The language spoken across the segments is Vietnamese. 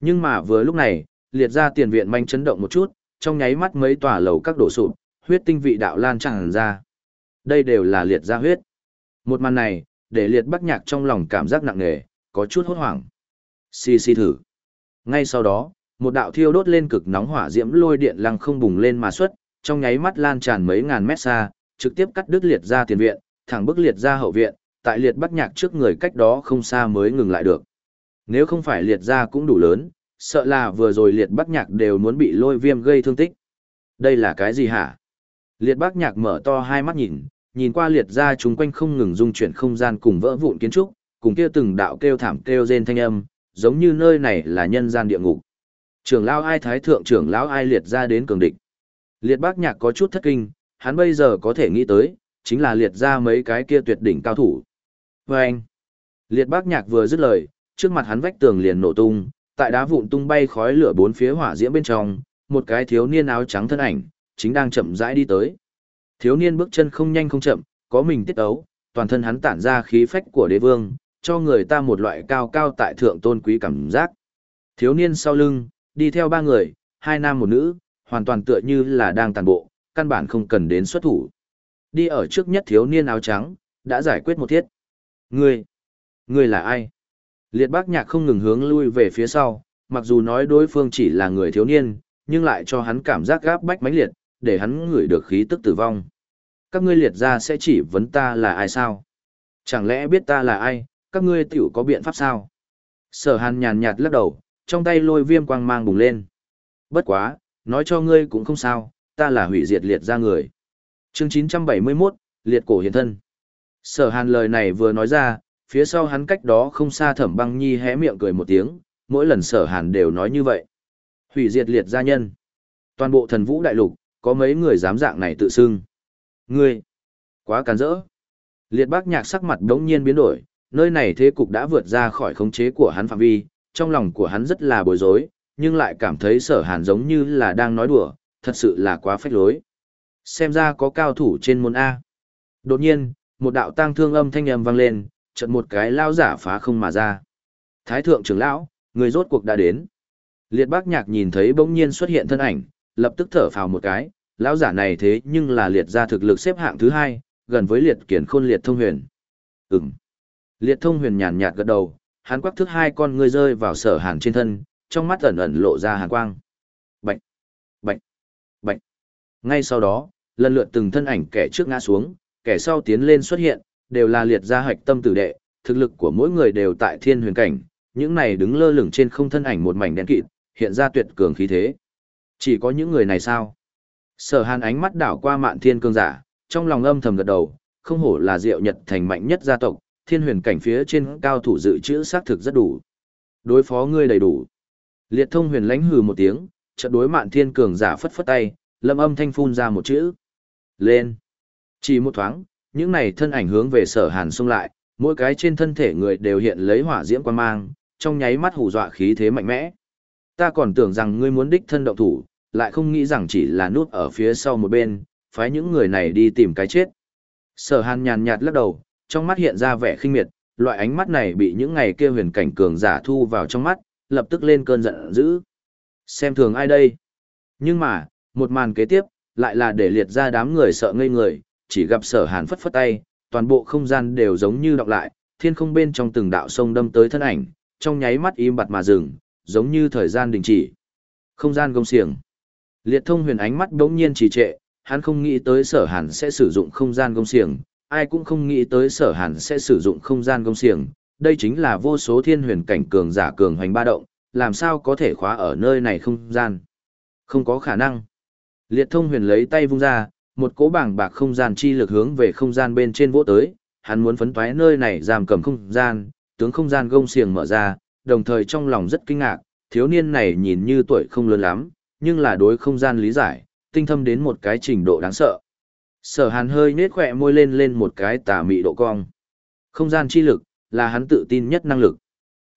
Nhưng mà vừa lúc này, liệt ra tiền viện manh chấn động một chút, trong nháy mắt mấy tòa lầu các đổ sụp, huyết tinh vị đạo lan tràn ra. Đây đều là liệt ra huyết. Một màn này, để liệt bắc nhạc trong lòng cảm giác nặng nề, có chút hốt hoảng. Xì xì thử. Ngay sau đó, một đạo thiêu đốt lên cực nóng hỏa diễm lôi điện lăng không bùng lên mà xuất, trong nháy mắt lan tràn mấy ngàn mét xa, trực tiếp cắt đứt liệt ra tiền viện, thẳng bức liệt ra hậu viện, tại liệt bắc nhạc trước người cách đó không xa mới ngừng lại được. Nếu không phải liệt ra cũng đủ lớn, sợ là vừa rồi liệt bắc nhạc đều muốn bị lôi viêm gây thương tích. Đây là cái gì hả? Liệt bắc nhạc mở to hai mắt nhìn, nhìn qua liệt ra chúng quanh không ngừng dung chuyển không gian cùng vỡ vụn kiến trúc, cùng kia từng đạo kêu thảm kêu rên thanh âm, giống như nơi này là nhân gian địa ngục. Trưởng lão ai thái thượng trưởng lão ai liệt ra đến cường địch. Liệt bác nhạc có chút thất kinh, hắn bây giờ có thể nghĩ tới, chính là liệt ra mấy cái kia tuyệt đỉnh cao thủ. Và anh, liệt bác nhạc vừa dứt lời, trước mặt hắn vách tường liền nổ tung, tại đá vụn tung bay khói lửa bốn phía hỏa diễm bên trong, một cái thiếu niên áo trắng thân ảnh, chính đang chậm rãi đi tới. Thiếu niên bước chân không nhanh không chậm, có mình tiết ấu, toàn thân hắn tản ra khí phách của đế vương, cho người ta một loại cao cao tại thượng tôn quý cảm giác. Thiếu niên sau lưng, đi theo ba người, hai nam một nữ, hoàn toàn tựa như là đang tàn bộ, căn bản không cần đến xuất thủ. Đi ở trước nhất thiếu niên áo trắng, đã giải quyết một thiết. Ngươi, ngươi là ai? Liệt bác nhạc không ngừng hướng lui về phía sau, mặc dù nói đối phương chỉ là người thiếu niên, nhưng lại cho hắn cảm giác gáp bách mãnh liệt, để hắn ngửi được khí tức tử vong. Các ngươi liệt ra sẽ chỉ vấn ta là ai sao? Chẳng lẽ biết ta là ai, các ngươi tiểu có biện pháp sao? Sở hàn nhàn nhạt lắc đầu, trong tay lôi viêm quang mang bùng lên. Bất quá, nói cho ngươi cũng không sao, ta là hủy diệt liệt ra người. Chương 971, liệt cổ hiện thân. Sở hàn lời này vừa nói ra, phía sau hắn cách đó không xa thẩm băng nhi hé miệng cười một tiếng, mỗi lần sở hàn đều nói như vậy. Hủy diệt liệt gia nhân. Toàn bộ thần vũ đại lục, có mấy người dám dạng này tự xưng. Ngươi, quá càn rỡ. Liệt bác nhạc sắc mặt đống nhiên biến đổi, nơi này thế cục đã vượt ra khỏi khống chế của hắn phạm vi, trong lòng của hắn rất là bối rối, nhưng lại cảm thấy sở hàn giống như là đang nói đùa, thật sự là quá phách lối. Xem ra có cao thủ trên môn A. Đột nhiên, một đạo tang thương âm thanh âm vang lên, chợt một cái lao giả phá không mà ra. Thái thượng trưởng lão, người rốt cuộc đã đến. Liệt bác nhạc nhìn thấy bỗng nhiên xuất hiện thân ảnh, lập tức thở phào một cái, lão giả này thế nhưng là liệt ra thực lực xếp hạng thứ hai, gần với liệt kiển khôn liệt thông huyền. Ừm. Liệt thông huyền nhàn nhạt gật đầu, hắn quắc thức hai con ngươi rơi vào sở hàn trên thân, trong mắt ẩn ẩn lộ ra hàn quang. Bạch, bạch, bạch. Ngay sau đó, lần lượt từng thân ảnh kẻ trước ngã xuống, kẻ sau tiến lên xuất hiện, đều là liệt gia hạch tâm tử đệ, thực lực của mỗi người đều tại thiên huyền cảnh, những này đứng lơ lửng trên không thân ảnh một mảnh đen kịt, hiện ra tuyệt cường khí thế. Chỉ có những người này sao? Sở hàn ánh mắt đảo qua mạn thiên cương giả, trong lòng âm thầm gật đầu, không hổ là diệu nhật thành mạnh nhất gia tộc, thiên huyền cảnh phía trên cao thủ dự trữ xác thực rất đủ. Đối phó ngươi đầy đủ. Liệt thông huyền lãnh hừ một tiếng, chợt đối mạn thiên cường giả phất phất tay, lâm âm thanh phun ra một chữ. Lên. Chỉ một thoáng, những này thân ảnh hướng về sở hàn xông lại, mỗi cái trên thân thể người đều hiện lấy hỏa diễm quan mang, trong nháy mắt hù dọa khí thế mạnh mẽ. Ta còn tưởng rằng ngươi muốn đích thân động thủ, lại không nghĩ rằng chỉ là nút ở phía sau một bên, phái những người này đi tìm cái chết. Sở hàn nhàn nhạt lắc đầu, trong mắt hiện ra vẻ khinh miệt, loại ánh mắt này bị những ngày kia huyền cảnh cường giả thu vào trong mắt, lập tức lên cơn giận dữ. Xem thường ai đây? Nhưng mà, một màn kế tiếp, lại là để liệt ra đám người sợ ngây người, chỉ gặp sở hàn phất phất tay, toàn bộ không gian đều giống như đọc lại, thiên không bên trong từng đạo sông đâm tới thân ảnh, trong nháy mắt im bặt mà dừng, giống như thời gian đình chỉ. Không gian gông xiềng. Liệt thông huyền ánh mắt đống nhiên trì trệ, hắn không nghĩ tới sở hàn sẽ sử dụng không gian gông xiềng, ai cũng không nghĩ tới sở hàn sẽ sử dụng không gian gông xiềng, đây chính là vô số thiên huyền cảnh cường giả cường hoành ba động, làm sao có thể khóa ở nơi này không gian. Không có khả năng. Liệt thông huyền lấy tay vung ra, một cỗ bảng bạc không gian chi lực hướng về không gian bên trên vỗ tới, hắn muốn phấn toái nơi này giam cầm không gian, tướng không gian gông xiềng mở ra, đồng thời trong lòng rất kinh ngạc, thiếu niên này nhìn như tuổi không lớn lắm, nhưng là đối không gian lý giải, tinh thâm đến một cái trình độ đáng sợ. Sở hàn hơi nết khỏe môi lên lên một cái tà mị độ cong. Không gian chi lực, là hắn tự tin nhất năng lực.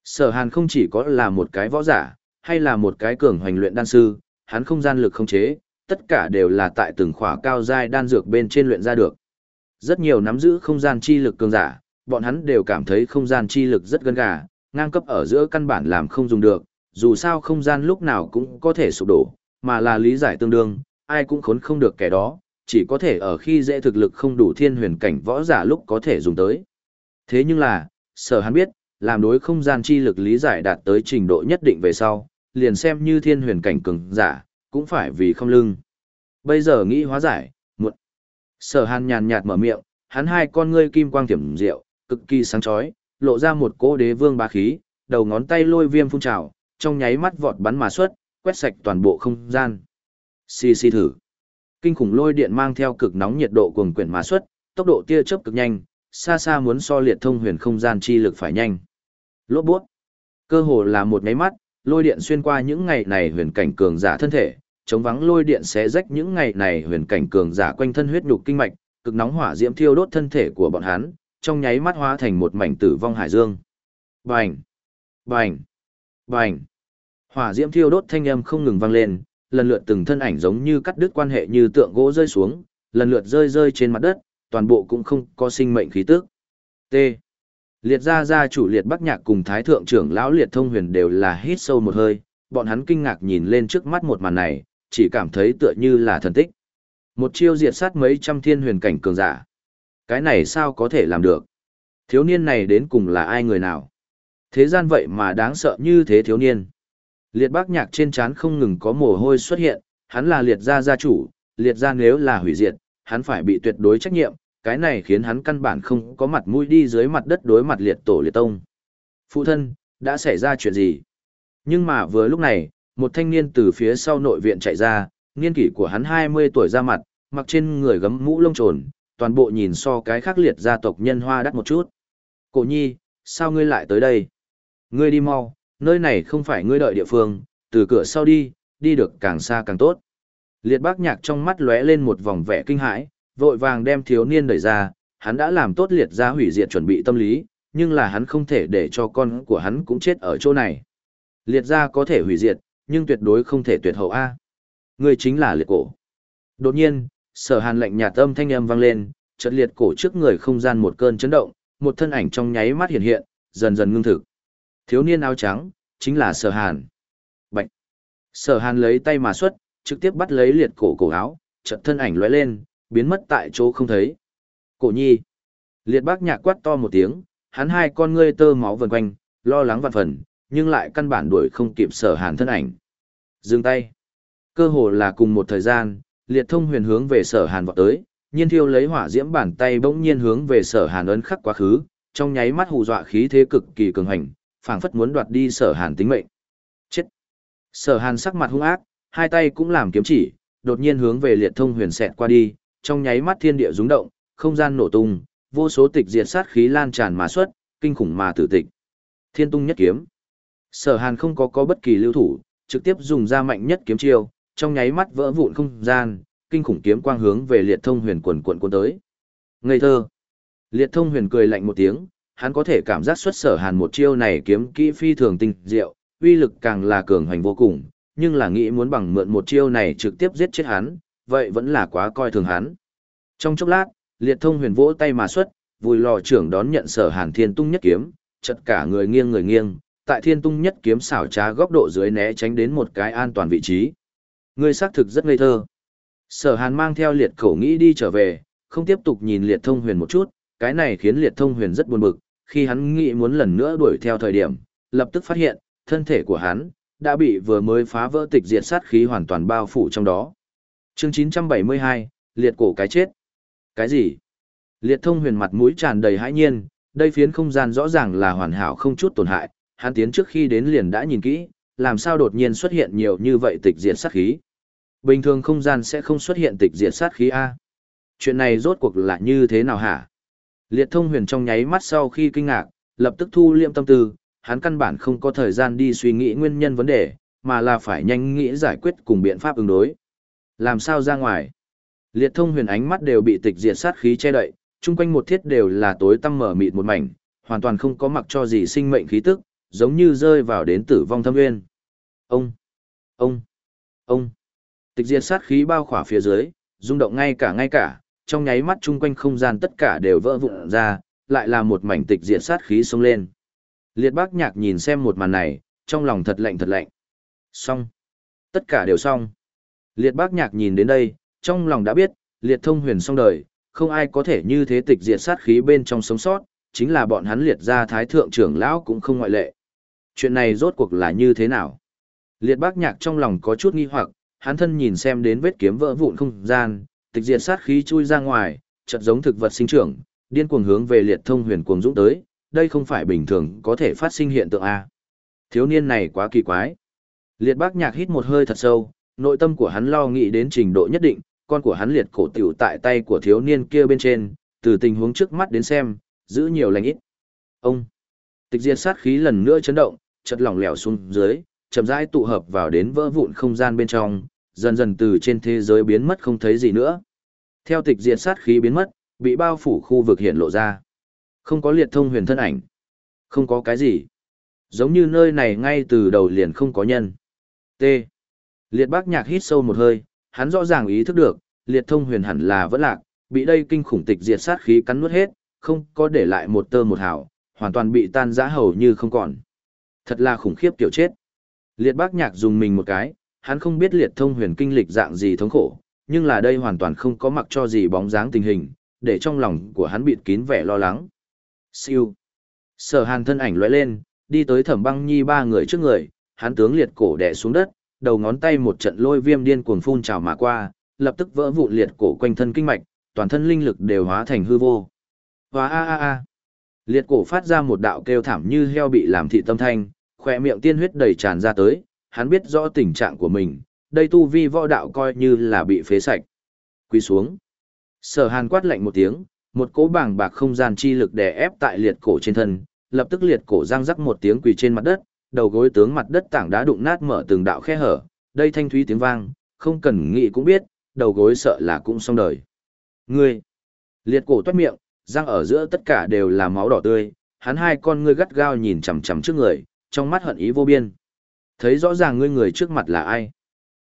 Sở hàn không chỉ có là một cái võ giả, hay là một cái cường hoành luyện đan sư, hắn không gian lực không chế, tất cả đều là tại từng khỏa cao giai đan dược bên trên luyện ra được. Rất nhiều nắm giữ không gian chi lực cường giả, bọn hắn đều cảm thấy không gian chi lực rất gân gà, ngang cấp ở giữa căn bản làm không dùng được, dù sao không gian lúc nào cũng có thể sụp đổ, mà là lý giải tương đương, ai cũng khốn không được kẻ đó, chỉ có thể ở khi dễ thực lực không đủ thiên huyền cảnh võ giả lúc có thể dùng tới. Thế nhưng là, sở hắn biết, làm đối không gian chi lực lý giải đạt tới trình độ nhất định về sau, liền xem như thiên huyền cảnh cường giả, cũng phải vì không lưng. Bây giờ nghĩ hóa giải, muộn. Sở hàn nhàn nhạt mở miệng, hắn hai con ngươi kim quang tiềm diệu, cực kỳ sáng chói, lộ ra một cỗ đế vương bá khí, đầu ngón tay lôi viêm phun trào, trong nháy mắt vọt bắn mà xuất, quét sạch toàn bộ không gian. Xì xì thử. Kinh khủng lôi điện mang theo cực nóng nhiệt độ cuồng quyển mà xuất, tốc độ tia chớp cực nhanh, xa xa muốn so liệt thông huyền không gian chi lực phải nhanh. Lốt buốt. Cơ hồ là một nháy mắt, lôi điện xuyên qua những ngày này huyền cảnh cường giả thân thể, chống vắng lôi điện sẽ rách những ngày này huyền cảnh cường giả quanh thân huyết nhục kinh mạch, cực nóng hỏa diễm thiêu đốt thân thể của bọn hắn, trong nháy mắt hóa thành một mảnh tử vong hải dương. Bành! Bành! Bành! Hỏa diễm thiêu đốt thanh âm không ngừng vang lên, lần lượt từng thân ảnh giống như cắt đứt quan hệ như tượng gỗ rơi xuống, lần lượt rơi rơi trên mặt đất, toàn bộ cũng không có sinh mệnh khí tức. T. Liệt gia gia chủ liệt Bắc Nhạc cùng Thái thượng trưởng lão liệt thông huyền đều là hít sâu một hơi, bọn hắn kinh ngạc nhìn lên trước mắt một màn này, chỉ cảm thấy tựa như là thần tích. Một chiêu diệt sát mấy trăm thiên huyền cảnh cường giả. Cái này sao có thể làm được? Thiếu niên này đến cùng là ai người nào? Thế gian vậy mà đáng sợ như thế thiếu niên. Liệt bác nhạc trên trán không ngừng có mồ hôi xuất hiện, hắn là liệt gia gia chủ, liệt gia nếu là hủy diệt, hắn phải bị tuyệt đối trách nhiệm, cái này khiến hắn căn bản không có mặt mũi đi dưới mặt đất đối mặt liệt tổ liệt tông. Phụ thân, đã xảy ra chuyện gì? Nhưng mà vừa lúc này, một thanh niên từ phía sau nội viện chạy ra, niên kỷ của hắn 20 tuổi ra mặt, mặc trên người gấm mũ lông trồn, toàn bộ nhìn so cái khác liệt gia tộc nhân hoa đắt một chút. Cổ nhi, sao ngươi lại tới đây? Ngươi đi mau, nơi này không phải ngươi đợi địa phương, từ cửa sau đi, đi được càng xa càng tốt. Liệt bác nhạc trong mắt lóe lên một vòng vẻ kinh hãi, vội vàng đem thiếu niên đẩy ra, hắn đã làm tốt liệt ra hủy diệt chuẩn bị tâm lý, nhưng là hắn không thể để cho con của hắn cũng chết ở chỗ này. Liệt ra có thể hủy diệt, nhưng tuyệt đối không thể tuyệt hậu A. Người chính là liệt cổ. Đột nhiên, sở hàn lệnh nhà tâm thanh âm vang lên, chợt liệt cổ trước người không gian một cơn chấn động, một thân ảnh trong nháy mắt hiện hiện, dần dần ngưng thực. Thiếu niên áo trắng, chính là sở hàn. Bạch. Sở hàn lấy tay mà xuất, trực tiếp bắt lấy liệt cổ cổ áo, chợt thân ảnh lóe lên, biến mất tại chỗ không thấy. Cổ nhi. Liệt bác nhạc quát to một tiếng, hắn hai con ngươi tơ máu vần quanh, lo lắng vạn phần, nhưng lại căn bản đuổi không kịp sở hàn thân ảnh. Dừng tay. Cơ hồ là cùng một thời gian, liệt thông huyền hướng về sở hàn vọt tới, nhiên thiêu lấy hỏa diễm bàn tay bỗng nhiên hướng về sở hàn ấn khắc quá khứ, trong nháy mắt hù dọa khí thế cực kỳ cường hành, phảng phất muốn đoạt đi sở hàn tính mệnh. Chết! Sở hàn sắc mặt hung ác, hai tay cũng làm kiếm chỉ, đột nhiên hướng về liệt thông huyền xẹt qua đi, trong nháy mắt thiên địa rung động, không gian nổ tung, vô số tịch diệt sát khí lan tràn mà xuất, kinh khủng mà tử tịch. Thiên tung nhất kiếm. Sở Hàn không có có bất kỳ lưu thủ, trực tiếp dùng ra mạnh nhất kiếm chiêu, trong nháy mắt vỡ vụn không gian, kinh khủng kiếm quang hướng về Liệt Thông Huyền quần quần cuốn tới. Ngây thơ. Liệt Thông Huyền cười lạnh một tiếng, hắn có thể cảm giác xuất Sở Hàn một chiêu này kiếm kỹ phi thường tinh diệu, uy lực càng là cường hành vô cùng, nhưng là nghĩ muốn bằng mượn một chiêu này trực tiếp giết chết hắn, vậy vẫn là quá coi thường hắn. Trong chốc lát, liệt thông huyền vỗ tay mà xuất, vùi lò trưởng đón nhận sở hàn thiên tung nhất kiếm, chật cả người nghiêng người nghiêng, tại thiên tung nhất kiếm xảo trá góc độ dưới né tránh đến một cái an toàn vị trí. Người xác thực rất ngây thơ. Sở hàn mang theo liệt khẩu nghĩ đi trở về, không tiếp tục nhìn liệt thông huyền một chút, cái này khiến liệt thông huyền rất buồn bực, khi hắn nghĩ muốn lần nữa đuổi theo thời điểm, lập tức phát hiện, thân thể của hắn, đã bị vừa mới phá vỡ tịch diệt sát khí hoàn toàn bao phủ trong đó. Chương 972, liệt cổ cái chết. Cái gì? Liệt thông huyền mặt mũi tràn đầy hãi nhiên, đây phiến không gian rõ ràng là hoàn hảo không chút tổn hại, hắn tiến trước khi đến liền đã nhìn kỹ, làm sao đột nhiên xuất hiện nhiều như vậy tịch diệt sát khí. Bình thường không gian sẽ không xuất hiện tịch diệt sát khí A. Chuyện này rốt cuộc là như thế nào hả? Liệt thông huyền trong nháy mắt sau khi kinh ngạc, lập tức thu liệm tâm tư, hắn căn bản không có thời gian đi suy nghĩ nguyên nhân vấn đề, mà là phải nhanh nghĩ giải quyết cùng biện pháp ứng đối. Làm sao ra ngoài? Liệt thông huyền ánh mắt đều bị tịch diệt sát khí che đậy, chung quanh một thiết đều là tối tăm mở mịt một mảnh, hoàn toàn không có mặc cho gì sinh mệnh khí tức, giống như rơi vào đến tử vong thâm nguyên. Ông, ông, ông. Tịch diệt sát khí bao khỏa phía dưới, rung động ngay cả ngay cả, trong nháy mắt chung quanh không gian tất cả đều vỡ vụn ra, lại là một mảnh tịch diệt sát khí xông lên. Liệt bác nhạc nhìn xem một màn này, trong lòng thật lạnh thật lạnh. Xong. Tất cả đều xong. Liệt bác nhạc nhìn đến đây, trong lòng đã biết, liệt thông huyền xong đời, không ai có thể như thế tịch diệt sát khí bên trong sống sót, chính là bọn hắn liệt ra thái thượng trưởng lão cũng không ngoại lệ. Chuyện này rốt cuộc là như thế nào? Liệt bác nhạc trong lòng có chút nghi hoặc, hắn thân nhìn xem đến vết kiếm vỡ vụn không gian, tịch diệt sát khí chui ra ngoài, chợt giống thực vật sinh trưởng, điên cuồng hướng về liệt thông huyền cuồng dũng tới, đây không phải bình thường có thể phát sinh hiện tượng A. Thiếu niên này quá kỳ quái. Liệt bác nhạc hít một hơi thật sâu, nội tâm của hắn lo nghĩ đến trình độ nhất định, con của hắn liệt cổ tiểu tại tay của thiếu niên kia bên trên, từ tình huống trước mắt đến xem, giữ nhiều lành ít. Ông, tịch diệt sát khí lần nữa chấn động, chật lỏng lẻo xuống dưới, chậm rãi tụ hợp vào đến vỡ vụn không gian bên trong, dần dần từ trên thế giới biến mất không thấy gì nữa. Theo tịch diệt sát khí biến mất, bị bao phủ khu vực hiện lộ ra. Không có liệt thông huyền thân ảnh. Không có cái gì. Giống như nơi này ngay từ đầu liền không có nhân. T. Liệt bác nhạc hít sâu một hơi, hắn rõ ràng ý thức được, liệt thông huyền hẳn là vẫn lạc, bị đây kinh khủng tịch diệt sát khí cắn nuốt hết, không có để lại một tơ một hào, hoàn toàn bị tan rã hầu như không còn. Thật là khủng khiếp kiểu chết. Liệt bác nhạc dùng mình một cái, hắn không biết liệt thông huyền kinh lịch dạng gì thống khổ, nhưng là đây hoàn toàn không có mặc cho gì bóng dáng tình hình, để trong lòng của hắn bịt kín vẻ lo lắng. Siêu. Sở hàn thân ảnh lóe lên, đi tới thẩm băng nhi ba người trước người, hắn tướng liệt cổ đè xuống đất, đầu ngón tay một trận lôi viêm điên cuồng phun trào mà qua, lập tức vỡ vụn liệt cổ quanh thân kinh mạch, toàn thân linh lực đều hóa thành hư vô. Và a a a. Liệt cổ phát ra một đạo kêu thảm như heo bị làm thị tâm thanh, khỏe miệng tiên huyết đầy tràn ra tới, hắn biết rõ tình trạng của mình, đây tu vi võ đạo coi như là bị phế sạch. Quỳ xuống. Sở hàn quát lạnh một tiếng, một cỗ bảng bạc không gian chi lực đè ép tại liệt cổ trên thân, lập tức liệt cổ răng rắc một tiếng quỳ trên mặt đất, đầu gối tướng mặt đất tảng đá đụng nát mở từng đạo khe hở, đây thanh thúy tiếng vang, không cần nghĩ cũng biết, đầu gối sợ là cũng xong đời. Ngươi! Liệt cổ toát miệng, răng ở giữa tất cả đều là máu đỏ tươi, hắn hai con ngươi gắt gao nhìn chằm chằm trước người, trong mắt hận ý vô biên. Thấy rõ ràng ngươi người trước mặt là ai?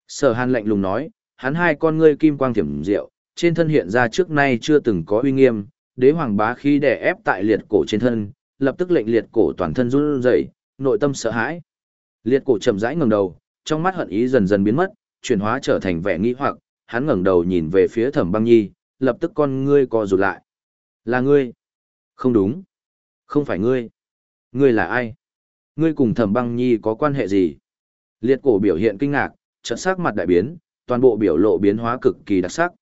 Sở Hàn lạnh lùng nói, hắn hai con ngươi kim quang thiểm diệu, trên thân hiện ra trước nay chưa từng có uy nghiêm, đế hoàng bá khí đè ép tại liệt cổ trên thân, lập tức lệnh liệt cổ toàn thân run rẩy, nội tâm sợ hãi. Liệt cổ chậm rãi ngẩng đầu, trong mắt hận ý dần dần biến mất, chuyển hóa trở thành vẻ nghi hoặc, hắn ngẩng đầu nhìn về phía Thẩm Băng Nhi, lập tức con ngươi co rụt lại. Là ngươi? Không đúng. Không phải ngươi. Ngươi là ai? Ngươi cùng Thẩm Băng Nhi có quan hệ gì? Liệt cổ biểu hiện kinh ngạc, chợt sắc mặt đại biến, toàn bộ biểu lộ biến hóa cực kỳ đặc sắc.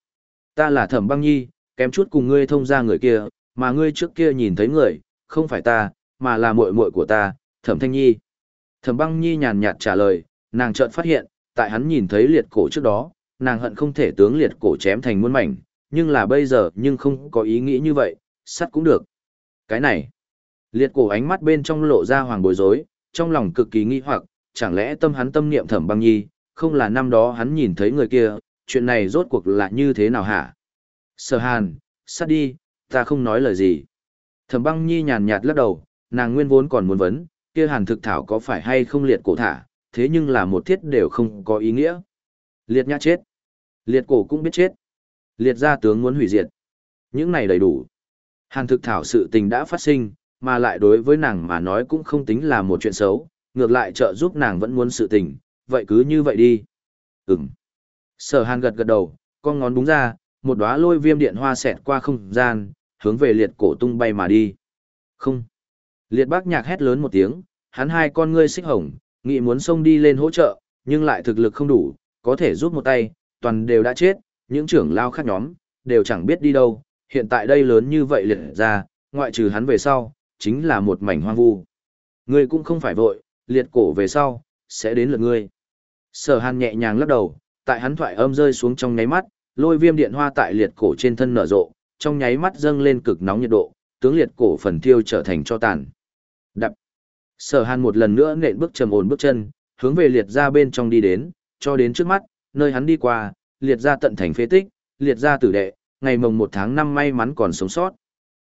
Ta là Thẩm Băng Nhi, kém chút cùng ngươi thông ra người kia, mà ngươi trước kia nhìn thấy người, không phải ta, mà là muội muội của ta, Thẩm Thanh Nhi. Thẩm Băng Nhi nhàn nhạt trả lời, nàng chợt phát hiện, tại hắn nhìn thấy liệt cổ trước đó, nàng hận không thể tướng liệt cổ chém thành muôn mảnh, nhưng là bây giờ nhưng không có ý nghĩ như vậy, sắt cũng được. Cái này, liệt cổ ánh mắt bên trong lộ ra hoàng bối rối, trong lòng cực kỳ nghi hoặc, chẳng lẽ tâm hắn tâm niệm Thẩm Băng Nhi, không là năm đó hắn nhìn thấy người kia, chuyện này rốt cuộc là như thế nào hả? Sở Hàn, sát đi, ta không nói lời gì. Thẩm Băng Nhi nhàn nhạt lắc đầu, nàng nguyên vốn còn muốn vấn, kia hàn thực thảo có phải hay không liệt cổ thả, thế nhưng là một thiết đều không có ý nghĩa. Liệt nhã chết. Liệt cổ cũng biết chết. Liệt gia tướng muốn hủy diệt. Những này đầy đủ. Hàn thực thảo sự tình đã phát sinh, mà lại đối với nàng mà nói cũng không tính là một chuyện xấu, ngược lại trợ giúp nàng vẫn muốn sự tình, vậy cứ như vậy đi. Ừm. Sở hàn gật gật đầu, con ngón đúng ra, một đóa lôi viêm điện hoa xẹt qua không gian, hướng về liệt cổ tung bay mà đi. Không. Liệt bác nhạc hét lớn một tiếng, hắn hai con ngươi xích hồng, nghị muốn xông đi lên hỗ trợ, nhưng lại thực lực không đủ, có thể giúp một tay, toàn đều đã chết, những trưởng lao khác nhóm, đều chẳng biết đi đâu, hiện tại đây lớn như vậy liệt ra, ngoại trừ hắn về sau, chính là một mảnh hoang vu. Ngươi cũng không phải vội, liệt cổ về sau, sẽ đến lượt ngươi. Sở hàn nhẹ nhàng lắc đầu, tại hắn thoại âm rơi xuống trong nháy mắt, lôi viêm điện hoa tại liệt cổ trên thân nở rộ, trong nháy mắt dâng lên cực nóng nhiệt độ, tướng liệt cổ phần thiêu trở thành cho tàn. Đập. Sở Hàn một lần nữa nện bước trầm ổn bước chân, hướng về liệt ra bên trong đi đến, cho đến trước mắt, nơi hắn đi qua, liệt ra tận thành phế tích, liệt ra tử đệ, ngày mồng 1 tháng 5 may mắn còn sống sót.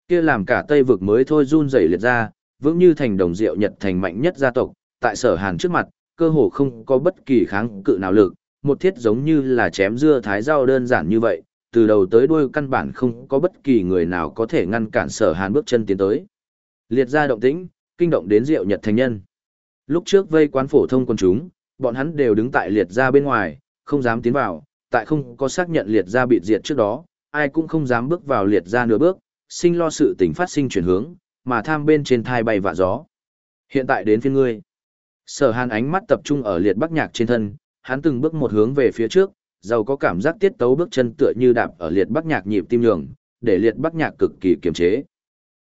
Kia làm cả Tây vực mới thôi run rẩy liệt ra, vững như thành đồng diệu nhật thành mạnh nhất gia tộc, tại Sở Hàn trước mặt, cơ hồ không có bất kỳ kháng cự nào lực, một thiết giống như là chém dưa thái rau đơn giản như vậy, từ đầu tới đuôi căn bản không có bất kỳ người nào có thể ngăn cản Sở Hàn bước chân tiến tới. Liệt ra động tĩnh, kinh động đến Diệu Nhật thành nhân. Lúc trước vây quán phổ thông quân chúng, bọn hắn đều đứng tại liệt ra bên ngoài, không dám tiến vào, tại không có xác nhận liệt ra bị diệt trước đó, ai cũng không dám bước vào liệt ra nửa bước, sinh lo sự tình phát sinh chuyển hướng, mà tham bên trên thai bay vạ gió. Hiện tại đến phiên ngươi. Sở hàn ánh mắt tập trung ở liệt bắc nhạc trên thân, hắn từng bước một hướng về phía trước, giàu có cảm giác tiết tấu bước chân tựa như đạp ở liệt bắc nhạc nhịp tim nhường, để liệt bắc nhạc cực kỳ kiềm chế.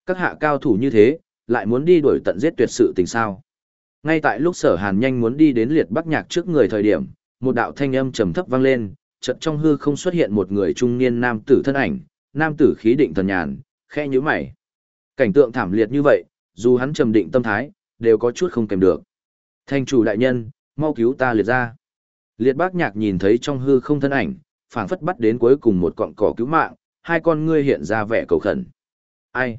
Các hạ cao thủ như thế, lại muốn đi đuổi tận giết tuyệt sự tình sao. Ngay tại lúc sở hàn nhanh muốn đi đến liệt bắc nhạc trước người thời điểm, một đạo thanh âm trầm thấp vang lên, chợt trong hư không xuất hiện một người trung niên nam tử thân ảnh, nam tử khí định thần nhàn, khẽ nhíu mày. Cảnh tượng thảm liệt như vậy, dù hắn trầm định tâm thái, đều có chút không kèm được. Thanh chủ đại nhân, mau cứu ta liệt ra. Liệt bác nhạc nhìn thấy trong hư không thân ảnh, phảng phất bắt đến cuối cùng một cọng cỏ cứu mạng, hai con ngươi hiện ra vẻ cầu khẩn. Ai?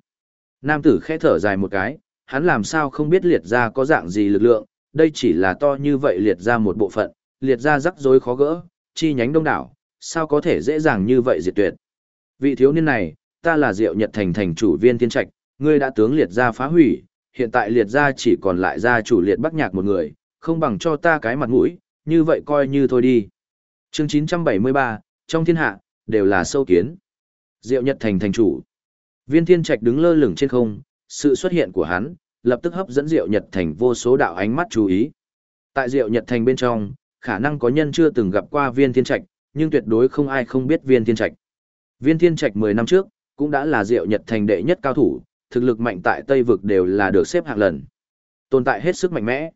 Nam tử khẽ thở dài một cái, hắn làm sao không biết liệt ra có dạng gì lực lượng, đây chỉ là to như vậy liệt ra một bộ phận, liệt ra rắc rối khó gỡ, chi nhánh đông đảo, sao có thể dễ dàng như vậy diệt tuyệt. Vị thiếu niên này, ta là Diệu Nhật Thành thành chủ viên thiên trạch, ngươi đã tướng liệt ra phá hủy, hiện tại liệt ra chỉ còn lại gia chủ liệt bắc nhạc một người, không bằng cho ta cái mặt mũi, như vậy coi như thôi đi. Chương 973, trong thiên hạ, đều là sâu kiến. Diệu Nhật Thành thành chủ. Viên thiên trạch đứng lơ lửng trên không, sự xuất hiện của hắn, lập tức hấp dẫn Diệu Nhật Thành vô số đạo ánh mắt chú ý. Tại Diệu Nhật Thành bên trong, khả năng có nhân chưa từng gặp qua viên thiên trạch, nhưng tuyệt đối không ai không biết viên thiên trạch. Viên thiên trạch 10 năm trước, cũng đã là Diệu Nhật Thành đệ nhất cao thủ, thực lực mạnh tại Tây vực đều là được xếp hạng lần. Tồn tại hết sức mạnh mẽ.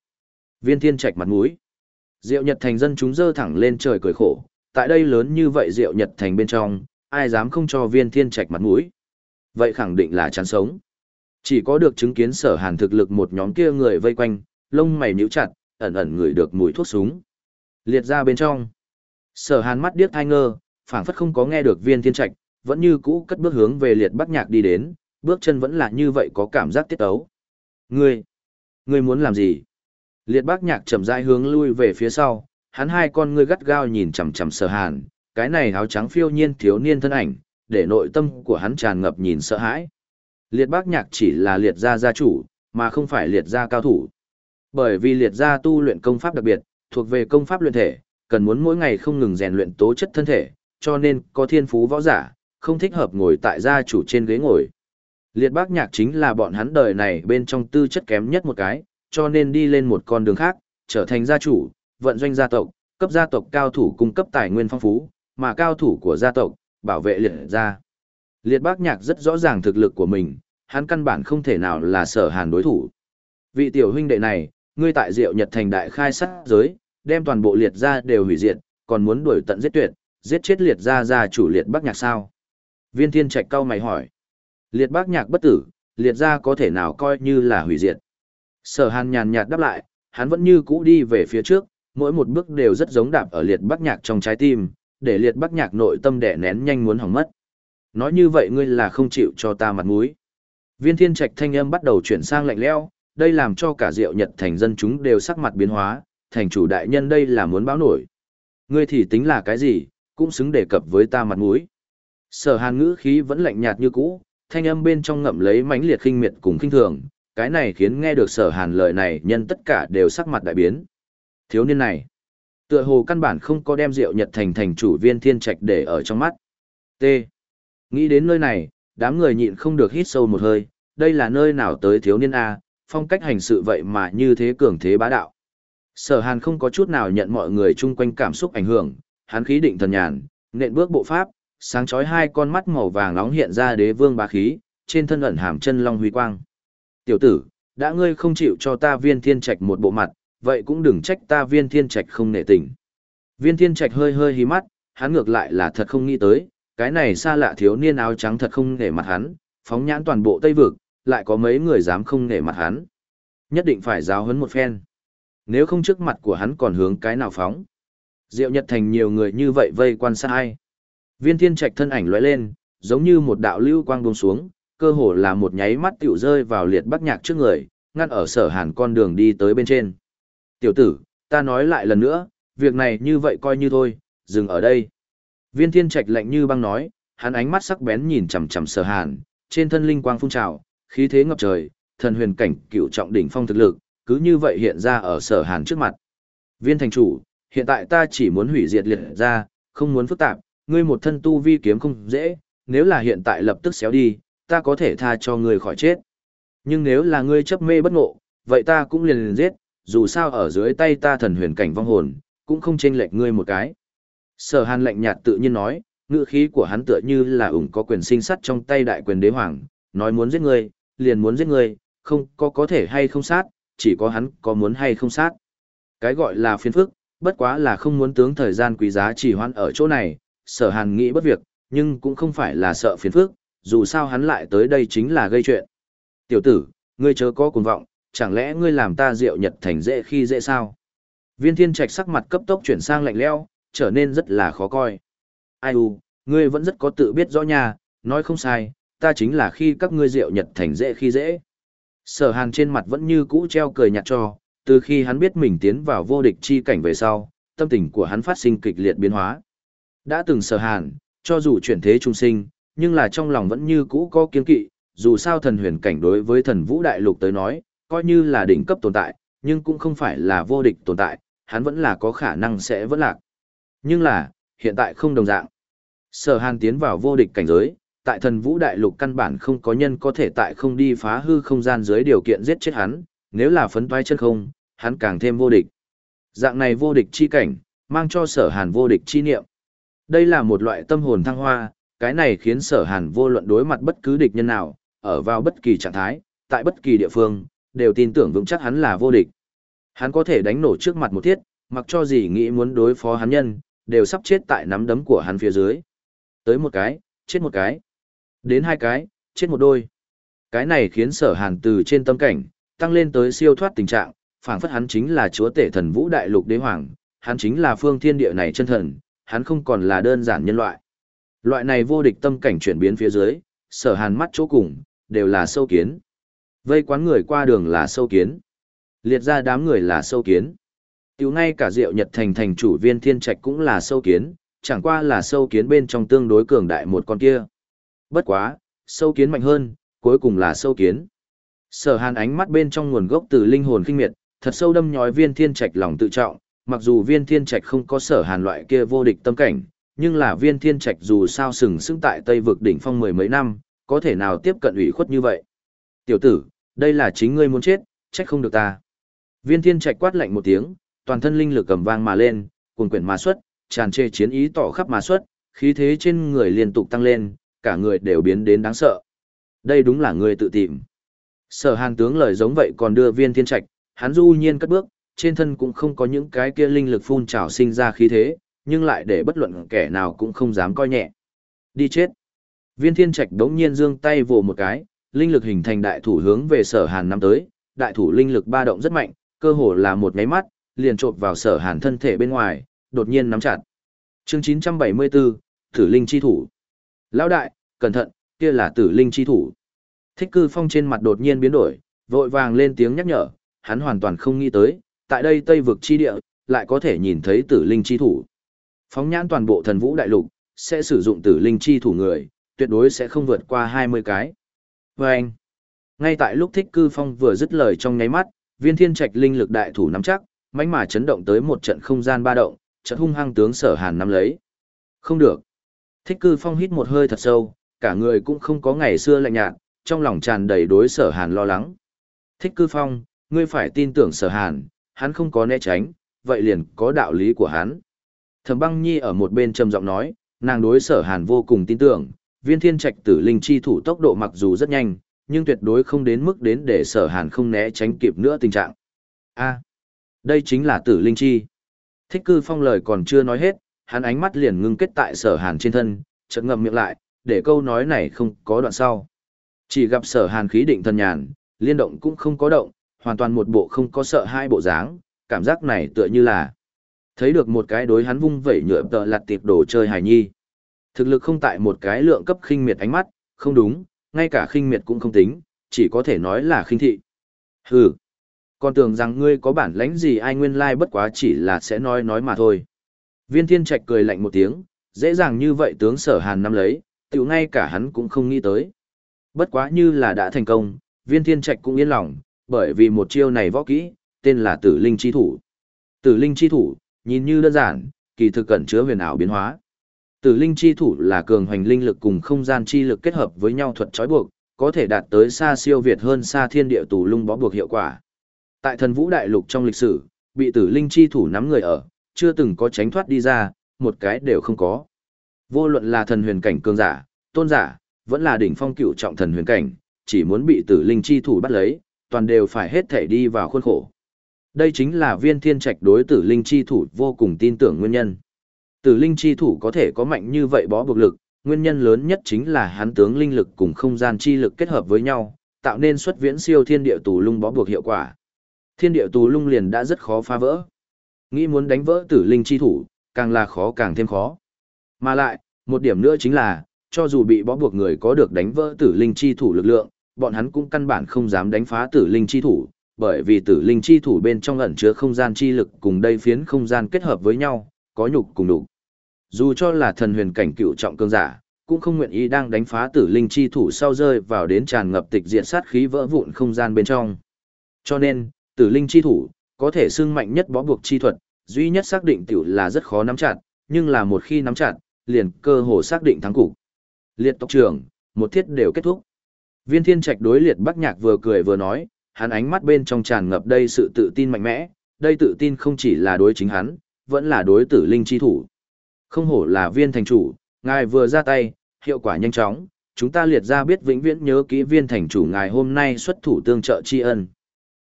Viên Thiên Trạch mặt mũi. Diệu Nhật Thành dân chúng dơ thẳng lên trời cười khổ, tại đây lớn như vậy Diệu Nhật Thành bên trong, ai dám không cho Viên Thiên Trạch mặt mũi. Vậy khẳng định là chán sống. Chỉ có được chứng kiến sở hàn thực lực một nhóm kia người vây quanh, lông mày nhíu chặt, ẩn ẩn ngửi được mùi thuốc súng. Liệt ra bên trong. Sở hàn mắt điếc thai ngơ, phảng phất không có nghe được viên thiên trạch, vẫn như cũ cất bước hướng về liệt bắt nhạc đi đến, bước chân vẫn là như vậy có cảm giác tiết ấu. Ngươi, ngươi muốn làm gì? Liệt bác nhạc chậm rãi hướng lui về phía sau, hắn hai con ngươi gắt gao nhìn chằm chằm sở hàn, cái này áo trắng phiêu nhiên thiếu niên thân ảnh, để nội tâm của hắn tràn ngập nhìn sợ hãi. Liệt bác nhạc chỉ là liệt gia gia chủ, mà không phải liệt gia cao thủ. Bởi vì liệt gia tu luyện công pháp đặc biệt, thuộc về công pháp luyện thể, cần muốn mỗi ngày không ngừng rèn luyện tố chất thân thể, cho nên có thiên phú võ giả, không thích hợp ngồi tại gia chủ trên ghế ngồi. Liệt bác nhạc chính là bọn hắn đời này bên trong tư chất kém nhất một cái, cho nên đi lên một con đường khác, trở thành gia chủ, vận doanh gia tộc, cấp gia tộc cao thủ cung cấp tài nguyên phong phú, mà cao thủ của gia tộc, bảo vệ liệt gia. Liệt bác nhạc rất rõ ràng thực lực của mình, hắn căn bản không thể nào là sở hàn đối thủ. Vị tiểu huynh đệ này, ngươi tại diệu nhật thành đại khai sát giới, đem toàn bộ liệt gia đều hủy diệt, còn muốn đuổi tận giết tuyệt, giết chết liệt gia gia chủ liệt bác nhạc sao? Viên thiên trạch cao mày hỏi. Liệt bác nhạc bất tử, liệt ra có thể nào coi như là hủy diệt. Sở hàn nhàn nhạt đáp lại, hắn vẫn như cũ đi về phía trước, mỗi một bước đều rất giống đạp ở liệt bác nhạc trong trái tim, để liệt bắc nhạc nội tâm đẻ nén nhanh muốn hỏng mất. Nói như vậy ngươi là không chịu cho ta mặt mũi. Viên thiên trạch thanh âm bắt đầu chuyển sang lạnh lẽo, đây làm cho cả diệu nhật thành dân chúng đều sắc mặt biến hóa, thành chủ đại nhân đây là muốn báo nổi. Ngươi thì tính là cái gì, cũng xứng đề cập với ta mặt mũi. Sở hàn ngữ khí vẫn lạnh nhạt như cũ, thanh âm bên trong ngậm lấy mãnh liệt khinh miệt cùng khinh thường, cái này khiến nghe được sở hàn lời này nhân tất cả đều sắc mặt đại biến. Thiếu niên này, tựa hồ căn bản không có đem rượu nhật thành thành chủ viên thiên trạch để ở trong mắt. T. Nghĩ đến nơi này, đám người nhịn không được hít sâu một hơi, đây là nơi nào tới thiếu niên A, phong cách hành sự vậy mà như thế cường thế bá đạo. Sở hàn không có chút nào nhận mọi người chung quanh cảm xúc ảnh hưởng, hắn khí định thần nhàn, nện bước bộ pháp, sáng chói hai con mắt màu vàng nóng hiện ra đế vương bá khí, trên thân ẩn hàm chân long huy quang. Tiểu tử, đã ngươi không chịu cho ta viên thiên trạch một bộ mặt, vậy cũng đừng trách ta viên thiên trạch không nể tình. Viên thiên trạch hơi hơi hí mắt, hắn ngược lại là thật không nghĩ tới, cái này xa lạ thiếu niên áo trắng thật không nể mặt hắn, phóng nhãn toàn bộ Tây Vực, lại có mấy người dám không nể mặt hắn. Nhất định phải giáo huấn một phen. Nếu không trước mặt của hắn còn hướng cái nào phóng. Diệu Nhật Thành nhiều người như vậy vây quan sát ai. Viên thiên trạch thân ảnh lóe lên, giống như một đạo lưu quang buông xuống, cơ hồ là một nháy mắt tiểu rơi vào liệt bắc nhạc trước người, ngăn ở sở hàn con đường đi tới bên trên. Tiểu tử, ta nói lại lần nữa, việc này như vậy coi như thôi, dừng ở đây. Viên thiên trạch lạnh như băng nói, hắn ánh mắt sắc bén nhìn chằm chằm sở hàn, trên thân linh quang phun trào, khí thế ngập trời, thần huyền cảnh cựu trọng đỉnh phong thực lực, cứ như vậy hiện ra ở sở hàn trước mặt. Viên thành chủ, hiện tại ta chỉ muốn hủy diệt liệt ra, không muốn phức tạp, ngươi một thân tu vi kiếm không dễ, nếu là hiện tại lập tức xéo đi, ta có thể tha cho ngươi khỏi chết. Nhưng nếu là ngươi chấp mê bất ngộ, vậy ta cũng liền liền giết, dù sao ở dưới tay ta thần huyền cảnh vong hồn, cũng không chênh lệch ngươi một cái. Sở Hàn lạnh nhạt tự nhiên nói, ngữ khí của hắn tựa như là ủng có quyền sinh sắt trong tay đại quyền đế hoàng, nói muốn giết ngươi, liền muốn giết ngươi, không có có thể hay không sát, chỉ có hắn có muốn hay không sát. Cái gọi là phiền phức, bất quá là không muốn tướng thời gian quý giá chỉ hoãn ở chỗ này, sở hàn nghĩ bất việc, nhưng cũng không phải là sợ phiền phức, dù sao hắn lại tới đây chính là gây chuyện. Tiểu tử, ngươi chớ có cuồng vọng, chẳng lẽ ngươi làm ta rượu nhật thành dễ khi dễ sao? Viên thiên trạch sắc mặt cấp tốc chuyển sang lạnh lẽo, trở nên rất là khó coi. Ai u, ngươi vẫn rất có tự biết rõ nhà, nói không sai, ta chính là khi các ngươi rượu nhật thành dễ khi dễ. Sở hàn trên mặt vẫn như cũ treo cười nhạt cho, từ khi hắn biết mình tiến vào vô địch chi cảnh về sau, tâm tình của hắn phát sinh kịch liệt biến hóa. Đã từng sở hàn, cho dù chuyển thế trung sinh, nhưng là trong lòng vẫn như cũ có kiên kỵ, dù sao thần huyền cảnh đối với thần vũ đại lục tới nói, coi như là đỉnh cấp tồn tại, nhưng cũng không phải là vô địch tồn tại, hắn vẫn là có khả năng sẽ vẫn lạc. Nhưng là, hiện tại không đồng dạng. Sở hàn tiến vào vô địch cảnh giới, tại thần vũ đại lục căn bản không có nhân có thể tại không đi phá hư không gian dưới điều kiện giết chết hắn, nếu là phấn toái chân không, hắn càng thêm vô địch. Dạng này vô địch chi cảnh, mang cho sở hàn vô địch chi niệm. Đây là một loại tâm hồn thăng hoa, cái này khiến sở hàn vô luận đối mặt bất cứ địch nhân nào, ở vào bất kỳ trạng thái, tại bất kỳ địa phương, đều tin tưởng vững chắc hắn là vô địch. Hắn có thể đánh nổ trước mặt một thiết, mặc cho gì nghĩ muốn đối phó hắn nhân, đều sắp chết tại nắm đấm của hắn phía dưới. Tới một cái, chết một cái. Đến hai cái, chết một đôi. Cái này khiến sở hàn từ trên tâm cảnh, tăng lên tới siêu thoát tình trạng, phảng phất hắn chính là chúa tể thần vũ đại lục đế hoàng, hắn chính là phương thiên địa này chân thần, hắn không còn là đơn giản nhân loại. Loại này vô địch tâm cảnh chuyển biến phía dưới, sở hàn mắt chỗ cùng, đều là sâu kiến. Vây quán người qua đường là sâu kiến. Liệt ra đám người là sâu kiến. Tiểu ngay cả Diệu Nhật Thành thành chủ viên thiên trạch cũng là sâu kiến, chẳng qua là sâu kiến bên trong tương đối cường đại một con kia. Bất quá, sâu kiến mạnh hơn, cuối cùng là sâu kiến. Sở hàn ánh mắt bên trong nguồn gốc từ linh hồn kinh miệt, thật sâu đâm nhói viên thiên trạch lòng tự trọng, mặc dù viên thiên trạch không có sở hàn loại kia vô địch tâm cảnh, nhưng là viên thiên trạch dù sao sừng sững tại Tây vực đỉnh phong mười mấy năm, có thể nào tiếp cận ủy khuất như vậy. Tiểu tử, đây là chính ngươi muốn chết, trách không được ta. Viên thiên trạch quát lạnh một tiếng, toàn thân linh lực cầm vang mà lên, cuồng quyển mà xuất, tràn trề chiến ý tỏ khắp mà xuất, khí thế trên người liên tục tăng lên, cả người đều biến đến đáng sợ. Đây đúng là người tự tìm. Sở hàn tướng lời giống vậy còn đưa viên thiên trạch, hắn du nhiên cất bước, trên thân cũng không có những cái kia linh lực phun trào sinh ra khí thế, nhưng lại để bất luận kẻ nào cũng không dám coi nhẹ. Đi chết. Viên thiên trạch đống nhiên giương tay vồ một cái, linh lực hình thành đại thủ hướng về sở hàn năm tới, đại thủ linh lực ba động rất mạnh, cơ hồ là một nháy mắt, liền trộn vào sở hàn thân thể bên ngoài, đột nhiên nắm chặt. Chương 974, Tử Linh Chi Thủ. Lão đại, cẩn thận, kia là Tử Linh Chi Thủ. Thích cư phong trên mặt đột nhiên biến đổi, vội vàng lên tiếng nhắc nhở, hắn hoàn toàn không nghĩ tới, tại đây Tây vực chi địa, lại có thể nhìn thấy Tử Linh Chi Thủ. Phóng nhãn toàn bộ thần vũ đại lục, sẽ sử dụng Tử Linh Chi Thủ người, tuyệt đối sẽ không vượt qua 20 cái. Và anh, ngay tại lúc thích cư phong vừa dứt lời trong nháy mắt, viên thiên trạch linh lực đại thủ nắm chắc, mãnh mà chấn động tới một trận không gian ba động, trận hung hăng tướng sở hàn nắm lấy. Không được. Thích cư phong hít một hơi thật sâu, cả người cũng không có ngày xưa lạnh nhạt, trong lòng tràn đầy đối sở hàn lo lắng. Thích cư phong, ngươi phải tin tưởng sở hàn, hắn không có né tránh, vậy liền có đạo lý của hắn. Thẩm băng nhi ở một bên trầm giọng nói, nàng đối sở hàn vô cùng tin tưởng, viên thiên trạch tử linh chi thủ tốc độ mặc dù rất nhanh, nhưng tuyệt đối không đến mức đến để sở hàn không né tránh kịp nữa tình trạng. a đây chính là tử linh chi. Thích cư phong lời còn chưa nói hết, hắn ánh mắt liền ngưng kết tại sở hàn trên thân, chợt ngậm miệng lại, để câu nói này không có đoạn sau. Chỉ gặp sở hàn khí định thần nhàn, liên động cũng không có động, hoàn toàn một bộ không có sợ hai bộ dáng, cảm giác này tựa như là thấy được một cái đối hắn vung vẩy nhựa tợ lặt tiệp đồ chơi hài nhi. Thực lực không tại một cái lượng cấp khinh miệt ánh mắt, không đúng, ngay cả khinh miệt cũng không tính, chỉ có thể nói là khinh thị. Hừ, còn tưởng rằng ngươi có bản lãnh gì ai nguyên lai bất quá chỉ là sẽ nói nói mà thôi. Viên thiên trạch cười lạnh một tiếng, dễ dàng như vậy tướng sở hàn nắm lấy, tiểu ngay cả hắn cũng không nghĩ tới. Bất quá như là đã thành công, viên thiên trạch cũng yên lòng, bởi vì một chiêu này võ kỹ, tên là tử linh chi thủ. Tử linh chi thủ, nhìn như đơn giản, kỳ thực cẩn chứa huyền ảo biến hóa. Tử linh chi thủ là cường hoành linh lực cùng không gian chi lực kết hợp với nhau thuật trói buộc, có thể đạt tới xa siêu việt hơn xa thiên địa tù lung bó buộc hiệu quả. Tại thần vũ đại lục trong lịch sử, bị tử linh chi thủ nắm người ở, chưa từng có tránh thoát đi ra, một cái đều không có. Vô luận là thần huyền cảnh cường giả, tôn giả, vẫn là đỉnh phong cựu trọng thần huyền cảnh, chỉ muốn bị tử linh chi thủ bắt lấy, toàn đều phải hết thể đi vào khuôn khổ. Đây chính là viên thiên trạch đối tử linh chi thủ vô cùng tin tưởng nguyên nhân. Tử linh chi thủ có thể có mạnh như vậy bó buộc lực, nguyên nhân lớn nhất chính là hắn tướng linh lực cùng không gian chi lực kết hợp với nhau, tạo nên xuất viễn siêu thiên địa tù lung bó buộc hiệu quả. Thiên địa tù lung liền đã rất khó phá vỡ. Nghĩ muốn đánh vỡ tử linh chi thủ, càng là khó càng thêm khó. Mà lại, một điểm nữa chính là, cho dù bị bó buộc người có được đánh vỡ tử linh chi thủ lực lượng, bọn hắn cũng căn bản không dám đánh phá tử linh chi thủ, bởi vì tử linh chi thủ bên trong ẩn chứa không gian chi lực cùng đây phiến không gian kết hợp với nhau, có nhục cùng đủ. Dù cho là thần huyền cảnh cựu trọng cương giả, cũng không nguyện ý đang đánh phá tử linh chi thủ sau rơi vào đến tràn ngập tịch diện sát khí vỡ vụn không gian bên trong. Cho nên, tử linh chi thủ, có thể xưng mạnh nhất bó buộc chi thuật, duy nhất xác định tiểu là rất khó nắm chặt, nhưng là một khi nắm chặt, liền cơ hồ xác định thắng cục. Liệt tộc trưởng, một thiết đều kết thúc. Viên thiên trạch đối liệt bắc nhạc vừa cười vừa nói, hắn ánh mắt bên trong tràn ngập đây sự tự tin mạnh mẽ, đây tự tin không chỉ là đối chính hắn, vẫn là đối tử linh chi thủ. Không hổ là viên thành chủ, ngài vừa ra tay, hiệu quả nhanh chóng, chúng ta liệt ra biết vĩnh viễn nhớ kỹ viên thành chủ ngài hôm nay xuất thủ tương trợ tri ân.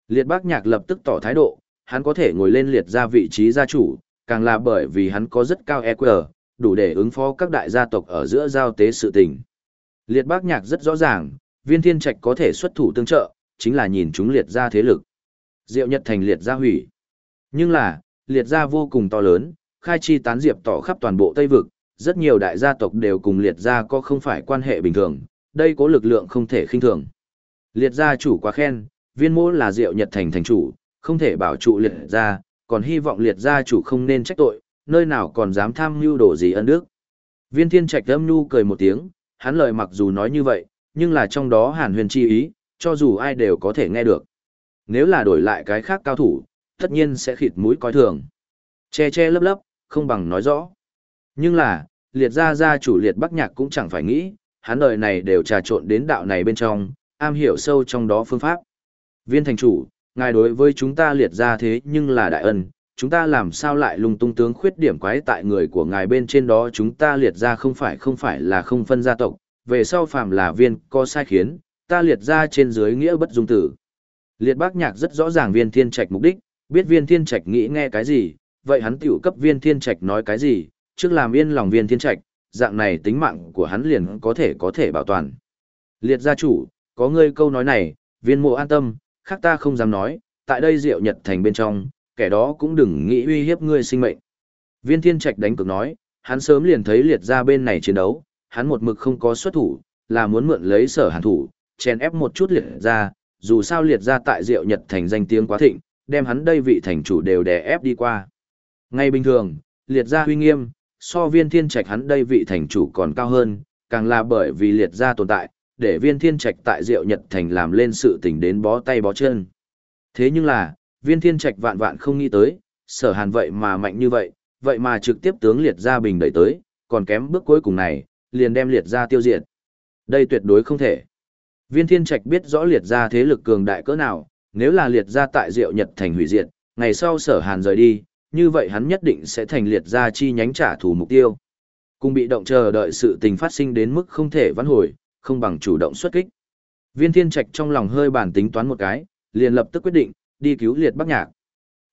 Liệt bác nhạc lập tức tỏ thái độ, hắn có thể ngồi lên liệt ra vị trí gia chủ, càng là bởi vì hắn có rất cao EQ, đủ để ứng phó các đại gia tộc ở giữa giao tế sự tình. Liệt bác nhạc rất rõ ràng, viên thiên trạch có thể xuất thủ tương trợ, chính là nhìn chúng liệt ra thế lực. Diệu Nhật thành liệt ra hủy. Nhưng là, liệt ra vô cùng to lớn, khai chi tán diệp tỏ khắp toàn bộ Tây Vực, rất nhiều đại gia tộc đều cùng liệt gia có không phải quan hệ bình thường, đây có lực lượng không thể khinh thường. Liệt gia chủ quá khen, viên mỗ là diệu nhật thành thành chủ, không thể bảo trụ liệt gia, còn hy vọng liệt gia chủ không nên trách tội, nơi nào còn dám tham mưu đổ gì ân đức. Viên thiên trạch âm nhu cười một tiếng, hắn lời mặc dù nói như vậy, nhưng là trong đó hàn huyền chi ý, cho dù ai đều có thể nghe được. Nếu là đổi lại cái khác cao thủ, tất nhiên sẽ khịt mũi coi thường. Che che lấp lấp, không bằng nói rõ. Nhưng là, liệt gia gia chủ liệt bắc nhạc cũng chẳng phải nghĩ, hắn đời này đều trà trộn đến đạo này bên trong, am hiểu sâu trong đó phương pháp. Viên thành chủ, ngài đối với chúng ta liệt gia thế nhưng là đại ân, chúng ta làm sao lại lung tung tướng khuyết điểm quái tại người của ngài bên trên đó chúng ta liệt gia không phải không phải là không phân gia tộc, về sau phàm là viên có sai khiến, ta liệt gia trên dưới nghĩa bất dung tử. Liệt bác nhạc rất rõ ràng viên thiên trạch mục đích, biết viên thiên trạch nghĩ nghe cái gì, vậy hắn tiểu cấp viên thiên trạch nói cái gì, trước làm yên lòng viên thiên trạch, dạng này tính mạng của hắn liền có thể có thể bảo toàn. Liệt gia chủ, có ngươi câu nói này, viên mộ an tâm, khác ta không dám nói, tại đây diệu nhật thành bên trong, kẻ đó cũng đừng nghĩ uy hiếp ngươi sinh mệnh. Viên thiên trạch đánh cực nói, hắn sớm liền thấy liệt gia bên này chiến đấu, hắn một mực không có xuất thủ, là muốn mượn lấy sở hàn thủ, chèn ép một chút liệt gia, dù sao liệt gia tại diệu nhật thành danh tiếng quá thịnh, đem hắn đây vị thành chủ đều đè ép đi qua. Ngay bình thường, liệt gia huy nghiêm, so viên thiên trạch hắn đây vị thành chủ còn cao hơn, càng là bởi vì liệt gia tồn tại, để viên thiên trạch tại diệu nhật thành làm lên sự tình đến bó tay bó chân. Thế nhưng là, viên thiên trạch vạn vạn không nghĩ tới, sở hàn vậy mà mạnh như vậy, vậy mà trực tiếp tướng liệt gia bình đẩy tới, còn kém bước cuối cùng này, liền đem liệt gia tiêu diệt. Đây tuyệt đối không thể. Viên thiên trạch biết rõ liệt gia thế lực cường đại cỡ nào, nếu là liệt gia tại diệu nhật thành hủy diệt, ngày sau sở hàn rời đi, như vậy hắn nhất định sẽ thành liệt ra chi nhánh trả thù mục tiêu. Cùng bị động chờ đợi sự tình phát sinh đến mức không thể vãn hồi, không bằng chủ động xuất kích. Viên Thiên Trạch trong lòng hơi bản tính toán một cái, liền lập tức quyết định đi cứu Liệt Bắc Nhạc.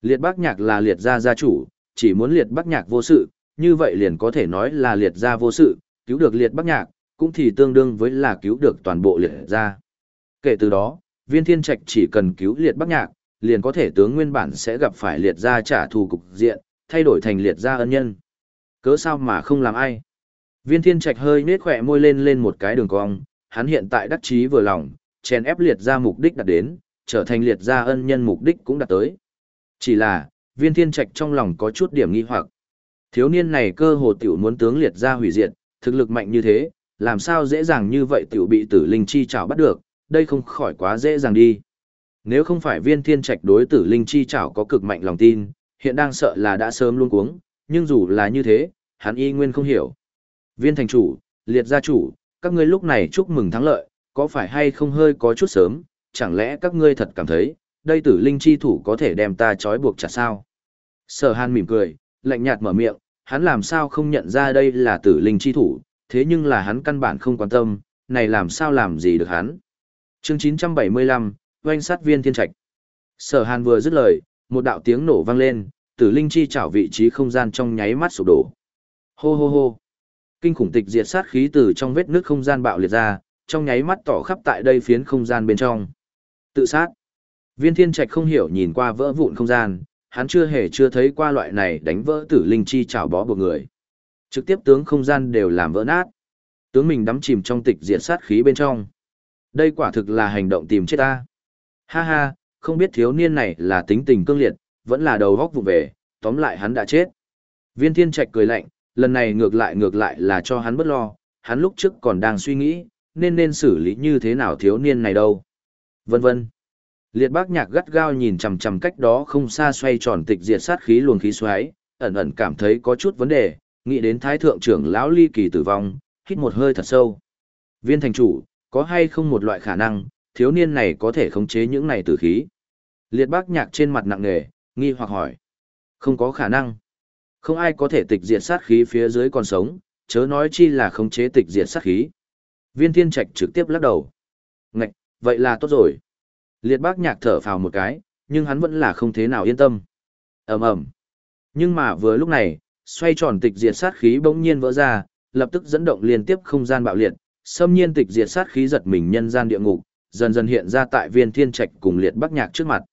Liệt Bắc Nhạc là liệt gia gia chủ, chỉ muốn Liệt Bắc Nhạc vô sự, như vậy liền có thể nói là liệt gia vô sự, cứu được Liệt Bắc Nhạc, cũng thì tương đương với là cứu được toàn bộ liệt gia. Kể từ đó, Viên Thiên Trạch chỉ cần cứu Liệt Bắc Nhạc, liền có thể tướng nguyên bản sẽ gặp phải liệt gia trả thù cục diện, thay đổi thành liệt gia ân nhân. Cớ sao mà không làm ai? Viên thiên trạch hơi nết khỏe môi lên lên một cái đường cong, hắn hiện tại đắc chí vừa lòng, chèn ép liệt gia mục đích đạt đến, trở thành liệt gia ân nhân mục đích cũng đạt tới. Chỉ là, viên thiên trạch trong lòng có chút điểm nghi hoặc. Thiếu niên này cơ hồ tiểu muốn tướng liệt gia hủy diệt, thực lực mạnh như thế, làm sao dễ dàng như vậy tiểu bị tử linh chi trảo bắt được, đây không khỏi quá dễ dàng đi. Nếu không phải viên thiên trạch đối tử linh chi chảo có cực mạnh lòng tin, hiện đang sợ là đã sớm luôn cuống, nhưng dù là như thế, hắn y nguyên không hiểu. Viên thành chủ, liệt gia chủ, các ngươi lúc này chúc mừng thắng lợi, có phải hay không hơi có chút sớm, chẳng lẽ các ngươi thật cảm thấy, đây tử linh chi thủ có thể đem ta trói buộc chặt sao? Sở hàn mỉm cười, lạnh nhạt mở miệng, hắn làm sao không nhận ra đây là tử linh chi thủ, thế nhưng là hắn căn bản không quan tâm, này làm sao làm gì được hắn. Chương 975, oanh sát viên thiên trạch. Sở hàn vừa dứt lời, một đạo tiếng nổ vang lên, tử linh chi chảo vị trí không gian trong nháy mắt sụp đổ. Hô hô hô. Kinh khủng tịch diệt sát khí từ trong vết nước không gian bạo liệt ra, trong nháy mắt tỏ khắp tại đây phiến không gian bên trong. Tự sát. Viên thiên trạch không hiểu nhìn qua vỡ vụn không gian, hắn chưa hề chưa thấy qua loại này đánh vỡ tử linh chi chảo bó buộc người. Trực tiếp tướng không gian đều làm vỡ nát. Tướng mình đắm chìm trong tịch diệt sát khí bên trong. Đây quả thực là hành động tìm chết ta. Ha ha, không biết thiếu niên này là tính tình cương liệt, vẫn là đầu góc vụ về, tóm lại hắn đã chết. Viên thiên trạch cười lạnh, lần này ngược lại ngược lại là cho hắn bất lo, hắn lúc trước còn đang suy nghĩ, nên nên xử lý như thế nào thiếu niên này đâu. Vân vân. Liệt bác nhạc gắt gao nhìn chằm chằm cách đó không xa xoay tròn tịch diệt sát khí luồng khí xoáy, ẩn ẩn cảm thấy có chút vấn đề, nghĩ đến thái thượng trưởng lão ly kỳ tử vong, hít một hơi thật sâu. Viên thành chủ, có hay không một loại khả năng, thiếu niên này có thể khống chế những này tử khí? Liệt bác nhạc trên mặt nặng nề, nghi hoặc hỏi. Không có khả năng. Không ai có thể tịch diệt sát khí phía dưới còn sống, chớ nói chi là khống chế tịch diệt sát khí. Viên thiên trạch trực tiếp lắc đầu. Ngạch, vậy là tốt rồi. Liệt bác nhạc thở phào một cái, nhưng hắn vẫn là không thế nào yên tâm. ầm ầm Nhưng mà vừa lúc này, xoay tròn tịch diệt sát khí bỗng nhiên vỡ ra, lập tức dẫn động liên tiếp không gian bạo liệt, xâm nhiên tịch diệt sát khí giật mình nhân gian địa ngục, dần dần hiện ra tại viên thiên trạch cùng liệt bắc nhạc trước mặt.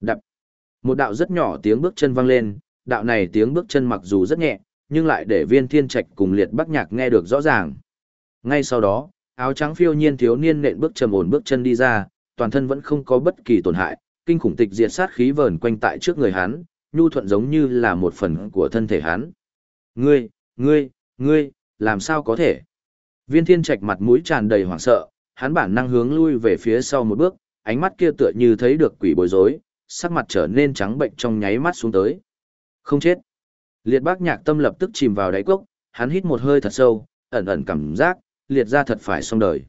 Đập. Một đạo rất nhỏ tiếng bước chân vang lên, đạo này tiếng bước chân mặc dù rất nhẹ, nhưng lại để viên thiên trạch cùng liệt bắc nhạc nghe được rõ ràng. Ngay sau đó, áo trắng phiêu nhiên thiếu niên nện bước trầm ổn bước chân đi ra, toàn thân vẫn không có bất kỳ tổn hại, kinh khủng tịch diệt sát khí vờn quanh tại trước người hắn, nhu thuận giống như là một phần của thân thể hắn. Ngươi, ngươi, ngươi, làm sao có thể? Viên thiên trạch mặt mũi tràn đầy hoảng sợ, hắn bản năng hướng lui về phía sau một bước, ánh mắt kia tựa như thấy được quỷ bối rối, sắc mặt trở nên trắng bệnh trong nháy mắt xuống tới. Không chết. Liệt bác nhạc tâm lập tức chìm vào đáy cốc, hắn hít một hơi thật sâu, ẩn ẩn cảm giác, liệt ra thật phải xong đời.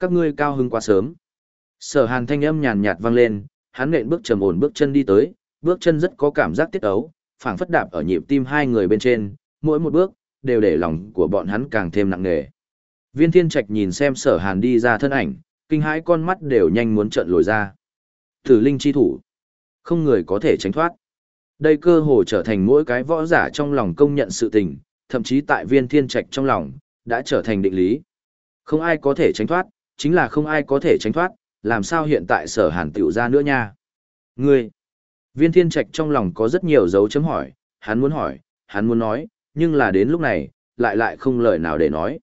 Các ngươi cao hứng quá sớm. Sở hàn thanh âm nhàn nhạt vang lên, hắn nện bước trầm ổn bước chân đi tới, bước chân rất có cảm giác tiết ấu, phảng phất đạp ở nhịp tim hai người bên trên, mỗi một bước, đều để lòng của bọn hắn càng thêm nặng nề. Viên thiên trạch nhìn xem sở hàn đi ra thân ảnh, kinh hãi con mắt đều nhanh muốn trợn lồi ra. Tử linh chi thủ. Không người có thể tránh thoát. Đây cơ hồ trở thành mỗi cái võ giả trong lòng công nhận sự tình, thậm chí tại viên thiên trạch trong lòng, đã trở thành định lý. Không ai có thể tránh thoát, chính là không ai có thể tránh thoát, làm sao hiện tại sở hàn tiểu ra nữa nha. Ngươi, viên thiên trạch trong lòng có rất nhiều dấu chấm hỏi, hắn muốn hỏi, hắn muốn nói, nhưng là đến lúc này, lại lại không lời nào để nói.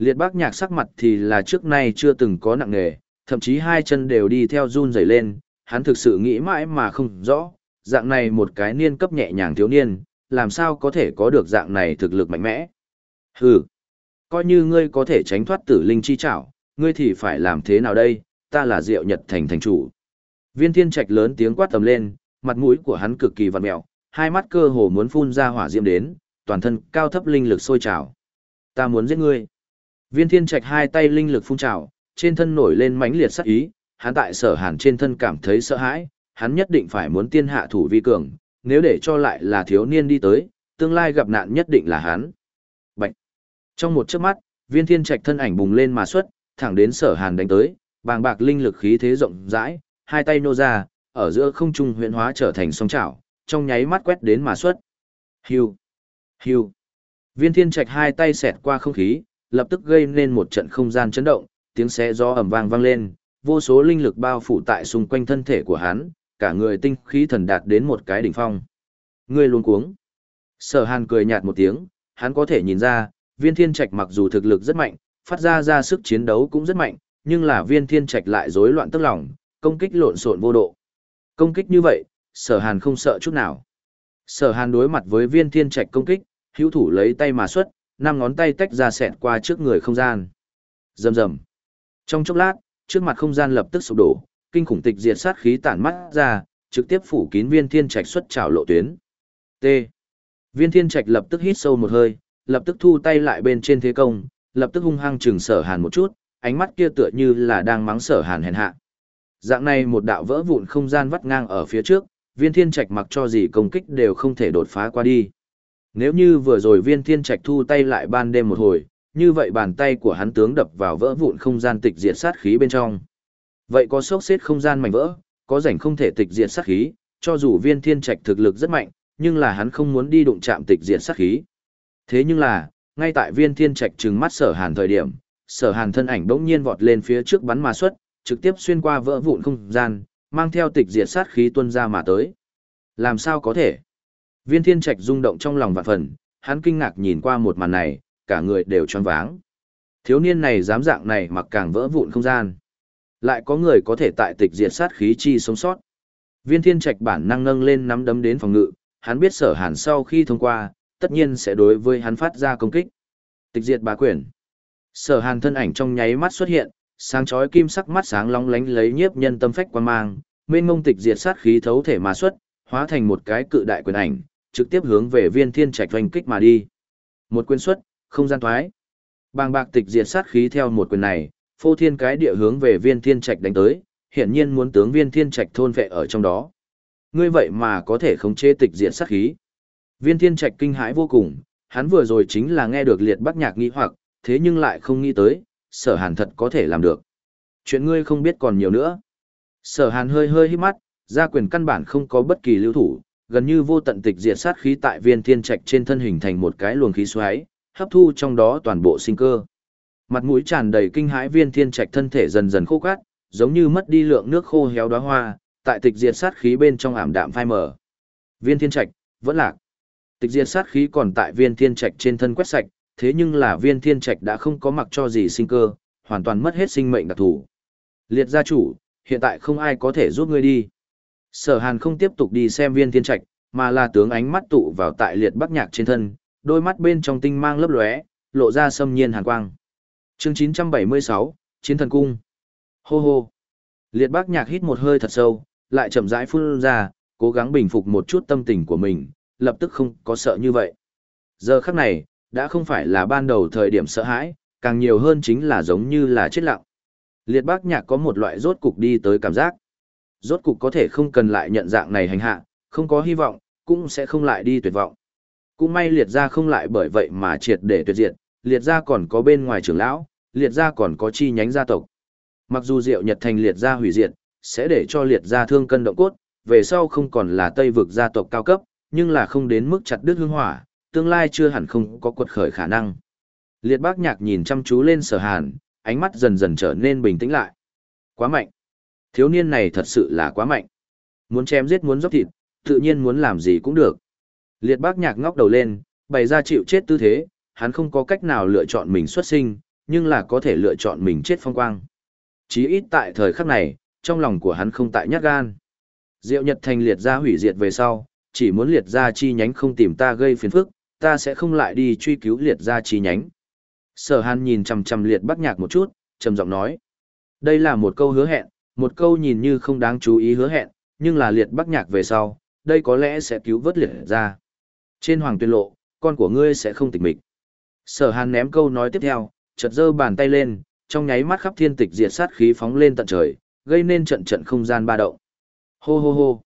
Liệt bác nhạc sắc mặt thì là trước nay chưa từng có nặng nề, thậm chí hai chân đều đi theo run rẩy lên, hắn thực sự nghĩ mãi mà không rõ, dạng này một cái niên cấp nhẹ nhàng thiếu niên, làm sao có thể có được dạng này thực lực mạnh mẽ. Hừ, coi như ngươi có thể tránh thoát tử linh chi trảo, ngươi thì phải làm thế nào đây, ta là Diệu Nhật Thành thành chủ. Viên Thiên Trạch lớn tiếng quát tầm lên, mặt mũi của hắn cực kỳ vặn mèo, hai mắt cơ hồ muốn phun ra hỏa diệm đến, toàn thân cao thấp linh lực sôi trào. Ta muốn giết ngươi. Viên Thiên Trạch hai tay linh lực phun trào, trên thân nổi lên mãnh liệt sát ý, hắn tại Sở Hàn trên thân cảm thấy sợ hãi, hắn nhất định phải muốn tiên hạ thủ vi cường, nếu để cho lại là thiếu niên đi tới, tương lai gặp nạn nhất định là hắn. Bạch. Trong một chớp mắt, Viên Thiên Trạch thân ảnh bùng lên mà xuất, thẳng đến Sở Hàn đánh tới, bàng bạc linh lực khí thế rộng rãi, hai tay nô ra, ở giữa không trung huyễn hóa trở thành song chảo, trong nháy mắt quét đến mà xuất. Hưu, hưu. Viên Thiên Trạch hai tay xẹt qua không khí, lập tức gây nên một trận không gian chấn động, tiếng xé gió ầm vang vang lên, vô số linh lực bao phủ tại xung quanh thân thể của hắn, cả người tinh khí thần đạt đến một cái đỉnh phong. Ngươi luôn cuống. Sở Hàn cười nhạt một tiếng, hắn có thể nhìn ra, Viên Thiên Trạch mặc dù thực lực rất mạnh, phát ra ra sức chiến đấu cũng rất mạnh, nhưng là viên thiên trạch lại rối loạn tức lòng, công kích lộn xộn vô độ. Công kích như vậy, sở hàn không sợ chút nào. Sở hàn đối mặt với viên thiên trạch công kích, hữu thủ lấy tay mà xuất, năm ngón tay tách ra xẹt qua trước người không gian. Rầm rầm. Trong chốc lát, trước mặt không gian lập tức sụp đổ, kinh khủng tịch diệt sát khí tản mắt ra, trực tiếp phủ kín viên thiên trạch xuất trảo lộ tuyến. T. Viên thiên trạch lập tức hít sâu một hơi, lập tức thu tay lại bên trên thế công, lập tức hung hăng chừng sở hàn một chút, ánh mắt kia tựa như là đang mắng sở hàn hèn hạ. Dạng này một đạo vỡ vụn không gian vắt ngang ở phía trước, viên thiên trạch mặc cho gì công kích đều không thể đột phá qua đi. Nếu như vừa rồi viên thiên trạch thu tay lại ban đêm một hồi, như vậy bàn tay của hắn tướng đập vào vỡ vụn không gian tịch diệt sát khí bên trong. Vậy có sốc xếp không gian mảnh vỡ, có rảnh không thể tịch diệt sát khí, cho dù viên thiên trạch thực lực rất mạnh, nhưng là hắn không muốn đi đụng chạm tịch diệt sát khí. Thế nhưng là, ngay tại viên thiên trạch trừng mắt sở hàn thời điểm, sở hàn thân ảnh bỗng nhiên vọt lên phía trước bắn mà xuất, trực tiếp xuyên qua vỡ vụn không gian, mang theo tịch diệt sát khí tuân ra mà tới. Làm sao có thể? Viên thiên trạch rung động trong lòng vạn phần, hắn kinh ngạc nhìn qua một màn này, cả người đều tròn váng. Thiếu niên này dám dạng này mặc càng vỡ vụn không gian. Lại có người có thể tại tịch diệt sát khí chi sống sót. Viên thiên trạch bản năng nâng lên nắm đấm đến phòng ngự, hắn biết sở hàn sau khi thông qua, tất nhiên sẽ đối với hắn phát ra công kích. Tịch diệt bá quyển. Sở hàn thân ảnh trong nháy mắt xuất hiện, sáng chói kim sắc mắt sáng long lánh lấy nhiếp nhân tâm phách quan mang, mênh ngông tịch diệt sát khí thấu thể mà xuất, hóa thành một cái cự đại quyền ảnh, trực tiếp hướng về viên thiên trạch hoành kích mà đi. Một quyền xuất, không gian thoái. Bàng bạc tịch diệt sát khí theo một quyền này, phô thiên cái địa hướng về viên thiên trạch đánh tới, hiển nhiên muốn tướng viên thiên trạch thôn vệ ở trong đó. Ngươi vậy mà có thể khống chế tịch diệt sát khí. Viên thiên trạch kinh hãi vô cùng, hắn vừa rồi chính là nghe được liệt bắc nhạc nghi hoặc, thế nhưng lại không nghĩ tới, sở hàn thật có thể làm được. Chuyện ngươi không biết còn nhiều nữa. Sở hàn hơi hơi hít mắt, gia quyền căn bản không có bất kỳ lưu thủ, gần như vô tận tịch diệt sát khí tại viên thiên trạch trên thân hình thành một cái luồng khí xoáy, hấp thu trong đó toàn bộ sinh cơ. Mặt mũi tràn đầy kinh hãi viên thiên trạch thân thể dần dần khô cát, giống như mất đi lượng nước khô héo đóa hoa, tại tịch diệt sát khí bên trong ảm đạm phai mờ. Viên thiên trạch, vẫn lạc. Tịch diệt sát khí còn tại viên thiên trạch trên thân quét sạch, thế nhưng là viên thiên trạch đã không có mặc cho gì sinh cơ, hoàn toàn mất hết sinh mệnh đặc thủ. Liệt gia chủ, hiện tại không ai có thể giúp ngươi đi. Sở hàn không tiếp tục đi xem viên thiên trạch, mà là tướng ánh mắt tụ vào tại liệt bắc nhạc trên thân, đôi mắt bên trong tinh mang lấp lóe, lộ ra sâm nhiên hàn quang. Chương 976, Chiến thần cung. Hô hô. Liệt Bác Nhạc hít một hơi thật sâu, lại chậm rãi phun ra, cố gắng bình phục một chút tâm tình của mình, lập tức không có sợ như vậy. Giờ khắc này, đã không phải là ban đầu thời điểm sợ hãi, càng nhiều hơn chính là giống như là chết lặng. Liệt Bác Nhạc có một loại rốt cục đi tới cảm giác. Rốt cục có thể không cần lại nhận dạng này hành hạ, không có hy vọng, cũng sẽ không lại đi tuyệt vọng. Cũng may liệt ra không lại bởi vậy mà triệt để tuyệt diệt, liệt ra còn có bên ngoài trưởng lão, liệt ra còn có chi nhánh gia tộc. Mặc dù Diệu Nhật Thành liệt ra hủy diệt, sẽ để cho liệt ra thương cân động cốt, về sau không còn là Tây vực gia tộc cao cấp, nhưng là không đến mức chặt đứt hương hỏa, tương lai chưa hẳn không có quật khởi khả năng. Liệt bác nhạc nhìn chăm chú lên sở hàn, ánh mắt dần dần trở nên bình tĩnh lại. Quá mạnh. Thiếu niên này thật sự là quá mạnh. Muốn chém giết muốn dốc thịt, tự nhiên muốn làm gì cũng được. Liệt bác nhạc ngóc đầu lên, bày ra chịu chết tư thế, hắn không có cách nào lựa chọn mình xuất sinh, nhưng là có thể lựa chọn mình chết phong quang. Chí ít tại thời khắc này, trong lòng của hắn không tại nhát gan. Diệu Nhật Thành liệt ra hủy diệt về sau, chỉ muốn liệt ra chi nhánh không tìm ta gây phiền phức, ta sẽ không lại đi truy cứu liệt ra chi nhánh. Sở Hàn nhìn chằm chằm liệt bắc nhạc một chút, trầm giọng nói. Đây là một câu hứa hẹn, một câu nhìn như không đáng chú ý hứa hẹn, nhưng là liệt bắc nhạc về sau, đây có lẽ sẽ cứu vớt liệt ra. Trên hoàng tuyên lộ, con của ngươi sẽ không tịch mịch. Sở Hàn ném câu nói tiếp theo, chợt giơ bàn tay lên, trong nháy mắt khắp thiên tịch diệt sát khí phóng lên tận trời, gây nên trận trận không gian ba động. Hô hô hô.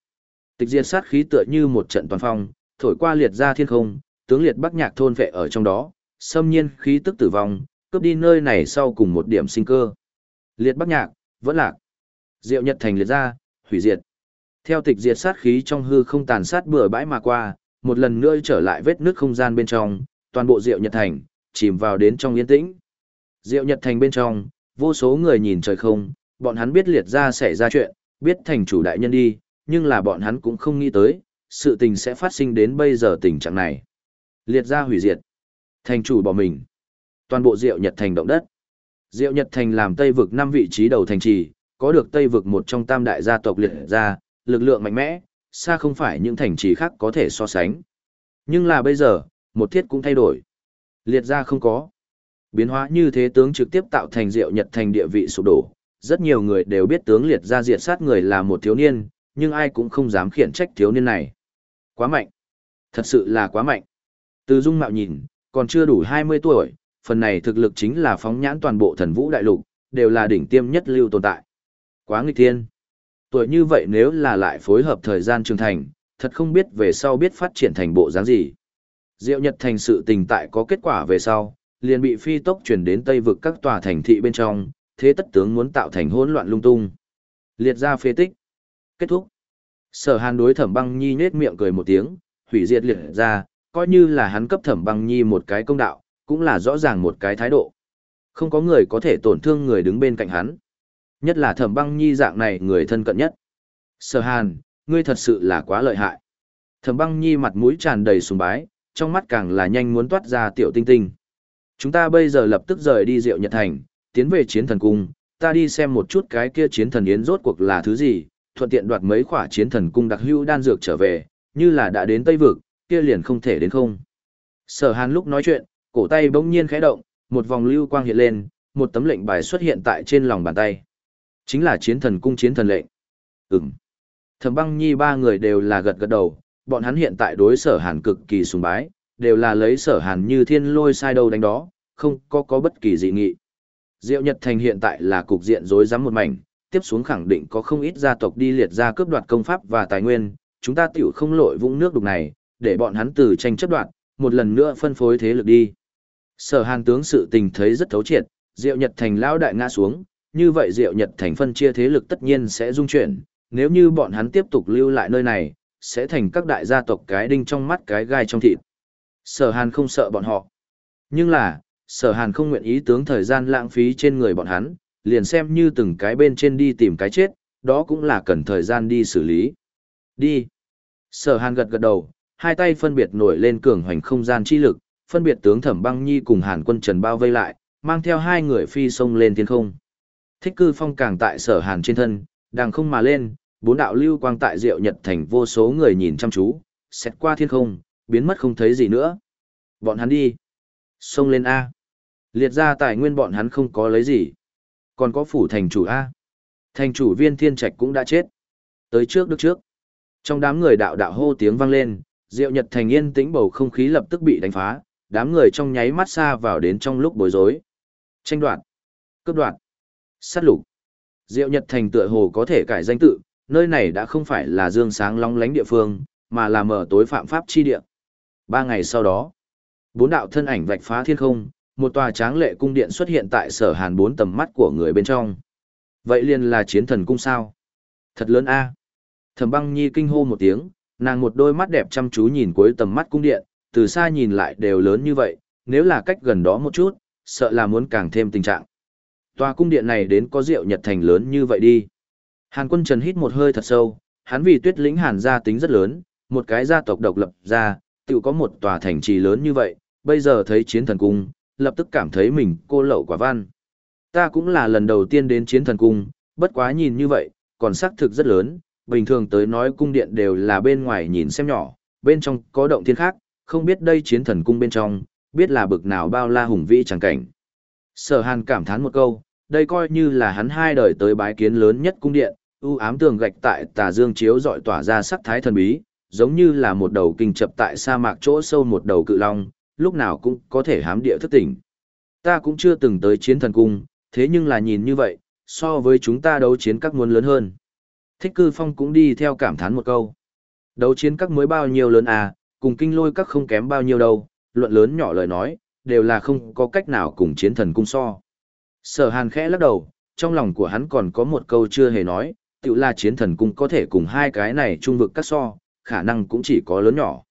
Tịch diệt sát khí tựa như một trận toàn phong, thổi qua liệt ra thiên không, tướng liệt bắc nhạc thôn vệ ở trong đó, xâm nhiên khí tức tử vong, cướp đi nơi này sau cùng một điểm sinh cơ. Liệt bắc nhạc, vẫn lạc. Diệu nhật thành liệt ra, hủy diệt. Theo tịch diệt sát khí trong hư không tàn sát bừa bãi mà qua, một lần nữa trở lại vết nước không gian bên trong, toàn bộ Diệu Nhật Thành, chìm vào đến trong yên tĩnh. Diệu Nhật Thành bên trong, vô số người nhìn trời không, bọn hắn biết liệt ra xảy ra chuyện, biết thành chủ đại nhân đi, nhưng là bọn hắn cũng không nghĩ tới, sự tình sẽ phát sinh đến bây giờ tình trạng này. Liệt ra hủy diệt. Thành chủ bỏ mình. Toàn bộ Diệu Nhật Thành động đất. Diệu Nhật Thành làm Tây vực năm vị trí đầu thành trì, có được Tây vực một trong tam đại gia tộc liệt ra, lực lượng mạnh mẽ, xa không phải những thành trì khác có thể so sánh. Nhưng là bây giờ, một thiết cũng thay đổi. Liệt ra không có. Biến hóa như thế tướng trực tiếp tạo thành diệu nhật thành địa vị sụp đổ, Rất nhiều người đều biết tướng liệt ra diệt sát người là một thiếu niên, nhưng ai cũng không dám khiển trách thiếu niên này. Quá mạnh. Thật sự là quá mạnh. Từ dung mạo nhìn, còn chưa đủ 20 tuổi, phần này thực lực chính là phóng nhãn toàn bộ thần vũ đại lục, đều là đỉnh tiêm nhất lưu tồn tại. Quá nghịch thiên. Tuổi như vậy nếu là lại phối hợp thời gian trưởng thành, thật không biết về sau biết phát triển thành bộ dáng gì. Diệu Nhật thành sự tình tại có kết quả về sau, liền bị phi tốc chuyển đến Tây vực các tòa thành thị bên trong, thế tất tướng muốn tạo thành hỗn loạn lung tung. Liệt ra phê tích. Kết thúc. Sở Hàn đối Thẩm Băng Nhi nhết miệng cười một tiếng, hủy diệt liệt ra, coi như là hắn cấp Thẩm Băng Nhi một cái công đạo, cũng là rõ ràng một cái thái độ. Không có người có thể tổn thương người đứng bên cạnh hắn. Nhất là Thẩm Băng Nhi dạng này người thân cận nhất. Sở Hàn, ngươi thật sự là quá lợi hại. Thẩm Băng Nhi mặt mũi tràn đầy sùng bái, trong mắt càng là nhanh muốn toát ra tiểu tinh tinh. Chúng ta bây giờ lập tức rời đi Diệu Nhật Thành, tiến về chiến thần cung, ta đi xem một chút cái kia chiến thần yến rốt cuộc là thứ gì, thuận tiện đoạt mấy khỏa chiến thần cung đặc hữu đan dược trở về, như là đã đến Tây Vực, kia liền không thể đến không. Sở hàn lúc nói chuyện, cổ tay bỗng nhiên khẽ động, một vòng lưu quang hiện lên, một tấm lệnh bài xuất hiện tại trên lòng bàn tay. Chính là chiến thần cung chiến thần lệnh. Ừm. Thẩm băng nhi ba người đều là gật gật đầu, bọn hắn hiện tại đối sở hàn cực kỳ sùng bái, đều là lấy sở hàn như thiên lôi sai đâu đánh đó, không có có bất kỳ dị nghị. Diệu Nhật Thành hiện tại là cục diện rối rắm một mảnh, tiếp xuống khẳng định có không ít gia tộc đi liệt ra cướp đoạt công pháp và tài nguyên, chúng ta tiểu không lội vũng nước đục này, để bọn hắn từ tranh chấp đoạt, một lần nữa phân phối thế lực đi. Sở Hàn tướng sự tình thấy rất thấu triệt, Diệu Nhật Thành lão đại ngã xuống, như vậy Diệu Nhật Thành phân chia thế lực tất nhiên sẽ dung chuyển, nếu như bọn hắn tiếp tục lưu lại nơi này, sẽ thành các đại gia tộc cái đinh trong mắt cái gai trong thịt. Sở Hàn không sợ bọn họ. Nhưng là, Sở Hàn không nguyện ý tướng thời gian lãng phí trên người bọn hắn, liền xem như từng cái bên trên đi tìm cái chết, đó cũng là cần thời gian đi xử lý. Đi. Sở Hàn gật gật đầu, hai tay phân biệt nổi lên cường hoành không gian chi lực, phân biệt tướng Thẩm Băng Nhi cùng Hàn Quân Trần bao vây lại, mang theo hai người phi sông lên thiên không. Thích cư phong càng tại Sở Hàn trên thân, đang không mà lên, bốn đạo lưu quang tại Diệu Nhật thành vô số người nhìn chăm chú, xét qua thiên không, biến mất không thấy gì nữa. Bọn hắn đi. Sông lên A. Liệt ra tài nguyên bọn hắn không có lấy gì. Còn có phủ thành chủ A. Thành chủ viên thiên trạch cũng đã chết. Tới trước đức trước. Trong đám người đạo đạo hô tiếng vang lên, Diệu Nhật thành yên tĩnh bầu không khí lập tức bị đánh phá, đám người trong nháy mắt xa vào đến trong lúc bối rối. Tranh đoạt, cướp đoạt, sát lục. Diệu Nhật thành tựa hồ có thể cải danh tự, nơi này đã không phải là dương sáng long lánh địa phương, mà là mở tối phạm pháp chi địa. Ba ngày sau đó, bốn đạo thân ảnh vạch phá thiên không, một tòa tráng lệ cung điện xuất hiện tại sở hàn bốn tầm mắt của người bên trong. Vậy liền là chiến thần cung sao? Thật lớn a. Thẩm băng nhi kinh hô một tiếng, nàng một đôi mắt đẹp chăm chú nhìn cuối tầm mắt cung điện, từ xa nhìn lại đều lớn như vậy, nếu là cách gần đó một chút, sợ là muốn càng thêm tình trạng. Tòa cung điện này đến có rượu nhật thành lớn như vậy đi. Hàn quân trần hít một hơi thật sâu, hắn vì tuyết lĩnh hàn gia tính rất lớn, một cái gia tộc độc lập ra, tự có một tòa thành trì lớn như vậy, bây giờ thấy chiến thần cung, lập tức cảm thấy mình cô lậu quả văn. Ta cũng là lần đầu tiên đến chiến thần cung, bất quá nhìn như vậy, còn xác thực rất lớn, bình thường tới nói cung điện đều là bên ngoài nhìn xem nhỏ, bên trong có động thiên khác, không biết đây chiến thần cung bên trong, biết là bực nào bao la hùng vĩ chẳng cảnh. Sở hàn cảm thán một câu, đây coi như là hắn hai đời tới bái kiến lớn nhất cung điện, u ám tường gạch tại tà dương chiếu dọi tỏa ra sắc thái thần bí, giống như là một đầu kinh chập tại sa mạc chỗ sâu một đầu cự long, lúc nào cũng có thể hám địa thức tỉnh. Ta cũng chưa từng tới chiến thần cung, thế nhưng là nhìn như vậy, so với chúng ta đấu chiến các muốn lớn hơn. Thích cư phong cũng đi theo cảm thán một câu. Đấu chiến các mới bao nhiêu lớn à, cùng kinh lôi các không kém bao nhiêu đâu, luận lớn nhỏ lời nói, đều là không có cách nào cùng chiến thần cung so. Sở hàn khẽ lắc đầu, trong lòng của hắn còn có một câu chưa hề nói, tự là chiến thần cung có thể cùng hai cái này trung vực các so, khả năng cũng chỉ có lớn nhỏ.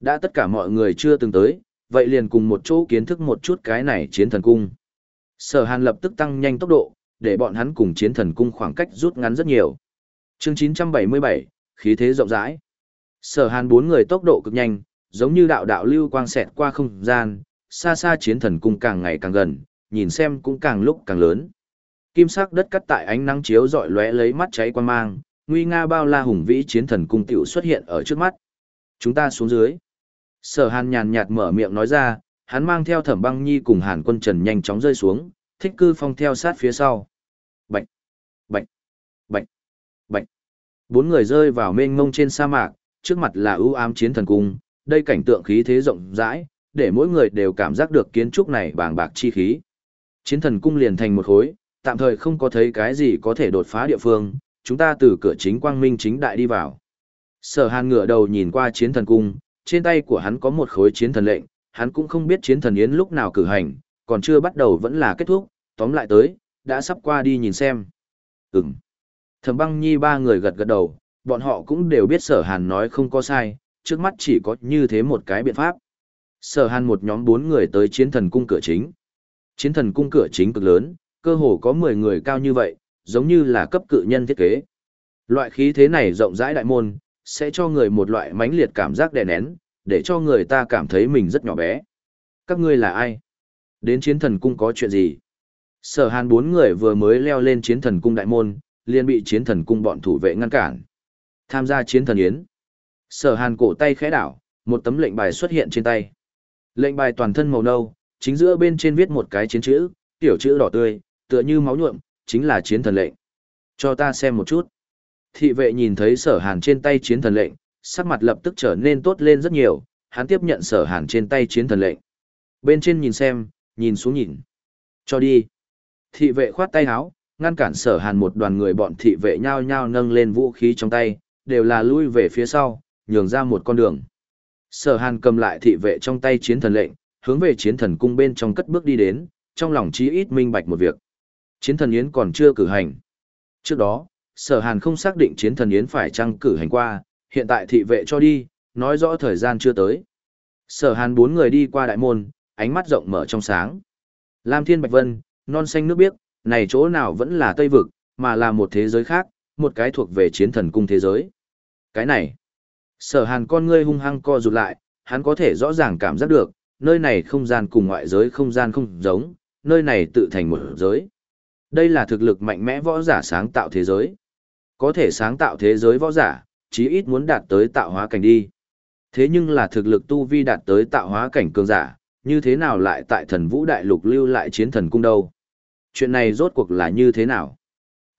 Đã tất cả mọi người chưa từng tới, vậy liền cùng một chỗ kiến thức một chút cái này chiến thần cung. Sở hàn lập tức tăng nhanh tốc độ, để bọn hắn cùng chiến thần cung khoảng cách rút ngắn rất nhiều. Chương 977, khí thế rộng rãi. Sở hàn bốn người tốc độ cực nhanh, giống như đạo đạo lưu quang xẹt qua không gian, xa xa chiến thần cung càng ngày càng gần, nhìn xem cũng càng lúc càng lớn. Kim sắc đất cắt tại ánh nắng chiếu rọi lóe lấy mắt cháy quan mang, nguy nga bao la hùng vĩ chiến thần cung tiểu xuất hiện ở trước mắt. Chúng ta xuống dưới. Sở hàn nhàn nhạt mở miệng nói ra, hắn mang theo thẩm băng nhi cùng hàn quân trần nhanh chóng rơi xuống, thích cư phong theo sát phía sau. Bạch! Bốn người rơi vào mênh mông trên sa mạc, trước mặt là ưu ám chiến thần cung, đây cảnh tượng khí thế rộng rãi, để mỗi người đều cảm giác được kiến trúc này bàng bạc chi khí. Chiến thần cung liền thành một khối, tạm thời không có thấy cái gì có thể đột phá địa phương, chúng ta từ cửa chính quang minh chính đại đi vào. Sở hàn ngửa đầu nhìn qua chiến thần cung, trên tay của hắn có một khối chiến thần lệnh, hắn cũng không biết chiến thần yến lúc nào cử hành, còn chưa bắt đầu vẫn là kết thúc, tóm lại tới, đã sắp qua đi nhìn xem. Ừm. Thẩm băng nhi ba người gật gật đầu, bọn họ cũng đều biết sở hàn nói không có sai, trước mắt chỉ có như thế một cái biện pháp. Sở hàn một nhóm bốn người tới chiến thần cung cửa chính. Chiến thần cung cửa chính cực lớn, cơ hồ có 10 người cao như vậy, giống như là cấp cự nhân thiết kế. Loại khí thế này rộng rãi đại môn, sẽ cho người một loại mãnh liệt cảm giác đè nén, để cho người ta cảm thấy mình rất nhỏ bé. Các ngươi là ai? Đến chiến thần cung có chuyện gì? Sở hàn bốn người vừa mới leo lên chiến thần cung đại môn, liền bị chiến thần cung bọn thủ vệ ngăn cản. Tham gia chiến thần yến. Sở hàn cổ tay khẽ đảo, một tấm lệnh bài xuất hiện trên tay. Lệnh bài toàn thân màu nâu, chính giữa bên trên viết một cái chiến chữ, tiểu chữ đỏ tươi, tựa như máu nhuộm, chính là chiến thần lệnh. Cho ta xem một chút. Thị vệ nhìn thấy sở hàn trên tay chiến thần lệnh, sắc mặt lập tức trở nên tốt lên rất nhiều, hắn tiếp nhận sở hàn trên tay chiến thần lệnh. Bên trên nhìn xem, nhìn xuống nhìn. Cho đi. Thị vệ khoát tay áo, ngăn cản sở hàn một đoàn người bọn thị vệ nhao nhao nâng lên vũ khí trong tay, đều là lui về phía sau, nhường ra một con đường. Sở hàn cầm lại thị vệ trong tay chiến thần lệnh, hướng về chiến thần cung bên trong cất bước đi đến, trong lòng chí ít minh bạch một việc. Chiến thần yến còn chưa cử hành. Trước đó, sở hàn không xác định chiến thần yến phải chăng cử hành qua, hiện tại thị vệ cho đi, nói rõ thời gian chưa tới. Sở hàn bốn người đi qua đại môn, ánh mắt rộng mở trong sáng. Lam Thiên Bạch Vân, non xanh nước biếc, này chỗ nào vẫn là Tây Vực, mà là một thế giới khác, một cái thuộc về chiến thần cung thế giới. Cái này, sở hàn con ngươi hung hăng co rụt lại, hắn có thể rõ ràng cảm giác được, nơi này không gian cùng ngoại giới không gian không giống, nơi này tự thành một giới. Đây là thực lực mạnh mẽ võ giả sáng tạo thế giới. Có thể sáng tạo thế giới võ giả, chí ít muốn đạt tới tạo hóa cảnh đi. Thế nhưng là thực lực tu vi đạt tới tạo hóa cảnh cường giả, như thế nào lại tại thần vũ đại lục lưu lại chiến thần cung đâu? Chuyện này rốt cuộc là như thế nào?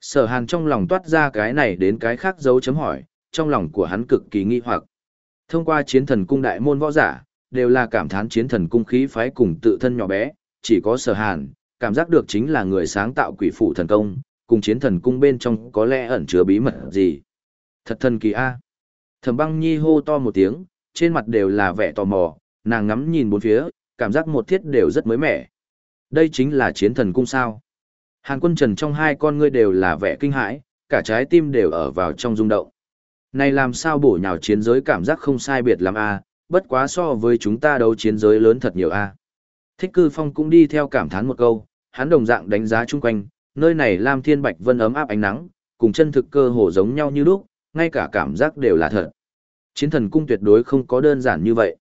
Sở hàn trong lòng toát ra cái này đến cái khác dấu chấm hỏi, trong lòng của hắn cực kỳ nghi hoặc. Thông qua chiến thần cung đại môn võ giả, đều là cảm thán chiến thần cung khí phái cùng tự thân nhỏ bé, chỉ có sở hàn, cảm giác được chính là người sáng tạo quỷ phụ thần công, cùng chiến thần cung bên trong có lẽ ẩn chứa bí mật gì. Thật thần kỳ a. Thẩm băng nhi hô to một tiếng, trên mặt đều là vẻ tò mò, nàng ngắm nhìn bốn phía, cảm giác một thiết đều rất mới mẻ. Đây chính là chiến thần cung sao. Hàn quân trần trong hai con ngươi đều là vẻ kinh hãi, cả trái tim đều ở vào trong rung động. Này làm sao bổ nhào chiến giới cảm giác không sai biệt lắm a, bất quá so với chúng ta đấu chiến giới lớn thật nhiều a. Thích cư phong cũng đi theo cảm thán một câu, hắn đồng dạng đánh giá chung quanh, nơi này Lam Thiên Bạch Vân ấm áp ánh nắng, cùng chân thực cơ hồ giống nhau như lúc, ngay cả cảm giác đều là thật. Chiến thần cung tuyệt đối không có đơn giản như vậy.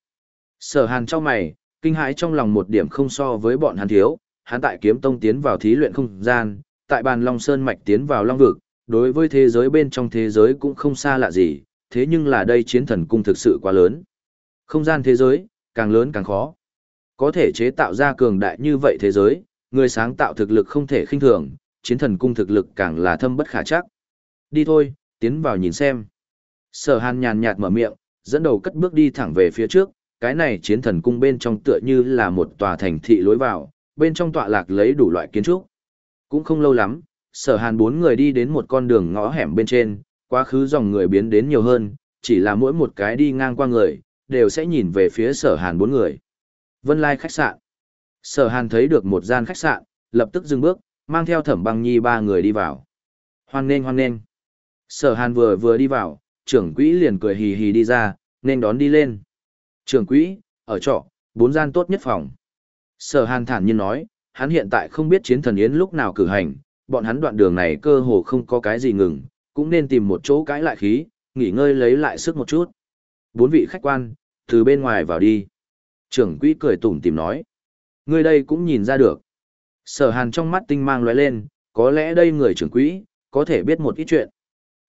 Sở Hàn trong mày, kinh hãi trong lòng một điểm không so với bọn hắn thiếu, hắn tại kiếm tông tiến vào thí luyện không gian, tại bàn Long Sơn mạch tiến vào Long vực, đối với thế giới bên trong thế giới cũng không xa lạ gì, thế nhưng là đây chiến thần cung thực sự quá lớn. Không gian thế giới, càng lớn càng khó. Có thể chế tạo ra cường đại như vậy thế giới, người sáng tạo thực lực không thể khinh thường, chiến thần cung thực lực càng là thâm bất khả chắc. Đi thôi, tiến vào nhìn xem. Sở hàn nhàn nhạt mở miệng, dẫn đầu cất bước đi thẳng về phía trước, cái này chiến thần cung bên trong tựa như là một tòa thành thị lối vào, bên trong tọa lạc lấy đủ loại kiến trúc. Cũng không lâu lắm, sở hàn bốn người đi đến một con đường ngõ hẻm bên trên, quá khứ dòng người biến đến nhiều hơn, chỉ là mỗi một cái đi ngang qua người, đều sẽ nhìn về phía sở hàn bốn người. Vân Lai khách sạn. Sở hàn thấy được một gian khách sạn, lập tức dừng bước, mang theo thẩm băng nhi ba người đi vào. Hoan nghênh hoan nghênh. Sở hàn vừa vừa đi vào, trưởng quỹ liền cười hì hì đi ra, nên đón đi lên. Trưởng quỹ, ở trọ, bốn gian tốt nhất phòng. Sở hàn thản nhiên nói, hắn hiện tại không biết chiến thần yến lúc nào cử hành, bọn hắn đoạn đường này cơ hồ không có cái gì ngừng, cũng nên tìm một chỗ cãi lại khí, nghỉ ngơi lấy lại sức một chút. Bốn vị khách quan, từ bên ngoài vào đi. Trưởng quỹ cười tủm tìm nói. Người đây cũng nhìn ra được. Sở hàn trong mắt tinh mang lóe lên, có lẽ đây người trưởng quỹ, có thể biết một ít chuyện.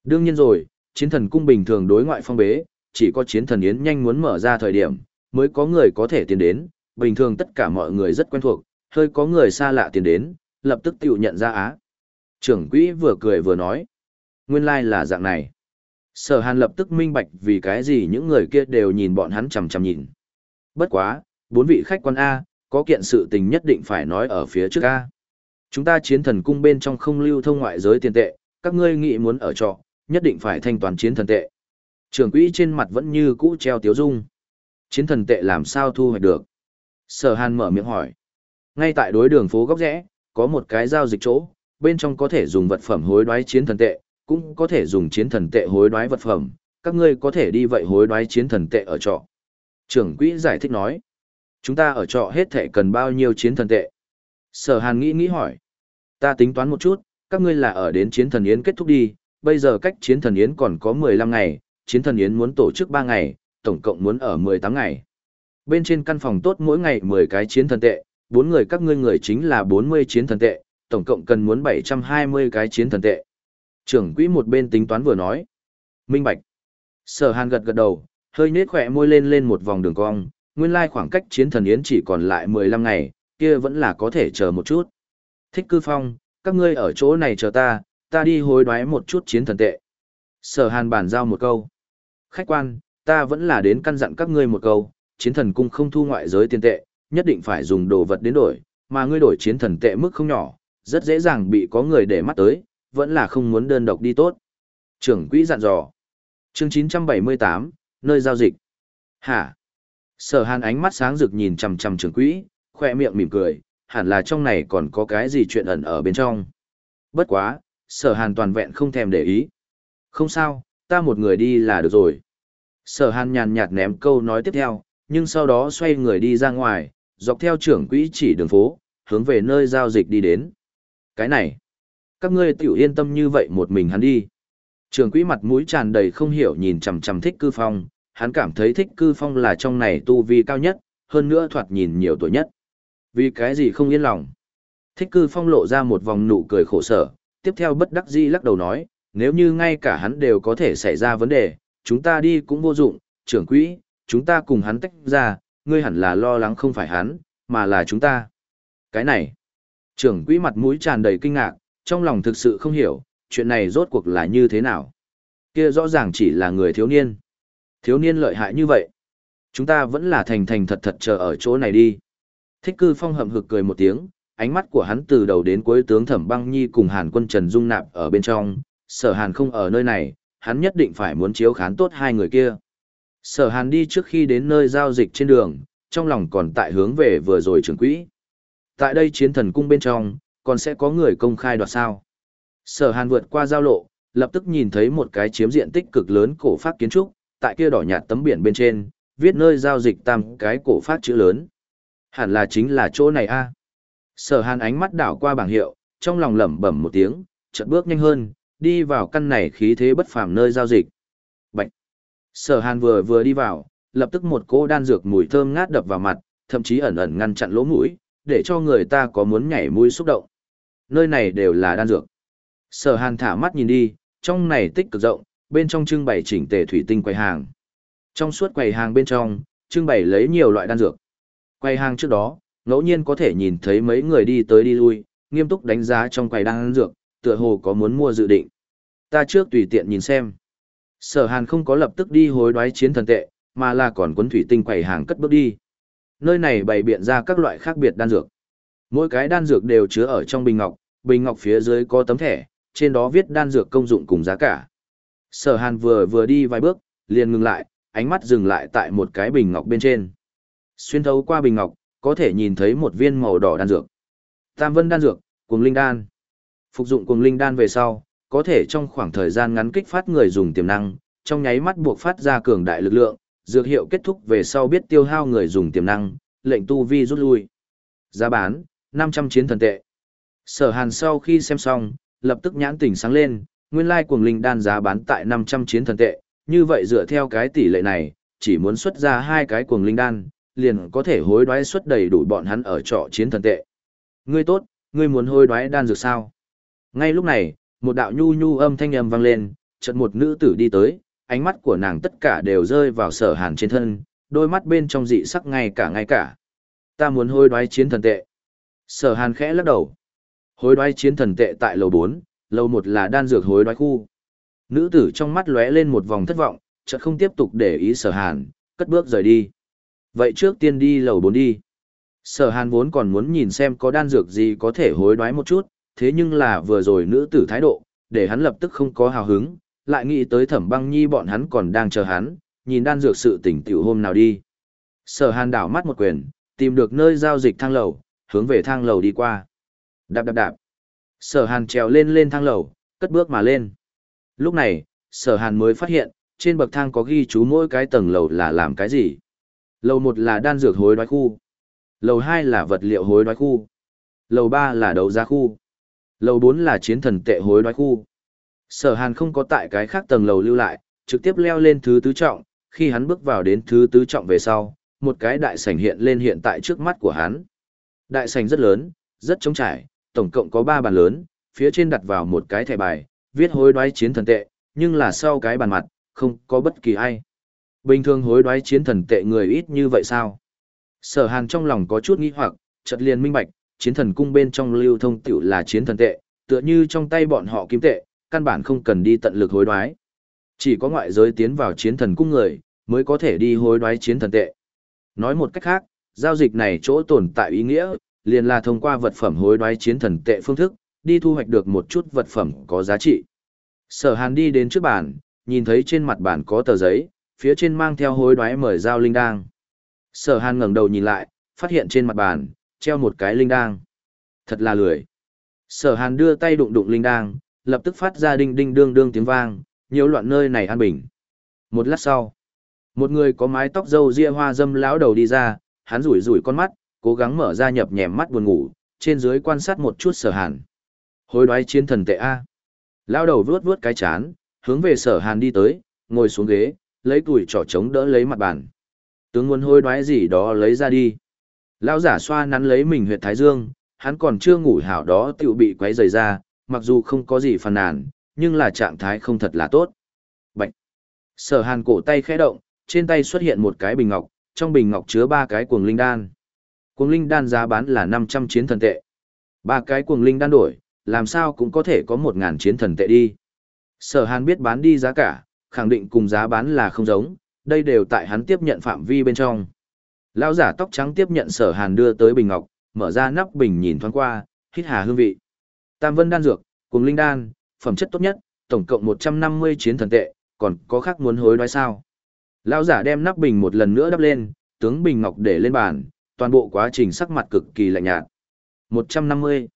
Đương nhiên rồi, chiến thần cung bình thường đối ngoại phong bế, chỉ có chiến thần yến nhanh muốn mở ra thời điểm, mới có người có thể tiến đến, bình thường tất cả mọi người rất quen thuộc, hơi có người xa lạ tiến đến, lập tức tiểu nhận ra á. Trưởng quỹ vừa cười vừa nói, nguyên lai like là dạng này. Sở hàn lập tức minh bạch vì cái gì những người kia đều nhìn bọn hắn chằm chằm nhìn. Bất quá, bốn vị khách quan A, có kiện sự tình nhất định phải nói ở phía trước A. Chúng ta chiến thần cung bên trong không lưu thông ngoại giới tiền tệ, các ngươi nghĩ muốn ở trọ, nhất định phải thanh toán chiến thần tệ. Trưởng quỹ trên mặt vẫn như cũ treo tiếu dung. Chiến thần tệ làm sao thu hoạch được? Sở hàn mở miệng hỏi. Ngay tại đối đường phố góc rẽ, có một cái giao dịch chỗ, bên trong có thể dùng vật phẩm hối đoái chiến thần tệ, cũng có thể dùng chiến thần tệ hối đoái vật phẩm, các ngươi có thể đi vậy hối đoái chiến thần tệ ở trọ. Trưởng quỹ giải thích nói, chúng ta ở trọ hết thể cần bao nhiêu chiến thần tệ. Sở hàn nghĩ nghĩ hỏi, ta tính toán một chút, các ngươi là ở đến chiến thần yến kết thúc đi, bây giờ cách chiến thần yến còn có 15 ngày, chiến thần yến muốn tổ chức 3 ngày, tổng cộng muốn ở 18 ngày. Bên trên căn phòng tốt mỗi ngày 10 cái chiến thần tệ, bốn người các ngươi người chính là 40 chiến thần tệ, tổng cộng cần muốn 720 cái chiến thần tệ. Trưởng quỹ một bên tính toán vừa nói. Minh Bạch. Sở Hàn gật gật đầu, hơi nết khỏe môi lên lên một vòng đường cong, nguyên lai khoảng cách chiến thần yến chỉ còn lại 15 ngày, kia vẫn là có thể chờ một chút. Thích cư phong, các ngươi ở chỗ này chờ ta, ta đi hối đoái một chút chiến thần tệ. Sở Hàn bàn giao một câu. Khách quan, ta vẫn là đến căn dặn các ngươi một câu, chiến thần cung không thu ngoại giới tiền tệ, nhất định phải dùng đồ vật đến đổi, mà ngươi đổi chiến thần tệ mức không nhỏ, rất dễ dàng bị có người để mắt tới, vẫn là không muốn đơn độc đi tốt. Trưởng quỹ dặn dò. Chương 978, nơi giao dịch. Hả? Sở hàn ánh mắt sáng rực nhìn chằm chằm trưởng quỹ, khoe miệng mỉm cười, hẳn là trong này còn có cái gì chuyện ẩn ở bên trong. Bất quá, sở hàn toàn vẹn không thèm để ý. Không sao, ta một người đi là được rồi. Sở hàn nhàn nhạt ném câu nói tiếp theo, nhưng sau đó xoay người đi ra ngoài, dọc theo trưởng quỹ chỉ đường phố, hướng về nơi giao dịch đi đến. Cái này, các ngươi tiểu yên tâm như vậy một mình hắn đi. Trường quỹ mặt mũi tràn đầy không hiểu nhìn chằm chằm thích cư phong, hắn cảm thấy thích cư phong là trong này tu vi cao nhất, hơn nữa thoạt nhìn nhiều tuổi nhất. Vì cái gì không yên lòng. Thích cư phong lộ ra một vòng nụ cười khổ sở, tiếp theo bất đắc dĩ lắc đầu nói, nếu như ngay cả hắn đều có thể xảy ra vấn đề, chúng ta đi cũng vô dụng, trưởng quỹ, chúng ta cùng hắn tách ra, ngươi hẳn là lo lắng không phải hắn, mà là chúng ta. Cái này, trưởng quỹ mặt mũi tràn đầy kinh ngạc, trong lòng thực sự không hiểu, chuyện này rốt cuộc là như thế nào. Kia rõ ràng chỉ là người thiếu niên. Thiếu niên lợi hại như vậy. Chúng ta vẫn là thành thành thật thật chờ ở chỗ này đi. Thích cư phong hậm hực cười một tiếng, ánh mắt của hắn từ đầu đến cuối tướng thẩm băng nhi cùng hàn quân trần dung nạp ở bên trong, sở hàn không ở nơi này, hắn nhất định phải muốn chiếu khán tốt hai người kia. Sở hàn đi trước khi đến nơi giao dịch trên đường, trong lòng còn tại hướng về vừa rồi trưởng quỹ. Tại đây chiến thần cung bên trong, còn sẽ có người công khai đoạt sao. Sở hàn vượt qua giao lộ, lập tức nhìn thấy một cái chiếm diện tích cực lớn cổ phát kiến trúc, tại kia đỏ nhạt tấm biển bên trên, viết nơi giao dịch tam cái cổ phát chữ lớn. Hẳn là chính là chỗ này a. Sở hàn ánh mắt đảo qua bảng hiệu, trong lòng lẩm bẩm một tiếng, chợt bước nhanh hơn, đi vào căn này khí thế bất phàm nơi giao dịch. Bạch. Sở hàn vừa vừa đi vào, lập tức một cỗ đan dược mùi thơm ngát đập vào mặt, thậm chí ẩn ẩn ngăn chặn lỗ mũi, để cho người ta có muốn nhảy mũi xúc động. Nơi này đều là đan dược. Sở Hàn thả mắt nhìn đi, trong này tích cực rộng, bên trong trưng bày chỉnh tề thủy tinh quầy hàng. Trong suốt quầy hàng bên trong, trưng bày lấy nhiều loại đan dược. Quầy hàng trước đó, ngẫu nhiên có thể nhìn thấy mấy người đi tới đi lui, nghiêm túc đánh giá trong quầy đan dược, tựa hồ có muốn mua dự định. Ta trước tùy tiện nhìn xem. Sở Hàn không có lập tức đi hối đoái chiến thần tệ, mà là còn quấn thủy tinh quầy hàng cất bước đi. Nơi này bày biện ra các loại khác biệt đan dược. Mỗi cái đan dược đều chứa ở trong bình ngọc, bình ngọc phía dưới có tấm thẻ, trên đó viết đan dược công dụng cùng giá cả. Sở Hàn vừa vừa đi vài bước, liền ngừng lại, ánh mắt dừng lại tại một cái bình ngọc bên trên. Xuyên thấu qua bình ngọc, có thể nhìn thấy một viên màu đỏ đan dược. Tam vân đan dược, cuồng linh đan. Phục dụng cuồng linh đan về sau, có thể trong khoảng thời gian ngắn kích phát người dùng tiềm năng, trong nháy mắt buộc phát ra cường đại lực lượng, dược hiệu kết thúc về sau biết tiêu hao người dùng tiềm năng, lệnh tu vi rút lui. Giá bán, 500 chiến thần tệ. Sở hàn sau khi xem xong, lập tức nhãn tỉnh sáng lên, nguyên lai cuồng linh đan giá bán tại 500 chiến thần tệ, như vậy dựa theo cái tỷ lệ này, chỉ muốn xuất ra hai cái cuồng linh đan, liền có thể hối đoái xuất đầy đủ bọn hắn ở trọ chiến thần tệ. Ngươi tốt, ngươi muốn hối đoái đan dược sao? Ngay lúc này, một đạo nhu nhu âm thanh âm vang lên, chợt một nữ tử đi tới, ánh mắt của nàng tất cả đều rơi vào sở hàn trên thân, đôi mắt bên trong dị sắc ngay cả ngay cả. Ta muốn hối đoái chiến thần tệ. Sở hàn khẽ lắc đầu. Hối đoái chiến thần tệ tại lầu bốn, lầu một là đan dược hối đoái khu. Nữ tử trong mắt lóe lên một vòng thất vọng, chợt không tiếp tục để ý sở hàn, cất bước rời đi. Vậy trước tiên đi lầu bốn đi. Sở hàn vốn còn muốn nhìn xem có đan dược gì có thể hối đoái một chút, thế nhưng là vừa rồi nữ tử thái độ, để hắn lập tức không có hào hứng, lại nghĩ tới thẩm băng nhi bọn hắn còn đang chờ hắn, nhìn đan dược sự tỉnh tiểu hôm nào đi. Sở hàn đảo mắt một quyền, tìm được nơi giao dịch thang lầu, hướng về thang lầu đi qua. Đạp đạp đạp. Sở hàn trèo lên lên thang lầu, cất bước mà lên. Lúc này, sở hàn mới phát hiện, trên bậc thang có ghi chú mỗi cái tầng lầu là làm cái gì. Lầu một là đan dược hối đoái khu. Lầu hai là vật liệu hối đoái khu. Lầu ba là đấu giá khu. Lầu bốn là chiến thần tệ hối đoái khu. Sở hàn không có tại cái khác tầng lầu lưu lại, trực tiếp leo lên thứ tứ trọng, khi hắn bước vào đến thứ tứ trọng về sau, một cái đại sảnh hiện lên hiện tại trước mắt của hắn. Đại sảnh rất lớn, rất trống trải, tổng cộng có 3 bàn lớn, phía trên đặt vào một cái thẻ bài, viết hối đoái chiến thần tệ, nhưng là sau cái bàn mặt, không có bất kỳ ai. Bình thường hối đoái chiến thần tệ người ít như vậy sao? Sở Hàn trong lòng có chút nghi hoặc, chợt liền minh bạch, chiến thần cung bên trong lưu thông tiểu là chiến thần tệ, tựa như trong tay bọn họ kim tệ, căn bản không cần đi tận lực hối đoái. Chỉ có ngoại giới tiến vào chiến thần cung người, mới có thể đi hối đoái chiến thần tệ. Nói một cách khác, giao dịch này chỗ tồn tại ý nghĩa, liền là thông qua vật phẩm hối đoái chiến thần tệ phương thức, đi thu hoạch được một chút vật phẩm có giá trị. Sở Hàn đi đến trước bàn, nhìn thấy trên mặt bàn có tờ giấy, phía trên mang theo hối đoái mời giao linh đang. Sở Hàn ngẩng đầu nhìn lại, phát hiện trên mặt bàn, treo một cái linh đang. Thật là lười. Sở Hàn đưa tay đụng đụng linh đang, lập tức phát ra đinh đinh đương đương tiếng vang, nhiều loạn nơi này an bình. Một lát sau, một người có mái tóc râu ria hoa dâm lão đầu đi ra, hắn rủi rủi con mắt, cố gắng mở ra nhập nhèm mắt buồn ngủ, trên dưới quan sát một chút sở hàn. Hối đoái chiến thần tệ A. Lão đầu vuốt vuốt cái chán, hướng về sở hàn đi tới, ngồi xuống ghế, lấy tuổi trỏ trống đỡ lấy mặt bàn. Tướng muốn hối đoái gì đó lấy ra đi. Lão giả xoa nắn lấy mình huyệt thái dương, hắn còn chưa ngủ hảo đó tiểu bị quấy rời ra, mặc dù không có gì phàn nàn, nhưng là trạng thái không thật là tốt. Bạch. Sở hàn cổ tay khẽ động, trên tay xuất hiện một cái bình ngọc, trong bình ngọc chứa ba cái cuồng linh đan. Cuồng linh đan giá bán là 500 chiến thần tệ. Ba cái cuồng linh đan đổi, làm sao cũng có thể có 1000 chiến thần tệ đi. Sở hàn biết bán đi giá cả, khẳng định cùng giá bán là không giống, đây đều tại hắn tiếp nhận phạm vi bên trong. Lão giả tóc trắng tiếp nhận sở hàn đưa tới bình ngọc, mở ra nắp bình nhìn thoáng qua, hít hà hương vị. Tam vân đan dược, cùng linh đan, phẩm chất tốt nhất, tổng cộng 150 chiến thần tệ, còn có khác muốn hối đoái sao. Lão giả đem nắp bình một lần nữa đắp lên, tướng bình ngọc để lên bàn, toàn bộ quá trình sắc mặt cực kỳ lạnh nhạt. 150.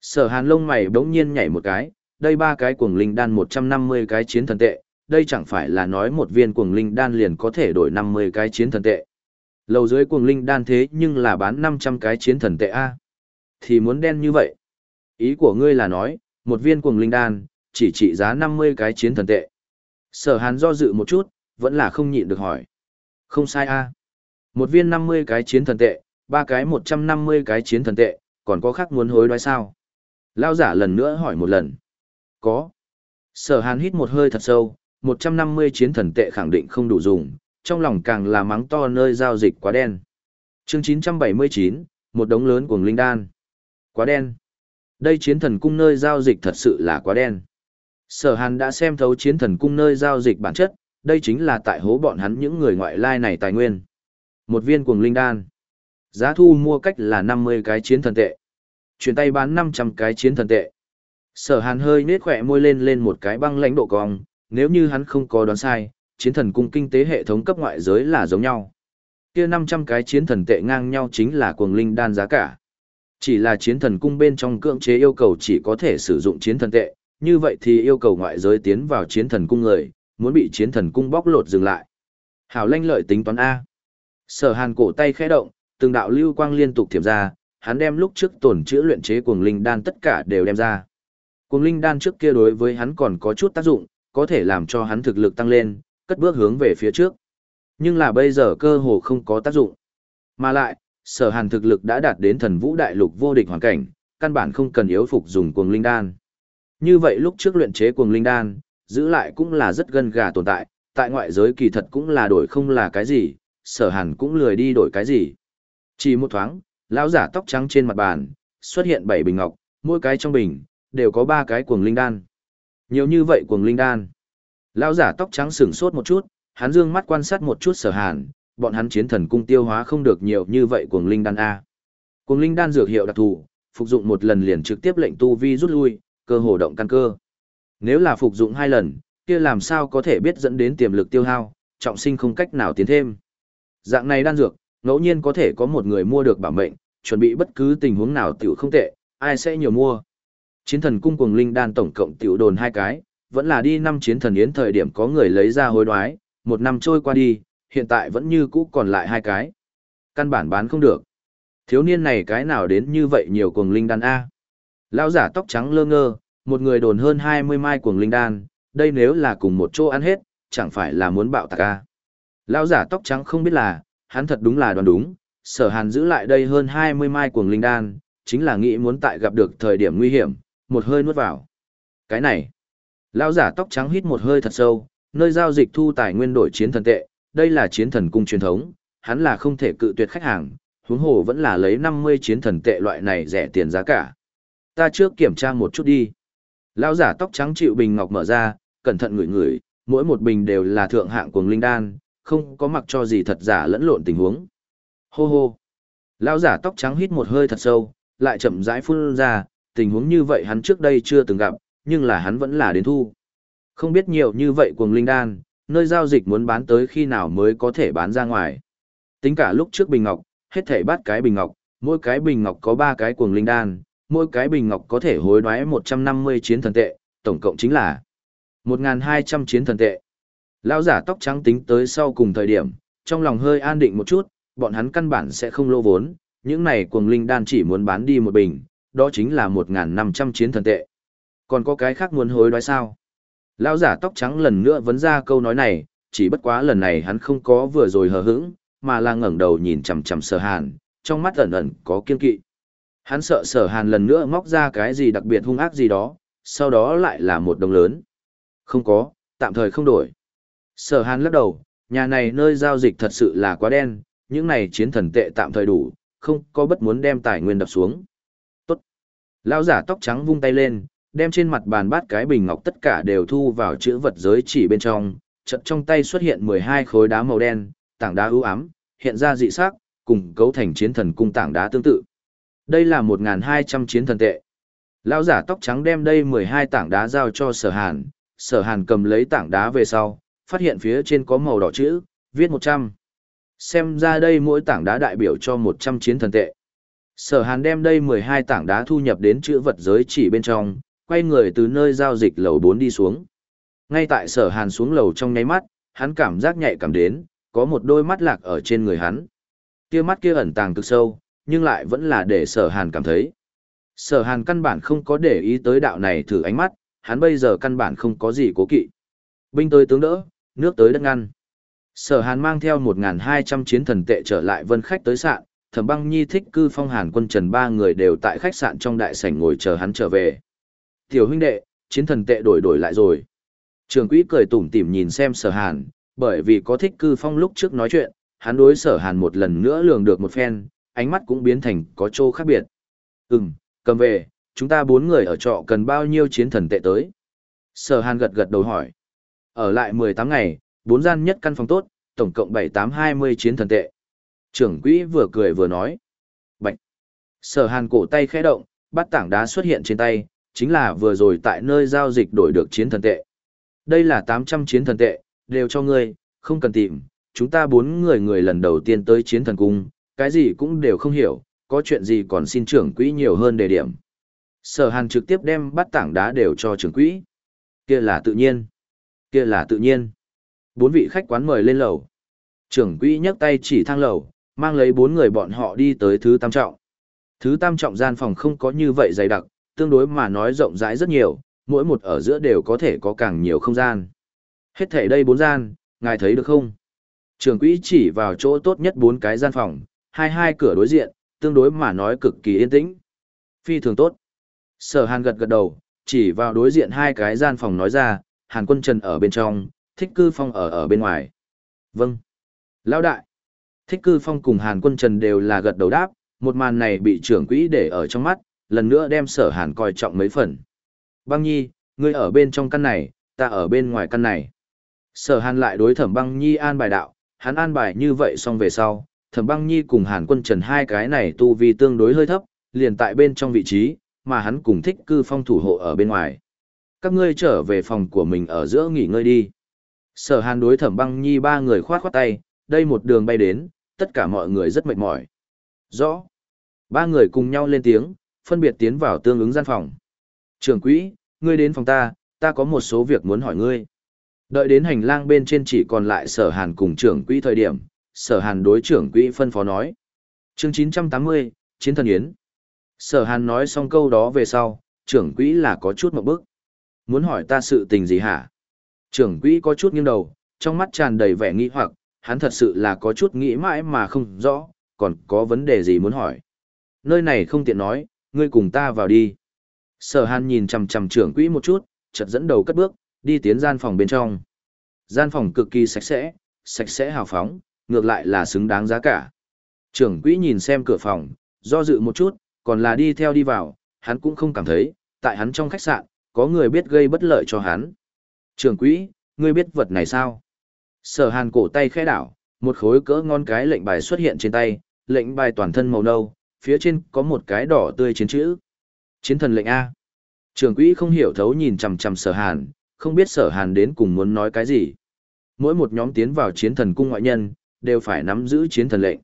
Sở hàn lông mày bỗng nhiên nhảy một cái, đây ba cái cuồng linh đan 150 cái chiến thần tệ, đây chẳng phải là nói một viên cuồng linh đan liền có thể đổi 50 cái chiến thần tệ. Lầu dưới cuồng linh đan thế nhưng là bán 500 cái chiến thần tệ A. Thì muốn đen như vậy. Ý của ngươi là nói, một viên cuồng linh đan, chỉ trị giá 50 cái chiến thần tệ. Sở hàn do dự một chút, vẫn là không nhịn được hỏi. Không sai A. Một viên 50 cái chiến thần tệ, ba cái 150 cái chiến thần tệ, còn có khác muốn hối đoái sao? Lao giả lần nữa hỏi một lần. Có. Sở hàn hít một hơi thật sâu, 150 chiến thần tệ khẳng định không đủ dùng, trong lòng càng là mắng to nơi giao dịch quá đen. chương 979, một đống lớn cuồng linh đan. Quá đen. Đây chiến thần cung nơi giao dịch thật sự là quá đen. Sở hàn đã xem thấu chiến thần cung nơi giao dịch bản chất, đây chính là tại hố bọn hắn những người ngoại lai này tài nguyên. Một viên cuồng linh đan. Giá thu mua cách là 50 cái chiến thần tệ. Chuyển tay bán 500 cái chiến thần tệ. Sở hàn hơi nết khỏe môi lên lên một cái băng lãnh độ cong, nếu như hắn không có đoán sai, chiến thần cung kinh tế hệ thống cấp ngoại giới là giống nhau. Kia 500 cái chiến thần tệ ngang nhau chính là cuồng linh đan giá cả. Chỉ là chiến thần cung bên trong cưỡng chế yêu cầu chỉ có thể sử dụng chiến thần tệ, như vậy thì yêu cầu ngoại giới tiến vào chiến thần cung người, muốn bị chiến thần cung bóc lột dừng lại. Hảo lanh lợi tính toán A. Sở hàn cổ tay khẽ động, từng đạo lưu quang liên tục thiểm ra, hắn đem lúc trước tổn chữa luyện chế cuồng linh đan tất cả đều đem ra. Cuồng linh đan trước kia đối với hắn còn có chút tác dụng, có thể làm cho hắn thực lực tăng lên, cất bước hướng về phía trước. Nhưng là bây giờ cơ hồ không có tác dụng. Mà lại, sở hàn thực lực đã đạt đến thần vũ đại lục vô địch hoàn cảnh, căn bản không cần yếu phục dùng cuồng linh đan. Như vậy lúc trước luyện chế cuồng linh đan, giữ lại cũng là rất gần gà tồn tại, tại ngoại giới kỳ thật cũng là đổi không là cái gì, sở hàn cũng lười đi đổi cái gì. Chỉ một thoáng, lão giả tóc trắng trên mặt bàn, xuất hiện bảy bình ngọc, mỗi cái trong bình, đều có ba cái cuồng linh đan. Nhiều như vậy cuồng linh đan. Lão giả tóc trắng sửng sốt một chút, hắn dương mắt quan sát một chút sở hàn, bọn hắn chiến thần cung tiêu hóa không được nhiều như vậy cuồng linh đan A. Cuồng linh đan dược hiệu đặc thù, phục dụng một lần liền trực tiếp lệnh tu vi rút lui, cơ hồ động căn cơ. Nếu là phục dụng hai lần, kia làm sao có thể biết dẫn đến tiềm lực tiêu hao, trọng sinh không cách nào tiến thêm. Dạng này đan dược, ngẫu nhiên có thể có một người mua được bảo mệnh, chuẩn bị bất cứ tình huống nào tiểu không tệ, ai sẽ nhiều mua. Chiến thần cung cuồng linh đan tổng cộng tiểu đồn hai cái, vẫn là đi năm chiến thần yến thời điểm có người lấy ra hối đoái, một năm trôi qua đi, hiện tại vẫn như cũ còn lại hai cái. Căn bản bán không được. Thiếu niên này cái nào đến như vậy nhiều cuồng linh đan A. Lão giả tóc trắng lơ ngơ, một người đồn hơn 20 mai cuồng linh đan, đây nếu là cùng một chỗ ăn hết, chẳng phải là muốn bạo tạc A. Lão giả tóc trắng không biết là, hắn thật đúng là đoán đúng, sở hàn giữ lại đây hơn 20 mai cuồng linh đan, chính là nghĩ muốn tại gặp được thời điểm nguy hiểm, một hơi nuốt vào. Cái này, lão giả tóc trắng hít một hơi thật sâu, nơi giao dịch thu tài nguyên đổi chiến thần tệ, đây là chiến thần cung truyền thống, hắn là không thể cự tuyệt khách hàng, huống hồ vẫn là lấy 50 chiến thần tệ loại này rẻ tiền giá cả. Ta trước kiểm tra một chút đi. Lão giả tóc trắng chịu bình ngọc mở ra, cẩn thận ngửi ngửi, mỗi một bình đều là thượng hạng cuồng linh đan, không có mặc cho gì thật giả lẫn lộn tình huống. Hô hô. Lão giả tóc trắng hít một hơi thật sâu, lại chậm rãi phun ra, tình huống như vậy hắn trước đây chưa từng gặp, nhưng là hắn vẫn là đến thu. Không biết nhiều như vậy cuồng linh đan, nơi giao dịch muốn bán tới khi nào mới có thể bán ra ngoài. Tính cả lúc trước bình ngọc, hết thảy bát cái bình ngọc, mỗi cái bình ngọc có ba cái cuồng linh đan, mỗi cái bình ngọc có thể hối đoái 150 chiến thần tệ, tổng cộng chính là 1.200 chiến thần tệ. Lão giả tóc trắng tính tới sau cùng thời điểm, trong lòng hơi an định một chút, bọn hắn căn bản sẽ không lô vốn, những này cuồng linh đan chỉ muốn bán đi một bình, đó chính là 1.500 chiến thần tệ. Còn có cái khác muốn hối đoái sao? Lão giả tóc trắng lần nữa vấn ra câu nói này, chỉ bất quá lần này hắn không có vừa rồi hờ hững, mà là ngẩng đầu nhìn chằm chằm sở hàn, trong mắt ẩn ẩn có kiên kỵ. Hắn sợ sở hàn lần nữa móc ra cái gì đặc biệt hung ác gì đó, sau đó lại là một đồng lớn. Không có, tạm thời không đổi. Sở hàn lắc đầu, nhà này nơi giao dịch thật sự là quá đen, những này chiến thần tệ tạm thời đủ, không có bất muốn đem tài nguyên đập xuống. Tốt. Lão giả tóc trắng vung tay lên, đem trên mặt bàn bát cái bình ngọc tất cả đều thu vào chữ vật giới chỉ bên trong, chợt trong tay xuất hiện 12 khối đá màu đen, tảng đá ưu ám, hiện ra dị sắc, cùng cấu thành chiến thần cung tảng đá tương tự. Đây là 1.200 chiến thần tệ. Lão giả tóc trắng đem đây 12 tảng đá giao cho sở hàn, sở hàn cầm lấy tảng đá về sau, phát hiện phía trên có màu đỏ chữ, viết 100. Xem ra đây mỗi tảng đá đại biểu cho 100 chiến thần tệ. Sở hàn đem đây 12 tảng đá thu nhập đến chữ vật giới chỉ bên trong, quay người từ nơi giao dịch lầu 4 đi xuống. Ngay tại sở hàn xuống lầu trong nháy mắt, hắn cảm giác nhạy cảm đến, có một đôi mắt lạc ở trên người hắn. Kia mắt kia ẩn tàng cực sâu, nhưng lại vẫn là để sở hàn cảm thấy. Sở hàn căn bản không có để ý tới đạo này thử ánh mắt, hắn bây giờ căn bản không có gì cố kỵ. Binh tới tướng đỡ, nước tới đất ngăn. Sở hàn mang theo 1.200 chiến thần tệ trở lại vân khách tới sạn, thẩm băng nhi thích cư phong hàn quân trần ba người đều tại khách sạn trong đại sảnh ngồi chờ hắn trở về. Tiểu huynh đệ, chiến thần tệ đổi đổi lại rồi. Trường quỹ cười tủm tỉm nhìn xem sở hàn, bởi vì có thích cư phong lúc trước nói chuyện, hắn đối sở hàn một lần nữa lường được một phen, ánh mắt cũng biến thành có chỗ khác biệt. Ừm, cầm về, chúng ta bốn người ở trọ cần bao nhiêu chiến thần tệ tới? Sở hàn gật gật đầu hỏi. Ở lại 18 ngày, bốn gian nhất căn phòng tốt, tổng cộng 7820 chiến thần tệ. Trưởng quỹ vừa cười vừa nói. Bạch. Sở hàn cổ tay khẽ động, bắt tảng đá xuất hiện trên tay, chính là vừa rồi tại nơi giao dịch đổi được chiến thần tệ. Đây là 800 chiến thần tệ, đều cho ngươi, không cần tìm, chúng ta bốn người người lần đầu tiên tới chiến thần cung, cái gì cũng đều không hiểu, có chuyện gì còn xin trưởng quỹ nhiều hơn đề điểm. Sở hàn trực tiếp đem bắt tảng đá đều cho trưởng quỹ. Kia là tự nhiên. Kia là tự nhiên. Bốn vị khách quán mời lên lầu. Trưởng quỹ nhấc tay chỉ thang lầu, mang lấy bốn người bọn họ đi tới thứ tam trọng. Thứ tam trọng gian phòng không có như vậy dày đặc, tương đối mà nói rộng rãi rất nhiều, mỗi một ở giữa đều có thể có càng nhiều không gian. Hết thể đây bốn gian, ngài thấy được không? Trường quỹ chỉ vào chỗ tốt nhất bốn cái gian phòng, hai hai cửa đối diện, tương đối mà nói cực kỳ yên tĩnh. Phi thường tốt. Sở Hàn gật gật đầu, chỉ vào đối diện hai cái gian phòng nói ra, Hàn Quân Trần ở bên trong, Thích Cư Phong ở ở bên ngoài. Vâng. Lão đại. Thích Cư Phong cùng Hàn Quân Trần đều là gật đầu đáp, một màn này bị trưởng quỹ để ở trong mắt, lần nữa đem Sở Hàn coi trọng mấy phần. Băng Nhi, ngươi ở bên trong căn này, ta ở bên ngoài căn này. Sở Hàn lại đối Thẩm Băng Nhi an bài đạo, hắn an bài như vậy xong về sau, Thẩm Băng Nhi cùng Hàn Quân Trần hai cái này tu vi tương đối hơi thấp, liền tại bên trong vị trí, mà hắn cùng thích cư phong thủ hộ ở bên ngoài. Các ngươi trở về phòng của mình ở giữa nghỉ ngơi đi. Sở Hàn đối Thẩm Băng Nhi ba người khoát khoát tay, đây một đường bay đến, tất cả mọi người rất mệt mỏi. Rõ. Ba người cùng nhau lên tiếng, phân biệt tiến vào tương ứng gian phòng. Trưởng quỹ, ngươi đến phòng ta, ta có một số việc muốn hỏi ngươi. Đợi đến hành lang bên trên chỉ còn lại sở hàn cùng trưởng quỹ thời điểm, sở hàn đối trưởng quỹ phân phó nói. chương 980, Chiến thần Yến. Sở hàn nói xong câu đó về sau, trưởng quỹ là có chút một bức. Muốn hỏi ta sự tình gì hả? Trưởng quỹ có chút nghiêng đầu, trong mắt tràn đầy vẻ nghi hoặc, hắn thật sự là có chút nghĩ mãi mà không rõ, còn có vấn đề gì muốn hỏi. Nơi này không tiện nói, ngươi cùng ta vào đi. Sở hàn nhìn chằm chằm trưởng quỹ một chút, chợt dẫn đầu cất bước, đi tiến gian phòng bên trong. Gian phòng cực kỳ sạch sẽ, sạch sẽ hào phóng, ngược lại là xứng đáng giá cả. Trưởng quỹ nhìn xem cửa phòng, do dự một chút, còn là đi theo đi vào, hắn cũng không cảm thấy, tại hắn trong khách sạn, có người biết gây bất lợi cho hắn. Trưởng quỹ, ngươi biết vật này sao? Sở hàn cổ tay khẽ đảo, một khối cỡ ngon cái lệnh bài xuất hiện trên tay, lệnh bài toàn thân màu nâu, phía trên có một cái đỏ tươi chiến chữ. Chiến thần lệnh A. trường quỹ không hiểu thấu nhìn chằm chằm sở hàn, không biết sở hàn đến cùng muốn nói cái gì. Mỗi một nhóm tiến vào chiến thần cung ngoại nhân, đều phải nắm giữ chiến thần lệnh.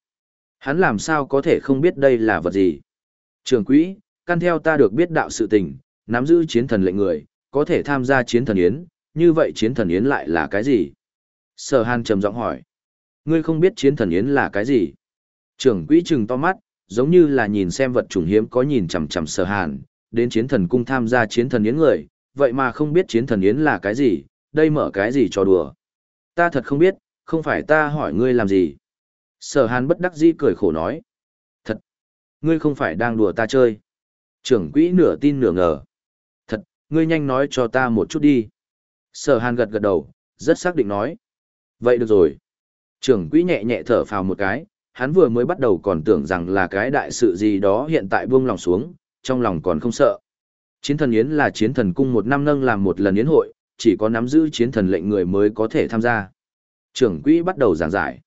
Hắn làm sao có thể không biết đây là vật gì. trường quỹ, căn theo ta được biết đạo sự tình, nắm giữ chiến thần lệnh người, có thể tham gia chiến thần yến, như vậy chiến thần yến lại là cái gì? Sở hàn trầm giọng hỏi. Ngươi không biết chiến thần yến là cái gì? Trưởng quỹ trừng to mắt, giống như là nhìn xem vật chủng hiếm có nhìn chằm chằm sở hàn, đến chiến thần cung tham gia chiến thần yến người, vậy mà không biết chiến thần yến là cái gì, đây mở cái gì cho đùa. Ta thật không biết, không phải ta hỏi ngươi làm gì. Sở hàn bất đắc dĩ cười khổ nói. Thật, ngươi không phải đang đùa ta chơi. Trưởng quỹ nửa tin nửa ngờ. Thật, ngươi nhanh nói cho ta một chút đi. Sở hàn gật gật đầu, rất xác định nói. Vậy được rồi. Trưởng quỹ nhẹ nhẹ thở phào một cái, hắn vừa mới bắt đầu còn tưởng rằng là cái đại sự gì đó hiện tại buông lòng xuống, trong lòng còn không sợ. Chiến thần yến là chiến thần cung một năm nâng làm một lần yến hội, chỉ có nắm giữ chiến thần lệnh người mới có thể tham gia. Trưởng quỹ bắt đầu giảng giải.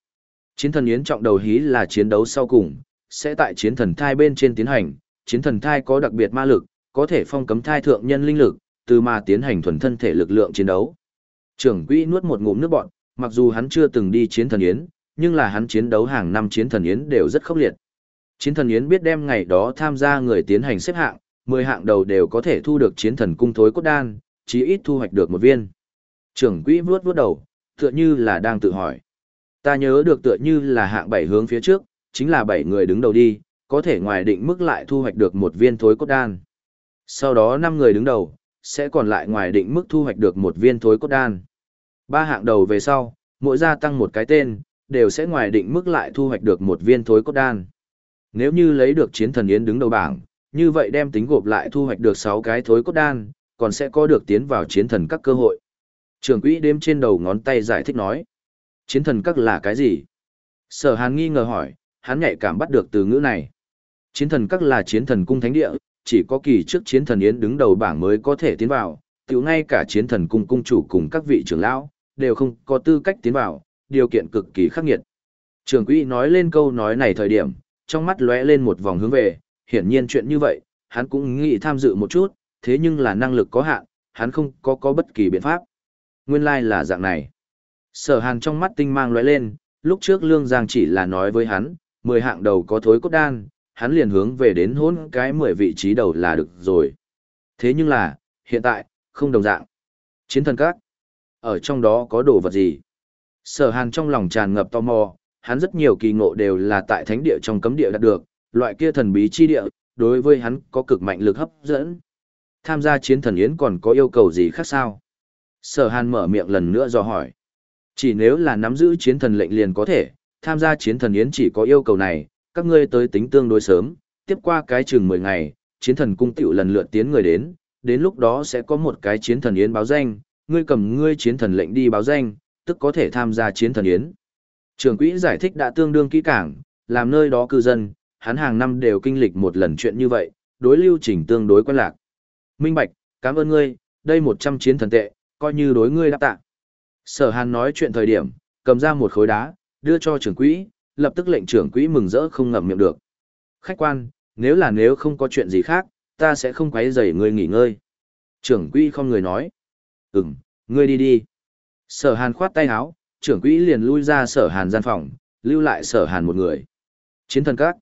Chiến thần yến trọng đầu hí là chiến đấu sau cùng, sẽ tại chiến thần thai bên trên tiến hành, chiến thần thai có đặc biệt ma lực, có thể phong cấm thai thượng nhân linh lực, từ mà tiến hành thuần thân thể lực lượng chiến đấu. Trưởng quỹ nuốt một ngụm nước bọt, mặc dù hắn chưa từng đi chiến thần yến, nhưng là hắn chiến đấu hàng năm chiến thần yến đều rất khốc liệt. Chiến thần yến biết đem ngày đó tham gia người tiến hành xếp hạng, 10 hạng đầu đều có thể thu được chiến thần cung thối cốt đan, chí ít thu hoạch được một viên. Trưởng quỹ vuốt vuốt đầu, tựa như là đang tự hỏi. Ta nhớ được tựa như là hạng 7 hướng phía trước, chính là 7 người đứng đầu đi, có thể ngoài định mức lại thu hoạch được một viên thối cốt đan. Sau đó 5 người đứng đầu, sẽ còn lại ngoài định mức thu hoạch được một viên thối cốt đan. Ba hạng đầu về sau, mỗi gia tăng một cái tên, đều sẽ ngoài định mức lại thu hoạch được một viên thối cốt đan. Nếu như lấy được chiến thần yến đứng đầu bảng, như vậy đem tính gộp lại thu hoạch được 6 cái thối cốt đan, còn sẽ có được tiến vào chiến thần các cơ hội. Trường quỹ đêm trên đầu ngón tay giải thích nói. Chiến thần các là cái gì? Sở hàn nghi ngờ hỏi, hắn nhạy cảm bắt được từ ngữ này. Chiến thần các là chiến thần cung thánh địa, chỉ có kỳ trước chiến thần yến đứng đầu bảng mới có thể tiến vào, tiểu ngay cả chiến thần cung cung chủ cùng các vị trưởng lão, đều không có tư cách tiến vào, điều kiện cực kỳ khắc nghiệt. Trường quỹ nói lên câu nói này thời điểm, trong mắt lóe lên một vòng hướng về, hiển nhiên chuyện như vậy, hắn cũng nghĩ tham dự một chút, thế nhưng là năng lực có hạn, hắn không có có bất kỳ biện pháp. Nguyên lai like là dạng này. Sở hàn trong mắt tinh mang lóe lên, lúc trước Lương Giang chỉ là nói với hắn, 10 hạng đầu có thối cốt đan, hắn liền hướng về đến hôn cái 10 vị trí đầu là được rồi. Thế nhưng là, hiện tại, không đồng dạng. Chiến thần các, ở trong đó có đồ vật gì? Sở hàn trong lòng tràn ngập tò mò, hắn rất nhiều kỳ ngộ đều là tại thánh địa trong cấm địa đạt được, loại kia thần bí chi địa, đối với hắn có cực mạnh lực hấp dẫn. Tham gia chiến thần yến còn có yêu cầu gì khác sao? Sở hàn mở miệng lần nữa dò hỏi. Chỉ nếu là nắm giữ chiến thần lệnh liền có thể, tham gia chiến thần yến chỉ có yêu cầu này, các ngươi tới tính tương đối sớm, tiếp qua cái chừng 10 ngày, chiến thần cung tiểu lần lượt tiến người đến, đến lúc đó sẽ có một cái chiến thần yến báo danh, ngươi cầm ngươi chiến thần lệnh đi báo danh, tức có thể tham gia chiến thần yến. Trường quỹ giải thích đã tương đương kỹ càng, làm nơi đó cư dân, hắn hàng năm đều kinh lịch một lần chuyện như vậy, đối lưu trình tương đối quen lạc. Minh Bạch, cảm ơn ngươi, đây 100 chiến thần tệ, coi như đối ngươi đáp tạ. Sở hàn nói chuyện thời điểm, cầm ra một khối đá, đưa cho trưởng quỹ, lập tức lệnh trưởng quỹ mừng rỡ không ngậm miệng được. Khách quan, nếu là nếu không có chuyện gì khác, ta sẽ không quấy rầy ngươi nghỉ ngơi. Trưởng quỹ không người nói. Ừm, ngươi đi đi. Sở hàn khoát tay áo, trưởng quỹ liền lui ra sở hàn gian phòng, lưu lại sở hàn một người. Chiến thần các.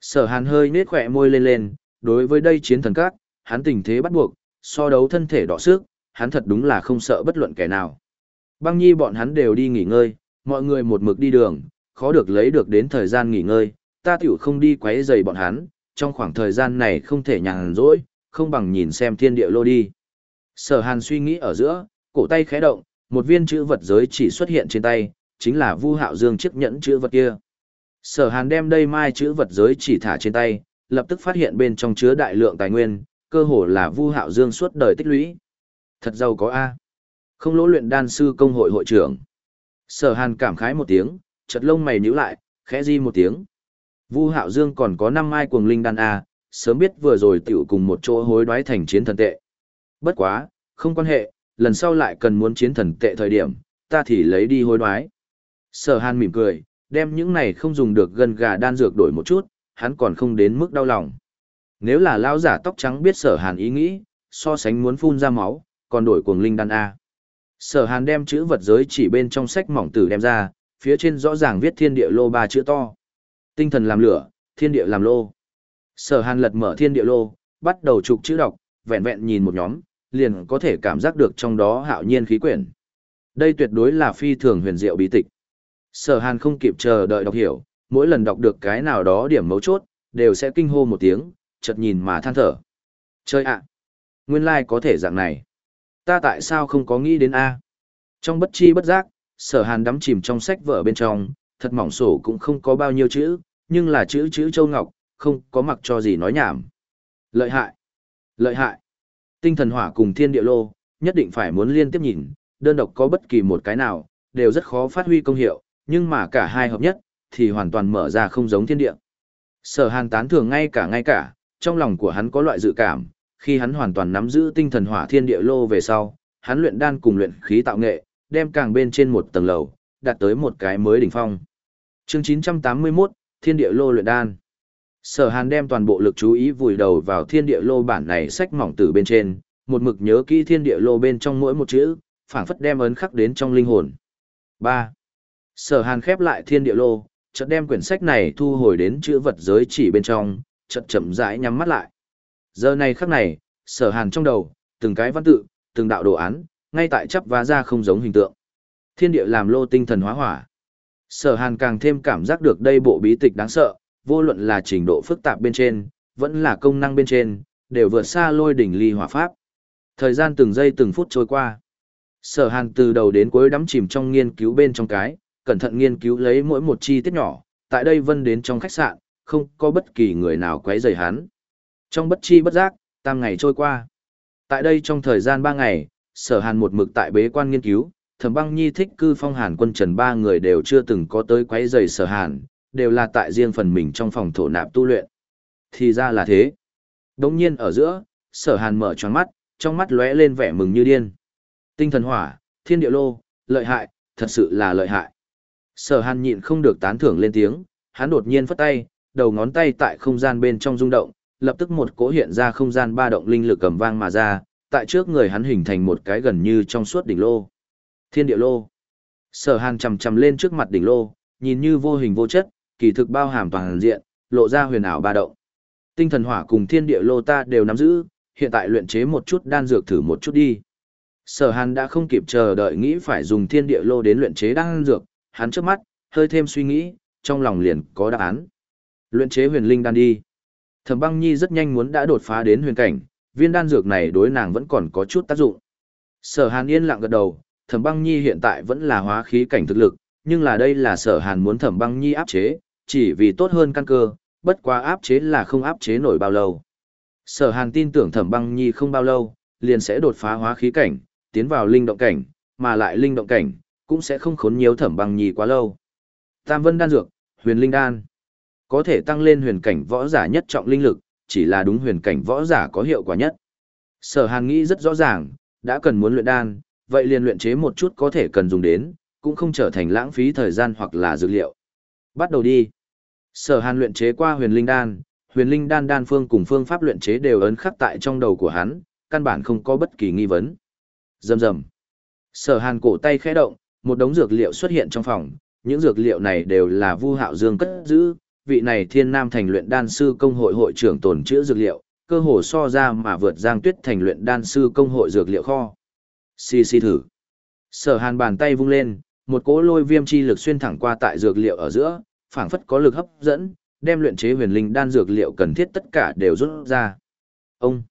Sở hàn hơi nết khỏe môi lên lên, đối với đây chiến thần các, hắn tình thế bắt buộc, so đấu thân thể đỏ sức, hắn thật đúng là không sợ bất luận kẻ nào. Băng nhi bọn hắn đều đi nghỉ ngơi, mọi người một mực đi đường, khó được lấy được đến thời gian nghỉ ngơi, ta tiểu không đi quấy rầy bọn hắn, trong khoảng thời gian này không thể nhàn rỗi, không bằng nhìn xem thiên địa lô đi. Sở hàn suy nghĩ ở giữa, cổ tay khẽ động, một viên chữ vật giới chỉ xuất hiện trên tay, chính là Vu Hạo Dương chiếc nhẫn chữ vật kia. Sở Hàn đem đây mai chữ vật giới chỉ thả trên tay, lập tức phát hiện bên trong chứa đại lượng tài nguyên, cơ hồ là Vu Hạo Dương suốt đời tích lũy. Thật giàu có a. Không lỗ luyện đan sư công hội hội trưởng. Sở Hàn cảm khái một tiếng, chợt lông mày nhíu lại, khẽ di một tiếng. Vu Hạo Dương còn có năm mai cuồng linh đan a, sớm biết vừa rồi tiểu cùng một chỗ hối đoái thành chiến thần tệ. Bất quá, không quan hệ, lần sau lại cần muốn chiến thần tệ thời điểm, ta thì lấy đi hối đoái. Sở Hàn mỉm cười, đem những này không dùng được gần gà đan dược đổi một chút, hắn còn không đến mức đau lòng. Nếu là lão giả tóc trắng biết Sở Hàn ý nghĩ, so sánh muốn phun ra máu, còn đổi cuồng linh đan A. Sở Hàn đem chữ vật giới chỉ bên trong sách mỏng tử đem ra, phía trên rõ ràng viết thiên địa lô ba chữ to. Tinh thần làm lửa, thiên địa làm lô. Sở Hàn lật mở thiên địa lô, bắt đầu trục chữ đọc, vẹn vẹn nhìn một nhóm, liền có thể cảm giác được trong đó hạo nhiên khí quyển. Đây tuyệt đối là phi thường huyền diệu bí tịch. Sở Hàn không kịp chờ đợi đọc hiểu, mỗi lần đọc được cái nào đó điểm mấu chốt, đều sẽ kinh hô một tiếng, chợt nhìn mà than thở. Chơi ạ! nguyên lai like có thể dạng này. Ta tại sao không có nghĩ đến A? Trong bất chi bất giác, sở hàn đắm chìm trong sách vở bên trong, thật mỏng sổ cũng không có bao nhiêu chữ, nhưng là chữ chữ châu ngọc, không có mặc cho gì nói nhảm. Lợi hại! Lợi hại! Tinh thần hỏa cùng thiên địa lô, nhất định phải muốn liên tiếp nhìn, đơn độc có bất kỳ một cái nào, đều rất khó phát huy công hiệu, nhưng mà cả hai hợp nhất, thì hoàn toàn mở ra không giống thiên địa. Sở hàn tán thường ngay cả ngay cả, trong lòng của hắn có loại dự cảm, khi hắn hoàn toàn nắm giữ tinh thần hỏa thiên địa lô về sau, hắn luyện đan cùng luyện khí tạo nghệ, đem càng bên trên một tầng lầu, đạt tới một cái mới đỉnh phong. Chương 981, Thiên địa lô luyện đan. Sở Hàn đem toàn bộ lực chú ý vùi đầu vào thiên địa lô bản này sách mỏng từ bên trên, một mực nhớ kỹ thiên địa lô bên trong mỗi một chữ, phảng phất đem ấn khắc đến trong linh hồn. 3. Sở Hàn khép lại thiên địa lô, chợt đem quyển sách này thu hồi đến chữ vật giới chỉ bên trong, chợt chậm rãi nhắm mắt lại. Giờ này khắc này, Sở Hàn trong đầu, từng cái văn tự, từng đạo đồ án, ngay tại chắp vá ra không giống hình tượng. Thiên địa làm lô tinh thần hóa hỏa. Sở Hàn càng thêm cảm giác được đây bộ bí tịch đáng sợ, vô luận là trình độ phức tạp bên trên, vẫn là công năng bên trên, đều vượt xa lôi đỉnh ly hỏa pháp. Thời gian từng giây từng phút trôi qua. Sở Hàn từ đầu đến cuối đắm chìm trong nghiên cứu bên trong cái, cẩn thận nghiên cứu lấy mỗi một chi tiết nhỏ, tại đây vân đến trong khách sạn, không có bất kỳ người nào quấy rầy hắn. Trong bất chi bất giác, tam ngày trôi qua. Tại đây trong thời gian ba ngày, sở hàn một mực tại bế quan nghiên cứu, thẩm băng nhi thích cư phong hàn quân trần ba người đều chưa từng có tới quấy rầy sở hàn, đều là tại riêng phần mình trong phòng thổ nạp tu luyện. Thì ra là thế. Đống nhiên ở giữa, sở hàn mở tròn mắt, trong mắt lóe lên vẻ mừng như điên. Tinh thần hỏa, thiên địa lô, lợi hại, thật sự là lợi hại. Sở hàn nhịn không được tán thưởng lên tiếng, hắn đột nhiên phất tay, đầu ngón tay tại không gian bên trong rung động, lập tức một cỗ hiện ra không gian ba động linh lực cầm vang mà ra, tại trước người hắn hình thành một cái gần như trong suốt đỉnh lô. Thiên địa lô. Sở hàn chầm chầm lên trước mặt đỉnh lô, nhìn như vô hình vô chất, kỳ thực bao hàm toàn diện, lộ ra huyền ảo ba động. Tinh thần hỏa cùng thiên địa lô ta đều nắm giữ, hiện tại luyện chế một chút đan dược thử một chút đi. Sở hàn đã không kịp chờ đợi nghĩ phải dùng thiên địa lô đến luyện chế đan dược, hắn trước mắt, hơi thêm suy nghĩ, trong lòng liền có đáp án. Luyện chế huyền linh đan đi. Thẩm băng nhi rất nhanh muốn đã đột phá đến huyền cảnh, viên đan dược này đối nàng vẫn còn có chút tác dụng. Sở hàn yên lặng gật đầu, thẩm băng nhi hiện tại vẫn là hóa khí cảnh thực lực, nhưng là đây là sở hàn muốn thẩm băng nhi áp chế, chỉ vì tốt hơn căn cơ, bất quá áp chế là không áp chế nổi bao lâu. Sở hàn tin tưởng thẩm băng nhi không bao lâu, liền sẽ đột phá hóa khí cảnh, tiến vào linh động cảnh, mà lại linh động cảnh, cũng sẽ không khốn nhiều thẩm băng nhi quá lâu. Tam vân đan dược, huyền linh đan, có thể tăng lên huyền cảnh võ giả nhất trọng linh lực, chỉ là đúng huyền cảnh võ giả có hiệu quả nhất. Sở Hàn nghĩ rất rõ ràng, đã cần muốn luyện đan, vậy liền luyện chế một chút có thể cần dùng đến, cũng không trở thành lãng phí thời gian hoặc là dược liệu. Bắt đầu đi. Sở Hàn luyện chế qua huyền linh đan, huyền linh đan đan phương cùng phương pháp luyện chế đều ấn khắc tại trong đầu của hắn, căn bản không có bất kỳ nghi vấn. Rầm rầm. Sở Hàn cổ tay khẽ động, một đống dược liệu xuất hiện trong phòng, những dược liệu này đều là Vu Hạo Dương cất giữ, vị này Thiên Nam thành luyện đan sư công hội hội trưởng tồn trữ dược liệu, cơ hồ so ra mà vượt Giang Tuyết thành luyện đan sư công hội dược liệu kho. Xì xì thử. Sở Hàn bàn tay vung lên, một cỗ lôi viêm chi lực xuyên thẳng qua tại dược liệu ở giữa, phảng phất có lực hấp dẫn, đem luyện chế huyền linh đan dược liệu cần thiết tất cả đều rút ra. Ông.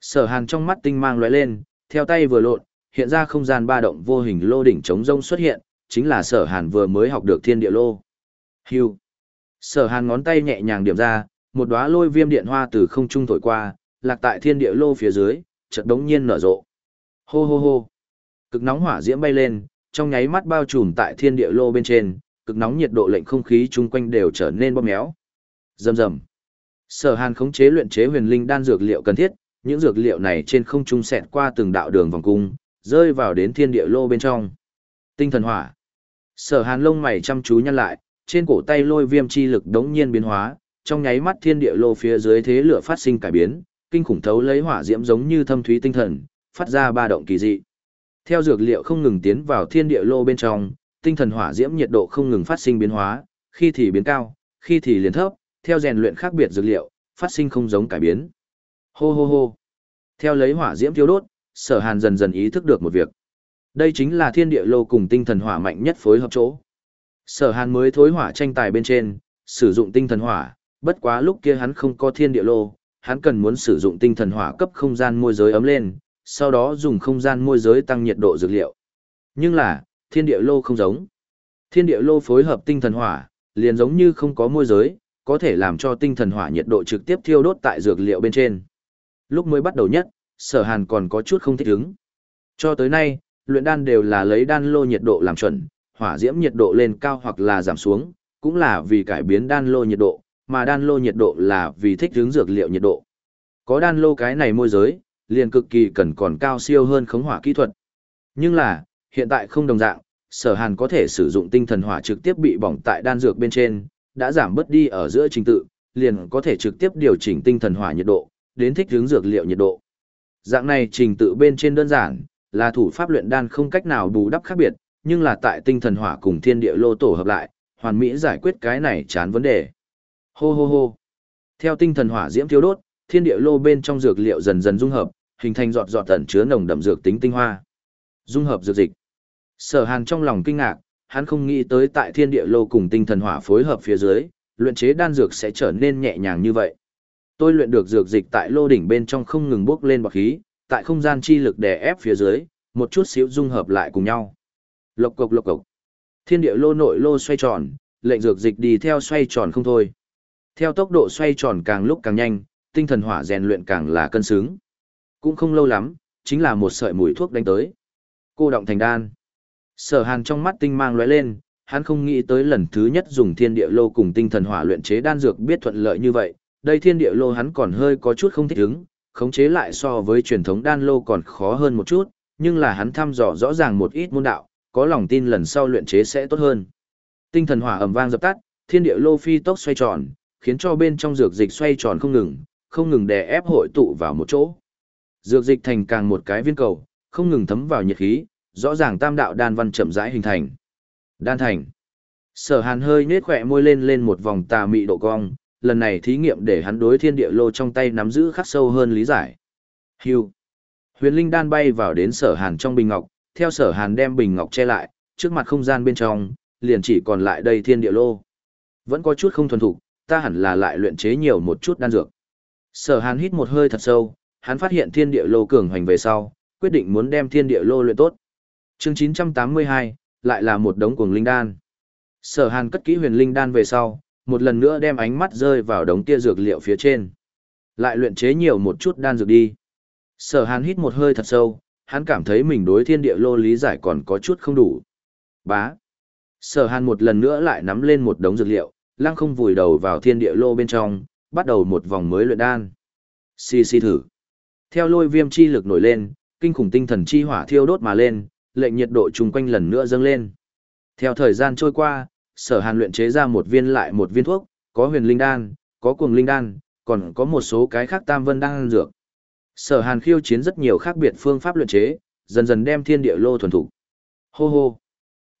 Sở Hàn trong mắt tinh mang lóe lên, theo tay vừa lộn, hiện ra không gian ba động vô hình lô đỉnh chống rông xuất hiện, chính là Sở Hàn vừa mới học được thiên địa lô. Hưu. Sở Hàn ngón tay nhẹ nhàng điểm ra, một đóa lôi viêm điện hoa từ không trung thổi qua, lạc tại thiên địa lô phía dưới, chợt đống nhiên nở rộ. Hô hô hô. Cực nóng hỏa diễm bay lên, trong nháy mắt bao trùm tại thiên địa lô bên trên, cực nóng nhiệt độ lệnh không khí chung quanh đều trở nên bóp méo. Rầm rầm. Sở Hàn khống chế luyện chế huyền linh đan dược liệu cần thiết, những dược liệu này trên không trung xẹt qua từng đạo đường vòng cung, rơi vào đến thiên địa lô bên trong. Tinh thần hỏa. Sở Hàn lông mày chăm chú nhăn lại, trên cổ tay lôi viêm chi lực đống nhiên biến hóa, trong nháy mắt thiên địa lô phía dưới thế lửa phát sinh cải biến, kinh khủng thấu lấy hỏa diễm giống như thâm thúy tinh thần, phát ra ba động kỳ dị. Theo dược liệu không ngừng tiến vào thiên địa lô bên trong, tinh thần hỏa diễm nhiệt độ không ngừng phát sinh biến hóa, khi thì biến cao, khi thì liền thấp, theo rèn luyện khác biệt dược liệu, phát sinh không giống cải biến. Hô hô hô. Theo lấy hỏa diễm thiêu đốt, Sở Hàn dần dần ý thức được một việc. Đây chính là thiên địa lô cùng tinh thần hỏa mạnh nhất phối hợp chỗ. Sở Hàn mới thối hỏa tranh tài bên trên, sử dụng tinh thần hỏa, bất quá lúc kia hắn không có thiên địa lô, hắn cần muốn sử dụng tinh thần hỏa cấp không gian môi giới ấm lên, sau đó dùng không gian môi giới tăng nhiệt độ dược liệu. Nhưng là, thiên địa lô không giống. Thiên địa lô phối hợp tinh thần hỏa, liền giống như không có môi giới, có thể làm cho tinh thần hỏa nhiệt độ trực tiếp thiêu đốt tại dược liệu bên trên. Lúc mới bắt đầu nhất, sở hàn còn có chút không thích ứng. Cho tới nay, luyện đan đều là lấy đan lô nhiệt độ làm chuẩn, hỏa diễm nhiệt độ lên cao hoặc là giảm xuống, cũng là vì cải biến đan lô nhiệt độ, mà đan lô nhiệt độ là vì thích ứng dược liệu nhiệt độ. Có đan lô cái này môi giới, liền cực kỳ cần còn cao siêu hơn khống hỏa kỹ thuật. Nhưng là, hiện tại không đồng dạng, sở hàn có thể sử dụng tinh thần hỏa trực tiếp bị bỏng tại đan dược bên trên, đã giảm bớt đi ở giữa trình tự, liền có thể trực tiếp điều chỉnh tinh thần hỏa nhiệt độ, đến thích hướng dược liệu nhiệt độ. Dạng này trình tự bên trên đơn giản, là thủ pháp luyện đan không cách nào bù đắp khác biệt, nhưng là tại tinh thần hỏa cùng thiên địa lô tổ hợp lại, hoàn mỹ giải quyết cái này chán vấn đề. Hô hô hô. Theo tinh thần hỏa diễm thiếu đốt, thiên địa lô bên trong dược liệu dần dần dung hợp, hình thành giọt giọt tẩn chứa nồng đậm dược tính tinh hoa. Dung hợp dược dịch. Sở Hàn trong lòng kinh ngạc, hắn không nghĩ tới tại thiên địa lô cùng tinh thần hỏa phối hợp phía dưới, luyện chế đan dược sẽ trở nên nhẹ nhàng như vậy. Tôi luyện được dược dịch tại lô đỉnh bên trong không ngừng bốc lên bọt khí, tại không gian chi lực đè ép phía dưới, một chút xíu dung hợp lại cùng nhau. Lộc cộc lộc cộc. Thiên địa lô nội lô xoay tròn, lệnh dược dịch đi theo xoay tròn không thôi. Theo tốc độ xoay tròn càng lúc càng nhanh, tinh thần hỏa rèn luyện càng là cân xứng. Cũng không lâu lắm, chính là một sợi mùi thuốc đánh tới. Cô động thành đan. Sở Hàn trong mắt tinh mang lóe lên, hắn không nghĩ tới lần thứ nhất dùng thiên địa lô cùng tinh thần hỏa luyện chế đan dược biết thuận lợi như vậy. Đây thiên địa lô hắn còn hơi có chút không thích ứng, khống chế lại so với truyền thống đan lô còn khó hơn một chút, nhưng là hắn thăm dò rõ ràng một ít môn đạo, có lòng tin lần sau luyện chế sẽ tốt hơn. Tinh thần hỏa ầm vang dập tắt, thiên địa lô phi tốc xoay tròn, khiến cho bên trong dược dịch xoay tròn không ngừng, không ngừng đè ép hội tụ vào một chỗ. Dược dịch thành càng một cái viên cầu, không ngừng thấm vào nhiệt khí, rõ ràng tam đạo đan văn chậm rãi hình thành. Đan thành. Sở Hàn hơi nhếch khỏe môi lên lên một vòng tà mị độ cong, lần này thí nghiệm để hắn đối thiên địa lô trong tay nắm giữ khắc sâu hơn lý giải. Hưu. Huyền linh đan bay vào đến Sở Hàn trong bình ngọc, theo Sở Hàn đem bình ngọc che lại, trước mặt không gian bên trong, liền chỉ còn lại đây thiên địa lô. Vẫn có chút không thuần thục, ta hẳn là lại luyện chế nhiều một chút đan dược. Sở Hàn hít một hơi thật sâu, hắn phát hiện thiên địa lô cường hành về sau, quyết định muốn đem thiên địa lô luyện tốt. Chương 982, lại là một đống cuồng linh đan. Sở Hàn cất kỹ huyền linh đan về sau, một lần nữa đem ánh mắt rơi vào đống tia dược liệu phía trên. Lại luyện chế nhiều một chút đan dược đi. Sở Hàn hít một hơi thật sâu, hắn cảm thấy mình đối thiên địa lô lý giải còn có chút không đủ. Bá. Sở Hàn một lần nữa lại nắm lên một đống dược liệu, lăng không vùi đầu vào thiên địa lô bên trong, bắt đầu một vòng mới luyện đan. Xì xì thử. Theo lôi viêm chi lực nổi lên, kinh khủng tinh thần chi hỏa thiêu đốt mà lên, lệnh nhiệt độ chung quanh lần nữa dâng lên. Theo thời gian trôi qua, sở hàn luyện chế ra một viên lại một viên thuốc, có huyền linh đan, có cuồng linh đan, còn có một số cái khác tam vân đan dược. Sở hàn khiêu chiến rất nhiều khác biệt phương pháp luyện chế, dần dần đem thiên địa lô thuần thủ. Hô hô.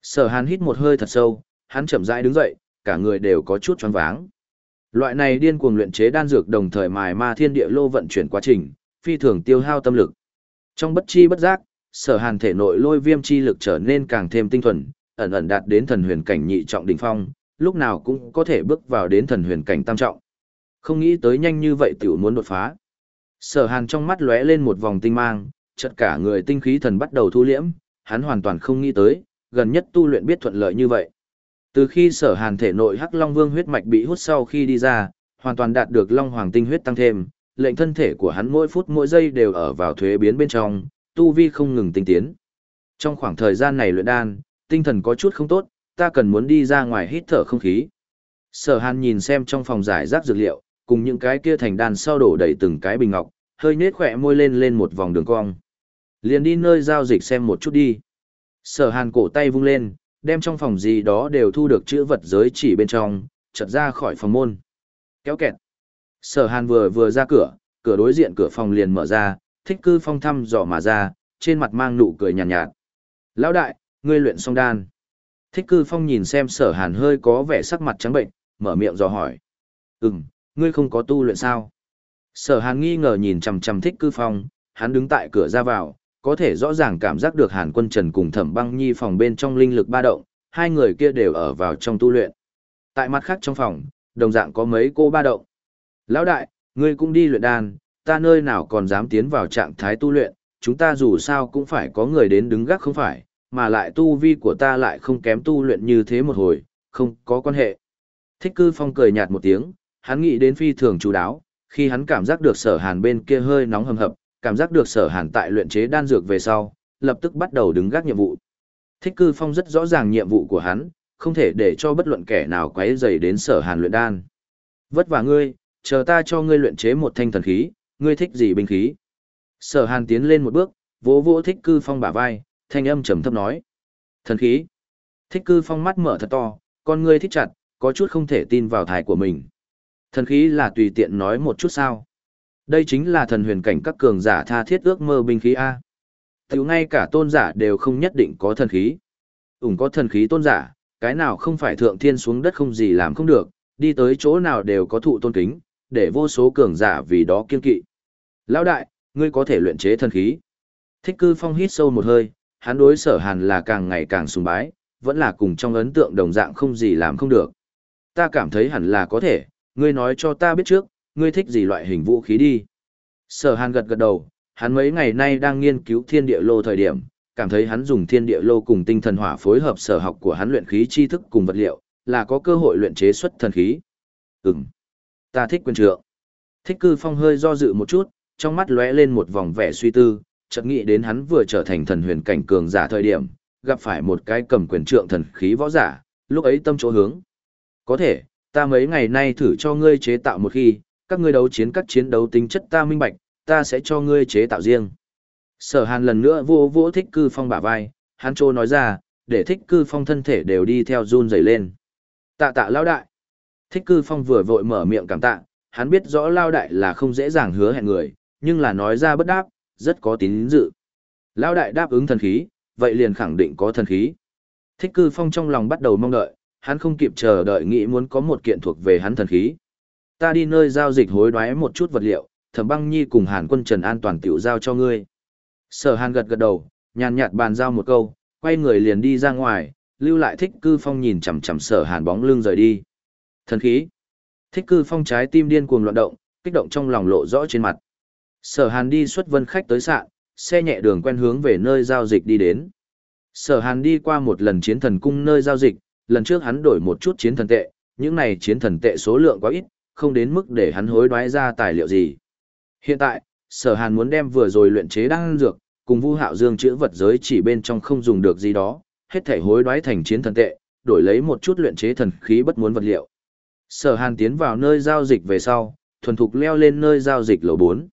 Sở hàn hít một hơi thật sâu, hắn chậm rãi đứng dậy, cả người đều có chút choáng váng. Loại này điên cuồng luyện chế đan dược đồng thời mài ma thiên địa lô vận chuyển quá trình, phi thường tiêu hao tâm lực. Trong bất chi bất giác, sở hàn thể nội lôi viêm chi lực trở nên càng thêm tinh thuần, ẩn ẩn đạt đến thần huyền cảnh nhị trọng đỉnh phong, lúc nào cũng có thể bước vào đến thần huyền cảnh tam trọng. Không nghĩ tới nhanh như vậy tiểu muốn đột phá. Sở hàn trong mắt lóe lên một vòng tinh mang, chợt cả người tinh khí thần bắt đầu thu liễm, hắn hoàn toàn không nghĩ tới, gần nhất tu luyện biết thuận lợi như vậy. Từ khi sở hàn thể nội hắc long vương huyết mạch bị hút sau khi đi ra, hoàn toàn đạt được long hoàng tinh huyết tăng thêm, lệnh thân thể của hắn mỗi phút mỗi giây đều ở vào thuế biến bên trong, tu vi không ngừng tinh tiến. Trong khoảng thời gian này luyện đan, tinh thần có chút không tốt, ta cần muốn đi ra ngoài hít thở không khí. Sở hàn nhìn xem trong phòng giải rác dược liệu, cùng những cái kia thành đan sau đổ đầy từng cái bình ngọc, hơi nết khỏe môi lên lên một vòng đường cong. Liền đi nơi giao dịch xem một chút đi. Sở hàn cổ tay vung lên, đem trong phòng gì đó đều thu được chữ vật giới chỉ bên trong, chợt ra khỏi phòng môn. Kéo kẹt. Sở hàn vừa vừa ra cửa, cửa đối diện cửa phòng liền mở ra, thích cư phong thăm dò mà ra, trên mặt mang nụ cười nhàn nhạt, nhạt. Lão đại, ngươi luyện xong đan. Thích cư phong nhìn xem sở hàn hơi có vẻ sắc mặt trắng bệnh, mở miệng dò hỏi. Ừm, ngươi không có tu luyện sao? Sở hàn nghi ngờ nhìn chằm chằm thích cư phong, hắn đứng tại cửa ra vào, có thể rõ ràng cảm giác được hàn quân trần cùng thẩm băng nhi phòng bên trong linh lực ba động, hai người kia đều ở vào trong tu luyện. Tại mặt khác trong phòng, đồng dạng có mấy cô ba động. Lão đại, ngươi cũng đi luyện đan, ta nơi nào còn dám tiến vào trạng thái tu luyện, chúng ta dù sao cũng phải có người đến đứng gác không phải, mà lại tu vi của ta lại không kém tu luyện như thế một hồi, không có quan hệ. Thích cư phong cười nhạt một tiếng, hắn nghĩ đến phi thường chú đáo, khi hắn cảm giác được sở hàn bên kia hơi nóng hầm hập, cảm giác được sở hàn tại luyện chế đan dược về sau, lập tức bắt đầu đứng gác nhiệm vụ. Thích cư phong rất rõ ràng nhiệm vụ của hắn, không thể để cho bất luận kẻ nào quấy rầy đến sở hàn luyện đan. Vất vả ngươi, chờ ta cho ngươi luyện chế một thanh thần khí, ngươi thích gì binh khí. Sở hàn tiến lên một bước, vỗ vỗ thích cư phong bả vai, thanh âm trầm thấp nói. Thần khí. Thích cư phong mắt mở thật to, con ngươi thích chặt, có chút không thể tin vào thải của mình. Thần khí là tùy tiện nói một chút sao. Đây chính là thần huyền cảnh các cường giả tha thiết ước mơ binh khí A. Tiểu ngay cả tôn giả đều không nhất định có thần khí. Ủng có thần khí tôn giả, cái nào không phải thượng thiên xuống đất không gì làm không được, đi tới chỗ nào đều có thụ tôn kính, để vô số cường giả vì đó kiên kỵ. Lão đại, ngươi có thể luyện chế thần khí. Thích cư phong hít sâu một hơi, hắn đối sở hàn là càng ngày càng sùng bái, vẫn là cùng trong ấn tượng đồng dạng không gì làm không được. Ta cảm thấy hẳn là có thể, ngươi nói cho ta biết trước, ngươi thích gì loại hình vũ khí đi. Sở hàn gật gật đầu, hắn mấy ngày nay đang nghiên cứu thiên địa lô thời điểm, cảm thấy hắn dùng thiên địa lô cùng tinh thần hỏa phối hợp sở học của hắn luyện khí tri thức cùng vật liệu, là có cơ hội luyện chế xuất thần khí. Ừm, ta thích quyền trượng. Thích cư phong hơi do dự một chút, trong mắt lóe lên một vòng vẻ suy tư, chợt nghĩ đến hắn vừa trở thành thần huyền cảnh cường giả thời điểm, gặp phải một cái cầm quyền trượng thần khí võ giả, lúc ấy tâm chỗ hướng. Có thể, ta mấy ngày nay thử cho ngươi chế tạo một khi, các ngươi đấu chiến các chiến đấu tính chất ta minh bạch, ta sẽ cho ngươi chế tạo riêng. Sở hàn lần nữa vô vỗ thích cư phong bả vai, hắn trô nói ra, để thích cư phong thân thể đều đi theo run rẩy lên. Tạ tạ lao đại. Thích cư phong vừa vội mở miệng cảm tạ, hắn biết rõ lao đại là không dễ dàng hứa hẹn người, nhưng là nói ra bất đáp, rất có tín dự. Lao đại đáp ứng thần khí, vậy liền khẳng định có thần khí. Thích cư phong trong lòng bắt đầu mong đợi, hắn không kịp chờ đợi nghĩ muốn có một kiện thuộc về hắn thần khí. Ta đi nơi giao dịch hối đoái một chút vật liệu, thẩm băng nhi cùng hàn quân trần an toàn tiểu giao cho ngươi. Sở hàn gật gật đầu, nhàn nhạt bàn giao một câu, quay người liền đi ra ngoài, lưu lại thích cư phong nhìn chằm chằm sở hàn bóng lưng rời đi. Thần khí. Thích cư phong trái tim điên cuồng loạn động, kích động trong lòng lộ rõ trên mặt. Sở hàn đi xuất vân khách tới sạn, xe nhẹ đường quen hướng về nơi giao dịch đi đến. Sở hàn đi qua một lần chiến thần cung nơi giao dịch, lần trước hắn đổi một chút chiến thần tệ, những này chiến thần tệ số lượng quá ít, không đến mức để hắn hối đoái ra tài liệu gì. Hiện tại, sở hàn muốn đem vừa rồi luyện chế đan dược, cùng vu hạo dương chữ vật giới chỉ bên trong không dùng được gì đó, hết thể hối đoái thành chiến thần tệ, đổi lấy một chút luyện chế thần khí bất muốn vật liệu. Sở hàn tiến vào nơi giao dịch về sau, thuần thục leo lên nơi giao dịch lầu 4.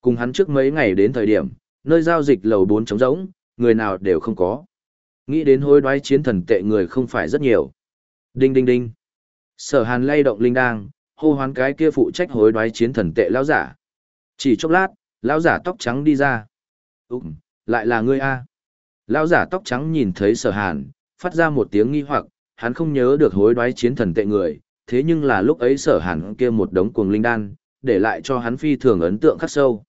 Cùng hắn trước mấy ngày đến thời điểm, Nơi giao dịch lầu 4 trống rỗng, người nào đều không có. Nghĩ đến hối đoái chiến thần tệ người không phải rất nhiều. Đinh đinh đinh. Sở hàn lay động linh đang, hô hoán cái kia phụ trách hối đoái chiến thần tệ lão giả. Chỉ chốc lát, lão giả tóc trắng đi ra. Ừm, lại là ngươi a. Lão giả tóc trắng nhìn thấy sở hàn, phát ra một tiếng nghi hoặc, hắn không nhớ được hối đoái chiến thần tệ người, thế nhưng là lúc ấy sở hàn kia một đống cuồng linh đan, để lại cho hắn phi thường ấn tượng khắc sâu.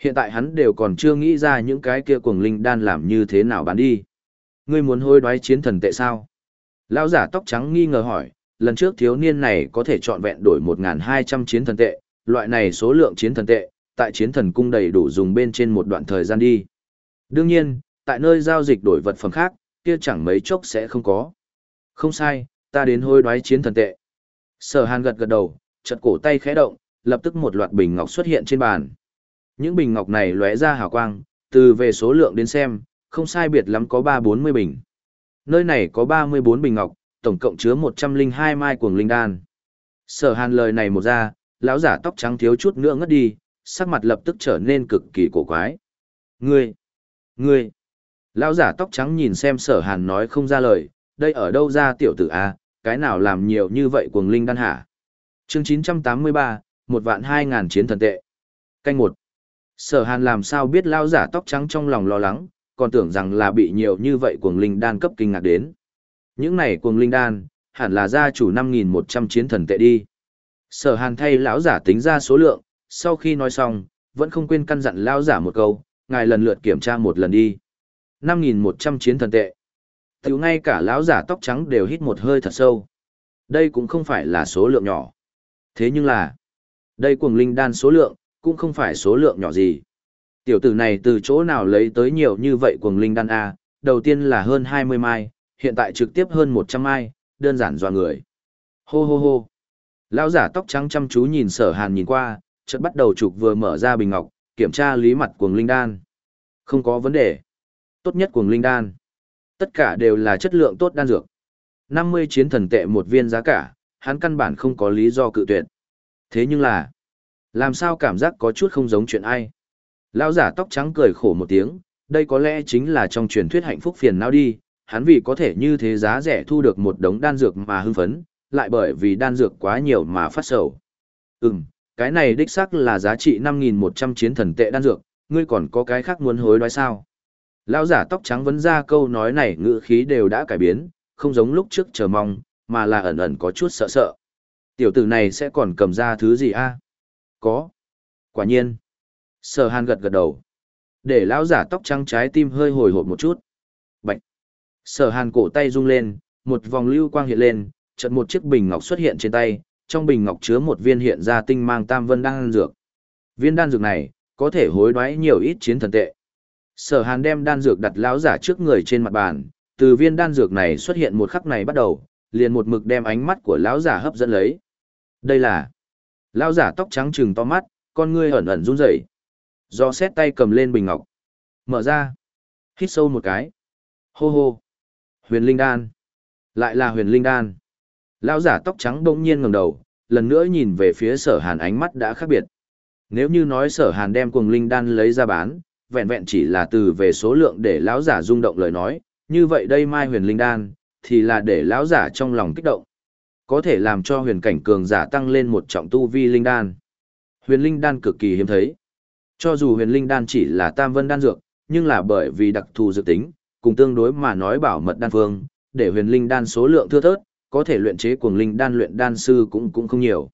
Hiện tại hắn đều còn chưa nghĩ ra những cái kia cuồng linh đan làm như thế nào bán đi. Ngươi muốn hối đoái chiến thần tệ sao? Lão giả tóc trắng nghi ngờ hỏi, lần trước thiếu niên này có thể chọn vẹn đổi 1.200 chiến thần tệ, loại này số lượng chiến thần tệ, tại chiến thần cung đầy đủ dùng bên trên một đoạn thời gian đi. Đương nhiên, tại nơi giao dịch đổi vật phẩm khác, kia chẳng mấy chốc sẽ không có. Không sai, ta đến hôi đoái chiến thần tệ. Sở hàn gật gật đầu, chật cổ tay khẽ động, lập tức một loạt bình ngọc xuất hiện trên bàn. Những bình ngọc này lóe ra hào quang, từ về số lượng đến xem, không sai biệt lắm có 3-40 bình. Nơi này có 34 bình ngọc, tổng cộng chứa 102 mai cuồng linh đan. Sở hàn lời này một ra, lão giả tóc trắng thiếu chút nữa ngất đi, sắc mặt lập tức trở nên cực kỳ cổ quái. Ngươi! Ngươi! Lão giả tóc trắng nhìn xem sở hàn nói không ra lời, đây ở đâu ra tiểu tử A, cái nào làm nhiều như vậy cuồng linh đan hả? Chương 983, một vạn hai ngàn chiến thần tệ. Canh một. Sở hàn làm sao biết lão giả tóc trắng trong lòng lo lắng, còn tưởng rằng là bị nhiều như vậy cuồng linh đan cấp kinh ngạc đến. Những này cuồng linh đan, hẳn là gia chủ 5.100 chiến thần tệ đi. Sở hàn thay lão giả tính ra số lượng, sau khi nói xong, vẫn không quên căn dặn lão giả một câu, ngài lần lượt kiểm tra một lần đi. 5.100 chiến thần tệ. Tiểu ngay cả lão giả tóc trắng đều hít một hơi thật sâu. Đây cũng không phải là số lượng nhỏ. Thế nhưng là, đây cuồng linh đan số lượng, cũng không phải số lượng nhỏ gì. Tiểu tử này từ chỗ nào lấy tới nhiều như vậy cuồng linh đan A, đầu tiên là hơn 20 mai, hiện tại trực tiếp hơn 100 mai, đơn giản dò người. Hô hô hô. Lão giả tóc trắng chăm chú nhìn sở hàn nhìn qua, chợt bắt đầu trục vừa mở ra bình ngọc, kiểm tra lý mặt cuồng linh đan. Không có vấn đề. Tốt nhất cuồng linh đan. Tất cả đều là chất lượng tốt đan dược. 50 chiến thần tệ một viên giá cả, hắn căn bản không có lý do cự tuyệt. Thế nhưng là, làm sao cảm giác có chút không giống chuyện ai. Lão giả tóc trắng cười khổ một tiếng, đây có lẽ chính là trong truyền thuyết hạnh phúc phiền não đi, hắn vì có thể như thế giá rẻ thu được một đống đan dược mà hưng phấn, lại bởi vì đan dược quá nhiều mà phát sầu. Ừm, cái này đích xác là giá trị 5.100 chiến thần tệ đan dược, ngươi còn có cái khác muốn hối đoái sao? Lão giả tóc trắng vấn ra câu nói này ngữ khí đều đã cải biến, không giống lúc trước chờ mong, mà là ẩn ẩn có chút sợ sợ. Tiểu tử này sẽ còn cầm ra thứ gì a? Có. Quả nhiên. Sở hàn gật gật đầu. Để lão giả tóc trắng trái tim hơi hồi hộp một chút. Sở hàn cổ tay rung lên, một vòng lưu quang hiện lên, chợt một chiếc bình ngọc xuất hiện trên tay, trong bình ngọc chứa một viên hiện ra tinh mang tam vân đan dược. Viên đan dược này, có thể hối đoái nhiều ít chiến thần tệ. Sở hàn đem đan dược đặt lão giả trước người trên mặt bàn, từ viên đan dược này xuất hiện một khắc này bắt đầu, liền một mực đem ánh mắt của lão giả hấp dẫn lấy. Đây là lão giả tóc trắng trừng to mắt, con ngươi ẩn ẩn run rẩy. Do xét tay cầm lên bình ngọc. Mở ra. Hít sâu một cái. Hô hô. Huyền linh đan. Lại là huyền linh đan. Lão giả tóc trắng bỗng nhiên ngẩng đầu, lần nữa nhìn về phía sở hàn ánh mắt đã khác biệt. Nếu như nói sở hàn đem cuồng linh đan lấy ra bán, vẹn vẹn chỉ là từ về số lượng để lão giả rung động lời nói, như vậy đây mai huyền linh đan, thì là để lão giả trong lòng kích động. Có thể làm cho huyền cảnh cường giả tăng lên một trọng tu vi linh đan. Huyền linh đan cực kỳ hiếm thấy. Cho dù huyền linh đan chỉ là tam vân đan dược, nhưng là bởi vì đặc thù dự tính, cùng tương đối mà nói bảo mật đan phương, để huyền linh đan số lượng thưa thớt, có thể luyện chế cuồng linh đan luyện đan sư cũng cũng không nhiều.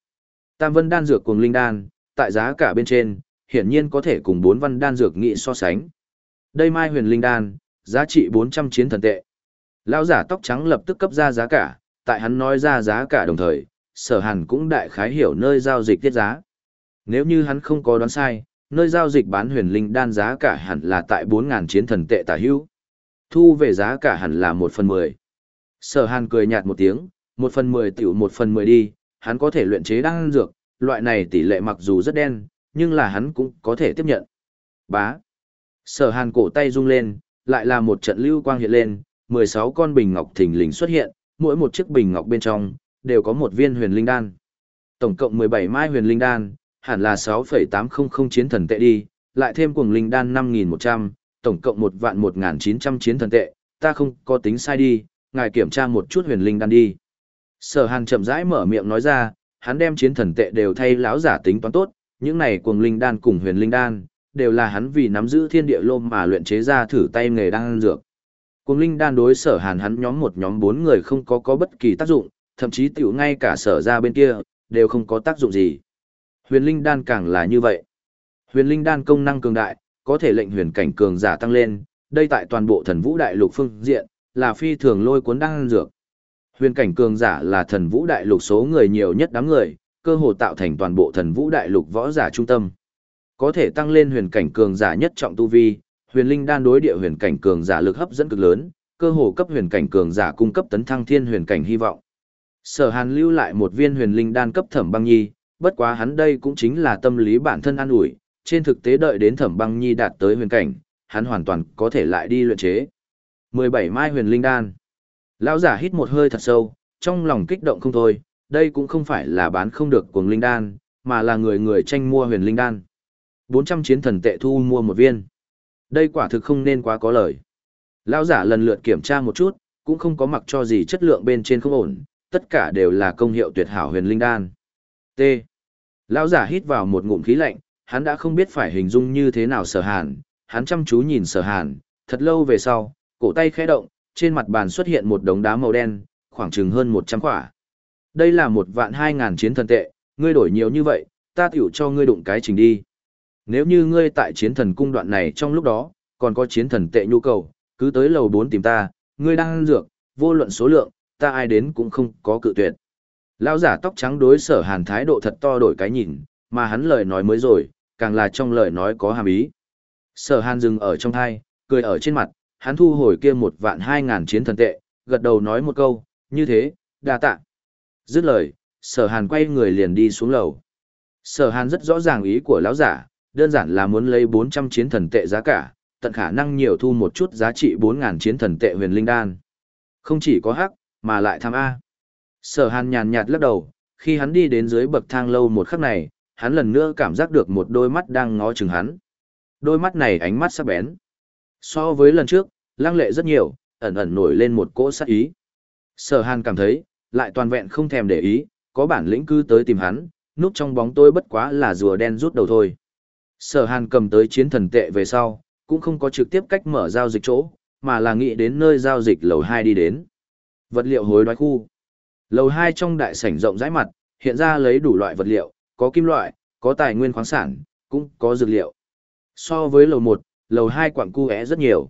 Tam vân đan dược cuồng linh đan, tại giá cả bên trên, hiển nhiên có thể cùng bốn văn đan dược nghị so sánh. Đây mai huyền linh đan, giá trị 400 chiến thần tệ. Lão giả tóc trắng lập tức cấp ra giá cả, tại hắn nói ra giá cả đồng thời, sở hàn cũng đại khái hiểu nơi giao dịch tiết giá. Nếu như hắn không có đoán sai, nơi giao dịch bán huyền linh đan giá cả hẳn là tại 4.000 chiến thần tệ tả hữu. Thu về giá cả hẳn là một phần 10. Sở hàn cười nhạt một tiếng, một phần 10 tiểu một phần 10 đi, hắn có thể luyện chế đan dược, loại này tỷ lệ mặc dù rất đen, nhưng là hắn cũng có thể tiếp nhận. Bá. Sở hàn cổ tay rung lên, lại là một trận lưu quang hiện lên, 16 con bình ngọc thình lình xuất hiện, mỗi một chiếc bình ngọc bên trong, đều có một viên huyền linh đan. Tổng cộng 17 mai huyền linh đan, hẳn là 6,800 chiến thần tệ đi, lại thêm cuồng linh đan 5.100, tổng cộng một vạn 1.900 chiến thần tệ, ta không có tính sai đi, ngài kiểm tra một chút huyền linh đan đi. Sở hàn chậm rãi mở miệng nói ra, hắn đem chiến thần tệ đều thay lão giả tính toán tốt, những này cuồng linh đan cùng huyền linh đan, đều là hắn vì nắm giữ thiên địa lôm mà luyện chế ra thử tay nghề đan dược. Cuồng linh đan đối sở hàn hắn nhóm một nhóm bốn người không có có bất kỳ tác dụng, thậm chí tiểu ngay cả sở ra bên kia, đều không có tác dụng gì. Huyền linh đan càng là như vậy. Huyền linh đan công năng cường đại, có thể lệnh huyền cảnh cường giả tăng lên, đây tại toàn bộ thần vũ đại lục phương diện, là phi thường lôi cuốn đan dược. Huyền cảnh cường giả là thần vũ đại lục số người nhiều nhất đám người, cơ hồ tạo thành toàn bộ thần vũ đại lục võ giả trung tâm. Có thể tăng lên huyền cảnh cường giả nhất trọng tu vi, huyền linh đan đối địa huyền cảnh cường giả lực hấp dẫn cực lớn, cơ hồ cấp huyền cảnh cường giả cung cấp tấn thăng thiên huyền cảnh hy vọng. Sở Hàn lưu lại một viên huyền linh đan cấp Thẩm Băng Nhi, bất quá hắn đây cũng chính là tâm lý bản thân an ủi, trên thực tế đợi đến Thẩm Băng Nhi đạt tới huyền cảnh, hắn hoàn toàn có thể lại đi luyện chế. 17 mai huyền linh đan. Lão giả hít một hơi thật sâu, trong lòng kích động không thôi, đây cũng không phải là bán không được cuồng linh đan, mà là người người tranh mua huyền linh đan. 400 chiến thần tệ thu mua một viên. Đây quả thực không nên quá có lời. Lão giả lần lượt kiểm tra một chút, cũng không có mặc cho gì chất lượng bên trên không ổn, tất cả đều là công hiệu tuyệt hảo huyền linh đan. T. Lão giả hít vào một ngụm khí lạnh, hắn đã không biết phải hình dung như thế nào sở hàn, hắn chăm chú nhìn sở hàn, thật lâu về sau, cổ tay khẽ động, trên mặt bàn xuất hiện một đống đá màu đen, khoảng chừng hơn 100 quả. Đây là một vạn hai ngàn chiến thần tệ, ngươi đổi nhiều như vậy, ta tiểu cho ngươi đụng cái trình đi. Nếu như ngươi tại chiến thần cung đoạn này trong lúc đó, còn có chiến thần tệ nhu cầu, cứ tới lầu 4 tìm ta, ngươi đang ăn dược, vô luận số lượng, ta ai đến cũng không có cự tuyệt. Lão giả tóc trắng đối sở hàn thái độ thật to đổi cái nhìn, mà hắn lời nói mới rồi, càng là trong lời nói có hàm ý. Sở hàn dừng ở trong thai, cười ở trên mặt, hắn thu hồi kia một vạn hai ngàn chiến thần tệ, gật đầu nói một câu, như thế, đa tạ. Dứt lời, sở hàn quay người liền đi xuống lầu. Sở hàn rất rõ ràng ý của lão giả, đơn giản là muốn lấy 400 chiến thần tệ giá cả, tận khả năng nhiều thu một chút giá trị 4.000 chiến thần tệ huyền linh đan. Không chỉ có hắc, mà lại tham A. Sở hàn nhàn nhạt lắc đầu, khi hắn đi đến dưới bậc thang lâu một khắc này, hắn lần nữa cảm giác được một đôi mắt đang ngó chừng hắn. Đôi mắt này ánh mắt sắc bén. So với lần trước, lăng lệ rất nhiều, ẩn ẩn nổi lên một cỗ sát ý. Sở hàn cảm thấy, lại toàn vẹn không thèm để ý, có bản lĩnh cứ tới tìm hắn, núp trong bóng tôi bất quá là rùa đen rút đầu thôi. Sở hàn cầm tới chiến thần tệ về sau, cũng không có trực tiếp cách mở giao dịch chỗ, mà là nghĩ đến nơi giao dịch lầu 2 đi đến. Vật liệu hối đoái khu. Lầu 2 trong đại sảnh rộng rãi mặt, hiện ra lấy đủ loại vật liệu, có kim loại, có tài nguyên khoáng sản, cũng có dược liệu. So với lầu 1, lầu 2 quảng cu é rất nhiều.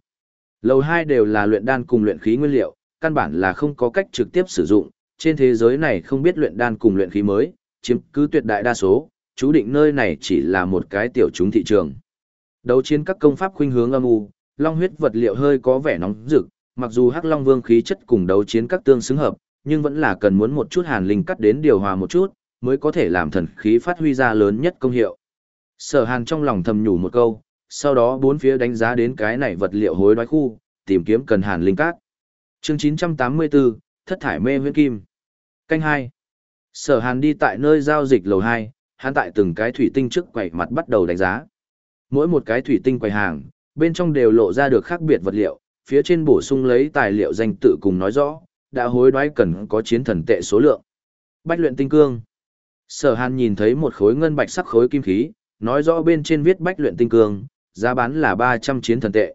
Lầu 2 đều là luyện đan cùng luyện khí nguyên liệu, căn bản là không có cách trực tiếp sử dụng, trên thế giới này không biết luyện đan cùng luyện khí mới, chiếm cứ tuyệt đại đa số, chú định nơi này chỉ là một cái tiểu chúng thị trường. Đấu chiến các công pháp khuynh hướng âm u, long huyết vật liệu hơi có vẻ nóng rực, mặc dù Hắc Long Vương khí chất cùng đấu chiến các tương xứng hợp, nhưng vẫn là cần muốn một chút hàn linh cắt đến điều hòa một chút, mới có thể làm thần khí phát huy ra lớn nhất công hiệu. Sở Hàn trong lòng thầm nhủ một câu, sau đó bốn phía đánh giá đến cái này vật liệu hối đoái khu, tìm kiếm cần hàn linh cát. Chương 984, Thất thải mê huyễn kim. Canh 2. Sở Hàn đi tại nơi giao dịch lầu 2, hắn tại từng cái thủy tinh trước quầy mặt bắt đầu đánh giá. Mỗi một cái thủy tinh quầy hàng, bên trong đều lộ ra được khác biệt vật liệu, phía trên bổ sung lấy tài liệu danh tự cùng nói rõ, đã hối đoái cần có chiến thần tệ số lượng. Bách luyện tinh cương. Sở Hàn nhìn thấy một khối ngân bạch sắc khối kim khí, nói rõ bên trên viết bách luyện tinh cương, giá bán là 300 chiến thần tệ.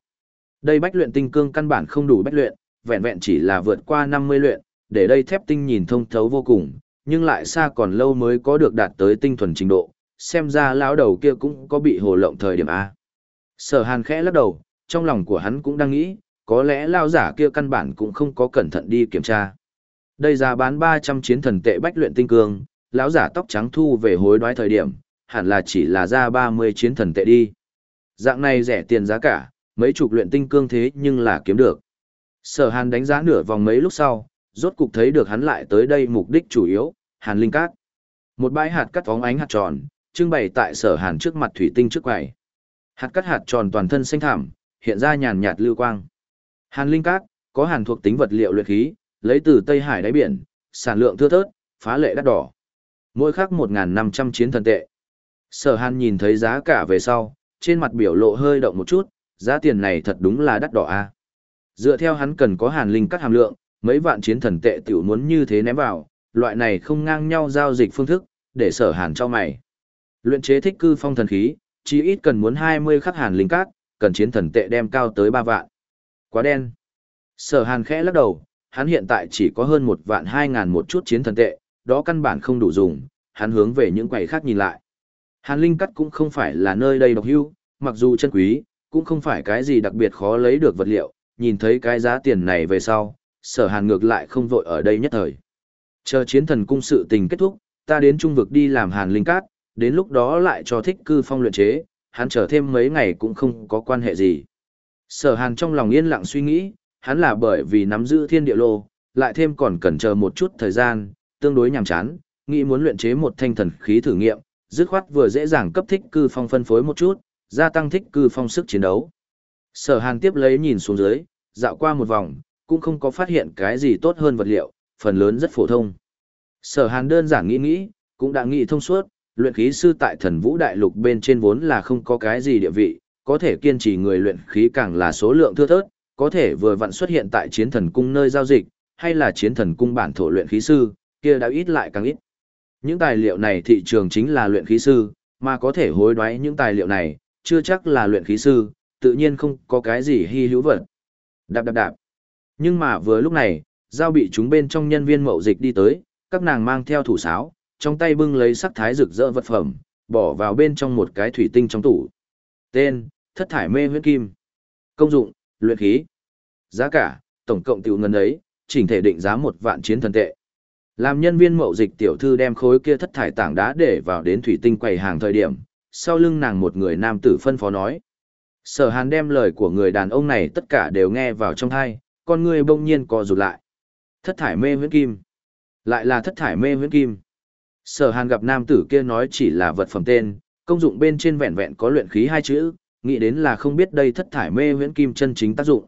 Đây bách luyện tinh cương căn bản không đủ bách luyện, vẹn vẹn chỉ là vượt qua 50 luyện, để đây thép tinh nhìn thông thấu vô cùng, nhưng lại xa còn lâu mới có được đạt tới tinh thuần trình độ, xem ra lão đầu kia cũng có bị hồ lộng thời điểm A. Sở hàn khẽ lắc đầu, trong lòng của hắn cũng đang nghĩ, có lẽ lao giả kia căn bản cũng không có cẩn thận đi kiểm tra. Đây giá bán 300 chiến thần tệ bách luyện tinh cương, lão giả tóc trắng thu về hối đoái thời điểm, hẳn là chỉ là ra 30 chiến thần tệ đi. Dạng này rẻ tiền giá cả, mấy chục luyện tinh cương thế nhưng là kiếm được. Sở Hàn đánh giá nửa vòng mấy lúc sau, rốt cục thấy được hắn lại tới đây mục đích chủ yếu, Hàn Linh Cát. Một bãi hạt cắt phóng ánh hạt tròn, trưng bày tại Sở Hàn trước mặt thủy tinh trước quầy. Hạt cắt hạt tròn toàn thân xanh thảm, hiện ra nhàn nhạt lưu quang. Hàn Linh Cát có hàn thuộc tính vật liệu luyện khí, lấy từ Tây Hải đáy biển, sản lượng thưa thớt, phá lệ đắt đỏ. Mỗi khắc 1500 chiến thần tệ. Sở Hàn nhìn thấy giá cả về sau, trên mặt biểu lộ hơi động một chút, giá tiền này thật đúng là đắt đỏ a. Dựa theo hắn cần có hàn linh cắt hàm lượng, mấy vạn chiến thần tệ tiểu muốn như thế ném vào, loại này không ngang nhau giao dịch phương thức, để sở hàn cho mày. Luyện chế thích cư phong thần khí, chỉ ít cần muốn 20 khắc hàn linh cát, cần chiến thần tệ đem cao tới 3 vạn. Quá đen. Sở hàn khẽ lắc đầu, hắn hiện tại chỉ có hơn một vạn 2 ngàn một chút chiến thần tệ, đó căn bản không đủ dùng, hắn hướng về những quầy khác nhìn lại. Hàn linh cắt cũng không phải là nơi đây độc hưu, mặc dù chân quý, cũng không phải cái gì đặc biệt khó lấy được vật liệu, nhìn thấy cái giá tiền này về sau, sở hàn ngược lại không vội ở đây nhất thời. Chờ chiến thần cung sự tình kết thúc, ta đến trung vực đi làm hàn linh cát, đến lúc đó lại cho thích cư phong luyện chế, hắn chờ thêm mấy ngày cũng không có quan hệ gì. Sở hàn trong lòng yên lặng suy nghĩ, hắn là bởi vì nắm giữ thiên địa lô, lại thêm còn cần chờ một chút thời gian, tương đối nhàm chán, nghĩ muốn luyện chế một thanh thần khí thử nghiệm, dứt khoát vừa dễ dàng cấp thích cư phong phân phối một chút, gia tăng thích cư phong sức chiến đấu. Sở hàn tiếp lấy nhìn xuống dưới, dạo qua một vòng, cũng không có phát hiện cái gì tốt hơn vật liệu, phần lớn rất phổ thông. Sở hàn đơn giản nghĩ nghĩ, cũng đã nghĩ thông suốt, luyện khí sư tại thần vũ đại lục bên trên vốn là không có cái gì địa vị, có thể kiên trì người luyện khí càng là số lượng thưa thớt, có thể vừa vặn xuất hiện tại chiến thần cung nơi giao dịch, hay là chiến thần cung bản thổ luyện khí sư, kia đã ít lại càng ít. Những tài liệu này thị trường chính là luyện khí sư, mà có thể hối đoái những tài liệu này, chưa chắc là luyện khí sư, tự nhiên không có cái gì hy hữu vật. Đạp đạp đạp. Nhưng mà vừa lúc này, giao bị chúng bên trong nhân viên mậu dịch đi tới, các nàng mang theo thủ sáo, trong tay bưng lấy sắc thái rực rỡ vật phẩm, bỏ vào bên trong một cái thủy tinh trong tủ. Tên, thất thải mê huyết kim. Công dụng, luyện khí. Giá cả, tổng cộng tiểu ngân ấy, chỉnh thể định giá một vạn chiến thần tệ. Làm nhân viên mậu dịch tiểu thư đem khối kia thất thải tảng đá để vào đến thủy tinh quầy hàng thời điểm, sau lưng nàng một người nam tử phân phó nói. Sở hàn đem lời của người đàn ông này tất cả đều nghe vào trong thai, con người bỗng nhiên co rụt lại. Thất thải mê huyễn kim. Lại là thất thải mê huyễn kim. Sở hàn gặp nam tử kia nói chỉ là vật phẩm tên, công dụng bên trên vẹn vẹn có luyện khí hai chữ, nghĩ đến là không biết đây thất thải mê huyễn kim chân chính tác dụng.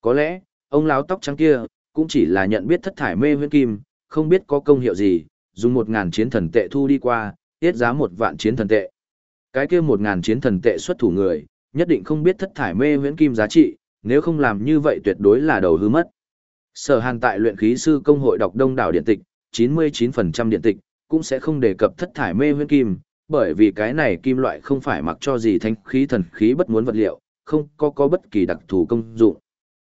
Có lẽ, ông láo tóc trắng kia, cũng chỉ là nhận biết thất thải mê huyễn kim, không biết có công hiệu gì, dùng một ngàn chiến thần tệ thu đi qua, tiết giá một vạn chiến thần tệ. Cái kia một ngàn chiến thần tệ xuất thủ người, nhất định không biết thất thải mê huyễn kim giá trị, nếu không làm như vậy tuyệt đối là đầu hư mất. Sở Hàn tại luyện khí sư công hội đọc đông đảo điện tịch, 99% điện tịch cũng sẽ không đề cập thất thải mê huyễn kim, bởi vì cái này kim loại không phải mặc cho gì thanh khí thần khí bất muốn vật liệu, không có có bất kỳ đặc thù công dụng.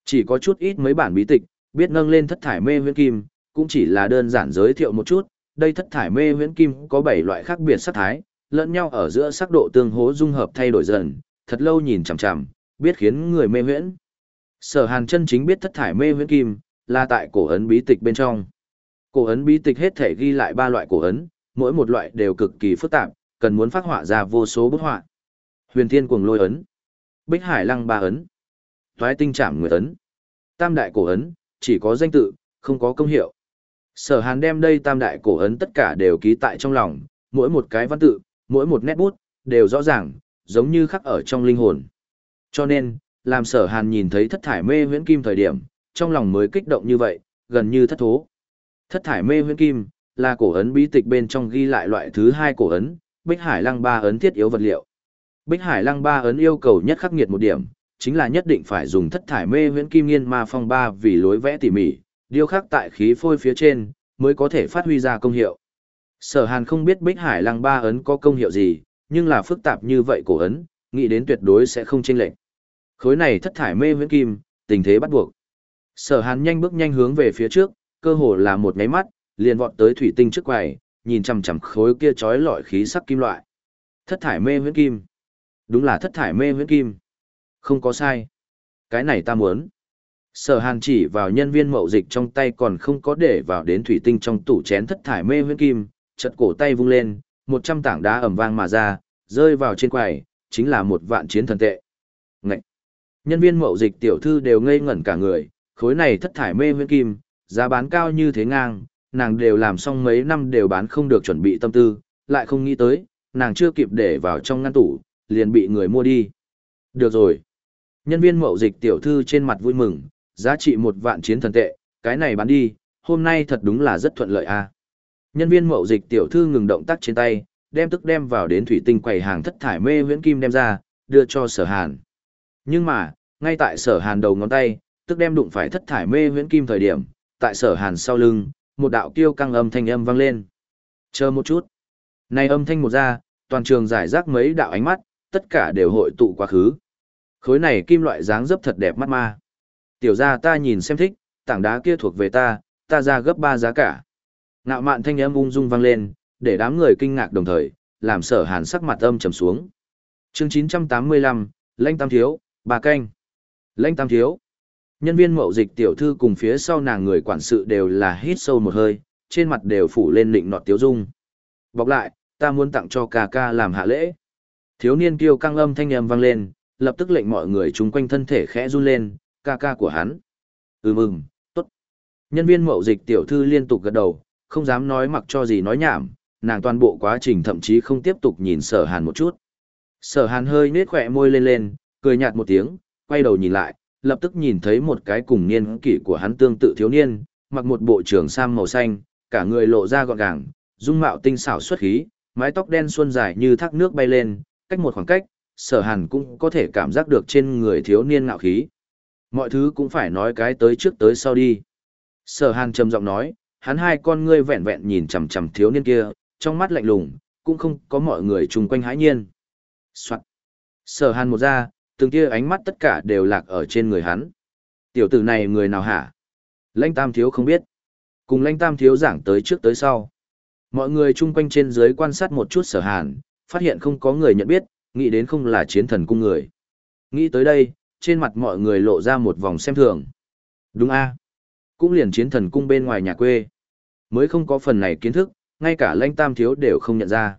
Chỉ có chút ít mấy bản bí tịch, biết nâng lên thất thải mê huyễn kim, cũng chỉ là đơn giản giới thiệu một chút, đây thất thải mê huyễn kim có 7 loại khác biệt sắc thái, lẫn nhau ở giữa sắc độ tương hỗ dung hợp thay đổi dần, thật lâu nhìn chằm chằm, biết khiến người mê huyễn. Sở Hàn chân chính biết thất thải mê huyễn kim, là tại cổ ấn bí tịch bên trong. Cổ ấn bí tịch hết thể ghi lại ba loại cổ ấn, mỗi một loại đều cực kỳ phức tạp, cần muốn phát họa ra vô số bức họa. Huyền Thiên Cuồng Lôi ấn, Bích Hải Lăng Ba ấn, Toái Tinh Trảm Nguyệt ấn. Tam đại cổ ấn, chỉ có danh tự, không có công hiệu. Sở Hàn đem đây tam đại cổ ấn tất cả đều ký tại trong lòng, mỗi một cái văn tự, mỗi một nét bút, đều rõ ràng, giống như khắc ở trong linh hồn. Cho nên, làm sở hàn nhìn thấy thất thải mê huyễn kim thời điểm, trong lòng mới kích động như vậy, gần như thất thố. Thất thải mê huyễn kim, là cổ ấn bí tịch bên trong ghi lại loại thứ hai cổ ấn, Bích Hải Lăng ba ấn thiết yếu vật liệu. Bích Hải Lăng ba ấn yêu cầu nhất khắc nghiệt một điểm, chính là nhất định phải dùng thất thải mê huyễn kim nghiên ma phong ba vì lối vẽ tỉ mỉ, điêu khắc tại khí phôi phía trên, mới có thể phát huy ra công hiệu. Sở Hàn không biết Bích Hải Lăng ba ấn có công hiệu gì, nhưng là phức tạp như vậy cổ ấn, nghĩ đến tuyệt đối sẽ không chênh lệch. Khối này thất thải mê huyễn kim, tình thế bắt buộc. Sở Hàn nhanh bước nhanh hướng về phía trước, cơ hồ là một nháy mắt, liền vọt tới thủy tinh trước quầy, nhìn chằm chằm khối kia chói lọi khí sắc kim loại. Thất thải mê huyễn kim. Đúng là thất thải mê huyễn kim. Không có sai. Cái này ta muốn. Sở Hàn chỉ vào nhân viên mậu dịch trong tay còn không có để vào đến thủy tinh trong tủ chén thất thải mê huyễn kim, chật cổ tay vung lên, một trăm tảng đá ẩm vang mà ra, rơi vào trên quầy, chính là một vạn chiến thần tệ. Ngậy! Nhân viên mậu dịch tiểu thư đều ngây ngẩn cả người, khối này thất thải mê huyễn kim, giá bán cao như thế ngang, nàng đều làm xong mấy năm đều bán không được chuẩn bị tâm tư, lại không nghĩ tới, nàng chưa kịp để vào trong ngăn tủ, liền bị người mua đi. Được rồi. Nhân viên mậu dịch tiểu thư trên mặt vui mừng, giá trị một vạn chiến thần tệ, cái này bán đi, hôm nay thật đúng là rất thuận lợi a. À. Nhân viên mậu dịch tiểu thư ngừng động tác trên tay, đem tức đem vào đến thủy tinh quầy hàng thất thải mê huyễn kim đem ra, đưa cho sở hàn. Nhưng mà, ngay tại sở hàn đầu ngón tay, tức đem đụng phải thất thải mê huyễn kim thời điểm, tại sở hàn sau lưng, một đạo kiêu căng âm thanh âm vang lên. Chờ một chút. Này âm thanh một ra, toàn trường giải rác mấy đạo ánh mắt, tất cả đều hội tụ quá khứ. Khối này kim loại dáng dấp thật đẹp mắt ma. Tiểu ra ta nhìn xem thích, tảng đá kia thuộc về ta, ta ra gấp ba giá cả. Ngạo mạn thanh âm ung dung vang lên, để đám người kinh ngạc đồng thời, làm sở hàn sắc mặt âm trầm xuống. chương 985, lãnh Tam Thiếu, bà canh. Lãnh Tam Thiếu. Nhân viên mậu dịch tiểu thư cùng phía sau nàng người quản sự đều là hít sâu một hơi, trên mặt đều phủ lên nịnh nọt tiếu dung. Bọc lại, ta muốn tặng cho ca ca làm hạ lễ. Thiếu niên kiêu căng âm thanh âm vang lên, lập tức lệnh mọi người chung quanh thân thể khẽ run lên, ca ca của hắn. Ừ mừng, tốt. Nhân viên mậu dịch tiểu thư liên tục gật đầu, không dám nói mặc cho gì nói nhảm, nàng toàn bộ quá trình thậm chí không tiếp tục nhìn sở hàn một chút. Sở hàn hơi nết khỏe môi lên lên, cười nhạt một tiếng, quay đầu nhìn lại, lập tức nhìn thấy một cái cùng niên kỷ của hắn tương tự thiếu niên, mặc một bộ trưởng sam màu xanh, cả người lộ ra gọn gàng, dung mạo tinh xảo xuất khí, mái tóc đen xuân dài như thác nước bay lên, cách một khoảng cách, sở hàn cũng có thể cảm giác được trên người thiếu niên ngạo khí. Mọi thứ cũng phải nói cái tới trước tới sau đi. Sở hàn trầm giọng nói, hắn hai con ngươi vẹn vẹn nhìn chằm chằm thiếu niên kia, trong mắt lạnh lùng, cũng không có mọi người chung quanh hãi nhiên. Soạn. Sở hàn một ra, từng kia ánh mắt tất cả đều lạc ở trên người hắn. Tiểu tử này người nào hả? Lãnh tam thiếu không biết. Cùng lãnh tam thiếu giảng tới trước tới sau. Mọi người chung quanh trên dưới quan sát một chút sở hàn, phát hiện không có người nhận biết, nghĩ đến không là chiến thần cung người. Nghĩ tới đây, trên mặt mọi người lộ ra một vòng xem thường. Đúng a Cũng liền chiến thần cung bên ngoài nhà quê. Mới không có phần này kiến thức, ngay cả lãnh tam thiếu đều không nhận ra.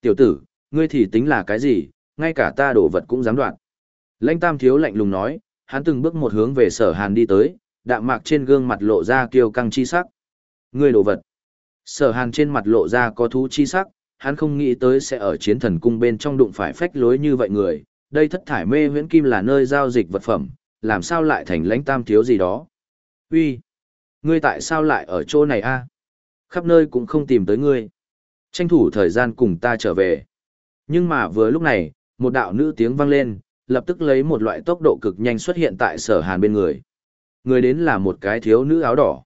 Tiểu tử, ngươi thì tính là cái gì, ngay cả ta đổ vật cũng dám đoạn. Lãnh tam thiếu lạnh lùng nói, hắn từng bước một hướng về sở hàn đi tới, đạm mạc trên gương mặt lộ ra kiêu căng chi sắc. Ngươi đổ vật. Sở hàn trên mặt lộ ra có thú chi sắc, hắn không nghĩ tới sẽ ở chiến thần cung bên trong đụng phải phách lối như vậy người, đây thất thải mê huyễn kim là nơi giao dịch vật phẩm, làm sao lại thành lãnh tam thiếu gì đó. Uy, ngươi tại sao lại ở chỗ này a? Khắp nơi cũng không tìm tới ngươi. Tranh thủ thời gian cùng ta trở về. Nhưng mà vừa lúc này, một đạo nữ tiếng vang lên, lập tức lấy một loại tốc độ cực nhanh xuất hiện tại sở hàn bên người. Người đến là một cái thiếu nữ áo đỏ.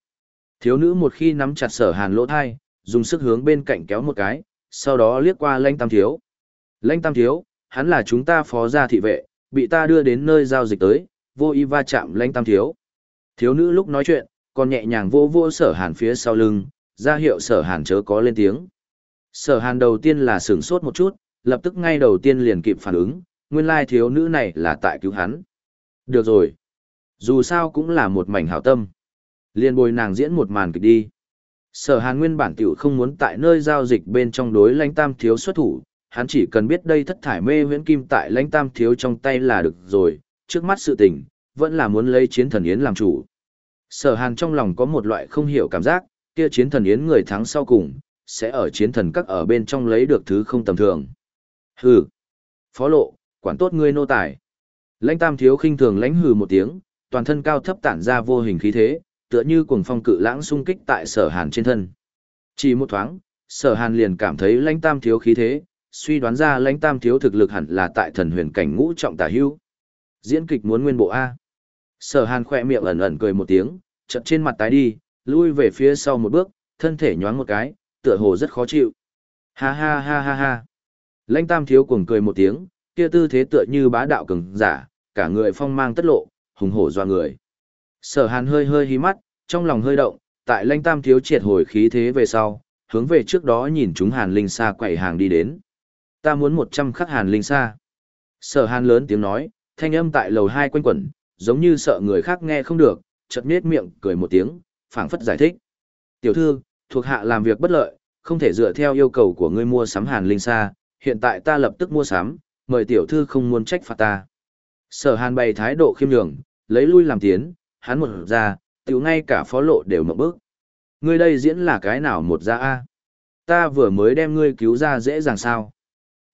Thiếu nữ một khi nắm chặt sở hàn lỗ thai, dùng sức hướng bên cạnh kéo một cái, sau đó liếc qua lãnh tam thiếu. Lãnh tam thiếu, hắn là chúng ta phó gia thị vệ, bị ta đưa đến nơi giao dịch tới, vô Y va chạm lãnh tam thiếu. Thiếu nữ lúc nói chuyện, còn nhẹ nhàng vô vô sở hàn phía sau lưng, ra hiệu sở hàn chớ có lên tiếng. Sở hàn đầu tiên là sửng sốt một chút, lập tức ngay đầu tiên liền kịp phản ứng, nguyên lai thiếu nữ này là tại cứu hắn. Được rồi. Dù sao cũng là một mảnh hảo tâm. Liên bồi nàng diễn một màn kịch đi. Sở hàn nguyên bản tiểu không muốn tại nơi giao dịch bên trong đối lãnh tam thiếu xuất thủ, hắn chỉ cần biết đây thất thải mê huyễn kim tại lãnh tam thiếu trong tay là được rồi, trước mắt sự tình, vẫn là muốn lấy chiến thần yến làm chủ. Sở hàn trong lòng có một loại không hiểu cảm giác, kia chiến thần yến người thắng sau cùng, sẽ ở chiến thần các ở bên trong lấy được thứ không tầm thường. Hừ, phó lộ, quản tốt ngươi nô tài. Lãnh tam thiếu khinh thường lãnh hừ một tiếng, toàn thân cao thấp tản ra vô hình khí thế, tựa như cuồng phong cự lãng xung kích tại sở hàn trên thân. Chỉ một thoáng, sở hàn liền cảm thấy lãnh tam thiếu khí thế, suy đoán ra lãnh tam thiếu thực lực hẳn là tại thần huyền cảnh ngũ trọng tả hưu. Diễn kịch muốn nguyên bộ A. Sở hàn khoe miệng ẩn ẩn cười một tiếng, chật trên mặt tái đi, lui về phía sau một bước, thân thể nhoáng một cái, tựa hồ rất khó chịu. Ha ha ha ha ha. Lãnh tam thiếu cuồng cười một tiếng, kia tư thế tựa như bá đạo cường giả, cả người phong mang tất lộ, hùng hổ doa người. Sở hàn hơi hơi hí mắt, trong lòng hơi động, tại lãnh tam thiếu triệt hồi khí thế về sau, hướng về trước đó nhìn chúng hàn linh xa quậy hàng đi đến. Ta muốn một trăm khắc hàn linh xa. Sở hàn lớn tiếng nói, thanh âm tại lầu hai quanh quẩn, giống như sợ người khác nghe không được, chợt nết miệng cười một tiếng, phảng phất giải thích. Tiểu thư, thuộc hạ làm việc bất lợi, không thể dựa theo yêu cầu của ngươi mua sắm hàn linh xa, hiện tại ta lập tức mua sắm, mời tiểu thư không muốn trách phạt ta. Sở hàn bày thái độ khiêm nhường, lấy lui làm tiến, hắn một ra, tiểu ngay cả phó lộ đều mộng bước. Ngươi đây diễn là cái nào một ra a? Ta vừa mới đem ngươi cứu ra dễ dàng sao?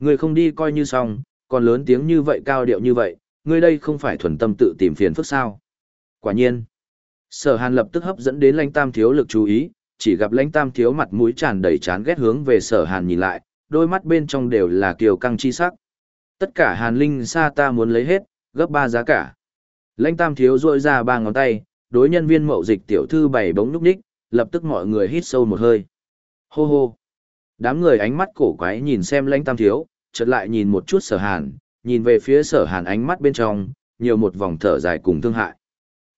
Ngươi không đi coi như xong, còn lớn tiếng như vậy cao điệu như vậy, ngươi đây không phải thuần tâm tự tìm phiền phức sao? Quả nhiên. Sở Hàn lập tức hấp dẫn đến Lãnh Tam thiếu lực chú ý, chỉ gặp Lãnh Tam thiếu mặt mũi tràn đầy chán ghét hướng về Sở Hàn nhìn lại, đôi mắt bên trong đều là kiều căng chi sắc. Tất cả hàn linh sa ta muốn lấy hết, gấp ba giá cả. Lãnh tam thiếu rôi ra ba ngón tay, đối nhân viên mậu dịch tiểu thư bảy bóng núp ních, lập tức mọi người hít sâu một hơi. Hô hô. Đám người ánh mắt cổ quái nhìn xem lãnh tam thiếu, chợt lại nhìn một chút sở hàn, nhìn về phía sở hàn ánh mắt bên trong, nhiều một vòng thở dài cùng thương hại.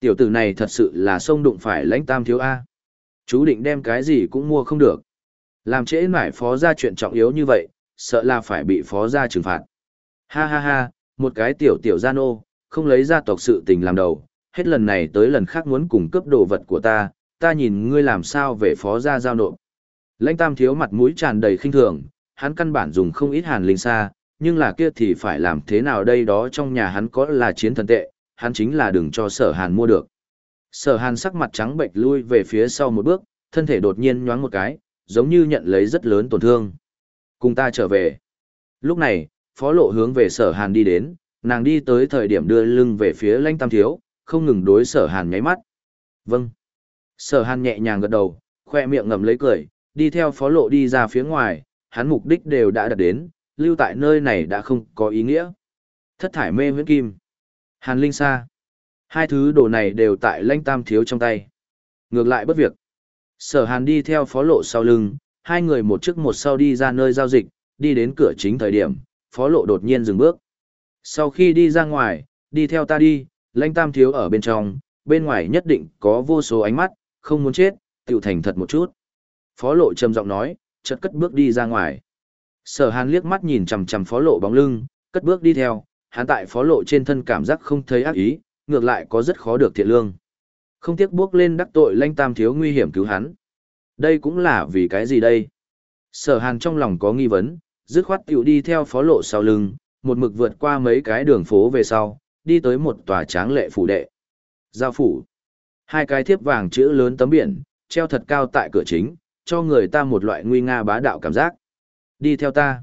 Tiểu tử này thật sự là sông đụng phải lãnh tam thiếu A. Chú định đem cái gì cũng mua không được. Làm trễ nải phó ra chuyện trọng yếu như vậy, sợ là phải bị phó ra trừng phạt. Ha ha ha, một cái tiểu tiểu gian ô, không lấy gia tộc sự tình làm đầu, hết lần này tới lần khác muốn cùng cướp đồ vật của ta, ta nhìn ngươi làm sao về phó gia giao nộp. Lãnh tam thiếu mặt mũi tràn đầy khinh thường, hắn căn bản dùng không ít hàn linh xa, nhưng là kia thì phải làm thế nào đây đó trong nhà hắn có là chiến thần tệ, hắn chính là đừng cho sở hàn mua được. Sở hàn sắc mặt trắng bệnh lui về phía sau một bước, thân thể đột nhiên nhoáng một cái, giống như nhận lấy rất lớn tổn thương. Cùng ta trở về. Lúc này, phó lộ hướng về sở hàn đi đến, nàng đi tới thời điểm đưa lưng về phía lãnh tam thiếu, không ngừng đối sở hàn nháy mắt. Vâng. Sở hàn nhẹ nhàng gật đầu, khoe miệng ngậm lấy cười, đi theo phó lộ đi ra phía ngoài, hắn mục đích đều đã đạt đến, lưu tại nơi này đã không có ý nghĩa. Thất thải mê huyễn kim. Hàn linh sa. Hai thứ đồ này đều tại lãnh tam thiếu trong tay. Ngược lại bất việc. Sở hàn đi theo phó lộ sau lưng, hai người một trước một sau đi ra nơi giao dịch, đi đến cửa chính thời điểm, phó lộ đột nhiên dừng bước. Sau khi đi ra ngoài, đi theo ta đi, lãnh tam thiếu ở bên trong, bên ngoài nhất định có vô số ánh mắt, không muốn chết, tiểu thành thật một chút. Phó lộ trầm giọng nói, chợt cất bước đi ra ngoài. Sở hàn liếc mắt nhìn chằm chằm phó lộ bóng lưng, cất bước đi theo, hắn tại phó lộ trên thân cảm giác không thấy ác ý, ngược lại có rất khó được thiện lương. Không tiếc bước lên đắc tội lãnh tam thiếu nguy hiểm cứu hắn. Đây cũng là vì cái gì đây? Sở hàn trong lòng có nghi vấn, dứt khoát tiểu đi theo phó lộ sau lưng, một mực vượt qua mấy cái đường phố về sau, đi tới một tòa tráng lệ phủ đệ. Giao phủ. Hai cái thiếp vàng chữ lớn tấm biển, treo thật cao tại cửa chính, cho người ta một loại nguy nga bá đạo cảm giác. Đi theo ta.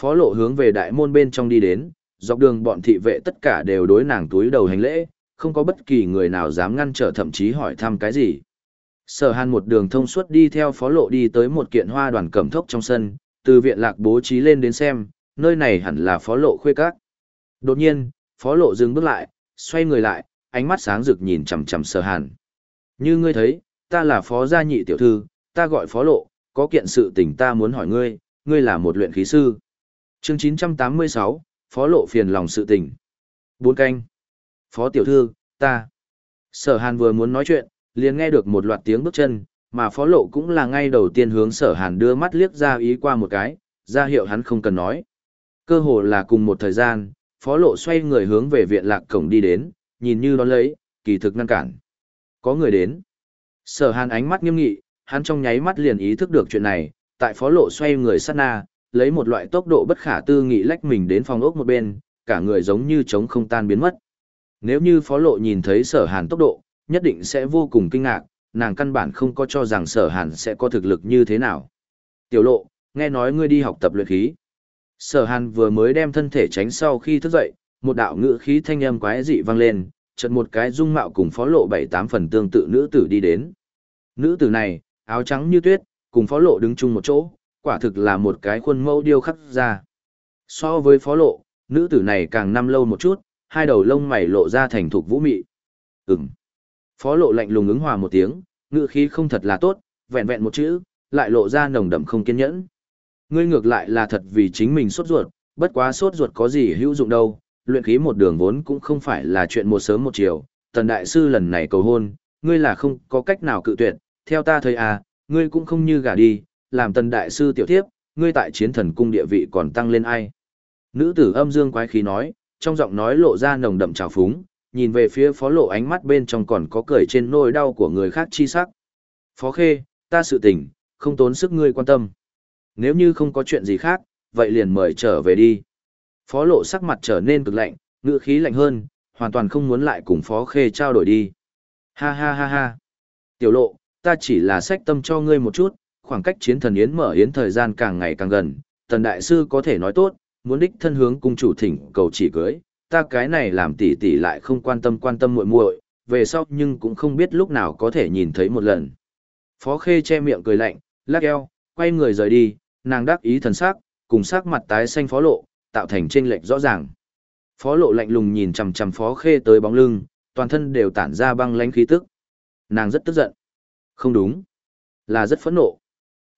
Phó lộ hướng về đại môn bên trong đi đến, dọc đường bọn thị vệ tất cả đều đối nàng túi đầu hành lễ, không có bất kỳ người nào dám ngăn trở thậm chí hỏi thăm cái gì. Sở hàn một đường thông suốt đi theo phó lộ đi tới một kiện hoa đoàn cẩm thốc trong sân, từ viện lạc bố trí lên đến xem, nơi này hẳn là phó lộ khuê các. Đột nhiên, phó lộ dừng bước lại, xoay người lại, ánh mắt sáng rực nhìn chằm chằm sở hàn. Như ngươi thấy, ta là phó gia nhị tiểu thư, ta gọi phó lộ, có kiện sự tình ta muốn hỏi ngươi, ngươi là một luyện khí sư. Chương 986, phó lộ phiền lòng sự tình. Bốn canh. Phó tiểu thư, ta. Sở hàn vừa muốn nói chuyện, liền nghe được một loạt tiếng bước chân, mà phó lộ cũng là ngay đầu tiên hướng sở hàn đưa mắt liếc ra ý qua một cái, ra hiệu hắn không cần nói. Cơ hồ là cùng một thời gian, phó lộ xoay người hướng về viện lạc cổng đi đến, nhìn như đón lấy, kỳ thực ngăn cản. Có người đến. Sở hàn ánh mắt nghiêm nghị, hắn trong nháy mắt liền ý thức được chuyện này, tại phó lộ xoay người sát na, lấy một loại tốc độ bất khả tư nghị lách mình đến phòng ốc một bên, cả người giống như trống không tan biến mất. Nếu như phó lộ nhìn thấy sở hàn tốc độ, nhất định sẽ vô cùng kinh ngạc, nàng căn bản không có cho rằng sở hàn sẽ có thực lực như thế nào. Tiểu lộ, nghe nói ngươi đi học tập luyện khí. Sở hàn vừa mới đem thân thể tránh sau khi thức dậy, một đạo ngữ khí thanh âm quái dị vang lên, chợt một cái dung mạo cùng phó lộ bảy tám phần tương tự nữ tử đi đến. Nữ tử này, áo trắng như tuyết, cùng phó lộ đứng chung một chỗ, quả thực là một cái khuôn mẫu điêu khắc ra. So với phó lộ, nữ tử này càng năm lâu một chút, hai đầu lông mày lộ ra thành thục vũ mị. Ừm. Phó lộ lạnh lùng ứng hòa một tiếng, ngữ khí không thật là tốt, vẹn vẹn một chữ, lại lộ ra nồng đậm không kiên nhẫn. Ngươi ngược lại là thật vì chính mình sốt ruột, bất quá sốt ruột có gì hữu dụng đâu, luyện khí một đường vốn cũng không phải là chuyện một sớm một chiều, tần đại sư lần này cầu hôn, ngươi là không có cách nào cự tuyệt, theo ta thấy à, ngươi cũng không như gả đi, làm tần đại sư tiểu thiếp, ngươi tại chiến thần cung địa vị còn tăng lên ai. Nữ tử âm dương quái khí nói, trong giọng nói lộ ra nồng đậm trào phúng, nhìn về phía phó lộ ánh mắt bên trong còn có cười trên nỗi đau của người khác chi sắc. Phó khê, ta sự tình, không tốn sức ngươi quan tâm. Nếu như không có chuyện gì khác, vậy liền mời trở về đi. Phó lộ sắc mặt trở nên cực lạnh, ngữ khí lạnh hơn, hoàn toàn không muốn lại cùng phó khê trao đổi đi. Ha ha ha ha. Tiểu lộ, ta chỉ là sách tâm cho ngươi một chút, khoảng cách chiến thần yến mở yến thời gian càng ngày càng gần, tần đại sư có thể nói tốt, muốn đích thân hướng cung chủ thỉnh cầu chỉ cưới, ta cái này làm tỷ tỷ lại không quan tâm quan tâm muội muội, về sau nhưng cũng không biết lúc nào có thể nhìn thấy một lần. Phó Khê che miệng cười lạnh, lắc eo, quay người rời đi, nàng đắc ý thần sắc, cùng sắc mặt tái xanh phó lộ, tạo thành chênh lệch rõ ràng. Phó lộ lạnh lùng nhìn chằm chằm phó khê tới bóng lưng, toàn thân đều tản ra băng lãnh khí tức. Nàng rất tức giận. Không đúng. Là rất phẫn nộ.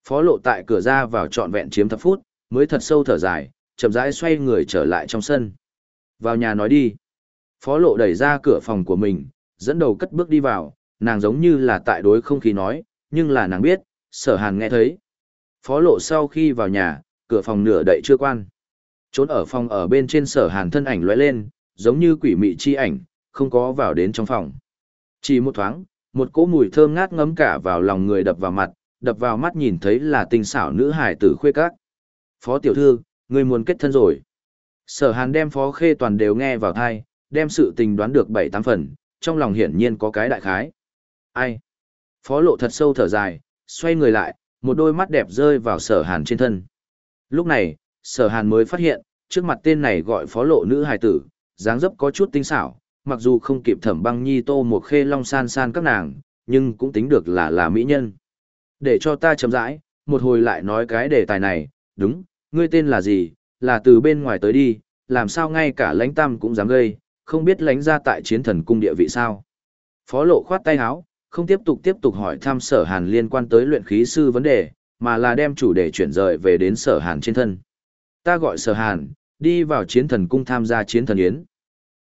Phó lộ tại cửa ra vào trọn vẹn chiếm thập phút, mới thật sâu thở dài, chậm rãi xoay người trở lại trong sân. Vào nhà nói đi. Phó lộ đẩy ra cửa phòng của mình, dẫn đầu cất bước đi vào, nàng giống như là tại đối không khí nói, nhưng là nàng biết, sở hàn nghe thấy. Phó lộ sau khi vào nhà, cửa phòng nửa đậy chưa quan. Trốn ở phòng ở bên trên sở hàn thân ảnh lóe lên, giống như quỷ mị chi ảnh, không có vào đến trong phòng. Chỉ một thoáng, một cỗ mùi thơm ngát ngấm cả vào lòng người đập vào mặt, đập vào mắt nhìn thấy là tinh xảo nữ hải tử khuê các. Phó tiểu thư, người muốn kết thân rồi. Sở hàn đem phó khê toàn đều nghe vào thai, đem sự tình đoán được bảy tám phần, trong lòng hiển nhiên có cái đại khái. Ai? Phó lộ thật sâu thở dài, xoay người lại, một đôi mắt đẹp rơi vào sở hàn trên thân. Lúc này, sở hàn mới phát hiện, trước mặt tên này gọi phó lộ nữ hài tử, dáng dấp có chút tinh xảo, mặc dù không kịp thẩm băng nhi tô một khê long san san các nàng, nhưng cũng tính được là là mỹ nhân. Để cho ta chậm rãi, một hồi lại nói cái đề tài này, đúng, ngươi tên là gì, là từ bên ngoài tới đi, làm sao ngay cả lãnh tam cũng dám gây, không biết lãnh ra tại chiến thần cung địa vị sao. Phó lộ khoát tay háo không tiếp tục tiếp tục hỏi thăm sở hàn liên quan tới luyện khí sư vấn đề, mà là đem chủ đề chuyển rời về đến sở hàn trên thân. Ta gọi sở hàn, đi vào chiến thần cung tham gia chiến thần yến.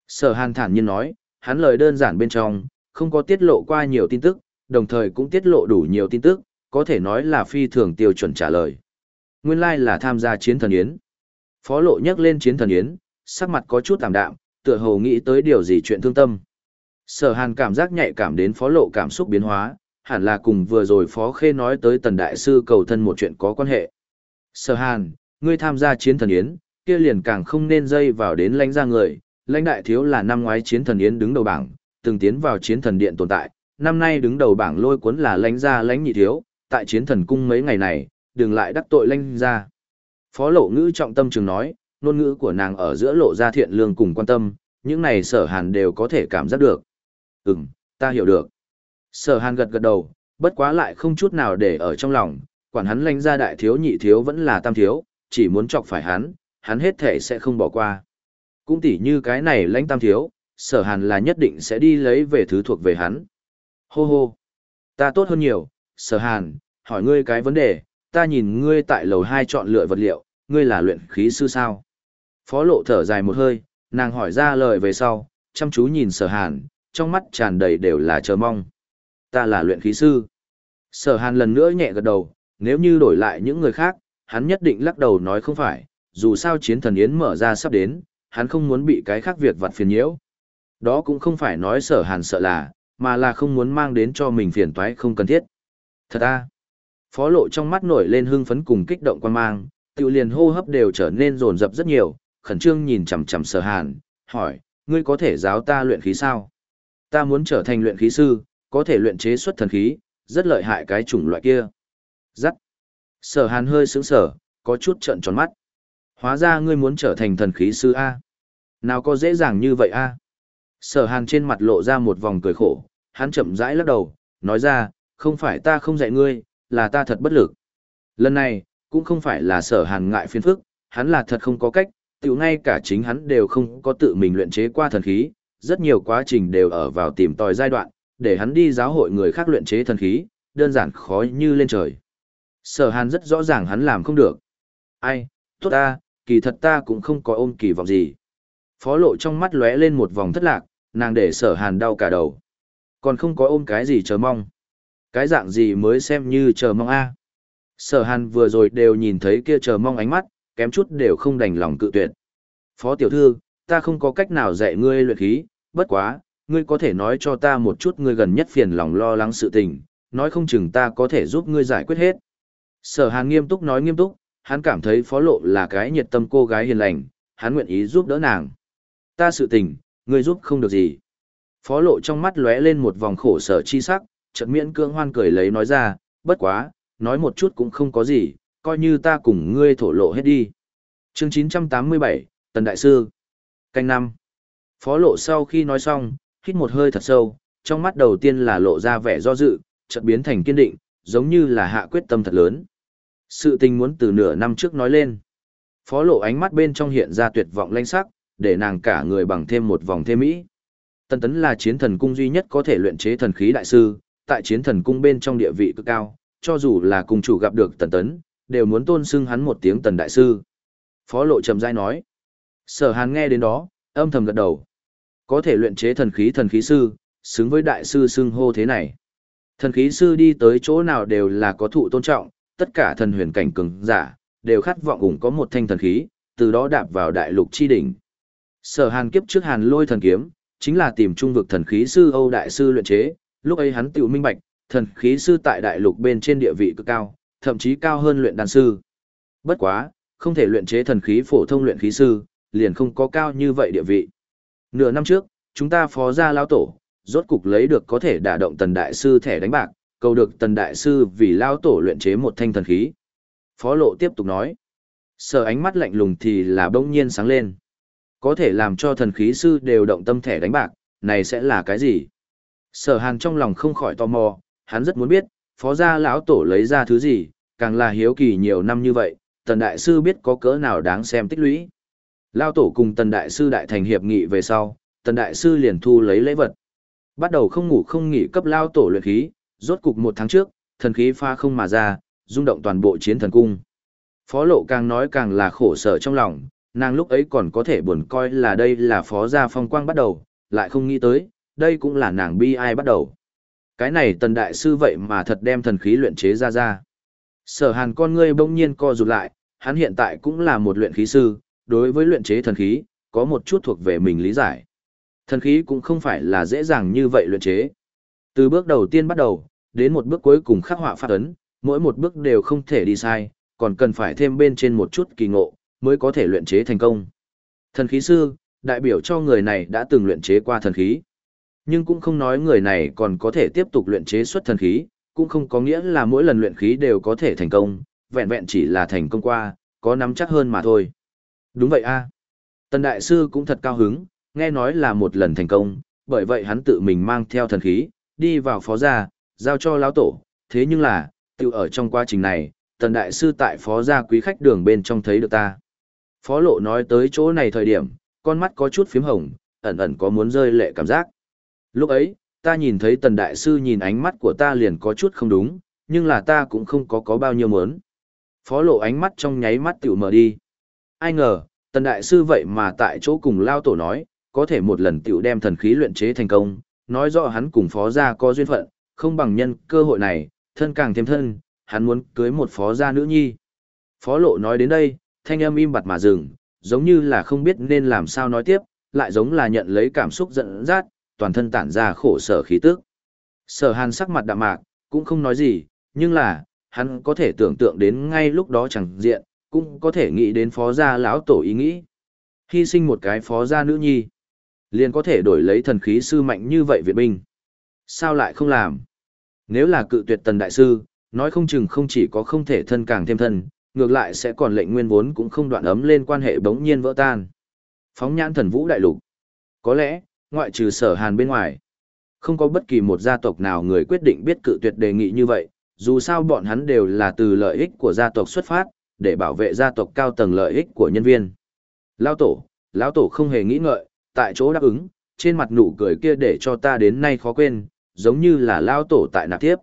Sở hàn thản nhiên nói, hắn lời đơn giản bên trong, không có tiết lộ qua nhiều tin tức, đồng thời cũng tiết lộ đủ nhiều tin tức, có thể nói là phi thường tiêu chuẩn trả lời. Nguyên lai like là tham gia chiến thần yến. Phó lộ nhắc lên chiến thần yến, sắc mặt có chút tạm đạm, tựa hồ nghĩ tới điều gì chuyện thương tâm. Sở hàn cảm giác nhạy cảm đến phó lộ cảm xúc biến hóa, hẳn là cùng vừa rồi phó khê nói tới tần đại sư cầu thân một chuyện có quan hệ. Sở hàn, ngươi tham gia chiến thần yến, kia liền càng không nên dây vào đến lãnh ra người, lãnh đại thiếu là năm ngoái chiến thần yến đứng đầu bảng, từng tiến vào chiến thần điện tồn tại, năm nay đứng đầu bảng lôi cuốn là lãnh gia lãnh nhị thiếu, tại chiến thần cung mấy ngày này, đừng lại đắc tội lãnh gia. Phó lộ ngữ trọng tâm trường nói, ngôn ngữ của nàng ở giữa lộ ra thiện lương cùng quan tâm, những này sở hàn đều có thể cảm giác được. Ừm, ta hiểu được. Sở hàn gật gật đầu, bất quá lại không chút nào để ở trong lòng, quản hắn lãnh gia đại thiếu nhị thiếu vẫn là tam thiếu, chỉ muốn chọc phải hắn, hắn hết thể sẽ không bỏ qua. Cũng tỉ như cái này lãnh tam thiếu, sở hàn là nhất định sẽ đi lấy về thứ thuộc về hắn. Hô hô, ta tốt hơn nhiều, sở hàn, hỏi ngươi cái vấn đề, ta nhìn ngươi tại lầu 2 chọn lựa vật liệu, ngươi là luyện khí sư sao? Phó lộ thở dài một hơi, nàng hỏi ra lời về sau, chăm chú nhìn sở hàn, trong mắt tràn đầy đều là chờ mong. Ta là luyện khí sư. Sở hàn lần nữa nhẹ gật đầu, nếu như đổi lại những người khác, hắn nhất định lắc đầu nói không phải, dù sao chiến thần yến mở ra sắp đến, hắn không muốn bị cái khác việc vặt phiền nhiễu. Đó cũng không phải nói sở hàn sợ là, mà là không muốn mang đến cho mình phiền toái không cần thiết. Thật à? Phó lộ trong mắt nổi lên hưng phấn cùng kích động quan mang, tự liền hô hấp đều trở nên rồn rập rất nhiều, khẩn trương nhìn chằm chằm sở hàn, hỏi, ngươi có thể giáo ta luyện khí sao? Ta muốn trở thành luyện khí sư, có thể luyện chế xuất thần khí, rất lợi hại cái chủng loại kia. Dắt. Sở hàn hơi sững sở, có chút trợn tròn mắt. Hóa ra ngươi muốn trở thành thần khí sư A. Nào có dễ dàng như vậy A. Sở hàn trên mặt lộ ra một vòng cười khổ, hắn chậm rãi lắc đầu, nói ra, không phải ta không dạy ngươi, là ta thật bất lực. Lần này, cũng không phải là sở hàn ngại phiền phức, hắn là thật không có cách, tiểu ngay cả chính hắn đều không có tự mình luyện chế qua thần khí, rất nhiều quá trình đều ở vào tìm tòi giai đoạn, để hắn đi giáo hội người khác luyện chế thần khí, đơn giản khó như lên trời. Sở hàn rất rõ ràng hắn làm không được. Ai, tốt ta, kỳ thật ta cũng không có ôm kỳ vọng gì. Phó lộ trong mắt lóe lên một vòng thất lạc, nàng để sở hàn đau cả đầu. Còn không có ôm cái gì chờ mong. Cái dạng gì mới xem như chờ mong a Sở hàn vừa rồi đều nhìn thấy kia chờ mong ánh mắt, kém chút đều không đành lòng cự tuyệt. Phó tiểu thư, ta không có cách nào dạy ngươi luyện khí, bất quá, ngươi có thể nói cho ta một chút ngươi gần nhất phiền lòng lo lắng sự tình, nói không chừng ta có thể giúp ngươi giải quyết hết. Sở hàn nghiêm túc nói nghiêm túc, hắn cảm thấy phó lộ là cái nhiệt tâm cô gái hiền lành, hắn nguyện ý giúp đỡ nàng. Ta sự tình, ngươi giúp không được gì. Phó lộ trong mắt lóe lên một vòng khổ sở chi sắc, chợt miễn cưỡng hoan cười lấy nói ra, bất quá, nói một chút cũng không có gì, coi như ta cùng ngươi thổ lộ hết đi. Chương 987, Tần Đại Sư Canh năm Phó lộ sau khi nói xong, hít một hơi thật sâu, trong mắt đầu tiên là lộ ra vẻ do dự, chợt biến thành kiên định, giống như là hạ quyết tâm thật lớn. Sự tình muốn từ nửa năm trước nói lên. Phó lộ ánh mắt bên trong hiện ra tuyệt vọng lanh sắc, để nàng cả người bằng thêm một vòng thêm mỹ. Tần tấn là chiến thần cung duy nhất có thể luyện chế thần khí đại sư, tại chiến thần cung bên trong địa vị cực cao, cho dù là cung chủ gặp được tần tấn, đều muốn tôn xưng hắn một tiếng tần đại sư. Phó lộ trầm dai nói. Sở hàn nghe đến đó, âm thầm gật đầu. Có thể luyện chế thần khí thần khí sư, xứng với đại sư xưng hô thế này. Thần khí sư đi tới chỗ nào đều là có thụ tôn trọng, tất cả thần huyền cảnh cường giả, đều khát vọng cùng có một thanh thần khí, từ đó đạp vào đại lục chi đỉnh. Sở Hàn kiếp trước Hàn Lôi thần kiếm, chính là tìm trung vực thần khí sư Âu đại sư luyện chế, lúc ấy hắn tự minh bạch, thần khí sư tại đại lục bên trên địa vị cực cao, thậm chí cao hơn luyện đan sư. Bất quá, không thể luyện chế thần khí phổ thông luyện khí sư, liền không có cao như vậy địa vị. Nửa năm trước, chúng ta phó gia lao tổ, rốt cục lấy được có thể đả động tần đại sư thẻ đánh bạc, cầu được tần đại sư vì lao tổ luyện chế một thanh thần khí. Phó lộ tiếp tục nói, sở ánh mắt lạnh lùng thì là bỗng nhiên sáng lên. Có thể làm cho thần khí sư đều động tâm thẻ đánh bạc, này sẽ là cái gì? Sở hàn trong lòng không khỏi tò mò, hắn rất muốn biết, phó gia lão tổ lấy ra thứ gì, càng là hiếu kỳ nhiều năm như vậy, tần đại sư biết có cỡ nào đáng xem tích lũy. Lao tổ cùng tần đại sư đại thành hiệp nghị về sau, tần đại sư liền thu lấy lễ vật. Bắt đầu không ngủ không nghỉ cấp lao tổ luyện khí, rốt cục một tháng trước, thần khí pha không mà ra, rung động toàn bộ chiến thần cung. Phó lộ càng nói càng là khổ sở trong lòng, nàng lúc ấy còn có thể buồn coi là đây là phó gia phong quang bắt đầu, lại không nghĩ tới, đây cũng là nàng bi ai bắt đầu. Cái này tần đại sư vậy mà thật đem thần khí luyện chế ra ra. Sở hàn con ngươi bỗng nhiên co rụt lại, hắn hiện tại cũng là một luyện khí sư, đối với luyện chế thần khí, có một chút thuộc về mình lý giải. Thần khí cũng không phải là dễ dàng như vậy luyện chế. Từ bước đầu tiên bắt đầu, đến một bước cuối cùng khắc họa phát ấn, mỗi một bước đều không thể đi sai, còn cần phải thêm bên trên một chút kỳ ngộ, mới có thể luyện chế thành công. Thần khí sư, đại biểu cho người này đã từng luyện chế qua thần khí. Nhưng cũng không nói người này còn có thể tiếp tục luyện chế xuất thần khí, cũng không có nghĩa là mỗi lần luyện khí đều có thể thành công, vẹn vẹn chỉ là thành công qua, có nắm chắc hơn mà thôi. Đúng vậy a. Tần đại sư cũng thật cao hứng, nghe nói là một lần thành công, bởi vậy hắn tự mình mang theo thần khí, đi vào phó gia, giao cho lão tổ, thế nhưng là, tự ở trong quá trình này, tần đại sư tại phó gia quý khách đường bên trong thấy được ta. Phó lộ nói tới chỗ này thời điểm, con mắt có chút phím hồng, ẩn ẩn có muốn rơi lệ cảm giác. Lúc ấy, ta nhìn thấy tần đại sư nhìn ánh mắt của ta liền có chút không đúng, nhưng là ta cũng không có có bao nhiêu mớn. Phó lộ ánh mắt trong nháy mắt tiểu mở đi. Ai ngờ, tần đại sư vậy mà tại chỗ cùng lao tổ nói, có thể một lần tiểu đem thần khí luyện chế thành công, nói rõ hắn cùng phó gia có duyên phận, không bằng nhân cơ hội này, thân càng thêm thân, hắn muốn cưới một phó gia nữ nhi. Phó lộ nói đến đây, thanh âm im bặt mà dừng, giống như là không biết nên làm sao nói tiếp, lại giống là nhận lấy cảm xúc giận dắt, toàn thân tản ra khổ sở khí tức. Sở hàn sắc mặt đạm mạc, cũng không nói gì, nhưng là, hắn có thể tưởng tượng đến ngay lúc đó chẳng diện, cũng có thể nghĩ đến phó gia lão tổ ý nghĩ. Hy sinh một cái phó gia nữ nhi, liền có thể đổi lấy thần khí sư mạnh như vậy viện binh. Sao lại không làm? Nếu là cự tuyệt tần đại sư, nói không chừng không chỉ có không thể thân càng thêm thân, ngược lại sẽ còn lệnh nguyên vốn cũng không đoạn ấm lên quan hệ bỗng nhiên vỡ tan. Phóng nhãn thần vũ đại lục. Có lẽ, ngoại trừ sở hàn bên ngoài, không có bất kỳ một gia tộc nào người quyết định biết cự tuyệt đề nghị như vậy, dù sao bọn hắn đều là từ lợi ích của gia tộc xuất phát, để bảo vệ gia tộc cao tầng lợi ích của nhân viên. Lao tổ, lão tổ không hề nghĩ ngợi, tại chỗ đáp ứng, trên mặt nụ cười kia để cho ta đến nay khó quên, giống như là lao tổ tại nạp tiếp.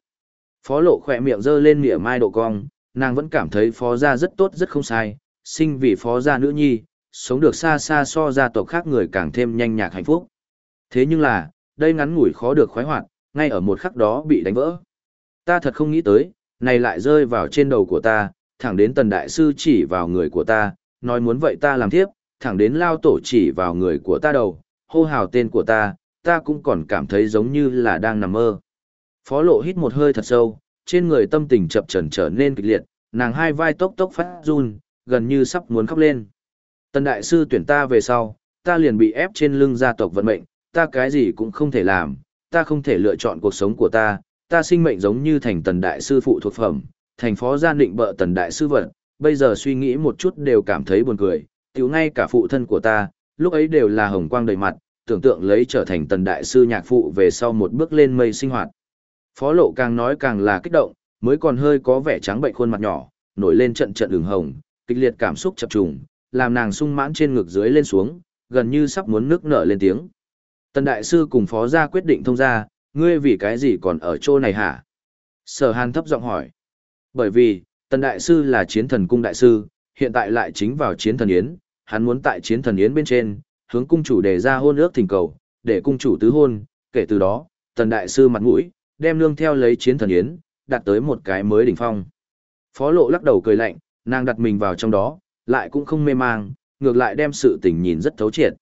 Phó lộ khỏe miệng dơ lên mỉa mai độ cong, nàng vẫn cảm thấy phó gia rất tốt rất không sai, sinh vì phó gia nữ nhi, sống được xa xa so gia tộc khác người càng thêm nhanh nhạc hạnh phúc. Thế nhưng là, đây ngắn ngủi khó được khoái hoạt, ngay ở một khắc đó bị đánh vỡ. Ta thật không nghĩ tới, này lại rơi vào trên đầu của ta, thẳng đến tần đại sư chỉ vào người của ta, nói muốn vậy ta làm tiếp, thẳng đến lao tổ chỉ vào người của ta đầu, hô hào tên của ta, ta cũng còn cảm thấy giống như là đang nằm mơ. Phó lộ hít một hơi thật sâu, trên người tâm tình chập trần trở nên kịch liệt, nàng hai vai tốc tốc phát run, gần như sắp muốn khóc lên. Tần đại sư tuyển ta về sau, ta liền bị ép trên lưng gia tộc vận mệnh, ta cái gì cũng không thể làm, ta không thể lựa chọn cuộc sống của ta, ta sinh mệnh giống như thành tần đại sư phụ thuộc phẩm, thành phó gia định bợ tần đại sư vận, bây giờ suy nghĩ một chút đều cảm thấy buồn cười, tiểu ngay cả phụ thân của ta, lúc ấy đều là hồng quang đầy mặt, tưởng tượng lấy trở thành tần đại sư nhạc phụ về sau một bước lên mây sinh hoạt. Phó lộ càng nói càng là kích động, mới còn hơi có vẻ trắng bệnh khuôn mặt nhỏ, nổi lên trận trận đường hồng, kịch liệt cảm xúc chập trùng, làm nàng sung mãn trên ngực dưới lên xuống, gần như sắp muốn nước nở lên tiếng. Tần đại sư cùng phó gia quyết định thông ra, ngươi vì cái gì còn ở chỗ này hả? Sở hàn thấp giọng hỏi. Bởi vì, tần đại sư là chiến thần cung đại sư, hiện tại lại chính vào chiến thần yến, hắn muốn tại chiến thần yến bên trên, hướng cung chủ đề ra hôn ước thỉnh cầu, để cung chủ tứ hôn, kể từ đó, tần đại sư mặt mũi, đem nương theo lấy chiến thần yến, đạt tới một cái mới đỉnh phong. Phó lộ lắc đầu cười lạnh, nàng đặt mình vào trong đó, lại cũng không mê mang, ngược lại đem sự tình nhìn rất thấu triệt.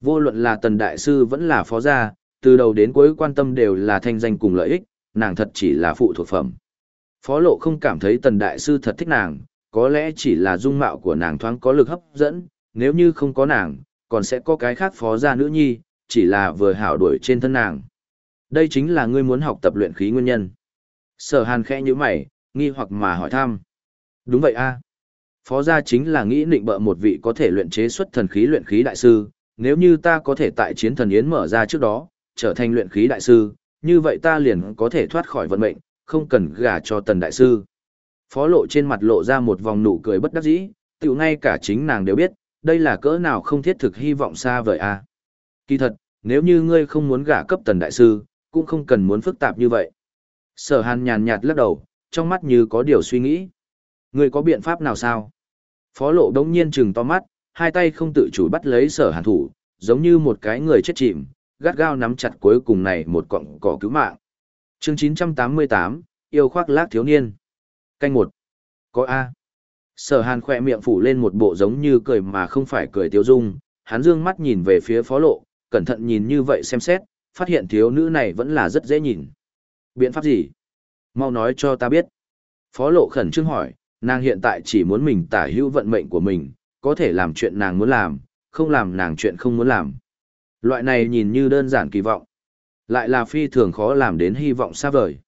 Vô luận là tần đại sư vẫn là phó gia, từ đầu đến cuối quan tâm đều là thanh danh cùng lợi ích, nàng thật chỉ là phụ thuộc phẩm. Phó lộ không cảm thấy tần đại sư thật thích nàng, có lẽ chỉ là dung mạo của nàng thoáng có lực hấp dẫn, nếu như không có nàng, còn sẽ có cái khác phó gia nữ nhi, chỉ là vừa hảo đuổi trên thân nàng. Đây chính là ngươi muốn học tập luyện khí nguyên nhân. Sở hàn khẽ như mày, nghi hoặc mà hỏi thăm. Đúng vậy a Phó gia chính là nghĩ định bợ một vị có thể luyện chế xuất thần khí luyện khí đại sư, nếu như ta có thể tại chiến thần yến mở ra trước đó, trở thành luyện khí đại sư, như vậy ta liền có thể thoát khỏi vận mệnh, không cần gả cho tần đại sư. Phó lộ trên mặt lộ ra một vòng nụ cười bất đắc dĩ, tiểu ngay cả chính nàng đều biết, đây là cỡ nào không thiết thực hy vọng xa vời a. Kỳ thật, nếu như ngươi không muốn gả cấp tần đại sư, cũng không cần muốn phức tạp như vậy. Sở hàn nhàn nhạt lắc đầu, trong mắt như có điều suy nghĩ. Ngươi có biện pháp nào sao? Phó lộ đống nhiên trừng to mắt, hai tay không tự chủ bắt lấy sở hàn thủ, giống như một cái người chết chìm, gắt gao nắm chặt cuối cùng này một cọng cỏ cứu mạng. chương 988, yêu khoác lác thiếu niên. Canh một Có A. Sở hàn khỏe miệng phủ lên một bộ giống như cười mà không phải cười tiêu dung, hắn dương mắt nhìn về phía phó lộ, cẩn thận nhìn như vậy xem xét, phát hiện thiếu nữ này vẫn là rất dễ nhìn. Biện pháp gì? Mau nói cho ta biết. Phó lộ khẩn trương hỏi, nàng hiện tại chỉ muốn mình tả hữu vận mệnh của mình, có thể làm chuyện nàng muốn làm, không làm nàng chuyện không muốn làm. Loại này nhìn như đơn giản kỳ vọng, lại là phi thường khó làm đến hy vọng xa vời.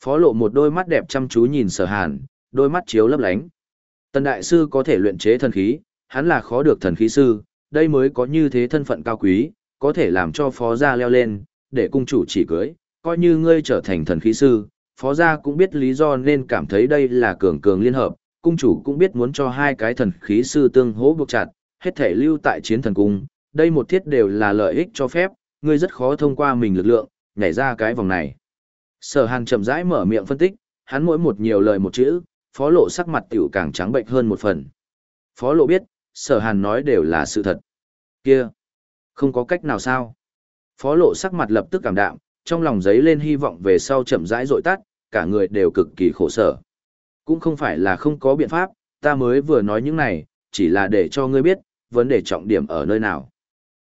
Phó lộ một đôi mắt đẹp chăm chú nhìn sở hàn, đôi mắt chiếu lấp lánh. Tần đại sư có thể luyện chế thần khí, hắn là khó được thần khí sư, đây mới có như thế thân phận cao quý, có thể làm cho phó gia leo lên, để cung chủ chỉ cưới, coi như ngươi trở thành thần khí sư, phó gia cũng biết lý do nên cảm thấy đây là cường cường liên hợp, cung chủ cũng biết muốn cho hai cái thần khí sư tương hỗ buộc chặt, hết thể lưu tại chiến thần cung, đây một thiết đều là lợi ích cho phép, ngươi rất khó thông qua mình lực lượng, nhảy ra cái vòng này. Sở Hàn chậm rãi mở miệng phân tích, hắn mỗi một nhiều lời một chữ, phó lộ sắc mặt tiểu càng trắng bệnh hơn một phần. Phó lộ biết, sở Hàn nói đều là sự thật. Kia, không có cách nào sao? Phó lộ sắc mặt lập tức cảm đạm, trong lòng giấy lên hy vọng về sau chậm rãi dội tắt, cả người đều cực kỳ khổ sở. Cũng không phải là không có biện pháp, ta mới vừa nói những này, chỉ là để cho ngươi biết, vấn đề trọng điểm ở nơi nào.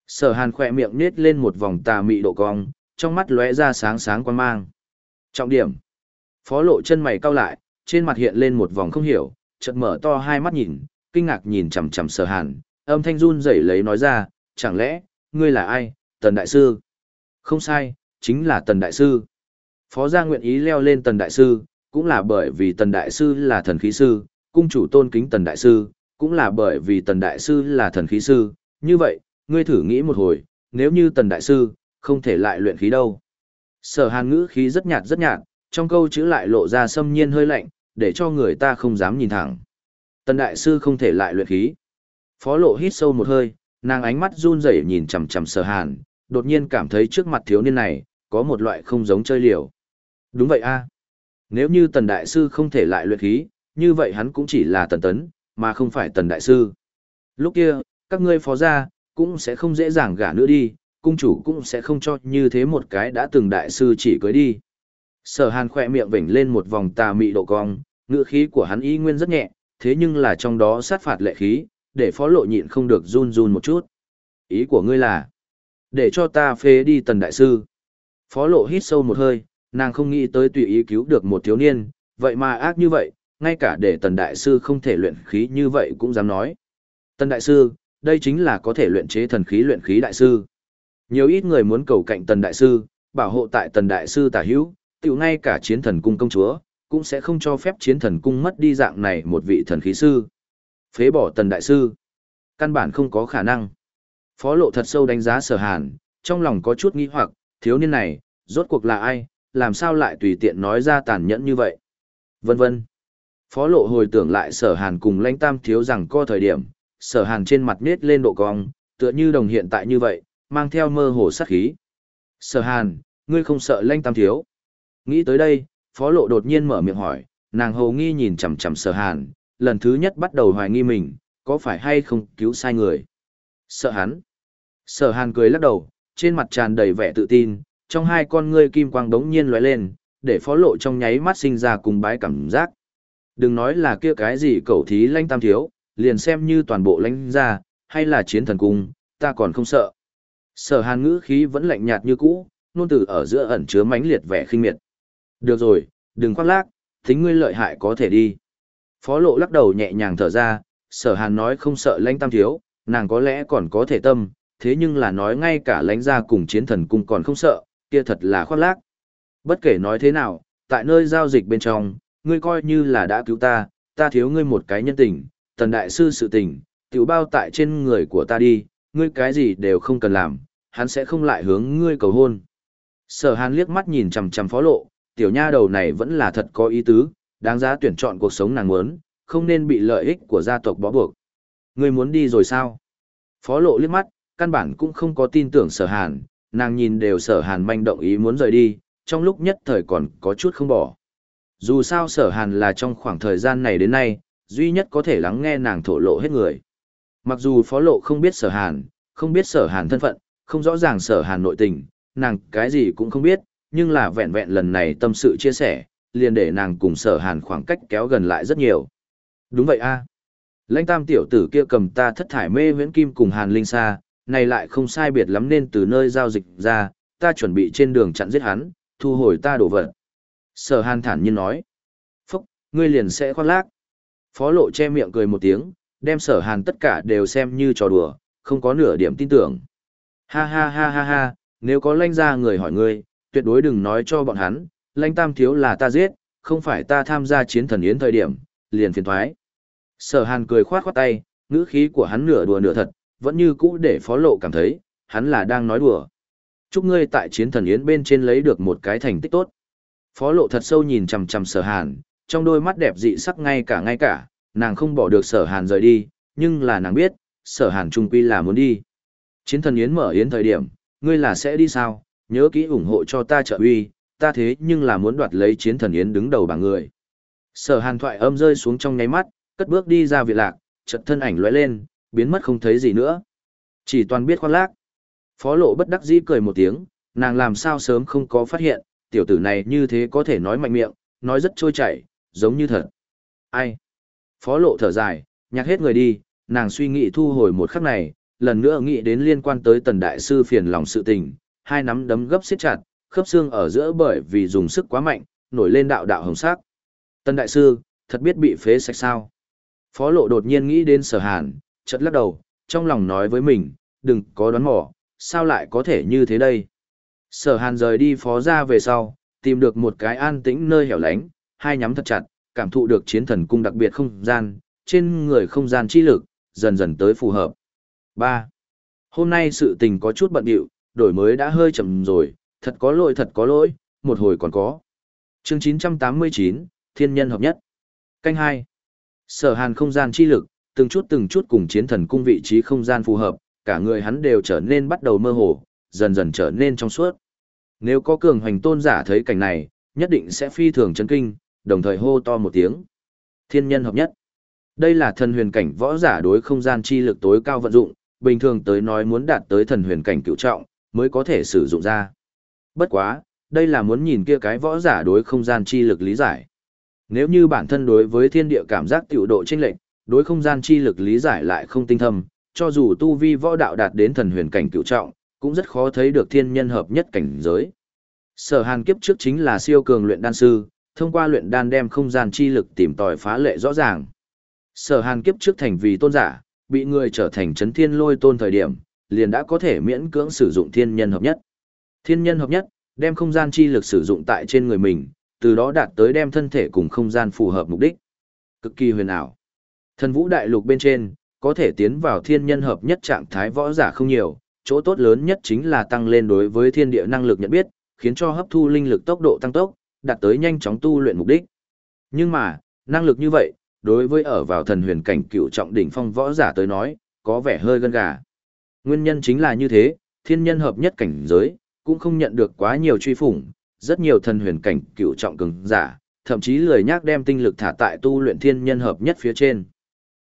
Sở hàn khỏe miệng nết lên một vòng tà mị độ cong, trong mắt lóe ra sáng sáng quan mang. Trọng điểm. Phó lộ chân mày cau lại, trên mặt hiện lên một vòng không hiểu, chợt mở to hai mắt nhìn, kinh ngạc nhìn chằm chằm sở hàn, âm thanh run rẩy lấy nói ra, chẳng lẽ, ngươi là ai, tần đại sư? Không sai, chính là tần đại sư. Phó gia nguyện ý leo lên tần đại sư, cũng là bởi vì tần đại sư là thần khí sư, cung chủ tôn kính tần đại sư, cũng là bởi vì tần đại sư là thần khí sư, như vậy, ngươi thử nghĩ một hồi, nếu như tần đại sư, không thể lại luyện khí đâu. Sở hàn ngữ khí rất nhạt rất nhạt, trong câu chữ lại lộ ra xâm nhiên hơi lạnh, để cho người ta không dám nhìn thẳng. Tần đại sư không thể lại luyện khí. Phó lộ hít sâu một hơi, nàng ánh mắt run rẩy nhìn chằm chằm sở hàn, đột nhiên cảm thấy trước mặt thiếu niên này, có một loại không giống chơi liều. Đúng vậy a à. Nếu như tần đại sư không thể lại luyện khí, như vậy hắn cũng chỉ là tần tấn, mà không phải tần đại sư. Lúc kia, các ngươi phó gia cũng sẽ không dễ dàng gả nữa đi, cung chủ cũng sẽ không cho như thế một cái đã từng đại sư chỉ cưới đi. Sở hàn khỏe miệng vểnh lên một vòng tà mị độ cong, ngựa khí của hắn y nguyên rất nhẹ, thế nhưng là trong đó sát phạt lệ khí, để phó lộ nhịn không được run run một chút. Ý của ngươi là, để cho ta phế đi tần đại sư. Phó lộ hít sâu một hơi, nàng không nghĩ tới tùy ý cứu được một thiếu niên, vậy mà ác như vậy, ngay cả để tần đại sư không thể luyện khí như vậy cũng dám nói. Tần đại sư, đây chính là có thể luyện chế thần khí luyện khí đại sư. Nhiều ít người muốn cầu cạnh tần đại sư, bảo hộ tại tần đại sư tả hữu, tiểu ngay cả chiến thần cung công chúa, cũng sẽ không cho phép chiến thần cung mất đi dạng này một vị thần khí sư. Phế bỏ tần đại sư. Căn bản không có khả năng. Phó lộ thật sâu đánh giá sở hàn, trong lòng có chút nghi hoặc, thiếu niên này, rốt cuộc là ai, làm sao lại tùy tiện nói ra tàn nhẫn như vậy. Vân vân. Phó lộ hồi tưởng lại sở hàn cùng lãnh tam thiếu rằng co thời điểm, sở hàn trên mặt nết lên độ cong, tựa như đồng hiện tại như vậy, mang theo mơ hồ sát khí. Sở hàn, ngươi không sợ lanh tam thiếu. Nghĩ tới đây, phó lộ đột nhiên mở miệng hỏi, nàng hầu nghi nhìn chằm chằm sở hàn, lần thứ nhất bắt đầu hoài nghi mình, có phải hay không cứu sai người. Sợ hắn. Sở hàn cười lắc đầu, trên mặt tràn đầy vẻ tự tin, trong hai con ngươi kim quang đống nhiên lóe lên, để phó lộ trong nháy mắt sinh ra cùng bái cảm giác. Đừng nói là kia cái gì cẩu thí lanh tam thiếu, liền xem như toàn bộ lãnh ra, hay là chiến thần cung, ta còn không sợ. Sở hàn ngữ khí vẫn lạnh nhạt như cũ, nôn từ ở giữa ẩn chứa mãnh liệt vẻ khinh miệt. Được rồi, đừng khoác lác, tính ngươi lợi hại có thể đi. Phó lộ lắc đầu nhẹ nhàng thở ra, sở hàn nói không sợ lãnh tam thiếu, nàng có lẽ còn có thể tâm, thế nhưng là nói ngay cả lãnh gia cùng chiến thần cung còn không sợ, kia thật là khoác lác. Bất kể nói thế nào, tại nơi giao dịch bên trong, ngươi coi như là đã cứu ta, ta thiếu ngươi một cái nhân tình, tần đại sư sự tình, tiểu bao tại trên người của ta đi, ngươi cái gì đều không cần làm, hắn sẽ không lại hướng ngươi cầu hôn. Sở hàn liếc mắt nhìn chằm chằm phó lộ, tiểu nha đầu này vẫn là thật có ý tứ, đáng giá tuyển chọn cuộc sống nàng muốn, không nên bị lợi ích của gia tộc bó buộc. Ngươi muốn đi rồi sao? Phó lộ liếc mắt, căn bản cũng không có tin tưởng sở hàn, nàng nhìn đều sở hàn manh động ý muốn rời đi, trong lúc nhất thời còn có chút không bỏ. Dù sao sở hàn là trong khoảng thời gian này đến nay, duy nhất có thể lắng nghe nàng thổ lộ hết người. Mặc dù phó lộ không biết sở hàn, không biết sở hàn thân phận, không rõ ràng sở hàn nội tình, nàng cái gì cũng không biết, nhưng là vẹn vẹn lần này tâm sự chia sẻ, liền để nàng cùng sở hàn khoảng cách kéo gần lại rất nhiều. Đúng vậy a Lãnh tam tiểu tử kia cầm ta thất thải mê huyễn kim cùng hàn linh sa, này lại không sai biệt lắm nên từ nơi giao dịch ra, ta chuẩn bị trên đường chặn giết hắn, thu hồi ta đổ vật. Sở hàn thản nhiên nói. Phúc, ngươi liền sẽ khoác lác. Phó lộ che miệng cười một tiếng, đem sở hàn tất cả đều xem như trò đùa, không có nửa điểm tin tưởng. Ha ha ha ha ha, nếu có lanh ra người hỏi ngươi, tuyệt đối đừng nói cho bọn hắn, lãnh tam thiếu là ta giết, không phải ta tham gia chiến thần yến thời điểm, liền phiền thoái. Sở hàn cười khoát khoát tay, ngữ khí của hắn nửa đùa nửa thật, vẫn như cũ để phó lộ cảm thấy, hắn là đang nói đùa. Chúc ngươi tại chiến thần yến bên trên lấy được một cái thành tích tốt. Phó lộ thật sâu nhìn chằm chằm sở hàn, trong đôi mắt đẹp dị sắc ngay cả ngay cả, nàng không bỏ được sở hàn rời đi, nhưng là nàng biết, sở hàn trung quy là muốn đi. Chiến thần yến mở yến thời điểm, ngươi là sẽ đi sao, nhớ kỹ ủng hộ cho ta trợ uy, ta thế nhưng là muốn đoạt lấy chiến thần yến đứng đầu bảng người. Sở hàn thoại âm rơi xuống trong nháy mắt, cất bước đi ra viện lạc, chợt thân ảnh lóe lên, biến mất không thấy gì nữa. Chỉ toàn biết khoác lác. Phó lộ bất đắc dĩ cười một tiếng, nàng làm sao sớm không có phát hiện, tiểu tử này như thế có thể nói mạnh miệng, nói rất trôi chảy, giống như thật. Ai? Phó lộ thở dài, nhạc hết người đi, nàng suy nghĩ thu hồi một khắc này, lần nữa nghĩ đến liên quan tới tần đại sư phiền lòng sự tình, hai nắm đấm gấp siết chặt, khớp xương ở giữa bởi vì dùng sức quá mạnh, nổi lên đạo đạo hồng sắc. tân đại sư, thật biết bị phế sạch sao? Phó lộ đột nhiên nghĩ đến sở hàn, chợt lắc đầu, trong lòng nói với mình, đừng có đoán mò, sao lại có thể như thế đây? Sở hàn rời đi phó ra về sau, tìm được một cái an tĩnh nơi hẻo lánh, hai nhắm thật chặt, cảm thụ được chiến thần cung đặc biệt không gian, trên người không gian chi lực, dần dần tới phù hợp. 3. Hôm nay sự tình có chút bận điệu, đổi mới đã hơi chậm rồi, thật có lỗi thật có lỗi, một hồi còn có. Chương 989, Thiên nhân hợp nhất. Canh 2. Sở hàn không gian chi lực, từng chút từng chút cùng chiến thần cung vị trí không gian phù hợp, cả người hắn đều trở nên bắt đầu mơ hồ, dần dần trở nên trong suốt. Nếu có cường hoành tôn giả thấy cảnh này, nhất định sẽ phi thường chấn kinh, đồng thời hô to một tiếng. Thiên nhân hợp nhất. Đây là thần huyền cảnh võ giả đối không gian chi lực tối cao vận dụng, bình thường tới nói muốn đạt tới thần huyền cảnh cựu trọng, mới có thể sử dụng ra. Bất quá, đây là muốn nhìn kia cái võ giả đối không gian chi lực lý giải. Nếu như bản thân đối với thiên địa cảm giác tiểu độ chênh lệch, đối không gian chi lực lý giải lại không tinh thâm, cho dù tu vi võ đạo đạt đến thần huyền cảnh cựu trọng, cũng rất khó thấy được thiên nhân hợp nhất cảnh giới. Sở Hàn kiếp trước chính là siêu cường luyện đan sư, thông qua luyện đan đem không gian chi lực tìm tòi phá lệ rõ ràng. Sở Hàn kiếp trước thành vì tôn giả, bị người trở thành chấn thiên lôi tôn thời điểm, liền đã có thể miễn cưỡng sử dụng thiên nhân hợp nhất. Thiên nhân hợp nhất, đem không gian chi lực sử dụng tại trên người mình, từ đó đạt tới đem thân thể cùng không gian phù hợp mục đích. Cực kỳ huyền ảo. Thần vũ đại lục bên trên, có thể tiến vào thiên nhân hợp nhất trạng thái võ giả không nhiều, chỗ tốt lớn nhất chính là tăng lên đối với thiên địa năng lực nhận biết, khiến cho hấp thu linh lực tốc độ tăng tốc, đạt tới nhanh chóng tu luyện mục đích. Nhưng mà, năng lực như vậy, đối với ở vào thần huyền cảnh cựu trọng đỉnh phong võ giả tới nói, có vẻ hơi gân gà. Nguyên nhân chính là như thế, thiên nhân hợp nhất cảnh giới, cũng không nhận được quá nhiều truy phủng, rất nhiều thần huyền cảnh cựu trọng cường giả, thậm chí lười nhác đem tinh lực thả tại tu luyện thiên nhân hợp nhất phía trên.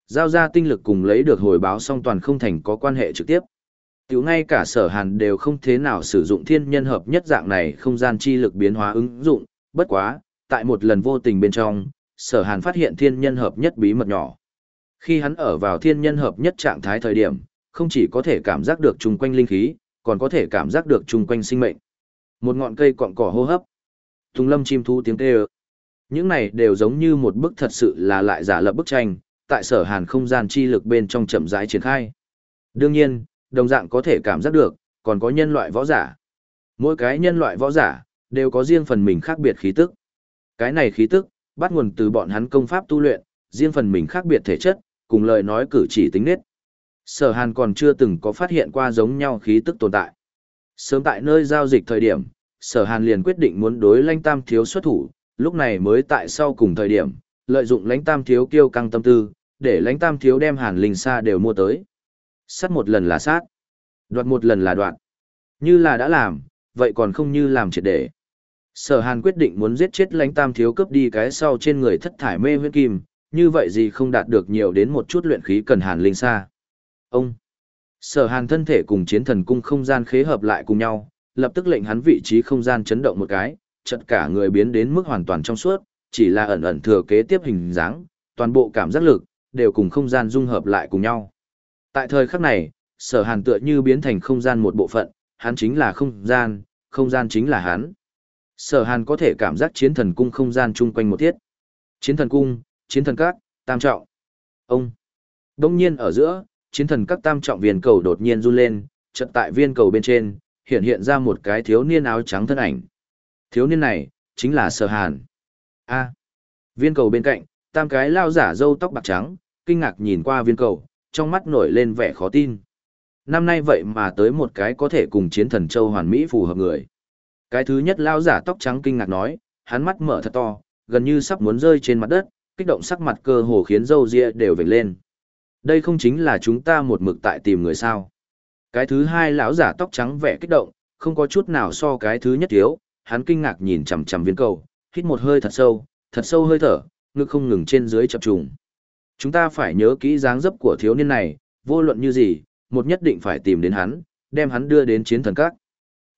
Giao ra tinh lực cùng lấy được hồi báo song toàn không thành có quan hệ trực tiếp. Tiểu ngay cả sở hàn đều không thế nào sử dụng thiên nhân hợp nhất dạng này không gian chi lực biến hóa ứng dụng, bất quá, tại một lần vô tình bên trong, sở hàn phát hiện thiên nhân hợp nhất bí mật nhỏ. Khi hắn ở vào thiên nhân hợp nhất trạng thái thời điểm, không chỉ có thể cảm giác được chung quanh linh khí, còn có thể cảm giác được chung quanh sinh mệnh. Một ngọn cây cọn cỏ hô hấp, tùng lâm chim thu tiếng kêu. Những này đều giống như một bức thật sự là lại giả lập bức tranh, tại sở hàn không gian chi lực bên trong chậm rãi triển khai. Đương nhiên, đồng dạng có thể cảm giác được, còn có nhân loại võ giả. Mỗi cái nhân loại võ giả, đều có riêng phần mình khác biệt khí tức. Cái này khí tức, bắt nguồn từ bọn hắn công pháp tu luyện, riêng phần mình khác biệt thể chất, cùng lời nói cử chỉ tính nết. Sở Hàn còn chưa từng có phát hiện qua giống nhau khí tức tồn tại. Sớm tại nơi giao dịch thời điểm, Sở Hàn liền quyết định muốn đối lãnh tam thiếu xuất thủ, lúc này mới tại sau cùng thời điểm, lợi dụng lãnh tam thiếu kiêu căng tâm tư, để lãnh tam thiếu đem Hàn Linh Sa đều mua tới. Sát một lần là sát, đoạt một lần là đoạt. Như là đã làm, vậy còn không như làm triệt để. Sở Hàn quyết định muốn giết chết lãnh tam thiếu cướp đi cái sau trên người thất thải mê huyết kim, như vậy gì không đạt được nhiều đến một chút luyện khí cần Hàn Linh Sa. Ông! Sở Hàn thân thể cùng chiến thần cung không gian khế hợp lại cùng nhau, lập tức lệnh hắn vị trí không gian chấn động một cái, chật cả người biến đến mức hoàn toàn trong suốt, chỉ là ẩn ẩn thừa kế tiếp hình dáng, toàn bộ cảm giác lực đều cùng không gian dung hợp lại cùng nhau. Tại thời khắc này, Sở Hàn tựa như biến thành không gian một bộ phận, hắn chính là không gian, không gian chính là hắn. Sở Hàn có thể cảm giác chiến thần cung không gian chung quanh một thiết. Chiến thần cung, chiến thần các, tam trọng. Ông. Đông nhiên ở giữa, chiến thần các tam trọng viên cầu đột nhiên run lên, chợt tại viên cầu bên trên, hiện hiện ra một cái thiếu niên áo trắng thân ảnh. Thiếu niên này, chính là Sở Hàn. A. Viên cầu bên cạnh, tam cái lao giả râu tóc bạc trắng, kinh ngạc nhìn qua viên cầu, trong mắt nổi lên vẻ khó tin. Năm nay vậy mà tới một cái có thể cùng chiến thần châu hoàn mỹ phù hợp người. Cái thứ nhất lao giả tóc trắng kinh ngạc nói, hắn mắt mở thật to, gần như sắp muốn rơi trên mặt đất, kích động sắc mặt cơ hồ khiến râu ria đều vểnh lên. Đây không chính là chúng ta một mực tại tìm người sao. Cái thứ hai lão giả tóc trắng vẻ kích động, không có chút nào so cái thứ nhất thiếu, hắn kinh ngạc nhìn chằm chằm viên cầu, hít một hơi thật sâu, thật sâu hơi thở, ngực không ngừng trên dưới chập trùng. Chúng ta phải nhớ kỹ dáng dấp của thiếu niên này, vô luận như gì, một nhất định phải tìm đến hắn, đem hắn đưa đến chiến thần các.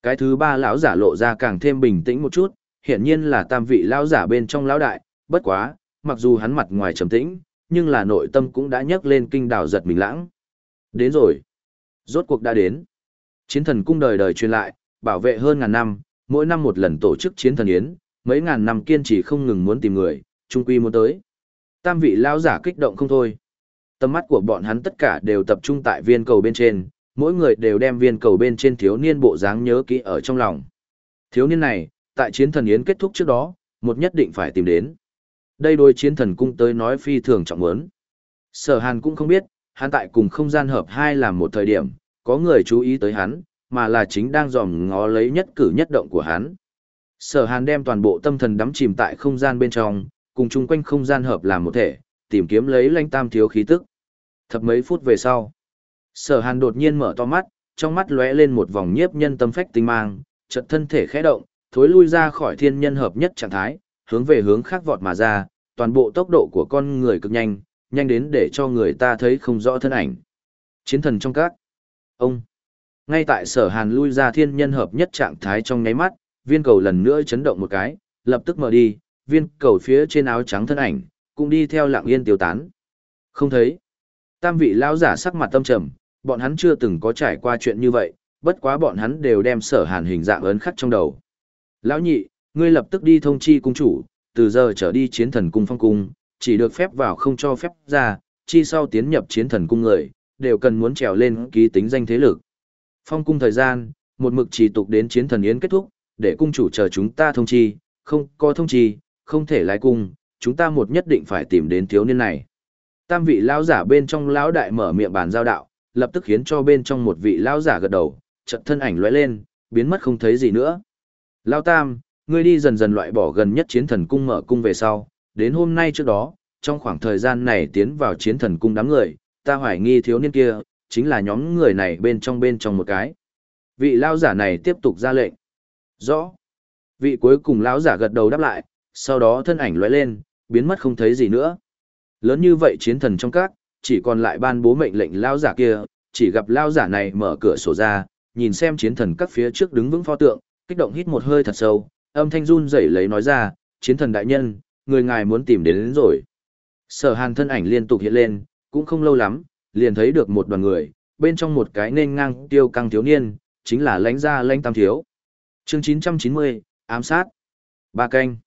Cái thứ ba lão giả lộ ra càng thêm bình tĩnh một chút, hiển nhiên là tam vị lão giả bên trong lão đại, bất quá, mặc dù hắn mặt ngoài trầm tĩnh, nhưng là nội tâm cũng đã nhấc lên kinh đảo giật mình lãng. Đến rồi. Rốt cuộc đã đến. Chiến thần cung đời đời truyền lại, bảo vệ hơn ngàn năm, mỗi năm một lần tổ chức chiến thần yến, mấy ngàn năm kiên trì không ngừng muốn tìm người, trung quy muốn tới. Tam vị lão giả kích động không thôi. Tầm mắt của bọn hắn tất cả đều tập trung tại viên cầu bên trên, mỗi người đều đem viên cầu bên trên thiếu niên bộ dáng nhớ kỹ ở trong lòng. Thiếu niên này, tại chiến thần yến kết thúc trước đó, một nhất định phải tìm đến. Đây đôi chiến thần cung tới nói phi thường trọng muốn. Sở Hàn cũng không biết, hắn tại cùng không gian hợp hai làm một thời điểm, có người chú ý tới hắn, mà là chính đang dòm ngó lấy nhất cử nhất động của hắn. Sở Hàn đem toàn bộ tâm thần đắm chìm tại không gian bên trong, cùng chung quanh không gian hợp làm một thể, tìm kiếm lấy lanh tam thiếu khí tức. Thập mấy phút về sau, Sở Hàn đột nhiên mở to mắt, trong mắt lóe lên một vòng nhiếp nhân tâm phách tinh mang, chợt thân thể khẽ động, thối lui ra khỏi thiên nhân hợp nhất trạng thái, hướng về hướng khác vọt mà ra, toàn bộ tốc độ của con người cực nhanh, nhanh đến để cho người ta thấy không rõ thân ảnh. Chiến thần trong các. Ông. Ngay tại sở hàn lui ra thiên nhân hợp nhất trạng thái trong nháy mắt, viên cầu lần nữa chấn động một cái, lập tức mở đi, viên cầu phía trên áo trắng thân ảnh, cũng đi theo lặng yên tiêu tán. Không thấy. Tam vị lão giả sắc mặt tâm trầm, bọn hắn chưa từng có trải qua chuyện như vậy, bất quá bọn hắn đều đem sở hàn hình dạng ấn khắc trong đầu. Lão nhị, ngươi lập tức đi thông chi cung chủ, từ giờ trở đi chiến thần cung phong cung, chỉ được phép vào không cho phép ra, chi sau tiến nhập chiến thần cung người, đều cần muốn trèo lên ký tính danh thế lực. Phong cung thời gian, một mực chỉ tục đến chiến thần yến kết thúc, để cung chủ chờ chúng ta thông chi, không có thông chi, không thể lái cung, chúng ta một nhất định phải tìm đến thiếu niên này. Tam vị lão giả bên trong lão đại mở miệng bàn giao đạo, lập tức khiến cho bên trong một vị lão giả gật đầu, chợt thân ảnh lóe lên, biến mất không thấy gì nữa. Lão Tam, ngươi đi dần dần loại bỏ gần nhất chiến thần cung mở cung về sau, đến hôm nay trước đó, trong khoảng thời gian này tiến vào chiến thần cung đám người, ta hoài nghi thiếu niên kia, chính là nhóm người này bên trong bên trong một cái. Vị lao giả này tiếp tục ra lệnh. Rõ. Vị cuối cùng lão giả gật đầu đáp lại, sau đó thân ảnh lóe lên, biến mất không thấy gì nữa. Lớn như vậy chiến thần trong các, chỉ còn lại ban bố mệnh lệnh lao giả kia, chỉ gặp lao giả này mở cửa sổ ra, nhìn xem chiến thần các phía trước đứng vững pho tượng, kích động hít một hơi thật sâu, âm thanh run rẩy lấy nói ra, chiến thần đại nhân, người ngài muốn tìm đến, đến rồi. Sở hàn thân ảnh liên tục hiện lên, cũng không lâu lắm, liền thấy được một đoàn người, bên trong một cái nên ngang tiêu căng thiếu niên, chính là lãnh gia lãnh tam thiếu. Chương 990, ám sát. Ba canh.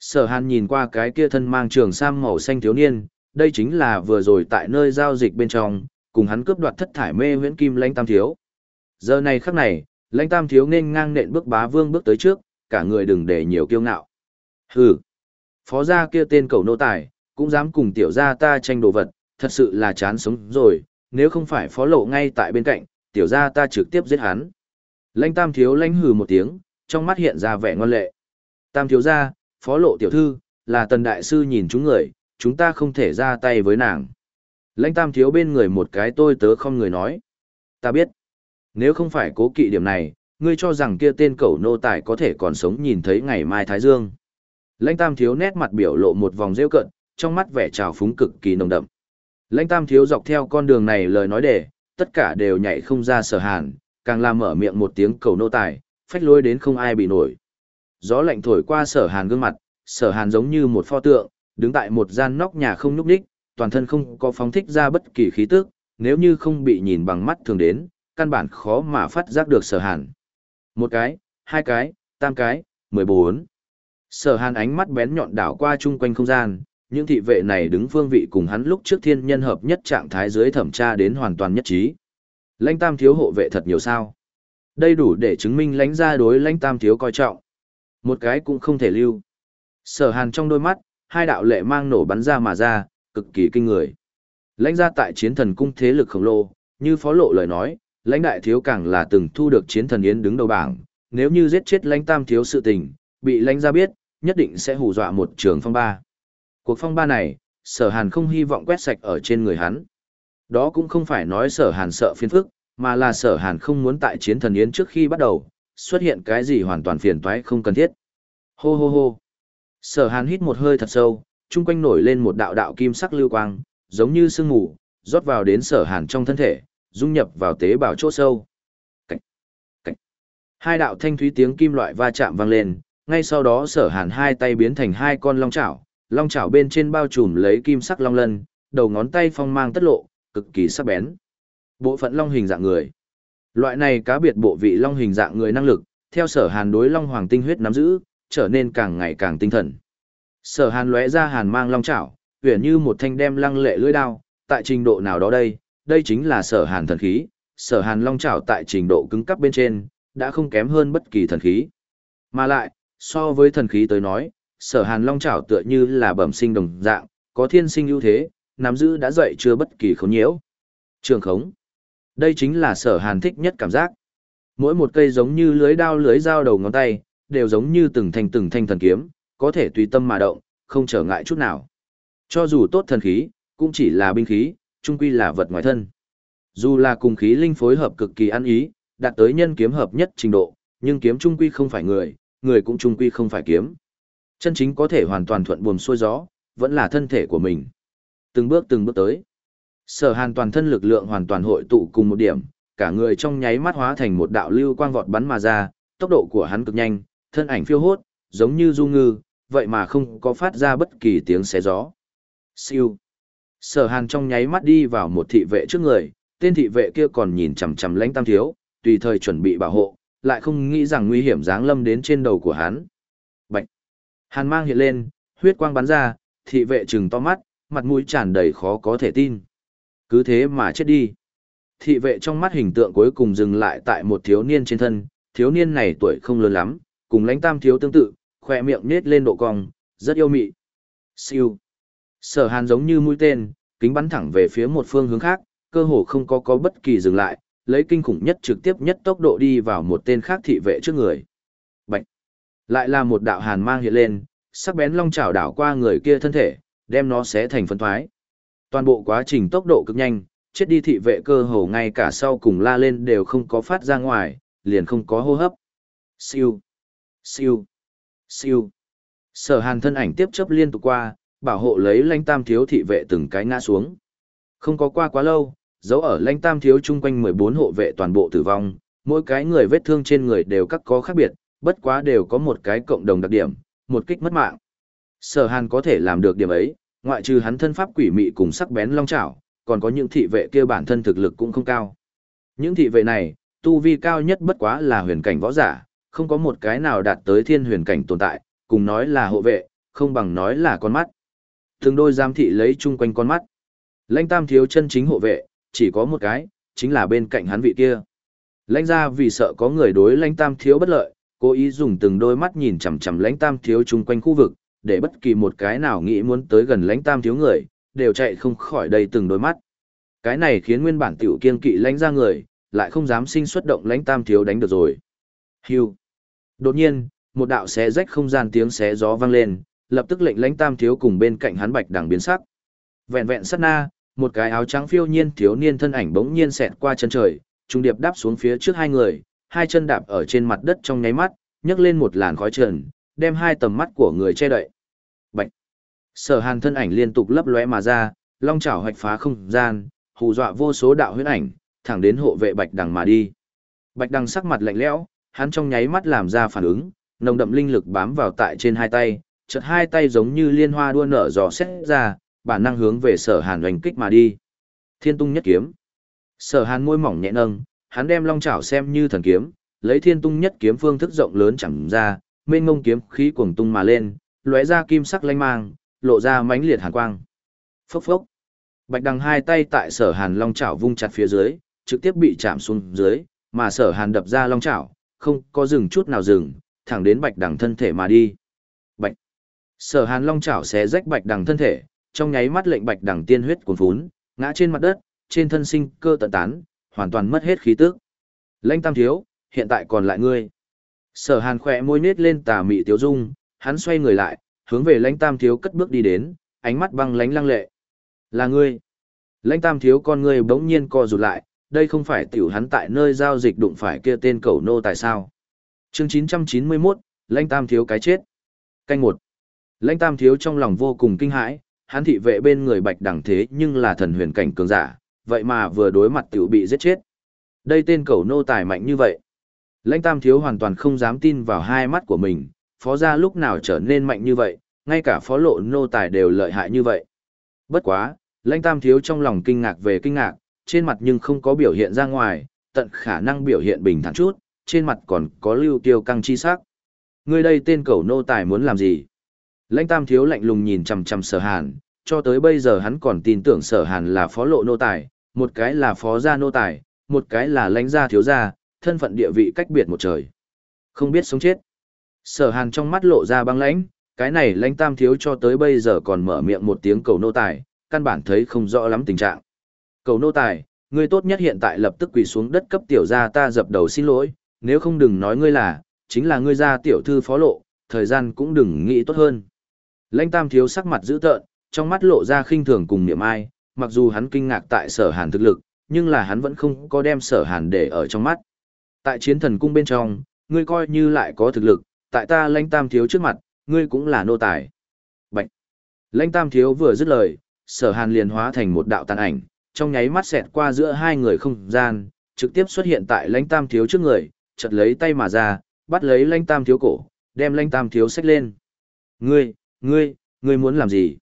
Sở hàn nhìn qua cái kia thân mang trường sam màu xanh thiếu niên, đây chính là vừa rồi tại nơi giao dịch bên trong, cùng hắn cướp đoạt thất thải mê huyễn kim lãnh tam thiếu. Giờ này khắc này, lãnh tam thiếu nên ngang nện bước bá vương bước tới trước, cả người đừng để nhiều kiêu ngạo. Hừ. Phó gia kia tên cầu nô tài, cũng dám cùng tiểu gia ta tranh đồ vật, thật sự là chán sống rồi, nếu không phải phó lộ ngay tại bên cạnh, tiểu gia ta trực tiếp giết hắn. Lãnh tam thiếu lãnh hừ một tiếng, trong mắt hiện ra vẻ ngoan lệ. Tam thiếu gia, phó lộ tiểu thư, là tần đại sư nhìn chúng người, chúng ta không thể ra tay với nàng. Lãnh tam thiếu bên người một cái tôi tớ không người nói. Ta biết, nếu không phải cố kỵ điểm này, ngươi cho rằng kia tên cẩu nô tài có thể còn sống nhìn thấy ngày mai Thái Dương. Lãnh tam thiếu nét mặt biểu lộ một vòng rêu cận, trong mắt vẻ trào phúng cực kỳ nồng đậm. Lãnh tam thiếu dọc theo con đường này lời nói để, tất cả đều nhảy không ra sở hàn, càng làm mở miệng một tiếng cầu nô tài, phách lôi đến không ai bị nổi. Gió lạnh thổi qua sở hàn gương mặt, sở hàn giống như một pho tượng, đứng tại một gian nóc nhà không nhúc đích, toàn thân không có phóng thích ra bất kỳ khí tức, nếu như không bị nhìn bằng mắt thường đến, căn bản khó mà phát giác được sở hàn. Một cái, hai cái, tam cái, mười bốn. Sở hàn ánh mắt bén nhọn đảo qua chung quanh không gian, những thị vệ này đứng phương vị cùng hắn lúc trước thiên nhân hợp nhất trạng thái dưới thẩm tra đến hoàn toàn nhất trí. Lãnh tam thiếu hộ vệ thật nhiều sao. Đây đủ để chứng minh lãnh gia đối lãnh tam thiếu coi trọng. Một cái cũng không thể lưu. Sở hàn trong đôi mắt, hai đạo lệ mang nổ bắn ra mà ra, cực kỳ kinh người. Lãnh gia tại chiến thần cung thế lực khổng lồ, như phó lộ lời nói, lãnh đại thiếu càng là từng thu được chiến thần yến đứng đầu bảng, nếu như giết chết lãnh tam thiếu sự tình, bị lãnh gia biết, nhất định sẽ hù dọa một trường phong ba. Cuộc phong ba này, sở hàn không hy vọng quét sạch ở trên người hắn. Đó cũng không phải nói sở hàn sợ phiền phức, mà là sở hàn không muốn tại chiến thần yến trước khi bắt đầu, xuất hiện cái gì hoàn toàn phiền toái không cần thiết. Hô hô hô. Sở hàn hít một hơi thật sâu, chung quanh nổi lên một đạo đạo kim sắc lưu quang, giống như sương mù, rót vào đến sở hàn trong thân thể, dung nhập vào tế bào chỗ sâu. Cách, cách. Hai đạo thanh thúy tiếng kim loại va chạm vang lên, ngay sau đó sở hàn hai tay biến thành hai con long chảo, long chảo bên trên bao trùm lấy kim sắc long lân, đầu ngón tay phong mang tất lộ, cực kỳ sắc bén. Bộ phận long hình dạng người. Loại này cá biệt bộ vị long hình dạng người năng lực, theo sở hàn đối long hoàng tinh huyết nắm giữ, trở nên càng ngày càng tinh thần. Sở hàn lóe ra hàn mang long chảo, uyển như một thanh đem lăng lệ lưỡi đao, tại trình độ nào đó đây, đây chính là sở hàn thần khí, sở hàn long chảo tại trình độ cứng cắp bên trên, đã không kém hơn bất kỳ thần khí. Mà lại, so với thần khí tới nói, sở hàn long chảo tựa như là bẩm sinh đồng dạng, có thiên sinh ưu thế, nắm giữ đã dậy chưa bất kỳ khống nhiễu. Trường khống. Đây chính là sở hàn thích nhất cảm giác. Mỗi một cây giống như lưới đao lưới dao đầu ngón tay, đều giống như từng thanh từng thanh thần kiếm, có thể tùy tâm mà động, không trở ngại chút nào. Cho dù tốt thần khí, cũng chỉ là binh khí, Trung quy là vật ngoài thân. Dù là cùng khí linh phối hợp cực kỳ ăn ý, đạt tới nhân kiếm hợp nhất trình độ, nhưng kiếm trung quy không phải người, người cũng trung quy không phải kiếm. Chân chính có thể hoàn toàn thuận buồm xuôi gió, vẫn là thân thể của mình. Từng bước từng bước tới. Sở hàn toàn thân lực lượng hoàn toàn hội tụ cùng một điểm, cả người trong nháy mắt hóa thành một đạo lưu quang vọt bắn mà ra, tốc độ của hắn cực nhanh, thân ảnh phiêu hốt, giống như du ngư, vậy mà không có phát ra bất kỳ tiếng xé gió. Siêu. Sở hàn trong nháy mắt đi vào một thị vệ trước người, tên thị vệ kia còn nhìn chằm chằm lãnh tam thiếu, tùy thời chuẩn bị bảo hộ, lại không nghĩ rằng nguy hiểm giáng lâm đến trên đầu của hắn. Bạch. Hàn mang hiện lên, huyết quang bắn ra, thị vệ trừng to mắt, mặt mũi tràn đầy khó có thể tin. Cứ thế mà chết đi. Thị vệ trong mắt hình tượng cuối cùng dừng lại tại một thiếu niên trên thân, thiếu niên này tuổi không lớn lắm, cùng lãnh tam thiếu tương tự, khỏe miệng nết lên độ cong, rất yêu mị. Siêu. Sở hàn giống như mũi tên, kính bắn thẳng về phía một phương hướng khác, cơ hồ không có có bất kỳ dừng lại, lấy kinh khủng nhất trực tiếp nhất tốc độ đi vào một tên khác thị vệ trước người. Bạch. Lại là một đạo hàn mang hiện lên, sắc bén long chảo đảo qua người kia thân thể, đem nó xé thành phân thoái. Toàn bộ quá trình tốc độ cực nhanh, chết đi thị vệ cơ hồ ngay cả sau cùng la lên đều không có phát ra ngoài, liền không có hô hấp. Siêu, siêu, siêu. Sở hàn thân ảnh tiếp chấp liên tục qua, bảo hộ lấy lãnh tam thiếu thị vệ từng cái ngã xuống. Không có qua quá lâu, dấu ở lãnh tam thiếu chung quanh 14 hộ vệ toàn bộ tử vong, mỗi cái người vết thương trên người đều các có khác biệt, bất quá đều có một cái cộng đồng đặc điểm, một kích mất mạng. Sở Hàn có thể làm được điểm ấy, ngoại trừ hắn thân pháp quỷ mị cùng sắc bén long chảo, còn có những thị vệ kia bản thân thực lực cũng không cao. Những thị vệ này, tu vi cao nhất bất quá là huyền cảnh võ giả, không có một cái nào đạt tới thiên huyền cảnh tồn tại, cùng nói là hộ vệ, không bằng nói là con mắt. Từng đôi giám thị lấy chung quanh con mắt. Lãnh tam thiếu chân chính hộ vệ, chỉ có một cái, chính là bên cạnh hắn vị kia. Lãnh gia vì sợ có người đối lãnh tam thiếu bất lợi, cố ý dùng từng đôi mắt nhìn chằm chằm lãnh tam thiếu chung quanh khu vực, để bất kỳ một cái nào nghĩ muốn tới gần lãnh tam thiếu người, đều chạy không khỏi đây từng đôi mắt. Cái này khiến nguyên bản tiểu kiên kỵ lãnh ra người, lại không dám sinh xuất động lãnh tam thiếu đánh được rồi. Hưu. Đột nhiên, một đạo xé rách không gian tiếng xé gió vang lên, lập tức lệnh lãnh tam thiếu cùng bên cạnh hắn bạch đằng biến sắc. Vẹn vẹn sát na, một cái áo trắng phiêu nhiên thiếu niên thân ảnh bỗng nhiên xẹt qua chân trời, trung điệp đáp xuống phía trước hai người, hai chân đạp ở trên mặt đất trong nháy mắt, nhấc lên một làn khói trần, đem hai tầm mắt của người che đậy. Bạch. Sở Hàn thân ảnh liên tục lấp lóe mà ra, long chảo hoạch phá không gian, hù dọa vô số đạo huyễn ảnh, thẳng đến hộ vệ Bạch Đằng mà đi. Bạch Đằng sắc mặt lạnh lẽo, hắn trong nháy mắt làm ra phản ứng, nồng đậm linh lực bám vào tại trên hai tay, chợt hai tay giống như liên hoa đua nở giò xét ra, bản năng hướng về Sở Hàn hoành kích mà đi. Thiên Tung nhất kiếm. Sở Hàn môi mỏng nhẹ nâng, hắn đem long chảo xem như thần kiếm, lấy Thiên Tung nhất kiếm phương thức rộng lớn chẳng ra, mênh mông kiếm khí cuồng tung mà lên, lóe ra kim sắc lanh mang, lộ ra mãnh liệt hàn quang. Phốc phốc. Bạch Đằng hai tay tại Sở Hàn long chảo vung chặt phía dưới, trực tiếp bị chạm xuống dưới, mà Sở Hàn đập ra long chảo, không có dừng chút nào dừng, thẳng đến Bạch Đằng thân thể mà đi. Sở Hàn long chảo xé rách Bạch Đằng thân thể, trong nháy mắt lệnh Bạch Đằng tiên huyết cuồn phún, ngã trên mặt đất, trên thân sinh cơ tận tán, hoàn toàn mất hết khí tức. Lãnh Tam thiếu, hiện tại còn lại ngươi. Sở Hàn khỏe môi nết lên tà mị tiếu dung, hắn xoay người lại, hướng về lãnh tam thiếu cất bước đi đến, ánh mắt băng lánh lăng lệ. Là ngươi. Lãnh tam thiếu con ngươi bỗng nhiên co rụt lại, đây không phải tiểu hắn tại nơi giao dịch đụng phải kia tên cầu nô tại sao. Chương 991, lãnh tam thiếu cái chết. Canh một. Lãnh tam thiếu trong lòng vô cùng kinh hãi, hắn thị vệ bên người bạch đẳng thế nhưng là thần huyền cảnh cường giả, vậy mà vừa đối mặt tiểu bị giết chết. Đây tên cầu nô tài mạnh như vậy. Lãnh tam thiếu hoàn toàn không dám tin vào hai mắt của mình, phó gia lúc nào trở nên mạnh như vậy, ngay cả phó lộ nô tài đều lợi hại như vậy. Bất quá, lãnh tam thiếu trong lòng kinh ngạc về kinh ngạc, trên mặt nhưng không có biểu hiện ra ngoài, tận khả năng biểu hiện bình thản chút, trên mặt còn có lưu tiêu căng chi sắc. Người đây tên cầu nô tài muốn làm gì? Lãnh tam thiếu lạnh lùng nhìn chằm chằm sở hàn, cho tới bây giờ hắn còn tin tưởng sở hàn là phó lộ nô tài, một cái là phó gia nô tài, một cái là lãnh gia thiếu gia, thân phận địa vị cách biệt một trời. Không biết sống chết. Sở hàn trong mắt lộ ra băng lãnh, cái này lãnh tam thiếu cho tới bây giờ còn mở miệng một tiếng cầu nô tài, căn bản thấy không rõ lắm tình trạng. Cầu nô tài, ngươi tốt nhất hiện tại lập tức quỳ xuống đất cấp tiểu gia ta dập đầu xin lỗi, nếu không đừng nói ngươi là, chính là ngươi gia tiểu thư phó lộ, thời gian cũng đừng nghĩ tốt hơn. Lãnh tam thiếu sắc mặt dữ tợn, trong mắt lộ ra khinh thường cùng niệm ai, mặc dù hắn kinh ngạc tại sở hàn thực lực, nhưng là hắn vẫn không có đem sở hàn để ở trong mắt. Tại chiến thần cung bên trong, ngươi coi như lại có thực lực, tại ta lãnh tam thiếu trước mặt, ngươi cũng là nô tài. Bạch! Lãnh tam thiếu vừa dứt lời, sở hàn liền hóa thành một đạo tàn ảnh, trong nháy mắt xẹt qua giữa hai người không gian, trực tiếp xuất hiện tại lãnh tam thiếu trước người, chợt lấy tay mà ra, bắt lấy lãnh tam thiếu cổ, đem lãnh tam thiếu xách lên. Ngươi, ngươi, ngươi muốn làm gì?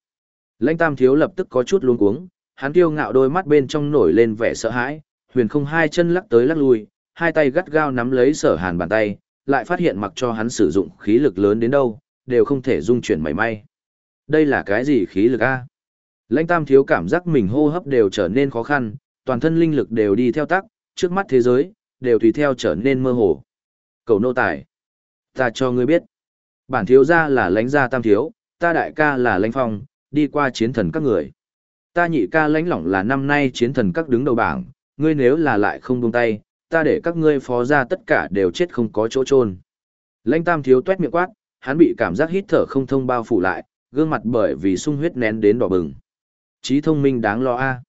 Lãnh tam thiếu lập tức có chút luống cuống, hắn kiêu ngạo đôi mắt bên trong nổi lên vẻ sợ hãi, huyền không hai chân lắc tới lắc lui, hai tay gắt gao nắm lấy sở hàn bàn tay, lại phát hiện mặc cho hắn sử dụng khí lực lớn đến đâu, đều không thể dung chuyển mảy may. Đây là cái gì khí lực a? Lãnh Tam thiếu cảm giác mình hô hấp đều trở nên khó khăn, toàn thân linh lực đều đi theo tắc, trước mắt thế giới đều tùy theo trở nên mơ hồ. Cầu nô tài, ta cho ngươi biết, bản thiếu gia là lãnh gia Tam thiếu, ta đại ca là lãnh phong, đi qua chiến thần các người. Ta nhị ca lãnh lỏng là năm nay chiến thần các đứng đầu bảng, ngươi nếu là lại không buông tay, ta để các ngươi phó ra tất cả đều chết không có chỗ trôn. Lãnh tam thiếu tuét miệng quát, hắn bị cảm giác hít thở không thông bao phủ lại, gương mặt bởi vì sung huyết nén đến đỏ bừng. Trí thông minh đáng lo a.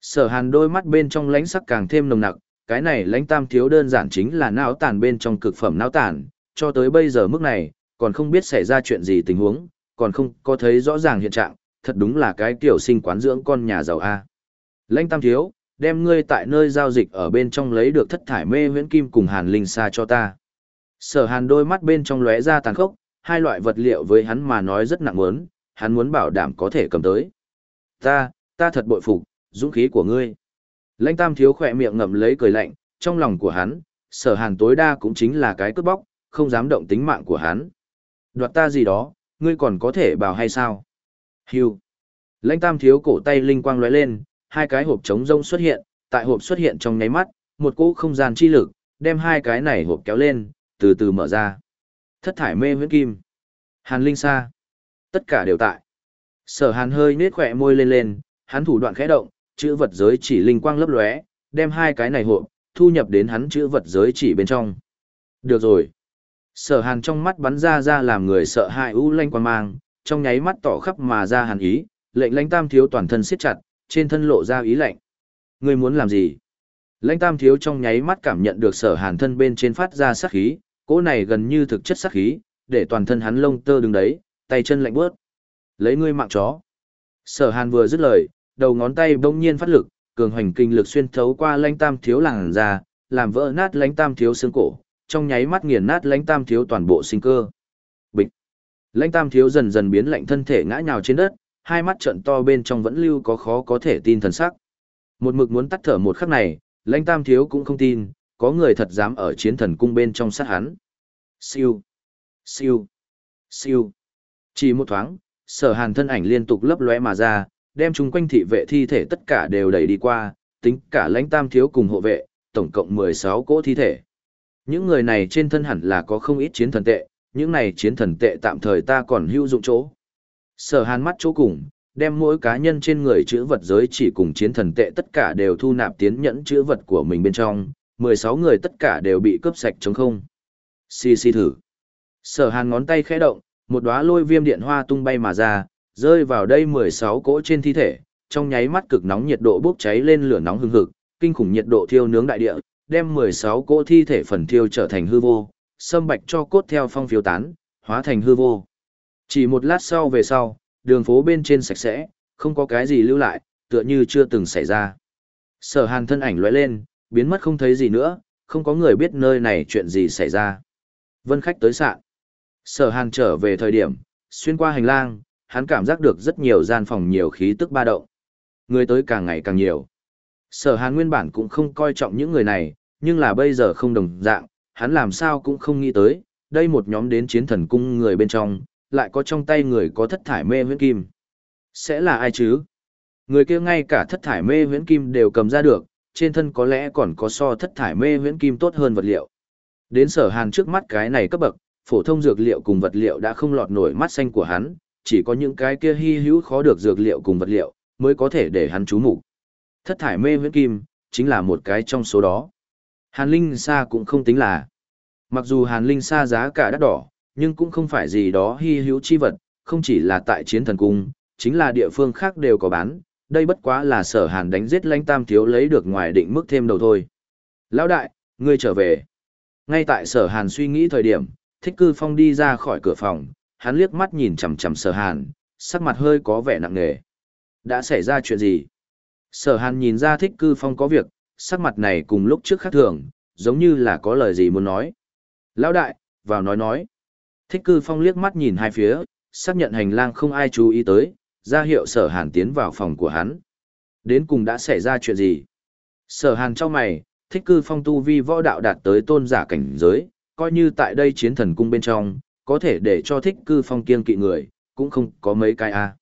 Sở hàn đôi mắt bên trong lãnh sắc càng thêm nồng nặc, cái này lãnh tam thiếu đơn giản chính là não tàn bên trong cực phẩm não tàn, cho tới bây giờ mức này, còn không biết xảy ra chuyện gì tình huống, còn không có thấy rõ ràng hiện trạng, thật đúng là cái kiểu sinh quán dưỡng con nhà giàu a. Lãnh tam thiếu, đem ngươi tại nơi giao dịch ở bên trong lấy được thất thải mê huyễn kim cùng hàn linh xa cho ta. Sở hàn đôi mắt bên trong lóe ra tàn khốc, hai loại vật liệu với hắn mà nói rất nặng muốn, hắn muốn bảo đảm có thể cầm tới. Ta, ta thật bội phục, dũng khí của ngươi. Lãnh tam thiếu khỏe miệng ngậm lấy cười lạnh, trong lòng của hắn, sở hàn tối đa cũng chính là cái cướp bóc, không dám động tính mạng của hắn. Đoạt ta gì đó, ngươi còn có thể bảo hay sao? Hưu. Lãnh tam thiếu cổ tay linh quang lóe lên, hai cái hộp trống rông xuất hiện, tại hộp xuất hiện trong nháy mắt, một cỗ không gian chi lực, đem hai cái này hộp kéo lên, từ từ mở ra. Thất thải mê huyễn kim. Hàn linh sa. Tất cả đều tại. Sở hàn hơi nết khỏe môi lên lên, hắn thủ đoạn khẽ động, chữ vật giới chỉ linh quang lấp lóe, đem hai cái này hộp, thu nhập đến hắn chữ vật giới chỉ bên trong. Được rồi. Sở hàn trong mắt bắn ra ra làm người sợ hãi u lanh quan mang, trong nháy mắt tỏ khắp mà ra hàn ý, lệnh lãnh tam thiếu toàn thân siết chặt, trên thân lộ ra ý lạnh. Ngươi muốn làm gì? Lãnh tam thiếu trong nháy mắt cảm nhận được sở hàn thân bên trên phát ra sát khí, cỗ này gần như thực chất sát khí, để toàn thân hắn lông tơ đứng đấy, tay chân lạnh bước. Lấy ngươi mạng chó. Sở hàn vừa dứt lời, đầu ngón tay bỗng nhiên phát lực, cường hoành kinh lực xuyên thấu qua lãnh tam thiếu làng ra, làm vỡ nát lãnh tam thiếu xương cổ, trong nháy mắt nghiền nát lãnh tam thiếu toàn bộ sinh cơ. Bịch. Lãnh tam thiếu dần dần biến lạnh thân thể ngã nhào trên đất, hai mắt trận to bên trong vẫn lưu có khó có thể tin thần sắc. Một mực muốn tắt thở một khắc này, lãnh tam thiếu cũng không tin, có người thật dám ở chiến thần cung bên trong sát hắn. Siêu, siêu, siêu. Chỉ một thoáng, sở hàn thân ảnh liên tục lấp lóe mà ra, đem chung quanh thị vệ thi thể tất cả đều đẩy đi qua, tính cả lãnh tam thiếu cùng hộ vệ, tổng cộng 16 cỗ thi thể. Những người này trên thân hẳn là có không ít chiến thần tệ, những này chiến thần tệ tạm thời ta còn hữu dụng chỗ. Sở hàn mắt chỗ cùng, đem mỗi cá nhân trên người chữ vật giới chỉ cùng chiến thần tệ tất cả đều thu nạp tiến nhẫn chữ vật của mình bên trong, 16 người tất cả đều bị cướp sạch trống không. Xì xì thử. Sở hàn ngón tay khẽ động, một đóa lôi viêm điện hoa tung bay mà ra, rơi vào đây 16 cỗ trên thi thể, trong nháy mắt cực nóng nhiệt độ bốc cháy lên lửa nóng hừng hực, kinh khủng nhiệt độ thiêu nướng đại địa, đem 16 cỗ thi thể phần thiêu trở thành hư vô, sâm bạch cho cốt theo phong phiêu tán, hóa thành hư vô. Chỉ một lát sau về sau, đường phố bên trên sạch sẽ, không có cái gì lưu lại, tựa như chưa từng xảy ra. Sở hàn thân ảnh lóe lên, biến mất không thấy gì nữa, không có người biết nơi này chuyện gì xảy ra. Vân khách tới sạn. Sở hàn trở về thời điểm, xuyên qua hành lang, hắn cảm giác được rất nhiều gian phòng nhiều khí tức ba động. Người tới càng ngày càng nhiều. Sở hàn nguyên bản cũng không coi trọng những người này, nhưng là bây giờ không đồng dạng, hắn làm sao cũng không nghĩ tới, đây một nhóm đến chiến thần cung người bên trong, lại có trong tay người có thất thải mê huyễn kim. Sẽ là ai chứ? Người kia ngay cả thất thải mê huyễn kim đều cầm ra được, trên thân có lẽ còn có so thất thải mê huyễn kim tốt hơn vật liệu. Đến sở hàn trước mắt cái này cấp bậc, phổ thông dược liệu cùng vật liệu đã không lọt nổi mắt xanh của hắn, chỉ có những cái kia hy hữu khó được dược liệu cùng vật liệu, mới có thể để hắn chú mục Thất thải mê huyễn kim, chính là một cái trong số đó. Hàn Linh Sa cũng không tính là. Mặc dù Hàn Linh Sa giá cả đắt đỏ, nhưng cũng không phải gì đó hy hữu chi vật, không chỉ là tại chiến thần cung, chính là địa phương khác đều có bán, đây bất quá là sở hàn đánh giết lãnh tam thiếu lấy được ngoài định mức thêm đầu thôi. Lão đại, ngươi trở về. Ngay tại sở hàn suy nghĩ thời điểm, thích cư phong đi ra khỏi cửa phòng, hắn liếc mắt nhìn chằm chằm sở hàn, sắc mặt hơi có vẻ nặng nề. Đã xảy ra chuyện gì? Sở hàn nhìn ra thích cư phong có việc, sắc mặt này cùng lúc trước khác thường, giống như là có lời gì muốn nói. Lão đại, vào nói nói. Thích cư phong liếc mắt nhìn hai phía, xác nhận hành lang không ai chú ý tới, ra hiệu sở hàn tiến vào phòng của hắn. Đến cùng đã xảy ra chuyện gì? Sở hàn cho mày, thích cư phong tu vi võ đạo đạt tới tôn giả cảnh giới, coi như tại đây chiến thần cung bên trong, có thể để cho thích cư phong kiên kỵ người, cũng không có mấy cái a.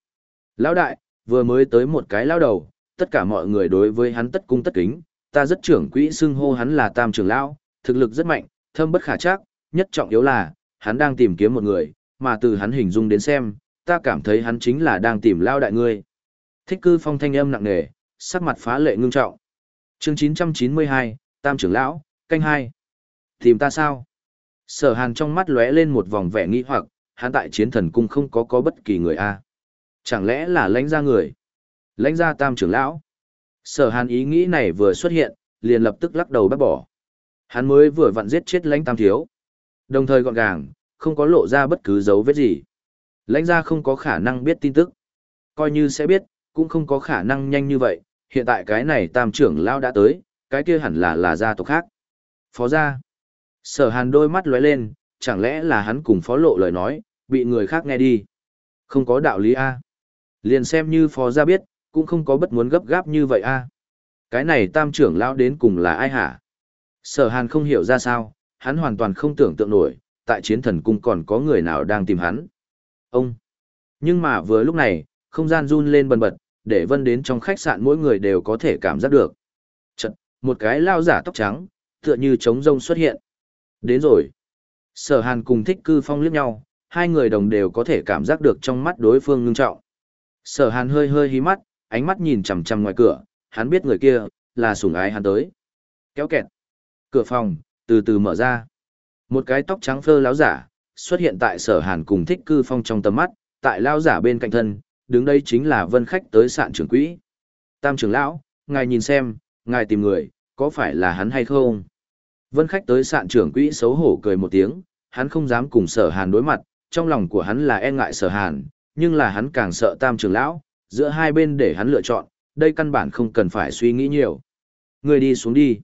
Lão đại, vừa mới tới một cái lão đầu, tất cả mọi người đối với hắn tất cung tất kính, ta rất trưởng quỹ xưng hô hắn là tam trưởng lão, thực lực rất mạnh, thâm bất khả chắc, nhất trọng yếu là, hắn đang tìm kiếm một người, mà từ hắn hình dung đến xem, ta cảm thấy hắn chính là đang tìm lao đại ngươi. Thích cư phong thanh âm nặng nề, sắc mặt phá lệ ngưng trọng. chương 992, Tam trưởng lão, canh hai Tìm ta sao? Sở hàn trong mắt lóe lên một vòng vẻ nghi hoặc, hắn tại chiến thần cung không có có bất kỳ người a Chẳng lẽ là lãnh gia người? Lãnh gia tam trưởng lão? Sở hàn ý nghĩ này vừa xuất hiện, liền lập tức lắc đầu bác bỏ. Hắn mới vừa vặn giết chết lãnh tam thiếu. Đồng thời gọn gàng, không có lộ ra bất cứ dấu vết gì. Lãnh gia không có khả năng biết tin tức. Coi như sẽ biết, cũng không có khả năng nhanh như vậy. Hiện tại cái này tam trưởng lão đã tới, cái kia hẳn là là gia tộc khác. Phó gia. Sở hàn đôi mắt lóe lên, chẳng lẽ là hắn cùng phó lộ lời nói, bị người khác nghe đi. Không có đạo lý A. Liền xem như phó gia biết, cũng không có bất muốn gấp gáp như vậy A. Cái này tam trưởng lão đến cùng là ai hả? Sở hàn không hiểu ra sao, hắn hoàn toàn không tưởng tượng nổi, tại chiến thần cung còn có người nào đang tìm hắn. Ông! Nhưng mà vừa lúc này, không gian run lên bần bật, để vân đến trong khách sạn mỗi người đều có thể cảm giác được. Chật, một cái lao giả tóc trắng, tựa như trống rông xuất hiện. Đến rồi. Sở hàn cùng thích cư phong liếc nhau, hai người đồng đều có thể cảm giác được trong mắt đối phương ngưng trọng. Sở hàn hơi hơi hí mắt, ánh mắt nhìn chằm chằm ngoài cửa, hắn biết người kia, là sủng ái hắn tới. Kéo kẹt. Cửa phòng, từ từ mở ra. Một cái tóc trắng phơ lão giả, xuất hiện tại sở hàn cùng thích cư phong trong tầm mắt, tại lão giả bên cạnh thân, đứng đây chính là vân khách tới sạn trưởng quỹ. Tam trưởng lão, ngài nhìn xem, ngài tìm người, có phải là hắn hay không? Vân khách tới sạn trưởng quỹ xấu hổ cười một tiếng, hắn không dám cùng sở hàn đối mặt, trong lòng của hắn là e ngại sở hàn, nhưng là hắn càng sợ tam trưởng lão, giữa hai bên để hắn lựa chọn, đây căn bản không cần phải suy nghĩ nhiều. Người đi xuống đi.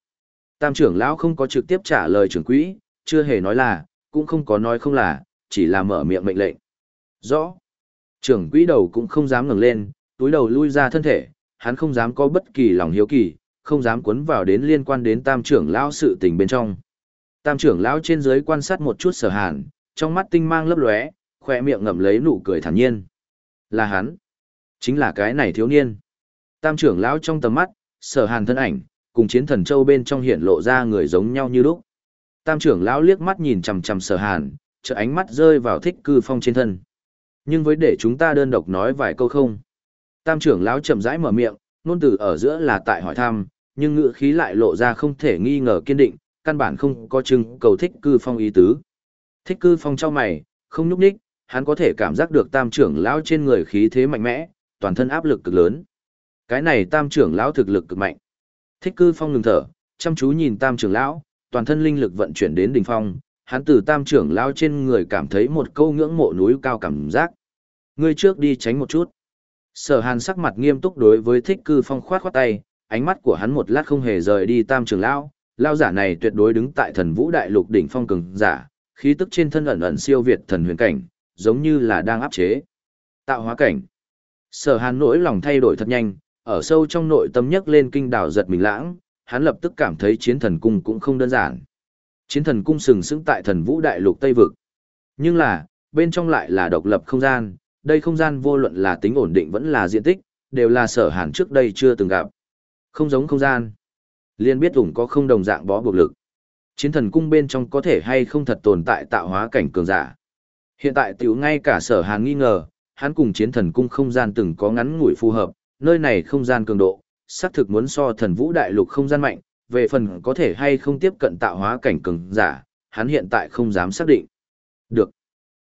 Tam trưởng lão không có trực tiếp trả lời trưởng quỹ, chưa hề nói là, cũng không có nói không là, chỉ là mở miệng mệnh lệnh. Rõ. Trưởng quỹ đầu cũng không dám ngẩng lên, túi đầu lui ra thân thể, hắn không dám có bất kỳ lòng hiếu kỳ, không dám cuốn vào đến liên quan đến tam trưởng lão sự tình bên trong. Tam trưởng lão trên dưới quan sát một chút sở hàn, trong mắt tinh mang lấp lóe, khoe miệng ngậm lấy nụ cười thản nhiên. Là hắn. Chính là cái này thiếu niên. Tam trưởng lão trong tầm mắt, sở hàn thân ảnh, cùng chiến thần châu bên trong hiện lộ ra người giống nhau như lúc. Tam trưởng lão liếc mắt nhìn chằm chằm sở hàn, chợ ánh mắt rơi vào thích cư phong trên thân. Nhưng với để chúng ta đơn độc nói vài câu không. Tam trưởng lão chậm rãi mở miệng, nôn từ ở giữa là tại hỏi thăm, nhưng ngữ khí lại lộ ra không thể nghi ngờ kiên định, căn bản không có chừng cầu thích cư phong ý tứ. Thích cư phong trao mày, không nhúc nhích, hắn có thể cảm giác được tam trưởng lão trên người khí thế mạnh mẽ, toàn thân áp lực cực lớn. Cái này tam trưởng lão thực lực cực mạnh. Thích cư phong ngừng thở, chăm chú nhìn tam trưởng lão, toàn thân linh lực vận chuyển đến đỉnh phong, hắn từ tam trưởng lão trên người cảm thấy một câu ngưỡng mộ núi cao cảm giác. Ngươi trước đi tránh một chút. Sở hàn sắc mặt nghiêm túc đối với thích cư phong khoát khoát tay, ánh mắt của hắn một lát không hề rời đi tam trưởng lão, lão giả này tuyệt đối đứng tại thần vũ đại lục đỉnh phong cường giả, khí tức trên thân ẩn ẩn siêu việt thần huyền cảnh, giống như là đang áp chế. Tạo hóa cảnh. Sở hàn nỗi lòng thay đổi thật nhanh, ở sâu trong nội tâm nhấc lên kinh đảo giật mình lãng, hắn lập tức cảm thấy chiến thần cung cũng không đơn giản. Chiến thần cung sừng sững tại thần vũ đại lục Tây Vực. Nhưng là, bên trong lại là độc lập không gian, đây không gian vô luận là tính ổn định vẫn là diện tích, đều là sở hàn trước đây chưa từng gặp. Không giống không gian. Liên biết ủng có không đồng dạng bó buộc lực. Chiến thần cung bên trong có thể hay không thật tồn tại tạo hóa cảnh cường giả. Hiện tại tiểu ngay cả sở hàn nghi ngờ, hắn cùng chiến thần cung không gian từng có ngắn ngủi phù hợp, nơi này không gian cường độ, xác thực muốn so thần vũ đại lục không gian mạnh, về phần có thể hay không tiếp cận tạo hóa cảnh cường giả, hắn hiện tại không dám xác định. Được.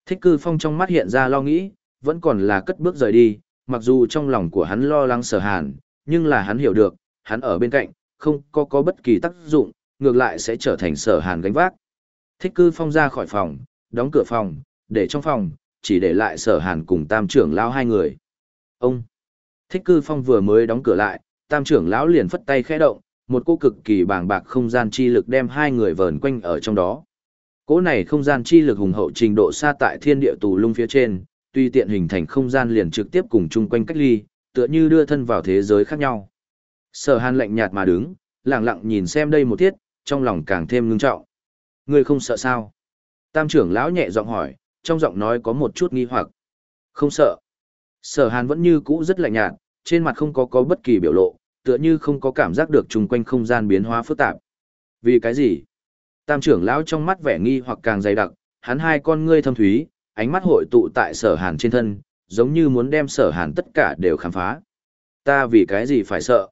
Thích cư phong trong mắt hiện ra lo nghĩ, vẫn còn là cất bước rời đi, mặc dù trong lòng của hắn lo lắng sở hàn, nhưng là hắn hiểu được, hắn ở bên cạnh, không có có bất kỳ tác dụng, ngược lại sẽ trở thành sở hàn gánh vác. Thích cư phong ra khỏi phòng, đóng cửa phòng, để trong phòng, chỉ để lại sở hàn cùng tam trưởng lão hai người. Ông! Thích cư phong vừa mới đóng cửa lại, tam trưởng lão liền phất tay khẽ động, một cô cực kỳ bàng bạc không gian chi lực đem hai người vờn quanh ở trong đó. Cỗ này không gian chi lực hùng hậu trình độ xa tại thiên địa tù lung phía trên, tuy tiện hình thành không gian liền trực tiếp cùng chung quanh cách ly, tựa như đưa thân vào thế giới khác nhau. Sở Hàn lạnh nhạt mà đứng, lẳng lặng nhìn xem đây một tiết, trong lòng càng thêm ngưng trọng. Ngươi không sợ sao? Tam trưởng lão nhẹ giọng hỏi, trong giọng nói có một chút nghi hoặc. Không sợ. Sở Hàn vẫn như cũ rất lạnh nhạt, trên mặt không có có bất kỳ biểu lộ, tựa như không có cảm giác được chung quanh không gian biến hóa phức tạp. Vì cái gì? Tam trưởng lão trong mắt vẻ nghi hoặc càng dày đặc, hắn hai con ngươi thâm thúy, ánh mắt hội tụ tại sở hàn trên thân, giống như muốn đem sở hàn tất cả đều khám phá. Ta vì cái gì phải sợ?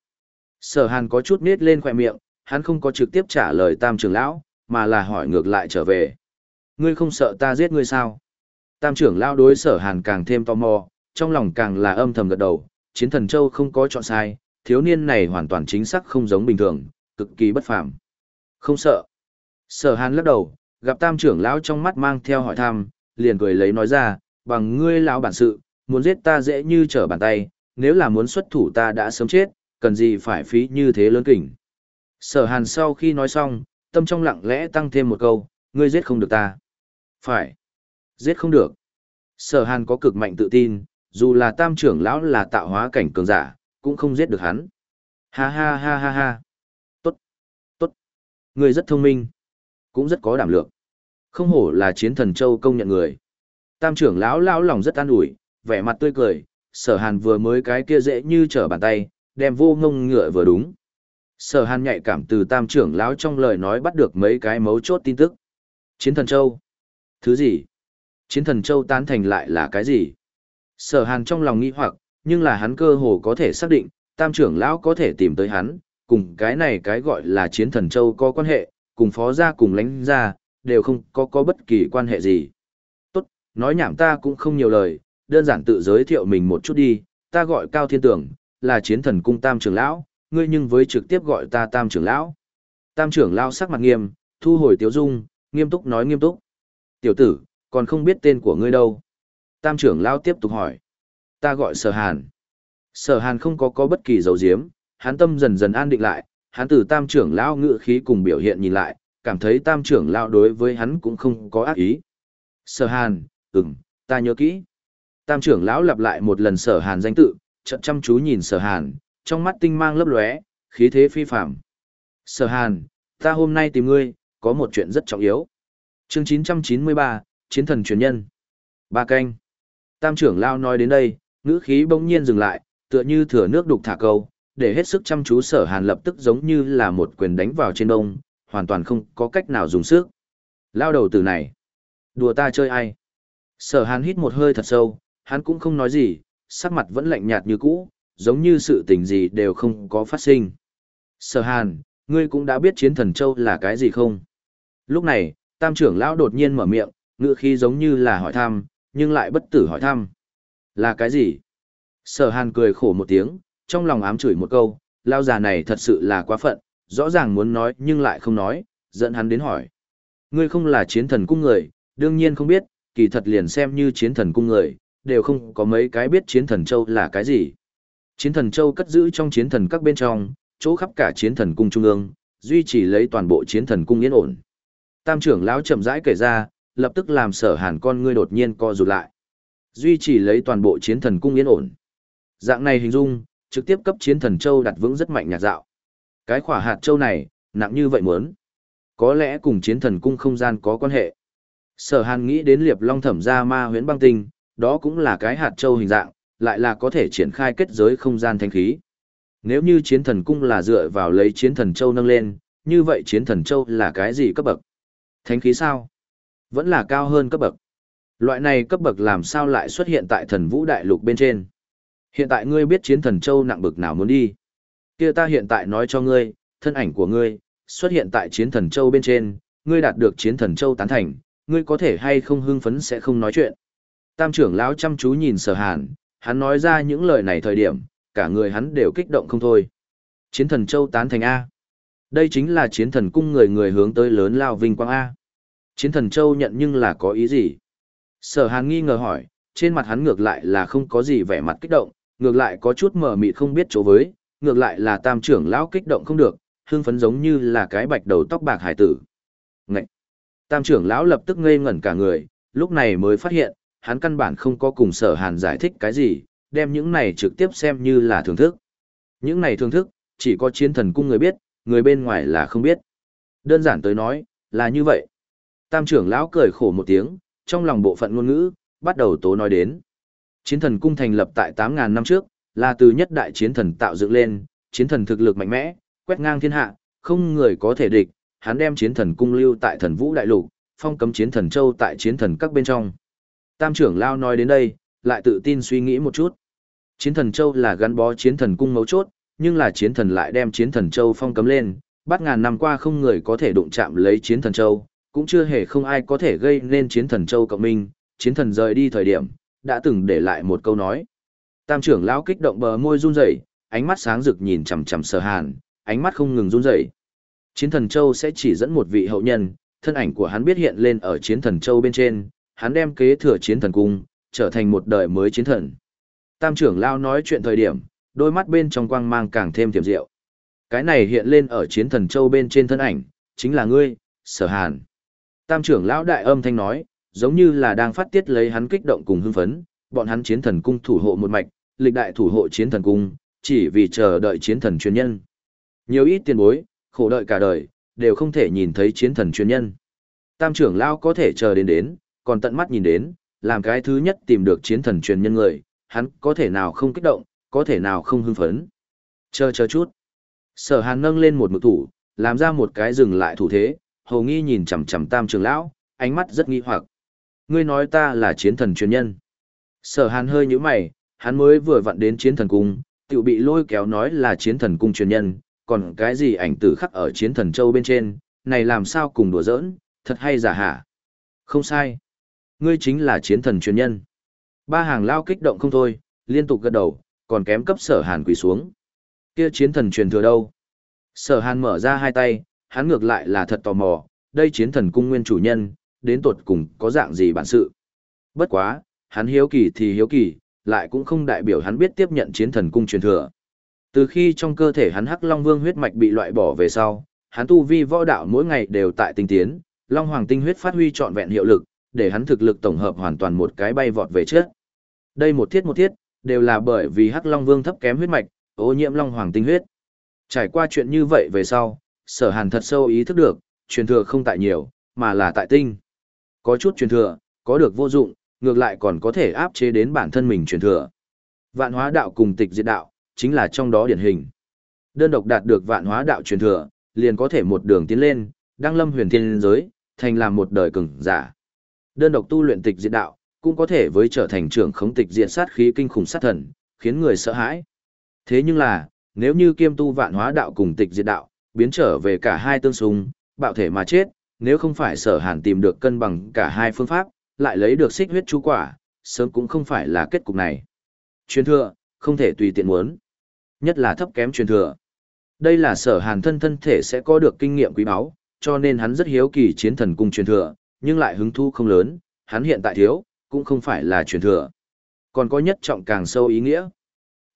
Sở hàn có chút nết lên khỏe miệng, hắn không có trực tiếp trả lời tam trưởng lão, mà là hỏi ngược lại trở về. Ngươi không sợ ta giết ngươi sao? Tam trưởng lao đối sở hàn càng thêm tò mò, trong lòng càng là âm thầm gật đầu, chiến thần châu không có chọn sai, thiếu niên này hoàn toàn chính xác không giống bình thường, cực kỳ bất phàm. Không sợ. Sở hàn lắc đầu, gặp tam trưởng lão trong mắt mang theo hỏi thăm, liền cười lấy nói ra, bằng ngươi lão bản sự, muốn giết ta dễ như trở bàn tay, nếu là muốn xuất thủ ta đã sớm chết, cần gì phải phí như thế lớn kỉnh. Sở hàn sau khi nói xong, tâm trong lặng lẽ tăng thêm một câu, ngươi giết không được ta. Phải. Giết không được. Sở hàn có cực mạnh tự tin, dù là tam trưởng lão là tạo hóa cảnh cường giả, cũng không giết được hắn. Ha ha ha ha ha. Tốt. Tốt. Ngươi rất thông minh. Cũng rất có đảm lượng. Không hổ là chiến thần châu công nhận người. Tam trưởng lão lão lòng rất an ủi, vẻ mặt tươi cười, sở hàn vừa mới cái kia dễ như trở bàn tay, đem vô ngông ngựa vừa đúng. Sở hàn nhạy cảm từ tam trưởng lão trong lời nói bắt được mấy cái mấu chốt tin tức. Chiến thần châu. Thứ gì? Chiến thần châu tán thành lại là cái gì? Sở hàn trong lòng nghi hoặc, nhưng là hắn cơ hồ có thể xác định, tam trưởng lão có thể tìm tới hắn, cùng cái này cái gọi là chiến thần châu có quan hệ, cùng phó gia cùng lãnh gia, đều không có có bất kỳ quan hệ gì. Tốt, nói nhảm ta cũng không nhiều lời, đơn giản tự giới thiệu mình một chút đi, ta gọi Cao Thiên Tưởng, là chiến thần cung tam trưởng lão, ngươi nhưng với trực tiếp gọi ta tam trưởng lão. Tam trưởng lão sắc mặt nghiêm, thu hồi tiếu dung, nghiêm túc nói nghiêm túc. Tiểu tử, còn không biết tên của ngươi đâu. Tam trưởng lão tiếp tục hỏi. Ta gọi sở hàn. Sở hàn không có có bất kỳ dấu diếm, hắn tâm dần dần an định lại, hắn từ tam trưởng lão ngự khí cùng biểu hiện nhìn lại, cảm thấy tam trưởng lão đối với hắn cũng không có ác ý. Sở hàn, ừm, ta nhớ kỹ. Tam trưởng lão lặp lại một lần sở hàn danh tự, trận chăm chú nhìn sở hàn, trong mắt tinh mang lấp lóe, khí thế phi phạm. Sở hàn, ta hôm nay tìm ngươi, có một chuyện rất trọng yếu. Chương 993, Chiến thần truyền nhân. Ba canh. Tam trưởng lão nói đến đây, ngữ khí bỗng nhiên dừng lại, tựa như thừa nước đục thả câu, để hết sức chăm chú sở hàn lập tức giống như là một quyền đánh vào trên đông, hoàn toàn không có cách nào dùng sức. Lao đầu từ này. Đùa ta chơi ai? Sở hàn hít một hơi thật sâu, hắn cũng không nói gì, sắc mặt vẫn lạnh nhạt như cũ, giống như sự tình gì đều không có phát sinh. Sở hàn, ngươi cũng đã biết chiến thần châu là cái gì không? Lúc này, tam trưởng lão đột nhiên mở miệng, ngựa khí giống như là hỏi thăm, nhưng lại bất tử hỏi thăm. Là cái gì? Sở hàn cười khổ một tiếng, trong lòng ám chửi một câu, lao già này thật sự là quá phận, rõ ràng muốn nói nhưng lại không nói, dẫn hắn đến hỏi. Ngươi không là chiến thần cung người, đương nhiên không biết, kỳ thật liền xem như chiến thần cung người, đều không có mấy cái biết chiến thần châu là cái gì. Chiến thần châu cất giữ trong chiến thần các bên trong, chỗ khắp cả chiến thần cung trung ương, duy trì lấy toàn bộ chiến thần cung yên ổn. Tam trưởng lão chậm rãi kể ra, lập tức làm sở hàn con ngươi đột nhiên co rụt lại. Duy trì lấy toàn bộ chiến thần cung yên ổn. Dạng này hình dung, trực tiếp cấp chiến thần châu đặt vững rất mạnh nhạc dạo. Cái khỏa hạt châu này, nặng như vậy muốn. Có lẽ cùng chiến thần cung không gian có quan hệ. Sở hàn nghĩ đến liệp long thẩm gia ma huyễn băng tinh, đó cũng là cái hạt châu hình dạng, lại là có thể triển khai kết giới không gian thanh khí. Nếu như chiến thần cung là dựa vào lấy chiến thần châu nâng lên, như vậy chiến thần châu là cái gì cấp bậc? Thánh khí sao? Vẫn là cao hơn cấp bậc. Loại này cấp bậc làm sao lại xuất hiện tại thần vũ đại lục bên trên? Hiện tại ngươi biết chiến thần châu nặng bậc nào muốn đi. Kia ta hiện tại nói cho ngươi, thân ảnh của ngươi, xuất hiện tại chiến thần châu bên trên, ngươi đạt được chiến thần châu tán thành, ngươi có thể hay không hưng phấn sẽ không nói chuyện. Tam trưởng lão chăm chú nhìn sở hàn, hắn nói ra những lời này thời điểm, cả người hắn đều kích động không thôi. Chiến thần châu tán thành A. Đây chính là chiến thần cung người người hướng tới lớn lao vinh quang A. Chiến thần châu nhận nhưng là có ý gì? Sở hàn nghi ngờ hỏi, trên mặt hắn ngược lại là không có gì vẻ mặt kích động, ngược lại có chút mờ mịt không biết chỗ với, ngược lại là tam trưởng lão kích động không được, hương phấn giống như là cái bạch đầu tóc bạc hải tử. Ngậy! Tam trưởng lão lập tức ngây ngẩn cả người, lúc này mới phát hiện, hắn căn bản không có cùng sở hàn giải thích cái gì, đem những này trực tiếp xem như là thưởng thức. Những này thưởng thức, chỉ có chiến thần cung người biết, người bên ngoài là không biết. Đơn giản tới nói, là như vậy. Tam trưởng lão cười khổ một tiếng, trong lòng bộ phận ngôn ngữ, bắt đầu tố nói đến. Chiến thần cung thành lập tại 8.000 năm trước, là từ nhất đại chiến thần tạo dựng lên, chiến thần thực lực mạnh mẽ, quét ngang thiên hạ, không người có thể địch, hắn đem chiến thần cung lưu tại thần vũ đại lục, phong cấm chiến thần châu tại chiến thần các bên trong. Tam trưởng lao nói đến đây, lại tự tin suy nghĩ một chút. Chiến thần châu là gắn bó chiến thần cung mấu chốt, nhưng là chiến thần lại đem chiến thần châu phong cấm lên, bắt ngàn năm qua không người có thể đụng chạm lấy chiến thần châu, cũng chưa hề không ai có thể gây nên chiến thần châu cộng minh, chiến thần rời đi thời điểm, đã từng để lại một câu nói. Tam trưởng lão kích động bờ môi run rẩy, ánh mắt sáng rực nhìn chằm chằm sở hàn, ánh mắt không ngừng run rẩy. Chiến thần châu sẽ chỉ dẫn một vị hậu nhân, thân ảnh của hắn biết hiện lên ở chiến thần châu bên trên, hắn đem kế thừa chiến thần cung, trở thành một đời mới chiến thần. Tam trưởng lão nói chuyện thời điểm, đôi mắt bên trong quang mang càng thêm tiềm diệu. Cái này hiện lên ở chiến thần châu bên trên thân ảnh, chính là ngươi, sở hàn. Tam trưởng lão đại âm thanh nói, giống như là đang phát tiết lấy hắn kích động cùng hưng phấn, bọn hắn chiến thần cung thủ hộ một mạch, lịch đại thủ hộ chiến thần cung, chỉ vì chờ đợi chiến thần chuyên nhân. Nhiều ít tiền bối, khổ đợi cả đời, đều không thể nhìn thấy chiến thần chuyên nhân. Tam trưởng lão có thể chờ đến đến, còn tận mắt nhìn đến, làm cái thứ nhất tìm được chiến thần truyền nhân người, hắn có thể nào không kích động, có thể nào không hưng phấn. Chờ chờ chút. Sở Hàn nâng lên một mực thủ, làm ra một cái dừng lại thủ thế, hầu nghi nhìn chằm chằm Tam Trường lão, ánh mắt rất nghi hoặc. Ngươi nói ta là chiến thần truyền nhân. Sở Hàn hơi nhíu mày, hắn mới vừa vặn đến chiến thần cung, tự bị lôi kéo nói là chiến thần cung truyền nhân, còn cái gì ảnh tử khắc ở chiến thần châu bên trên, này làm sao cùng đùa giỡn, thật hay giả hả? Không sai. Ngươi chính là chiến thần truyền nhân. Ba hàng lao kích động không thôi, liên tục gật đầu, còn kém cấp sở hàn quỳ xuống. Kia chiến thần truyền thừa đâu? Sở hàn mở ra hai tay, hắn ngược lại là thật tò mò, đây chiến thần cung nguyên chủ nhân, đến tột cùng có dạng gì bản sự. Bất quá, hắn hiếu kỳ thì hiếu kỳ, lại cũng không đại biểu hắn biết tiếp nhận chiến thần cung truyền thừa. Từ khi trong cơ thể hắn Hắc Long Vương huyết mạch bị loại bỏ về sau, hắn tu vi võ đạo mỗi ngày đều tại tinh tiến, Long Hoàng tinh huyết phát huy trọn vẹn hiệu lực, để hắn thực lực tổng hợp hoàn toàn một cái bay vọt về trước. Đây một thiết một thiết, đều là bởi vì Hắc Long Vương thấp kém huyết mạch, ô nhiễm Long Hoàng tinh huyết. Trải qua chuyện như vậy về sau, Sở Hàn thật sâu ý thức được, truyền thừa không tại nhiều, mà là tại tinh. Có chút truyền thừa, có được vô dụng, ngược lại còn có thể áp chế đến bản thân mình truyền thừa. Vạn hóa đạo cùng tịch diệt đạo, chính là trong đó điển hình. Đơn độc đạt được vạn hóa đạo truyền thừa, liền có thể một đường tiến lên, đăng lâm huyền thiên giới, thành làm một đời cường giả. Đơn độc tu luyện tịch diệt đạo, cũng có thể với trở thành trưởng khống tịch diệt sát khí kinh khủng sát thần, khiến người sợ hãi. Thế nhưng là, nếu như kiêm tu vạn hóa đạo cùng tịch diệt đạo, biến trở về cả hai tương xung, bạo thể mà chết, nếu không phải sở hàn tìm được cân bằng cả hai phương pháp, lại lấy được xích huyết chú quả, sớm cũng không phải là kết cục này. Truyền thừa, không thể tùy tiện muốn. Nhất là thấp kém truyền thừa. Đây là sở hàn thân thân thể sẽ có được kinh nghiệm quý báu, cho nên hắn rất hiếu kỳ chiến thần cung truyền thừa, nhưng lại hứng thu không lớn, hắn hiện tại thiếu, cũng không phải là truyền thừa. Còn có nhất trọng càng sâu ý nghĩa.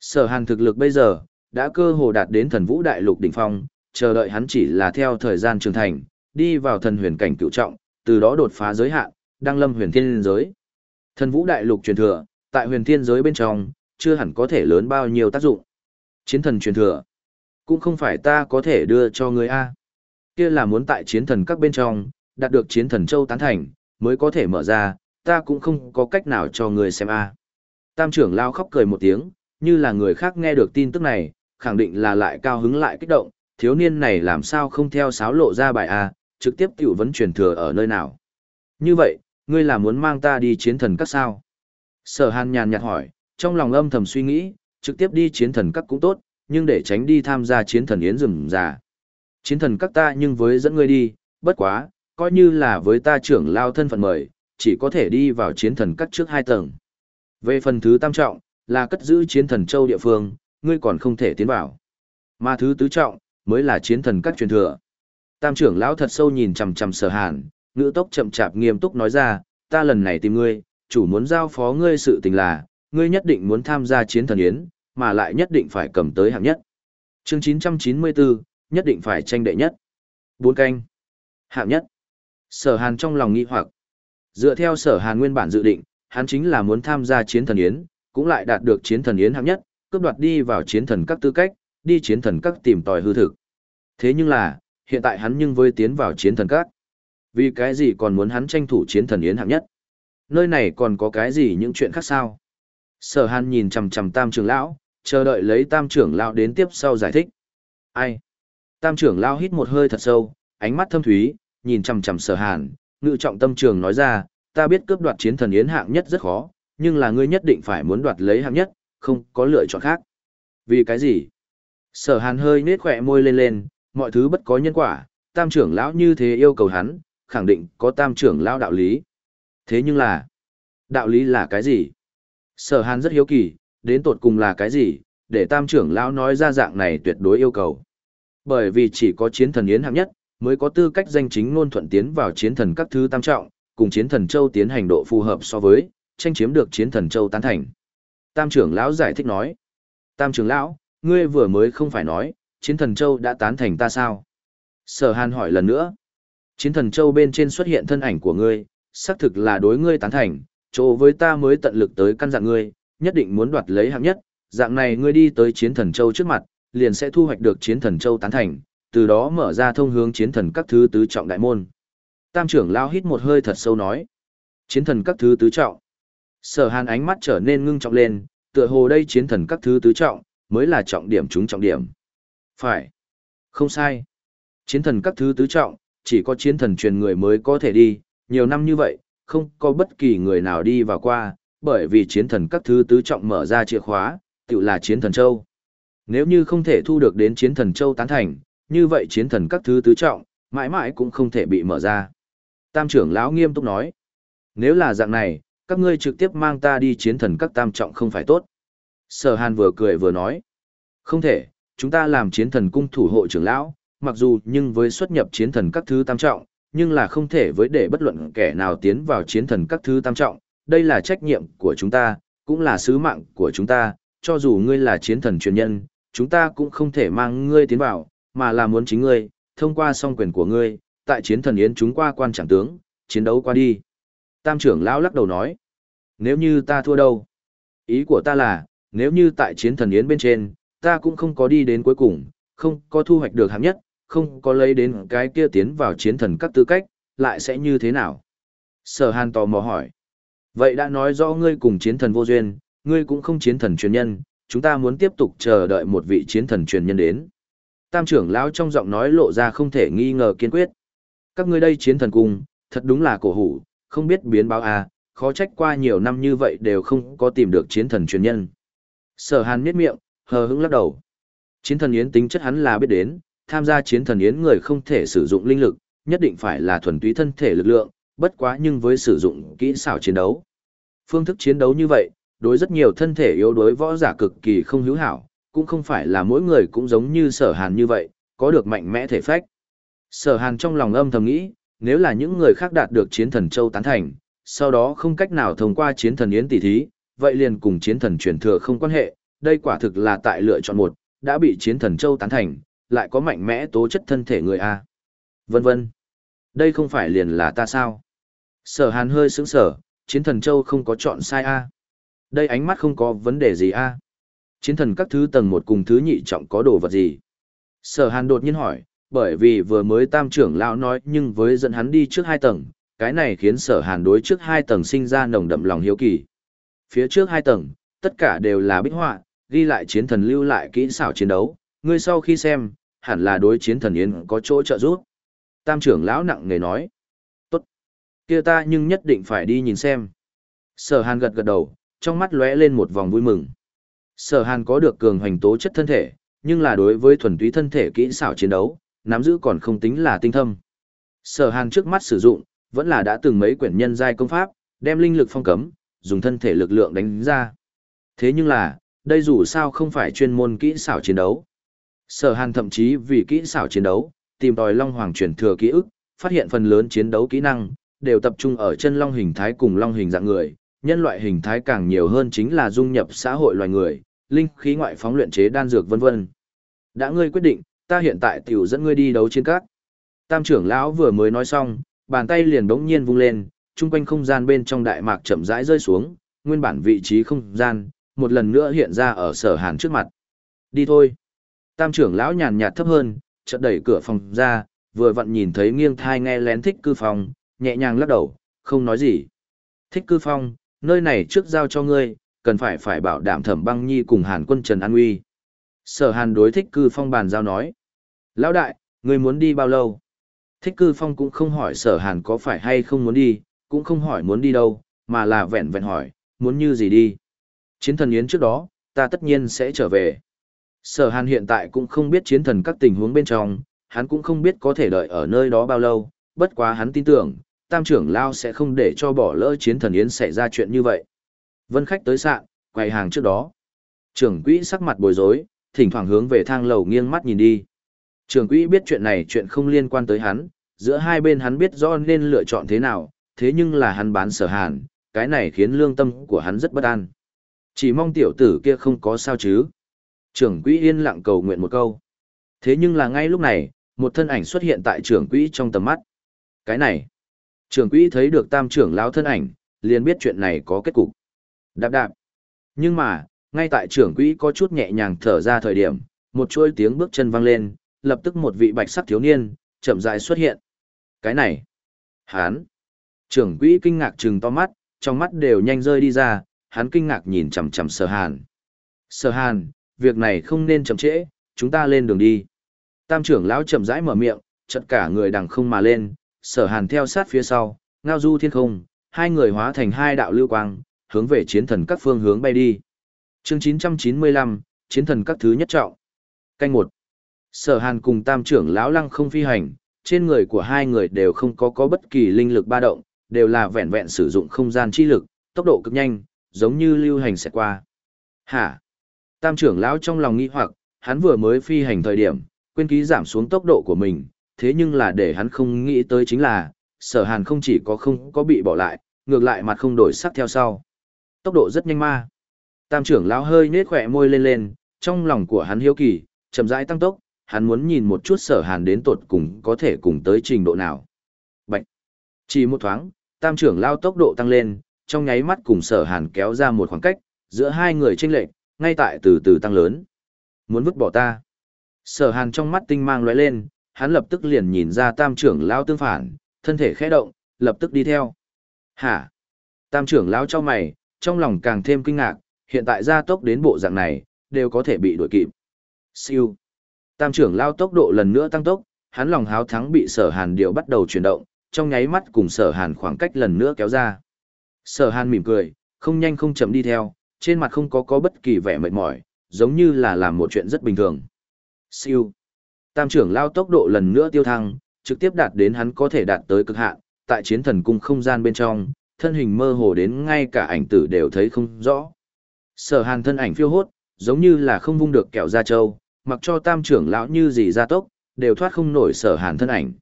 Sở hàn thực lực bây giờ, đã cơ hồ đạt đến thần vũ đại lục đỉnh phong, chờ đợi hắn chỉ là theo thời gian trưởng thành, đi vào thần huyền cảnh cựu trọng, từ đó đột phá giới hạn, đăng lâm huyền thiên giới. Thần vũ đại lục truyền thừa, tại huyền thiên giới bên trong, chưa hẳn có thể lớn bao nhiêu tác dụng. Chiến thần truyền thừa, cũng không phải ta có thể đưa cho ngươi a. Kia là muốn tại chiến thần các bên trong, đạt được chiến thần châu tán thành, mới có thể mở ra, ta cũng không có cách nào cho ngươi xem a. Tam trưởng lao khóc cười một tiếng, như là người khác nghe được tin tức này, khẳng định là lại cao hứng lại kích động, thiếu niên này làm sao không theo sáo lộ ra bài a, trực tiếp tiểu vấn truyền thừa ở nơi nào. Như vậy, ngươi là muốn mang ta đi chiến thần các sao? Sở hàn nhàn nhạt hỏi, trong lòng âm thầm suy nghĩ, trực tiếp đi chiến thần các cũng tốt, nhưng để tránh đi tham gia chiến thần yến rừng già. Chiến thần các ta nhưng với dẫn ngươi đi, bất quá, coi như là với ta trưởng lao thân phận mời, chỉ có thể đi vào chiến thần các trước hai tầng. Về phần thứ tam trọng, là cất giữ chiến thần châu địa phương, ngươi còn không thể tiến vào. Mà thứ tứ trọng, mới là chiến thần các truyền thừa. Tam trưởng lão thật sâu nhìn chằm chằm sở hàn, ngữ tốc chậm chạp nghiêm túc nói ra, ta lần này tìm ngươi, chủ muốn giao phó ngươi sự tình là, ngươi nhất định muốn tham gia chiến thần yến, mà lại nhất định phải cầm tới hạng nhất. Chương 994, nhất định phải tranh đệ nhất. Bốn canh. Hạng nhất. Sở Hàn trong lòng nghi hoặc. Dựa theo Sở Hàn nguyên bản dự định, hắn chính là muốn tham gia chiến thần yến, cũng lại đạt được chiến thần yến hạng nhất, cướp đoạt đi vào chiến thần các tư cách, đi chiến thần các tìm tòi hư thực. Thế nhưng là, hiện tại hắn nhưng với tiến vào chiến thần các. Vì cái gì còn muốn hắn tranh thủ chiến thần yến hạng nhất? Nơi này còn có cái gì những chuyện khác sao? Sở Hàn nhìn chằm chằm Tam trưởng lão, chờ đợi lấy Tam trưởng lão đến tiếp sau giải thích. Ai? Tam trưởng lão hít một hơi thật sâu, ánh mắt thâm thúy, nhìn chằm chằm Sở Hàn, ngự trọng tâm trường nói ra, ta biết cướp đoạt chiến thần yến hạng nhất rất khó, nhưng là ngươi nhất định phải muốn đoạt lấy hạng nhất, không có lựa chọn khác. Vì cái gì? Sở Hàn hơi nết khỏe môi lên lên, mọi thứ bất có nhân quả, tam trưởng lão như thế yêu cầu hắn, khẳng định có tam trưởng lão đạo lý. Thế nhưng là, Đạo lý là cái gì? Sở hàn rất hiếu kỳ, đến tột cùng là cái gì, để tam trưởng lão nói ra dạng này tuyệt đối yêu cầu. Bởi vì chỉ có chiến thần yến hạng nhất, mới có tư cách danh chính ngôn thuận tiến vào chiến thần các thứ tam trọng, cùng chiến thần châu tiến hành độ phù hợp so với, tranh chiếm được chiến thần châu tán thành. Tam trưởng lão giải thích nói. Tam trưởng lão, ngươi vừa mới không phải nói, chiến thần châu đã tán thành ta sao? Sở hàn hỏi lần nữa. Chiến thần châu bên trên xuất hiện thân ảnh của ngươi, xác thực là đối ngươi tán thành, chỗ với ta mới tận lực tới căn dặn ngươi, nhất định muốn đoạt lấy hạng nhất, dạng này ngươi đi tới chiến thần châu trước mặt, liền sẽ thu hoạch được chiến thần châu tán thành, từ đó mở ra thông hướng chiến thần các thứ tứ trọng đại môn. Tam trưởng lao hít một hơi thật sâu nói. Chiến thần các thứ tứ trọng. Sở hàn ánh mắt trở nên ngưng trọng lên, tựa hồ đây chiến thần các thứ tứ trọng, mới là trọng điểm chúng trọng điểm. Phải. Không sai. Chiến thần các thứ tứ trọng, chỉ có chiến thần truyền người mới có thể đi, nhiều năm như vậy, không có bất kỳ người nào đi vào qua, bởi vì chiến thần các thứ tứ trọng mở ra chìa khóa, tự là chiến thần châu. Nếu như không thể thu được đến chiến thần châu tán thành, như vậy chiến thần các thứ tứ trọng, mãi mãi cũng không thể bị mở ra. Tam trưởng lão nghiêm túc nói, nếu là dạng này, các ngươi trực tiếp mang ta đi chiến thần các tam trọng không phải tốt. Sở hàn vừa cười vừa nói, không thể, chúng ta làm chiến thần cung thủ hộ trưởng lão, mặc dù nhưng với xuất nhập chiến thần các thứ tam trọng, nhưng là không thể với để bất luận kẻ nào tiến vào chiến thần các thứ tam trọng, đây là trách nhiệm của chúng ta, cũng là sứ mạng của chúng ta, cho dù ngươi là chiến thần truyền nhân, chúng ta cũng không thể mang ngươi tiến vào, mà là muốn chính ngươi, thông qua song quyền của ngươi, tại chiến thần yến chúng qua quan chẳng tướng, chiến đấu qua đi. Tam trưởng lão lắc đầu nói, nếu như ta thua đâu? Ý của ta là, nếu như tại chiến thần yến bên trên, ta cũng không có đi đến cuối cùng, không có thu hoạch được hạng nhất, không có lấy đến cái kia tiến vào chiến thần các tư cách, lại sẽ như thế nào? Sở hàn tò mò hỏi. Vậy đã nói rõ ngươi cùng chiến thần vô duyên, ngươi cũng không chiến thần truyền nhân, chúng ta muốn tiếp tục chờ đợi một vị chiến thần truyền nhân đến. Tam trưởng lão trong giọng nói lộ ra không thể nghi ngờ kiên quyết. Các ngươi đây chiến thần cung, thật đúng là cổ hủ, không biết biến báo à, khó trách qua nhiều năm như vậy đều không có tìm được chiến thần truyền nhân. Sở hàn miết miệng, hờ hững lắc đầu. Chiến thần yến tính chất hắn là biết đến, tham gia chiến thần yến người không thể sử dụng linh lực, nhất định phải là thuần túy thân thể lực lượng, bất quá nhưng với sử dụng kỹ xảo chiến đấu. Phương thức chiến đấu như vậy, đối rất nhiều thân thể yếu đối võ giả cực kỳ không hữu hảo, cũng không phải là mỗi người cũng giống như sở hàn như vậy, có được mạnh mẽ thể phách. Sở hàn trong lòng âm thầm nghĩ, nếu là những người khác đạt được chiến thần châu tán thành, sau đó không cách nào thông qua chiến thần yến tỷ thí, vậy liền cùng chiến thần truyền thừa không quan hệ, đây quả thực là tại lựa chọn một, đã bị chiến thần châu tán thành, lại có mạnh mẽ tố chất thân thể người A. Vân vân. Đây không phải liền là ta sao? Sở hàn hơi sững sở, chiến thần châu không có chọn sai A. Đây ánh mắt không có vấn đề gì A. Chiến thần các thứ tầng một cùng thứ nhị trọng có đồ vật gì? Sở hàn đột nhiên hỏi, bởi vì vừa mới tam trưởng lão nói nhưng với dẫn hắn đi trước hai tầng, cái này khiến sở hàn đối trước hai tầng sinh ra nồng đậm lòng hiếu kỳ. Phía trước hai tầng, tất cả đều là bích họa, ghi lại chiến thần lưu lại kỹ xảo chiến đấu, ngươi sau khi xem, hẳn là đối chiến thần yến có chỗ trợ giúp. Tam trưởng lão nặng nề nói, tốt, kia ta nhưng nhất định phải đi nhìn xem. Sở hàn gật gật đầu, trong mắt lóe lên một vòng vui mừng. Sở hàn có được cường hoành tố chất thân thể, nhưng là đối với thuần túy thân thể kỹ xảo chiến đấu, nắm giữ còn không tính là tinh thâm. Sở hàn trước mắt sử dụng, vẫn là đã từng mấy quyển nhân giai công pháp, đem linh lực phong cấm, dùng thân thể lực lượng đánh ra. Thế nhưng là, đây dù sao không phải chuyên môn kỹ xảo chiến đấu. Sở Hàn thậm chí vì kỹ xảo chiến đấu, tìm tòi Long Hoàng truyền thừa ký ức, phát hiện phần lớn chiến đấu kỹ năng đều tập trung ở chân long hình thái cùng long hình dạng người, nhân loại hình thái càng nhiều hơn chính là dung nhập xã hội loài người, linh khí ngoại phóng luyện chế đan dược vân vân. Đã ngươi quyết định, ta hiện tại tiểu dẫn ngươi đi đấu chiến các. Tam trưởng lão vừa mới nói xong, bàn tay liền bỗng nhiên vung lên, trung quanh không gian bên trong đại mạc chậm rãi rơi xuống, nguyên bản vị trí không gian, một lần nữa hiện ra ở sở hàn trước mặt. Đi thôi. Tam trưởng lão nhàn nhạt thấp hơn, chợt đẩy cửa phòng ra, vừa vặn nhìn thấy nghiêng thai nghe lén thích cư phòng, nhẹ nhàng lắc đầu, không nói gì. Thích cư phong, nơi này trước giao cho ngươi, cần phải phải bảo đảm thẩm băng nhi cùng hàn quân Trần An Uy. Sở hàn đối thích cư phong bàn giao nói. Lão đại, ngươi muốn đi bao lâu? Thích cư phong cũng không hỏi sở hàn có phải hay không muốn đi, cũng không hỏi muốn đi đâu, mà là vẹn vẹn hỏi, muốn như gì đi. Chiến thần yến trước đó, ta tất nhiên sẽ trở về. Sở hàn hiện tại cũng không biết chiến thần các tình huống bên trong, hắn cũng không biết có thể đợi ở nơi đó bao lâu, bất quá hắn tin tưởng, tam trưởng lao sẽ không để cho bỏ lỡ chiến thần yến xảy ra chuyện như vậy. Vân khách tới sạn, quầy hàng trước đó. Trưởng quỹ sắc mặt bối rối, thỉnh thoảng hướng về thang lầu nghiêng mắt nhìn đi. Trưởng quỹ biết chuyện này chuyện không liên quan tới hắn, giữa hai bên hắn biết rõ nên lựa chọn thế nào, thế nhưng là hắn bán sở hàn, cái này khiến lương tâm của hắn rất bất an. Chỉ mong tiểu tử kia không có sao chứ. Trưởng quỹ yên lặng cầu nguyện một câu. Thế nhưng là ngay lúc này, một thân ảnh xuất hiện tại trưởng quỹ trong tầm mắt. Cái này, trưởng quỹ thấy được tam trưởng lão thân ảnh, liền biết chuyện này có kết cục. Đạp đạp. Nhưng mà, ngay tại trưởng quỹ có chút nhẹ nhàng thở ra thời điểm, một chuỗi tiếng bước chân vang lên, lập tức một vị bạch sắc thiếu niên, chậm rãi xuất hiện. Cái này, hán. Trưởng quỹ kinh ngạc trừng to mắt, trong mắt đều nhanh rơi đi ra, hắn kinh ngạc nhìn chằm chằm sở hàn. Sở hàn, việc này không nên chậm trễ, chúng ta lên đường đi. Tam trưởng lão chậm rãi mở miệng, chật cả người đằng không mà lên, sở hàn theo sát phía sau, ngao du thiên không, hai người hóa thành hai đạo lưu quang, hướng về chiến thần các phương hướng bay đi. Chương 995, chiến thần các thứ nhất trọng. Canh một. Sở Hàn cùng Tam trưởng lão Lăng không phi hành, trên người của hai người đều không có có bất kỳ linh lực ba động, đều là vẹn vẹn sử dụng không gian chi lực, tốc độ cực nhanh, giống như lưu hành sẽ qua. Hả? Tam trưởng lão trong lòng nghi hoặc, hắn vừa mới phi hành thời điểm, quên ký giảm xuống tốc độ của mình, thế nhưng là để hắn không nghĩ tới chính là, sở hàn không chỉ có không có bị bỏ lại, ngược lại mặt không đổi sắc theo sau. Tốc độ rất nhanh ma. Tam trưởng lão hơi nết khỏe môi lên lên, trong lòng của hắn hiếu kỳ, chậm rãi tăng tốc, hắn muốn nhìn một chút sở hàn đến tột cùng có thể cùng tới trình độ nào. Chỉ một thoáng, tam trưởng lao tốc độ tăng lên, trong nháy mắt cùng sở hàn kéo ra một khoảng cách, giữa hai người chênh lệch, ngay tại từ từ tăng lớn. Muốn vứt bỏ ta. Sở hàn trong mắt tinh mang lóe lên, hắn lập tức liền nhìn ra tam trưởng lao tương phản, thân thể khẽ động, lập tức đi theo. Hả? Tam trưởng lao cho mày, trong lòng càng thêm kinh ngạc, hiện tại gia tốc đến bộ dạng này, đều có thể bị đuổi kịp. Siêu. Tam trưởng lao tốc độ lần nữa tăng tốc, hắn lòng háo thắng bị sở hàn điệu bắt đầu chuyển động, trong nháy mắt cùng sở hàn khoảng cách lần nữa kéo ra. Sở hàn mỉm cười, không nhanh không chậm đi theo, trên mặt không có có bất kỳ vẻ mệt mỏi, giống như là làm một chuyện rất bình thường. Siêu. Tam trưởng lao tốc độ lần nữa tiêu thăng, trực tiếp đạt đến hắn có thể đạt tới cực hạn, tại chiến thần cung không gian bên trong, thân hình mơ hồ đến ngay cả ảnh tử đều thấy không rõ. Sở hàn thân ảnh phiêu hốt, giống như là không vung được kẹo ra trâu, mặc cho tam trưởng lão như gì ra tốc, đều thoát không nổi sở hàn thân ảnh.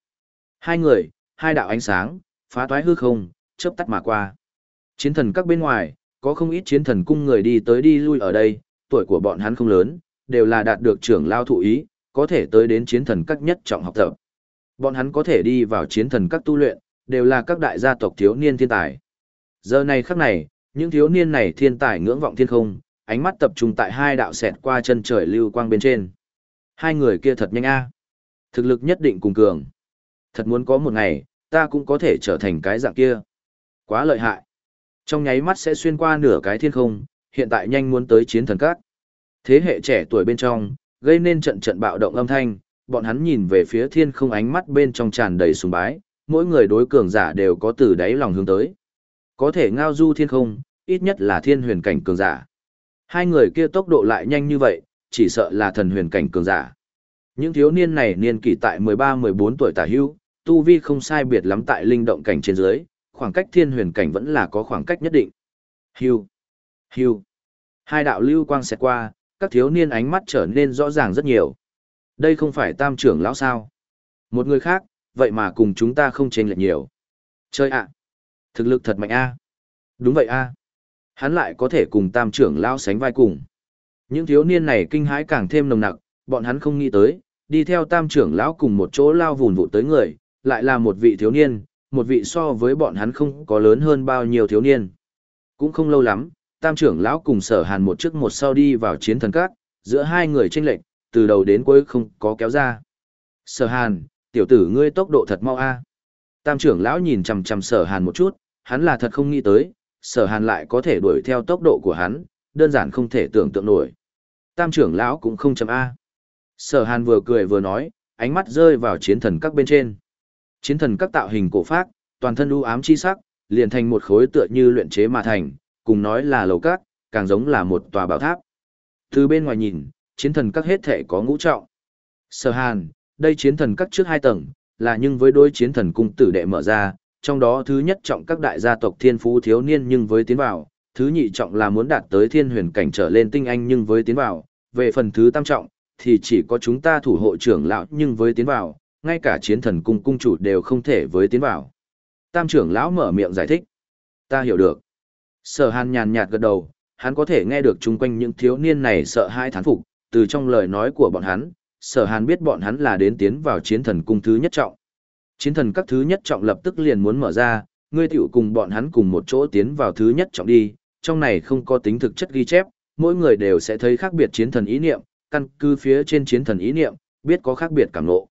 Hai người, hai đạo ánh sáng, phá toái hư không, chớp tắt mà qua. Chiến thần các bên ngoài, có không ít chiến thần cung người đi tới đi lui ở đây, tuổi của bọn hắn không lớn, đều là đạt được trưởng lao thụ ý, có thể tới đến chiến thần các nhất trọng học tập. Bọn hắn có thể đi vào chiến thần các tu luyện, đều là các đại gia tộc thiếu niên thiên tài. Giờ này khắc này, những thiếu niên này thiên tài ngưỡng vọng thiên không, ánh mắt tập trung tại hai đạo xẹt qua chân trời lưu quang bên trên. Hai người kia thật nhanh a. Thực lực nhất định cùng cường. Thật muốn có một ngày, ta cũng có thể trở thành cái dạng kia. Quá lợi hại. Trong nháy mắt sẽ xuyên qua nửa cái thiên không, hiện tại nhanh muốn tới chiến thần các. Thế hệ trẻ tuổi bên trong, gây nên trận trận bạo động âm thanh, bọn hắn nhìn về phía thiên không ánh mắt bên trong tràn đầy sùng bái, mỗi người đối cường giả đều có từ đáy lòng hướng tới. Có thể ngao du thiên không, ít nhất là thiên huyền cảnh cường giả. Hai người kia tốc độ lại nhanh như vậy, chỉ sợ là thần huyền cảnh cường giả. Những thiếu niên này niên kỷ tại 13-14 tuổi tả hưu, tu vi không sai biệt lắm tại linh động cảnh trên dưới, khoảng cách thiên huyền cảnh vẫn là có khoảng cách nhất định. Hưu, hưu. Hai đạo lưu quang xẹt qua, các thiếu niên ánh mắt trở nên rõ ràng rất nhiều. Đây không phải tam trưởng lão sao? Một người khác, vậy mà cùng chúng ta không chênh lệch nhiều. Chơi ạ! Thực lực thật mạnh a. Đúng vậy a. Hắn lại có thể cùng tam trưởng lão sánh vai cùng. Những thiếu niên này kinh hãi càng thêm nồng nặc, bọn hắn không nghĩ tới, đi theo tam trưởng lão cùng một chỗ lao vùn vụ tới người, lại là một vị thiếu niên, một vị so với bọn hắn không có lớn hơn bao nhiêu thiếu niên. Cũng không lâu lắm, tam trưởng lão cùng sở hàn một trước một sau đi vào chiến thần các, giữa hai người tranh lệch, từ đầu đến cuối không có kéo ra. Sở hàn, tiểu tử ngươi tốc độ thật mau a. Tam trưởng lão nhìn chằm chằm sở hàn một chút, hắn là thật không nghĩ tới, sở hàn lại có thể đuổi theo tốc độ của hắn, đơn giản không thể tưởng tượng nổi. Tam trưởng lão cũng không chấm A. Sở hàn vừa cười vừa nói, ánh mắt rơi vào chiến thần các bên trên. Chiến thần các tạo hình cổ phác, toàn thân u ám chi sắc, liền thành một khối tựa như luyện chế mà thành, cùng nói là lầu các, càng giống là một tòa bảo tháp. Từ bên ngoài nhìn, chiến thần các hết thể có ngũ trọng. Sở hàn, đây chiến thần các trước hai tầng, là nhưng với đôi chiến thần cung tử đệ mở ra, trong đó thứ nhất trọng các đại gia tộc thiên phú thiếu niên nhưng với tiến vào, thứ nhị trọng là muốn đạt tới thiên huyền cảnh trở lên tinh anh nhưng với tiến vào, về phần thứ tam trọng, thì chỉ có chúng ta thủ hộ trưởng lão nhưng với tiến vào, ngay cả chiến thần cung cung chủ đều không thể với tiến vào. Tam trưởng lão mở miệng giải thích. Ta hiểu được. Sở hàn nhàn nhạt gật đầu, hắn có thể nghe được chung quanh những thiếu niên này sợ hai thán phục, từ trong lời nói của bọn hắn, sở hàn biết bọn hắn là đến tiến vào chiến thần cung thứ nhất trọng. Chiến thần các thứ nhất trọng lập tức liền muốn mở ra, ngươi tiểu cùng bọn hắn cùng một chỗ tiến vào thứ nhất trọng đi, trong này không có tính thực chất ghi chép, mỗi người đều sẽ thấy khác biệt chiến thần ý niệm, căn cứ phía trên chiến thần ý niệm, biết có khác biệt cảm ngộ.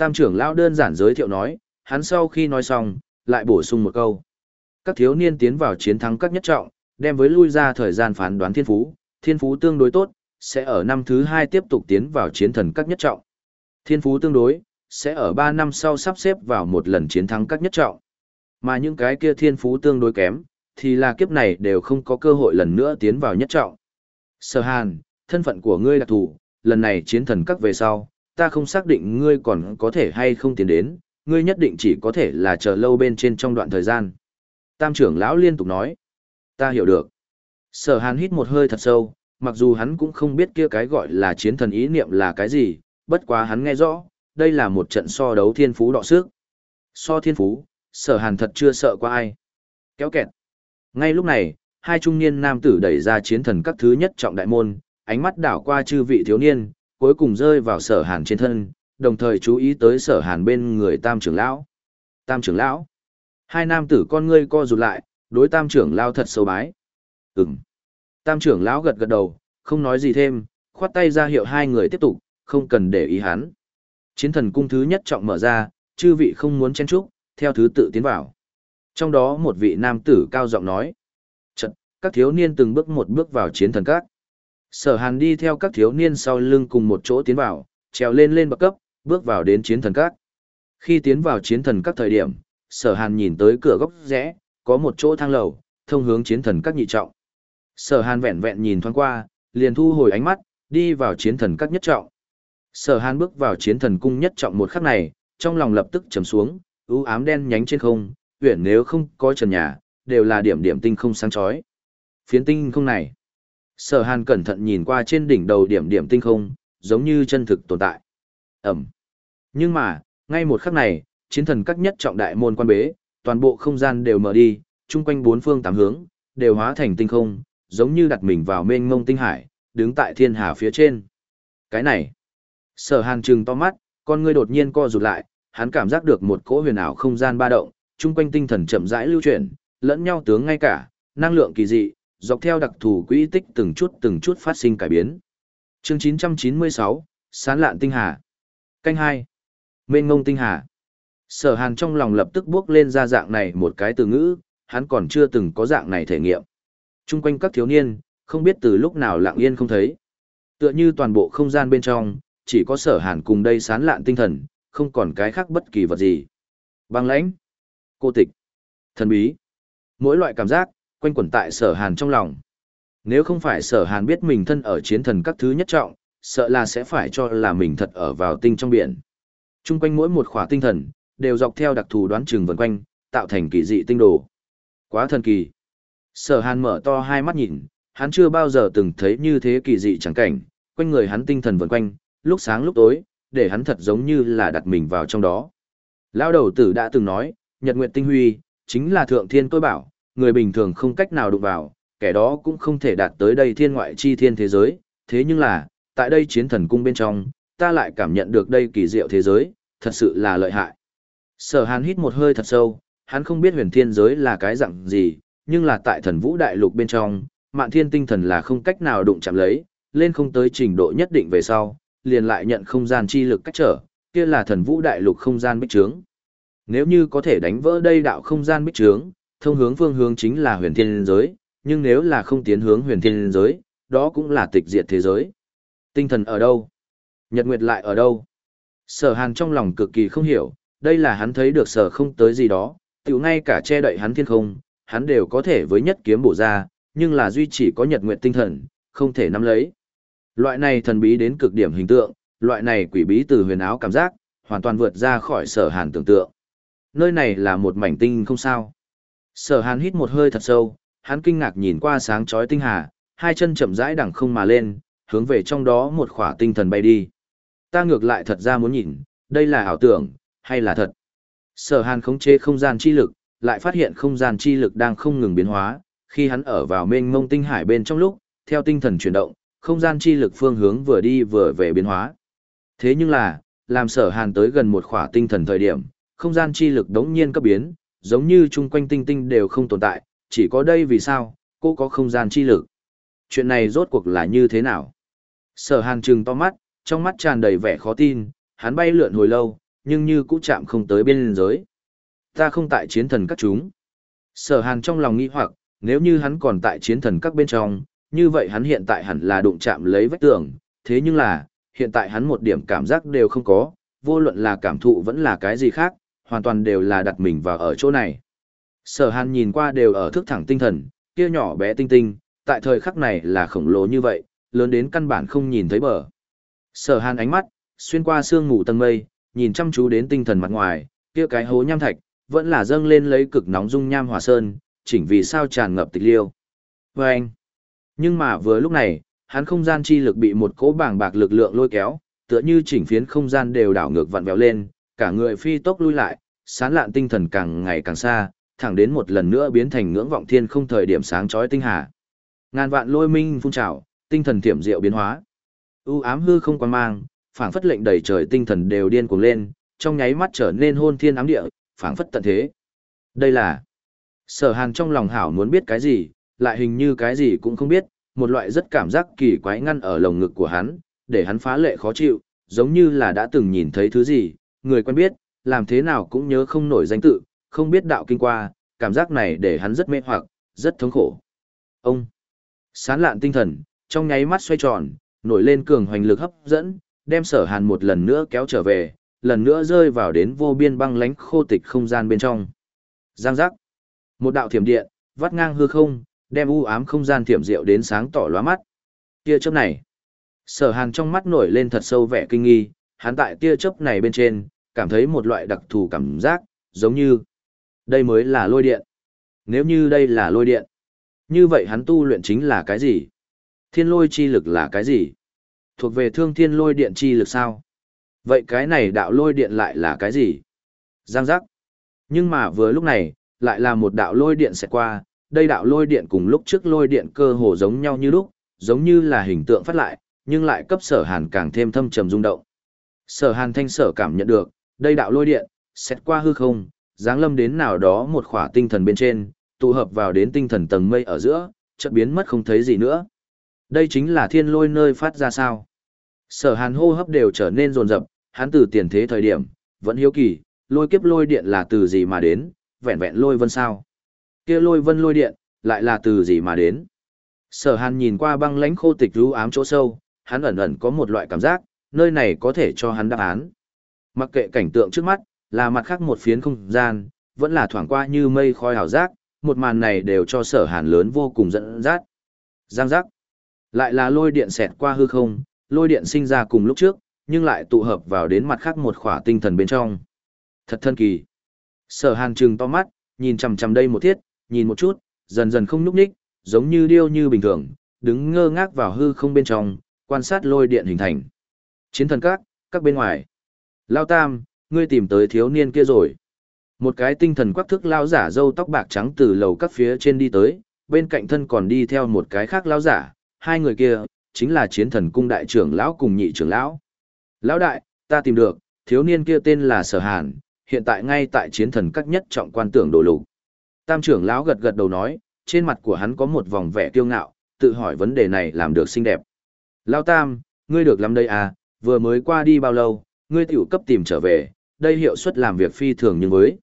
Tam trưởng lão đơn giản giới thiệu nói, hắn sau khi nói xong, lại bổ sung một câu. Các thiếu niên tiến vào chiến thắng các nhất trọng, đem với lui ra thời gian phán đoán thiên phú, thiên phú tương đối tốt, sẽ ở năm thứ hai tiếp tục tiến vào chiến thần các nhất trọng. Thiên phú tương đối, sẽ ở ba năm sau sắp xếp vào một lần chiến thắng các nhất trọng. Mà những cái kia thiên phú tương đối kém, thì là kiếp này đều không có cơ hội lần nữa tiến vào nhất trọng. Sở Hàn, thân phận của ngươi đặc thù, lần này chiến thần các về sau, ta không xác định ngươi còn có thể hay không tiến đến, ngươi nhất định chỉ có thể là chờ lâu bên trên trong đoạn thời gian. Tam trưởng lão liên tục nói, ta hiểu được. Sở Hàn hít một hơi thật sâu, mặc dù hắn cũng không biết kia cái gọi là chiến thần ý niệm là cái gì, bất quá hắn nghe rõ, đây là một trận so đấu thiên phú đọ sức. So thiên phú, sở hàn thật chưa sợ qua ai. Kéo kẹt. Ngay lúc này, hai trung niên nam tử đẩy ra chiến thần các thứ nhất trọng đại môn, ánh mắt đảo qua chư vị thiếu niên, cuối cùng rơi vào sở hàn trên thân, đồng thời chú ý tới sở hàn bên người tam trưởng lão. Tam trưởng lão. Hai nam tử con ngươi co rụt lại, đối tam trưởng lão thật sâu bái. Ừm. Tam trưởng lão gật gật đầu, không nói gì thêm, khoát tay ra hiệu hai người tiếp tục, không cần để ý hắn. Chiến thần cung thứ nhất trọng mở ra, chư vị không muốn chen chúc, theo thứ tự tiến vào. Trong đó một vị nam tử cao giọng nói. Chật, các thiếu niên từng bước một bước vào chiến thần các. Sở hàn đi theo các thiếu niên sau lưng cùng một chỗ tiến vào, trèo lên lên bậc cấp, bước vào đến chiến thần các. Khi tiến vào chiến thần các thời điểm, sở hàn nhìn tới cửa góc rẽ, có một chỗ thang lầu, thông hướng chiến thần các nhị trọng. Sở hàn vẹn vẹn nhìn thoáng qua, liền thu hồi ánh mắt, đi vào chiến thần các nhất trọng. Sở hàn bước vào chiến thần cung nhất trọng một khắc này, trong lòng lập tức trầm xuống, u ám đen nhánh trên không, huyện nếu không có trần nhà, đều là điểm điểm tinh không sáng chói. Phiến tinh không này. Sở hàn cẩn thận nhìn qua trên đỉnh đầu điểm điểm tinh không, giống như chân thực tồn tại. Ẩm. Nhưng mà, ngay một khắc này, chiến thần các nhất trọng đại môn quan bế, toàn bộ không gian đều mở đi, chung quanh bốn phương tám hướng, đều hóa thành tinh không, giống như đặt mình vào mênh mông tinh hải, đứng tại thiên hà phía trên. Cái này, sở hàn chừng to mắt, con ngươi đột nhiên co rụt lại, hắn cảm giác được một cỗ huyền ảo không gian ba động, chung quanh tinh thần chậm rãi lưu chuyển, lẫn nhau tướng ngay cả, năng lượng kỳ dị, dọc theo đặc thù quỹ tích từng chút từng chút phát sinh cải biến. Chương 996, Sán lạn tinh hà. Canh 2. Mên ngông tinh hà. Sở Hàn trong lòng lập tức bước lên ra dạng này một cái từ ngữ, hắn còn chưa từng có dạng này thể nghiệm. Trung quanh các thiếu niên, không biết từ lúc nào lặng yên không thấy. Tựa như toàn bộ không gian bên trong, chỉ có sở hàn cùng đây sán lạn tinh thần, không còn cái khác bất kỳ vật gì. Băng lãnh, cô tịch, thần bí. Mỗi loại cảm giác, quanh quẩn tại sở hàn trong lòng. Nếu không phải sở hàn biết mình thân ở chiến thần các thứ nhất trọng, sợ là sẽ phải cho là mình thật ở vào tinh trong biển. Trung quanh mỗi một khỏa tinh thần, đều dọc theo đặc thù đoán chừng vần quanh, tạo thành kỳ dị tinh đồ. Quá thần kỳ. Sở hàn mở to hai mắt nhìn, hắn chưa bao giờ từng thấy như thế kỳ dị chẳng cảnh, quanh người hắn tinh thần vần quanh, lúc sáng lúc tối, để hắn thật giống như là đặt mình vào trong đó. Lao đầu tử đã từng nói, Nhật nguyện Tinh Huy, chính là thượng thiên tôi bảo, người bình thường không cách nào đụng vào, kẻ đó cũng không thể đạt tới đây thiên ngoại chi thiên thế giới, thế nhưng là, tại đây chiến thần cung bên trong, ta lại cảm nhận được đây kỳ diệu thế giới, thật sự là lợi hại. Sở hàn hít một hơi thật sâu, hắn không biết huyền thiên giới là cái dạng gì, nhưng là tại thần vũ đại lục bên trong, mạn thiên tinh thần là không cách nào đụng chạm lấy, lên không tới trình độ nhất định về sau, liền lại nhận không gian chi lực cách trở, kia là thần vũ đại lục không gian bích trướng. Nếu như có thể đánh vỡ đây đạo không gian bích trướng, thông hướng phương hướng chính là huyền thiên giới, nhưng nếu là không tiến hướng huyền thiên giới, đó cũng là tịch diệt thế giới. Tinh thần ở đâu? Nhật Nguyệt lại ở đâu? Sở Hàn trong lòng cực kỳ không hiểu, đây là hắn thấy được sở không tới gì đó, tiểu ngay cả che đậy hắn thiên không, hắn đều có thể với nhất kiếm bổ ra, nhưng là duy chỉ có nhật nguyệt tinh thần, không thể nắm lấy. Loại này thần bí đến cực điểm hình tượng, loại này quỷ bí từ huyền áo cảm giác, hoàn toàn vượt ra khỏi sở hàn tưởng tượng. nơi này là một mảnh tinh không sao. Sở hàn hít một hơi thật sâu, hắn kinh ngạc nhìn qua sáng chói tinh hà, hai chân chậm rãi đẳng không mà lên, hướng về trong đó một khỏa tinh thần bay đi. Ta ngược lại thật ra muốn nhìn, đây là ảo tưởng, hay là thật. Sở hàn khống chế không gian chi lực, lại phát hiện không gian chi lực đang không ngừng biến hóa, khi hắn ở vào mênh mông tinh hải bên trong lúc, theo tinh thần chuyển động, không gian chi lực phương hướng vừa đi vừa về biến hóa. Thế nhưng là, làm sở hàn tới gần một khỏa tinh thần thời điểm, không gian chi lực đống nhiên cấp biến, giống như chung quanh tinh tinh đều không tồn tại, chỉ có đây vì sao, cô có không gian chi lực. Chuyện này rốt cuộc là như thế nào? Sở hàn trừng to mắt, trong mắt tràn đầy vẻ khó tin, hắn bay lượn hồi lâu, nhưng như cũng chạm không tới bên giới. Ta không tại chiến thần các chúng. Sở hàn trong lòng nghĩ hoặc, nếu như hắn còn tại chiến thần các bên trong, như vậy hắn hiện tại hẳn là đụng chạm lấy vách tường, thế nhưng là, hiện tại hắn một điểm cảm giác đều không có, vô luận là cảm thụ vẫn là cái gì khác, hoàn toàn đều là đặt mình vào ở chỗ này. Sở hàn nhìn qua đều ở thức thẳng tinh thần, kia nhỏ bé tinh tinh, tại thời khắc này là khổng lồ như vậy, lớn đến căn bản không nhìn thấy bờ. Sở hàn ánh mắt, xuyên qua sương ngủ tầng mây, nhìn chăm chú đến tinh thần mặt ngoài, kia cái hố nham thạch, vẫn là dâng lên lấy cực nóng dung nham hỏa sơn, chỉnh vì sao tràn ngập tịch liêu. Và anh, nhưng mà vừa lúc này, hắn không gian chi lực bị một cỗ bảng bạc lực lượng lôi kéo, tựa như chỉnh phiến không gian đều đảo ngược vặn vẹo lên, cả người phi tốc lui lại, sán lạn tinh thần càng ngày càng xa, thẳng đến một lần nữa biến thành ngưỡng vọng thiên không thời điểm sáng chói tinh hà. Ngàn vạn lôi minh phun trào, tinh thần tiệm diệu biến hóa. U ám hư không quan mang, phảng phất lệnh đầy trời tinh thần đều điên cuồng lên, trong nháy mắt trở nên hôn thiên ám địa, phảng phất tận thế. Đây là Sở Hàn trong lòng hảo muốn biết cái gì, lại hình như cái gì cũng không biết, một loại rất cảm giác kỳ quái ngăn ở lồng ngực của hắn, để hắn phá lệ khó chịu, giống như là đã từng nhìn thấy thứ gì, người quen biết, làm thế nào cũng nhớ không nổi danh tự, không biết đạo kinh qua, cảm giác này để hắn rất mê hoặc, rất thống khổ. Ông, sán lạn tinh thần, trong nháy mắt xoay tròn, nổi lên cường hoành lực hấp dẫn, đem sở hàn một lần nữa kéo trở về, lần nữa rơi vào đến vô biên băng lánh khô tịch không gian bên trong. Giang giác. Một đạo thiểm điện, vắt ngang hư không, đem u ám không gian thiểm diệu đến sáng tỏ lóa mắt. Kia chớp này. Sở Hàn trong mắt nổi lên thật sâu vẻ kinh nghi, hắn tại tia chớp này bên trên, cảm thấy một loại đặc thù cảm giác, giống như đây mới là lôi điện. Nếu như đây là lôi điện, như vậy hắn tu luyện chính là cái gì? Thiên lôi chi lực là cái gì? Thuộc về thương thiên lôi điện chi lực sao? Vậy cái này đạo lôi điện lại là cái gì? Giang giác. Nhưng mà vừa lúc này, lại là một đạo lôi điện sẽ qua, đây đạo lôi điện cùng lúc trước lôi điện cơ hồ giống nhau như lúc, giống như là hình tượng phát lại, nhưng lại cấp sở hàn càng thêm thâm trầm rung động. Sở hàn thanh sở cảm nhận được, đây đạo lôi điện, xét qua hư không, dáng lâm đến nào đó một khỏa tinh thần bên trên, tụ hợp vào đến tinh thần tầng mây ở giữa, chợt biến mất không thấy gì nữa. Đây chính là thiên lôi nơi phát ra sao. Sở hàn hô hấp đều trở nên rồn rập, hắn từ tiền thế thời điểm, vẫn hiếu kỳ, lôi kiếp lôi điện là từ gì mà đến, vẹn vẹn lôi vân sao. kia lôi vân lôi điện, lại là từ gì mà đến. Sở hàn nhìn qua băng lãnh khô tịch rú ám chỗ sâu, hắn ẩn ẩn có một loại cảm giác, nơi này có thể cho hắn đáp án. Mặc kệ cảnh tượng trước mắt, là mặt khác một phiến không gian, vẫn là thoảng qua như mây khói hào giác, một màn này đều cho sở hàn lớn vô cùng dẫn dắt. Giang giác. Lại là lôi điện xẹt qua hư không, lôi điện sinh ra cùng lúc trước, nhưng lại tụ hợp vào đến mặt khác một khỏa tinh thần bên trong. Thật thân kỳ. Sở hàn trừng to mắt, nhìn chằm chằm đây một thiết, nhìn một chút, dần dần không núp ních, giống như điêu như bình thường, đứng ngơ ngác vào hư không bên trong, quan sát lôi điện hình thành. Chiến thần các, các bên ngoài. Lao tam, ngươi tìm tới thiếu niên kia rồi. Một cái tinh thần quắc thức lao giả râu tóc bạc trắng từ lầu các phía trên đi tới, bên cạnh thân còn đi theo một cái khác lao giả, hai người kia, chính là chiến thần cung đại trưởng lão cùng nhị trưởng lão. Lão đại, ta tìm được, thiếu niên kia tên là Sở Hàn, hiện tại ngay tại chiến thần các nhất trọng quan tưởng đồ lục. Tam trưởng lão gật gật đầu nói, trên mặt của hắn có một vòng vẻ kiêu ngạo, tự hỏi vấn đề này làm được xinh đẹp. Lão Tam, ngươi được lắm đây à, vừa mới qua đi bao lâu, ngươi tiểu cấp tìm trở về, đây hiệu suất làm việc phi thường nhưng với.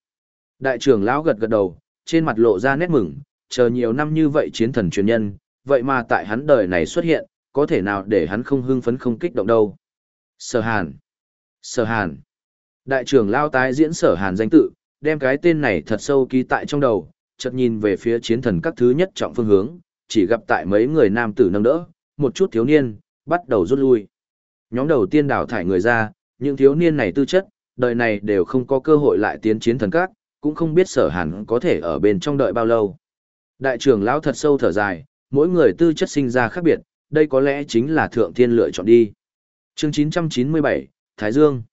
Đại trưởng lão gật gật đầu, trên mặt lộ ra nét mừng, chờ nhiều năm như vậy chiến thần truyền nhân, vậy mà tại hắn đời này xuất hiện, có thể nào để hắn không hưng phấn không kích động đâu. Sở Hàn. Sở Hàn. Đại trưởng lao tái diễn sở Hàn danh tự, đem cái tên này thật sâu ký tại trong đầu, chợt nhìn về phía chiến thần các thứ nhất trọng phương hướng, chỉ gặp tại mấy người nam tử nâng đỡ, một chút thiếu niên, bắt đầu rút lui. Nhóm đầu tiên đào thải người ra, những thiếu niên này tư chất, đời này đều không có cơ hội lại tiến chiến thần các, cũng không biết sở hàn có thể ở bên trong đợi bao lâu. Đại trưởng lão thật sâu thở dài, mỗi người tư chất sinh ra khác biệt, đây có lẽ chính là thượng thiên lựa chọn đi. Chương 997, Thái Dương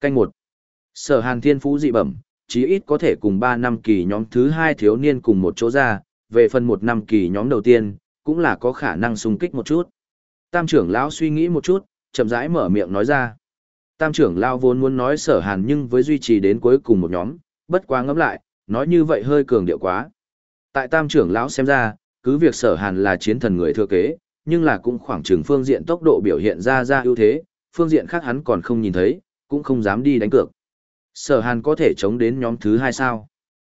Canh 1 Sở hàn thiên phú dị bẩm, chí ít có thể cùng 3 năm kỳ nhóm thứ 2 thiếu niên cùng một chỗ ra, về phần một năm kỳ nhóm đầu tiên, cũng là có khả năng xung kích một chút. Tam trưởng lão suy nghĩ một chút, chậm rãi mở miệng nói ra. Tam trưởng lão vốn muốn nói sở hàn nhưng với duy trì đến cuối cùng một nhóm, bất quá ngẫm lại, nói như vậy hơi cường điệu quá. Tại tam trưởng lão xem ra, cứ việc sở hàn là chiến thần người thừa kế, nhưng là cũng khoảng trường phương diện tốc độ biểu hiện ra ra ưu thế, phương diện khác hắn còn không nhìn thấy, cũng không dám đi đánh cược. Sở hàn có thể chống đến nhóm thứ hai sao?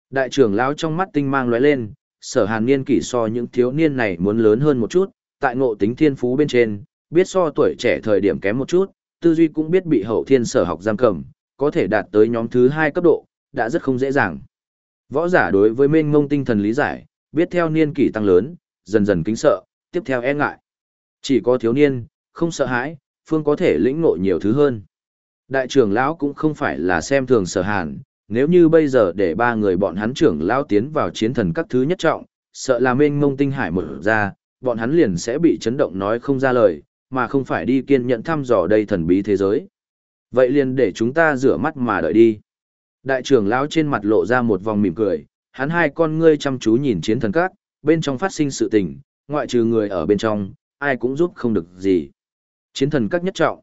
Đại trưởng lão trong mắt tinh mang lóe lên, sở hàn niên kỷ so những thiếu niên này muốn lớn hơn một chút, tại ngộ tính thiên phú bên trên, biết so tuổi trẻ thời điểm kém một chút, tư duy cũng biết bị hậu thiên sở học giam cầm, có thể đạt tới nhóm thứ hai cấp độ, đã rất không dễ dàng. Võ giả đối với mênh mông tinh thần lý giải, biết theo niên kỷ tăng lớn, dần dần kính sợ, tiếp theo e ngại. Chỉ có thiếu niên, không sợ hãi, phương có thể lĩnh ngộ nhiều thứ hơn. Đại trưởng lão cũng không phải là xem thường sở hàn, nếu như bây giờ để ba người bọn hắn trưởng lão tiến vào chiến thần các thứ nhất trọng, sợ là mênh mông tinh hải mở ra, bọn hắn liền sẽ bị chấn động nói không ra lời, mà không phải đi kiên nhẫn thăm dò đây thần bí thế giới. Vậy liền để chúng ta rửa mắt mà đợi đi. Đại trưởng lão trên mặt lộ ra một vòng mỉm cười, hắn hai con ngươi chăm chú nhìn chiến thần các, bên trong phát sinh sự tình, ngoại trừ người ở bên trong, ai cũng giúp không được gì. Chiến thần các nhất trọng.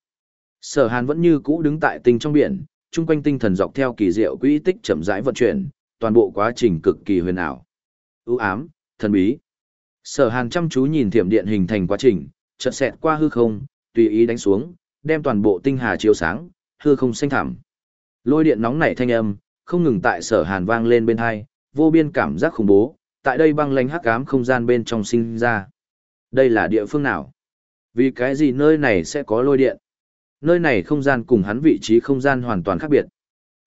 Sở Hàn vẫn như cũ đứng tại tinh trong biển, chung quanh tinh thần dọc theo kỳ diệu quỹ tích chậm rãi vận chuyển, toàn bộ quá trình cực kỳ huyền ảo. U ám, thần bí. Sở Hàn chăm chú nhìn thiểm điện hình thành quá trình, chợt xẹt qua hư không, tùy ý đánh xuống, đem toàn bộ tinh hà chiếu sáng, hư không xanh thẳm. Lôi điện nóng nảy thanh âm, không ngừng tại Sở Hàn vang lên bên tai, vô biên cảm giác khủng bố, tại đây băng lãnh hắc ám không gian bên trong sinh ra. Đây là địa phương nào? Vì cái gì nơi này sẽ có lôi điện? Nơi này không gian cùng hắn vị trí không gian hoàn toàn khác biệt.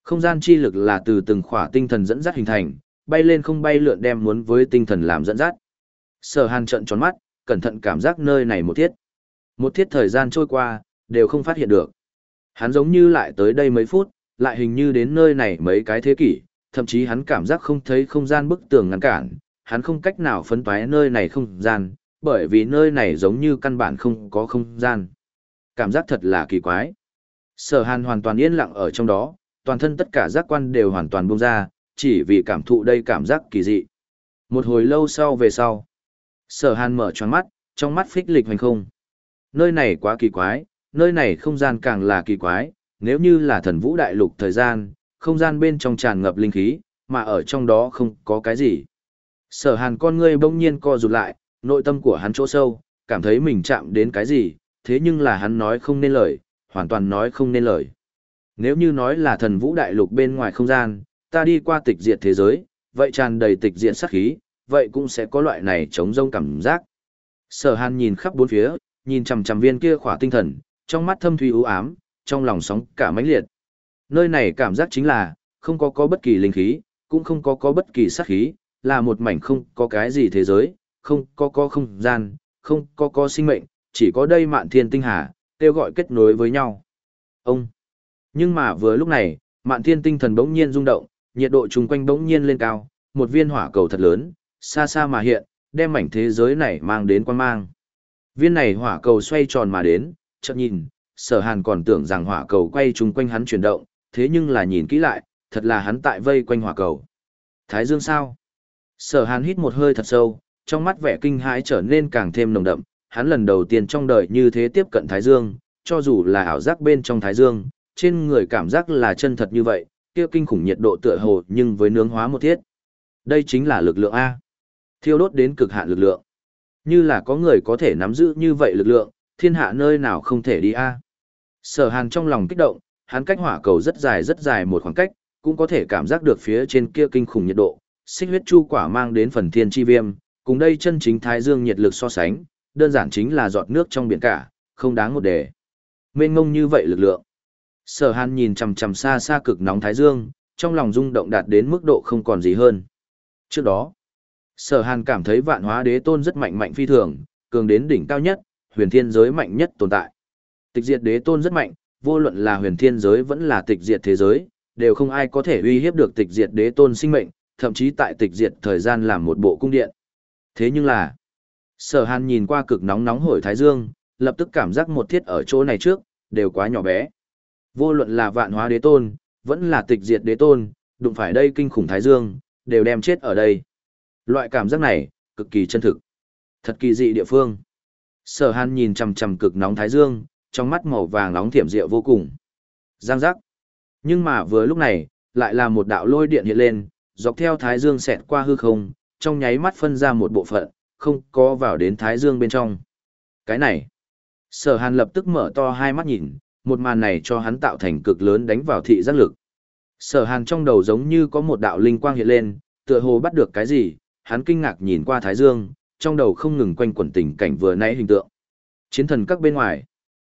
Không gian chi lực là từ từng khỏa tinh thần dẫn dắt hình thành, bay lên không bay lượn đem muốn với tinh thần làm dẫn dắt. Sở Hàn trợn tròn mắt, cẩn thận cảm giác nơi này một thiết. Một thiết thời gian trôi qua, đều không phát hiện được. Hắn giống như lại tới đây mấy phút, lại hình như đến nơi này mấy cái thế kỷ, thậm chí hắn cảm giác không thấy không gian bức tường ngăn cản, hắn không cách nào phấn toái nơi này không gian, bởi vì nơi này giống như căn bản không có không gian. Cảm giác thật là kỳ quái. Sở hàn hoàn toàn yên lặng ở trong đó, toàn thân tất cả giác quan đều hoàn toàn buông ra, chỉ vì cảm thụ đây cảm giác kỳ dị. Một hồi lâu sau về sau, sở hàn mở choáng mắt, trong mắt phích lịch hoành không. Nơi này quá kỳ quái, nơi này không gian càng là kỳ quái, nếu như là thần vũ đại lục thời gian, không gian bên trong tràn ngập linh khí, mà ở trong đó không có cái gì. Sở hàn con ngươi bỗng nhiên co rụt lại, nội tâm của hắn chỗ sâu, cảm thấy mình chạm đến cái gì, thế nhưng là hắn nói không nên lời, hoàn toàn nói không nên lời. Nếu như nói là thần vũ đại lục bên ngoài không gian, ta đi qua tịch diệt thế giới, vậy tràn đầy tịch diệt sát khí, vậy cũng sẽ có loại này chống rông cảm giác. Sở hàn nhìn khắp bốn phía, nhìn chằm chằm viên kia khỏa tinh thần, trong mắt thâm thủy u ám, trong lòng sóng cả mãnh liệt. Nơi này cảm giác chính là, không có có bất kỳ linh khí, cũng không có có bất kỳ sát khí, là một mảnh không có cái gì thế giới, không có có không gian, không có có sinh mệnh, chỉ có đây mạn thiên tinh hà, kêu gọi kết nối với nhau. Ông! Nhưng mà vừa lúc này, mạn thiên tinh thần bỗng nhiên rung động, nhiệt độ chung quanh bỗng nhiên lên cao, một viên hỏa cầu thật lớn, xa xa mà hiện, đem mảnh thế giới này mang đến quan mang. Viên này hỏa cầu xoay tròn mà đến, chợt nhìn, sở hàn còn tưởng rằng hỏa cầu quay chung quanh hắn chuyển động, thế nhưng là nhìn kỹ lại, thật là hắn tại vây quanh hỏa cầu. Thái dương sao? Sở hàn hít một hơi thật sâu, trong mắt vẻ kinh hãi trở nên càng thêm nồng đậm, hắn lần đầu tiên trong đời như thế tiếp cận Thái Dương, cho dù là ảo giác bên trong Thái Dương, trên người cảm giác là chân thật như vậy, kia kinh khủng nhiệt độ tựa hồ nhưng với nướng hóa một thiết. Đây chính là lực lượng A. Thiêu đốt đến cực hạn lực lượng. Như là có người có thể nắm giữ như vậy lực lượng, thiên hạ nơi nào không thể đi A. Sở hàn trong lòng kích động, hắn cách hỏa cầu rất dài rất dài một khoảng cách, cũng có thể cảm giác được phía trên kia kinh khủng nhiệt độ. Xích huyết chu quả mang đến phần thiên chi viêm, cùng đây chân chính thái dương nhiệt lực so sánh, đơn giản chính là giọt nước trong biển cả, không đáng một đề. Mênh ngông như vậy lực lượng. Sở Hàn nhìn chằm chằm xa xa cực nóng thái dương, trong lòng rung động đạt đến mức độ không còn gì hơn. Trước đó, Sở Hàn cảm thấy vạn hóa đế tôn rất mạnh mạnh phi thường, cường đến đỉnh cao nhất, huyền thiên giới mạnh nhất tồn tại. Tịch diệt đế tôn rất mạnh, vô luận là huyền thiên giới vẫn là tịch diệt thế giới, đều không ai có thể uy hiếp được tịch diệt đế tôn sinh mệnh, thậm chí tại tịch diệt thời gian làm một bộ cung điện. Thế nhưng là, sở hàn nhìn qua cực nóng nóng hổi thái dương, lập tức cảm giác một thiết ở chỗ này trước, đều quá nhỏ bé. Vô luận là vạn hóa đế tôn, vẫn là tịch diệt đế tôn, đụng phải đây kinh khủng thái dương, đều đem chết ở đây. Loại cảm giác này, cực kỳ chân thực. Thật kỳ dị địa phương. Sở hàn nhìn chằm chằm cực nóng thái dương, trong mắt màu vàng nóng thiểm diệu vô cùng. Giang giác. Nhưng mà vừa lúc này, lại là một đạo lôi điện hiện lên, dọc theo thái dương xẹt qua hư không, trong nháy mắt phân ra một bộ phận, không có vào đến thái dương bên trong. Cái này. Sở hàn lập tức mở to hai mắt nhìn, một màn này cho hắn tạo thành cực lớn đánh vào thị giác lực. Sở hàn trong đầu giống như có một đạo linh quang hiện lên, tựa hồ bắt được cái gì, hắn kinh ngạc nhìn qua thái dương, trong đầu không ngừng quanh quẩn tình cảnh vừa nãy hình tượng. Chiến thần các bên ngoài,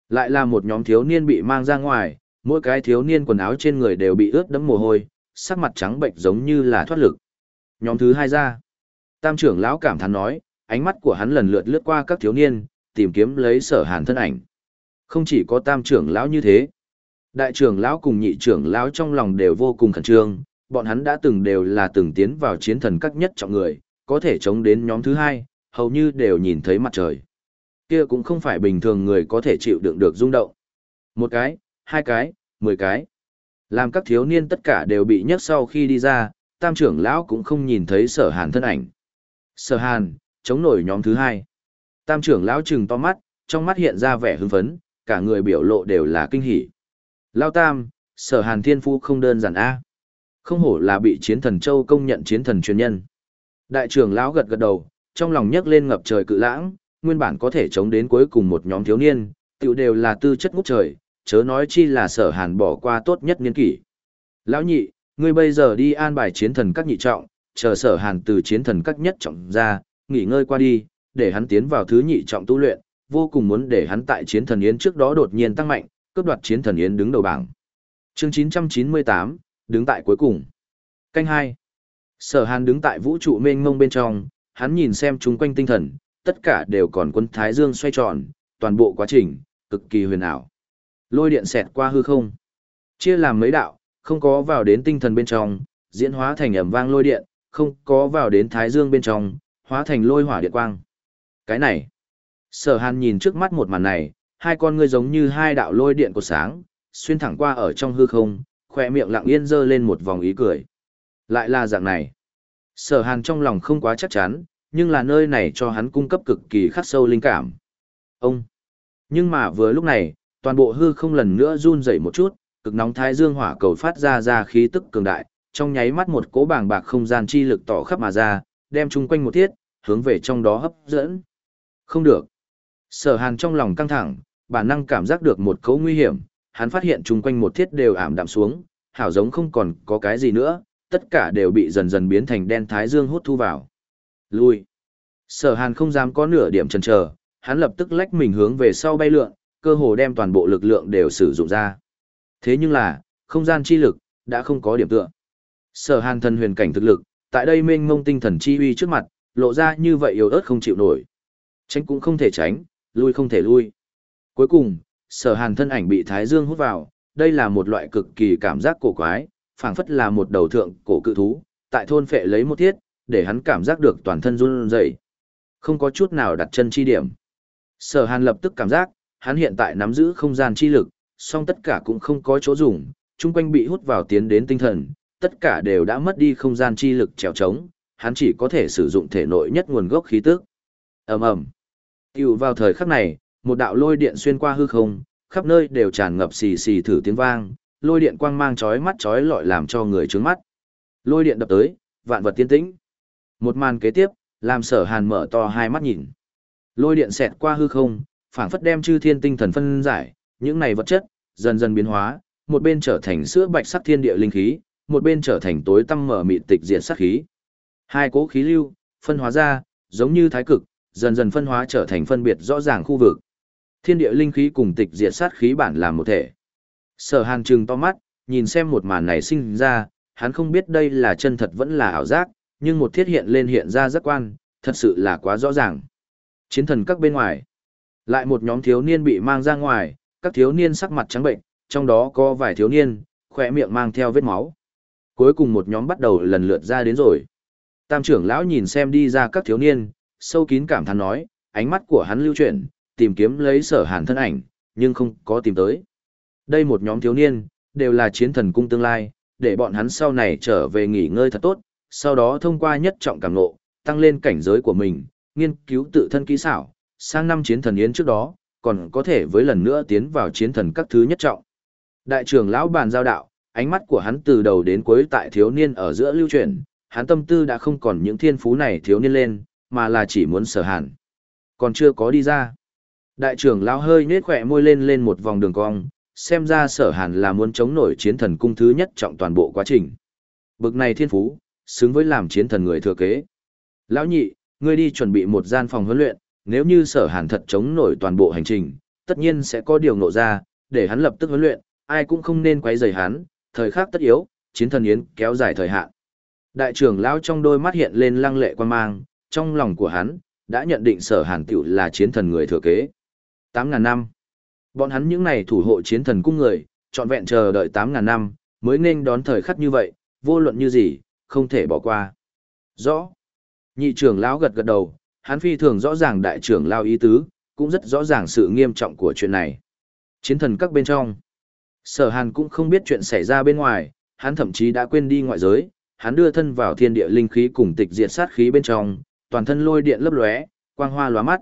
lại là một nhóm thiếu niên bị mang ra ngoài, mỗi cái thiếu niên quần áo trên người đều bị ướt đẫm mồ hôi, sắc mặt trắng bệnh giống như là thoát lực. Nhóm thứ hai ra. Tam trưởng lão cảm thán nói, ánh mắt của hắn lần lượt lướt qua các thiếu niên, tìm kiếm lấy sở hàn thân ảnh. Không chỉ có tam trưởng lão như thế. Đại trưởng lão cùng nhị trưởng lão trong lòng đều vô cùng khẩn trương, bọn hắn đã từng đều là từng tiến vào chiến thần các nhất trọng người, có thể chống đến nhóm thứ hai, hầu như đều nhìn thấy mặt trời. Kia cũng không phải bình thường người có thể chịu đựng được rung động. Một cái, hai cái, mười cái. Làm các thiếu niên tất cả đều bị nhấc sau khi đi ra, tam trưởng lão cũng không nhìn thấy sở hàn thân ảnh. Sở hàn, chống nổi nhóm thứ hai. Tam trưởng lão trừng to mắt, trong mắt hiện ra vẻ hưng phấn, cả người biểu lộ đều là kinh hỉ. Lao tam, sở hàn thiên phu không đơn giản a không hổ là bị chiến thần châu công nhận chiến thần truyền nhân. Đại trưởng lão gật gật đầu, trong lòng nhấc lên ngập trời cự lãng, nguyên bản có thể chống đến cuối cùng một nhóm thiếu niên, tiểu đều là tư chất ngút trời, chớ nói chi là sở hàn bỏ qua tốt nhất niên kỷ. Lão nhị, ngươi bây giờ đi an bài chiến thần các nhị trọng, chờ sở hàn từ chiến thần các nhất trọng ra, nghỉ ngơi qua đi, để hắn tiến vào thứ nhị trọng tu luyện, vô cùng muốn để hắn tại chiến thần yến trước đó đột nhiên tăng mạnh, cướp đoạt chiến thần yến đứng đầu bảng. Chương 998, đứng tại cuối cùng. Canh 2. Sở Hàn đứng tại vũ trụ mênh mông bên trong, hắn nhìn xem chúng quanh tinh thần, tất cả đều còn quân thái dương xoay tròn, toàn bộ quá trình, cực kỳ huyền ảo. Lôi điện xẹt qua hư không. Chia làm mấy đạo, không có vào đến tinh thần bên trong, diễn hóa thành ẩm vang lôi điện, không có vào đến thái dương bên trong, hóa thành lôi hỏa điện quang. Cái này. Sở hàn nhìn trước mắt một màn này, hai con ngươi giống như hai đạo lôi điện của sáng, xuyên thẳng qua ở trong hư không, khoe miệng lặng yên dơ lên một vòng ý cười. Lại là dạng này. Sở hàn trong lòng không quá chắc chắn, nhưng là nơi này cho hắn cung cấp cực kỳ khắc sâu linh cảm. Ông! Nhưng mà vừa lúc này, toàn bộ hư không lần nữa run rẩy một chút, cực nóng thái dương hỏa cầu phát ra ra khí tức cường đại, trong nháy mắt một cỗ bàng bạc không gian chi lực tỏ khắp mà ra, đem chung quanh một thiết, hướng về trong đó hấp dẫn. Không được. Sở hàn trong lòng căng thẳng, bản năng cảm giác được một cấu nguy hiểm, hắn phát hiện chung quanh một thiết đều ảm đạm xuống, hảo giống không còn có cái gì nữa, tất cả đều bị dần dần biến thành đen thái dương hút thu vào. Lui. Sở hàn không dám có nửa điểm chần chờ, hắn lập tức lách mình hướng về sau bay lượn, cơ hồ đem toàn bộ lực lượng đều sử dụng ra. Thế nhưng là, không gian chi lực, đã không có điểm tựa. Sở hàn thần huyền cảnh thực lực, tại đây mênh mông tinh thần chi uy trước mặt, lộ ra như vậy yếu ớt không chịu nổi. Tránh cũng không thể tránh, lui không thể lui. Cuối cùng, sở hàn thân ảnh bị Thái Dương hút vào, đây là một loại cực kỳ cảm giác cổ quái, phảng phất là một đầu thượng cổ cự thú, tại thôn phệ lấy một thiết, để hắn cảm giác được toàn thân run rẩy, không có chút nào đặt chân chi điểm. Sở Hàn lập tức cảm giác, hắn hiện tại nắm giữ không gian chi lực, song tất cả cũng không có chỗ dùng, chung quanh bị hút vào tiến đến tinh thần, tất cả đều đã mất đi không gian chi lực trèo trống, hắn chỉ có thể sử dụng thể nội nhất nguồn gốc khí tức. Ầm ầm. Tiểu vào thời khắc này, một đạo lôi điện xuyên qua hư không, khắp nơi đều tràn ngập xì xì thử tiếng vang, lôi điện quang mang chói mắt chói lọi làm cho người trướng mắt. Lôi điện đập tới, vạn vật tiên tĩnh. Một màn kế tiếp, làm sở hàn mở to hai mắt nhìn. Lôi điện xẹt qua hư không, phảng phất đem chư thiên tinh thần phân giải, những này vật chất, dần dần biến hóa, một bên trở thành sữa bạch sắc thiên địa linh khí, một bên trở thành tối tăm mở mịt tịch diện sắc khí. Hai cố khí lưu, phân hóa ra, giống như thái cực, dần dần phân hóa trở thành phân biệt rõ ràng khu vực. Thiên địa linh khí cùng tịch diệt sát khí bản làm một thể. Sở Hàn trừng to mắt, nhìn xem một màn này sinh ra, hắn không biết đây là chân thật vẫn là ảo giác, nhưng một thiết hiện lên hiện ra rất quan, thật sự là quá rõ ràng. Chiến thần các bên ngoài, lại một nhóm thiếu niên bị mang ra ngoài, các thiếu niên sắc mặt trắng bệnh, trong đó có vài thiếu niên, khỏe miệng mang theo vết máu. Cuối cùng một nhóm bắt đầu lần lượt ra đến rồi. Tam trưởng lão nhìn xem đi ra các thiếu niên, sâu kín cảm thán nói, ánh mắt của hắn lưu chuyển, tìm kiếm lấy sở hàn thân ảnh, nhưng không có tìm tới. Đây một nhóm thiếu niên, đều là chiến thần cung tương lai, để bọn hắn sau này trở về nghỉ ngơi thật tốt, sau đó thông qua nhất trọng cảm ngộ, tăng lên cảnh giới của mình, nghiên cứu tự thân kỹ xảo, sang năm chiến thần yến trước đó, còn có thể với lần nữa tiến vào chiến thần các thứ nhất trọng. Đại trưởng lão bàn giao đạo, ánh mắt của hắn từ đầu đến cuối tại thiếu niên ở giữa lưu chuyển, hắn tâm tư đã không còn những thiên phú này thiếu niên lên, mà là chỉ muốn sở hàn. Còn chưa có đi ra. Đại trưởng lão hơi nết khỏe môi lên lên một vòng đường cong, xem ra sở hàn là muốn chống nổi chiến thần cung thứ nhất trọng toàn bộ quá trình. Bực này thiên phú, xứng với làm chiến thần người thừa kế. Lão nhị, ngươi đi chuẩn bị một gian phòng huấn luyện, nếu như sở hàn thật chống nổi toàn bộ hành trình, tất nhiên sẽ có điều nộ ra, để hắn lập tức huấn luyện, ai cũng không nên quấy rầy hắn, thời khắc tất yếu, chiến thần yến kéo dài thời hạn. Đại trưởng lão trong đôi mắt hiện lên lăng lệ quan mang, trong lòng của hắn, đã nhận định sở hàn tiểu là chiến thần người thừa kế. 8.000 năm. Bọn hắn những này thủ hộ chiến thần cung người, trọn vẹn chờ đợi 8.000 năm, mới nên đón thời khắc như vậy, vô luận như gì, không thể bỏ qua. Rõ. Nhị trưởng lão gật gật đầu, hắn phi thường rõ ràng đại trưởng lao ý tứ, cũng rất rõ ràng sự nghiêm trọng của chuyện này. Chiến thần các bên trong. Sở hàn cũng không biết chuyện xảy ra bên ngoài, hắn thậm chí đã quên đi ngoại giới, hắn đưa thân vào thiên địa linh khí cùng tịch diệt sát khí bên trong, toàn thân lôi điện lấp lóe, quang hoa lóa mắt.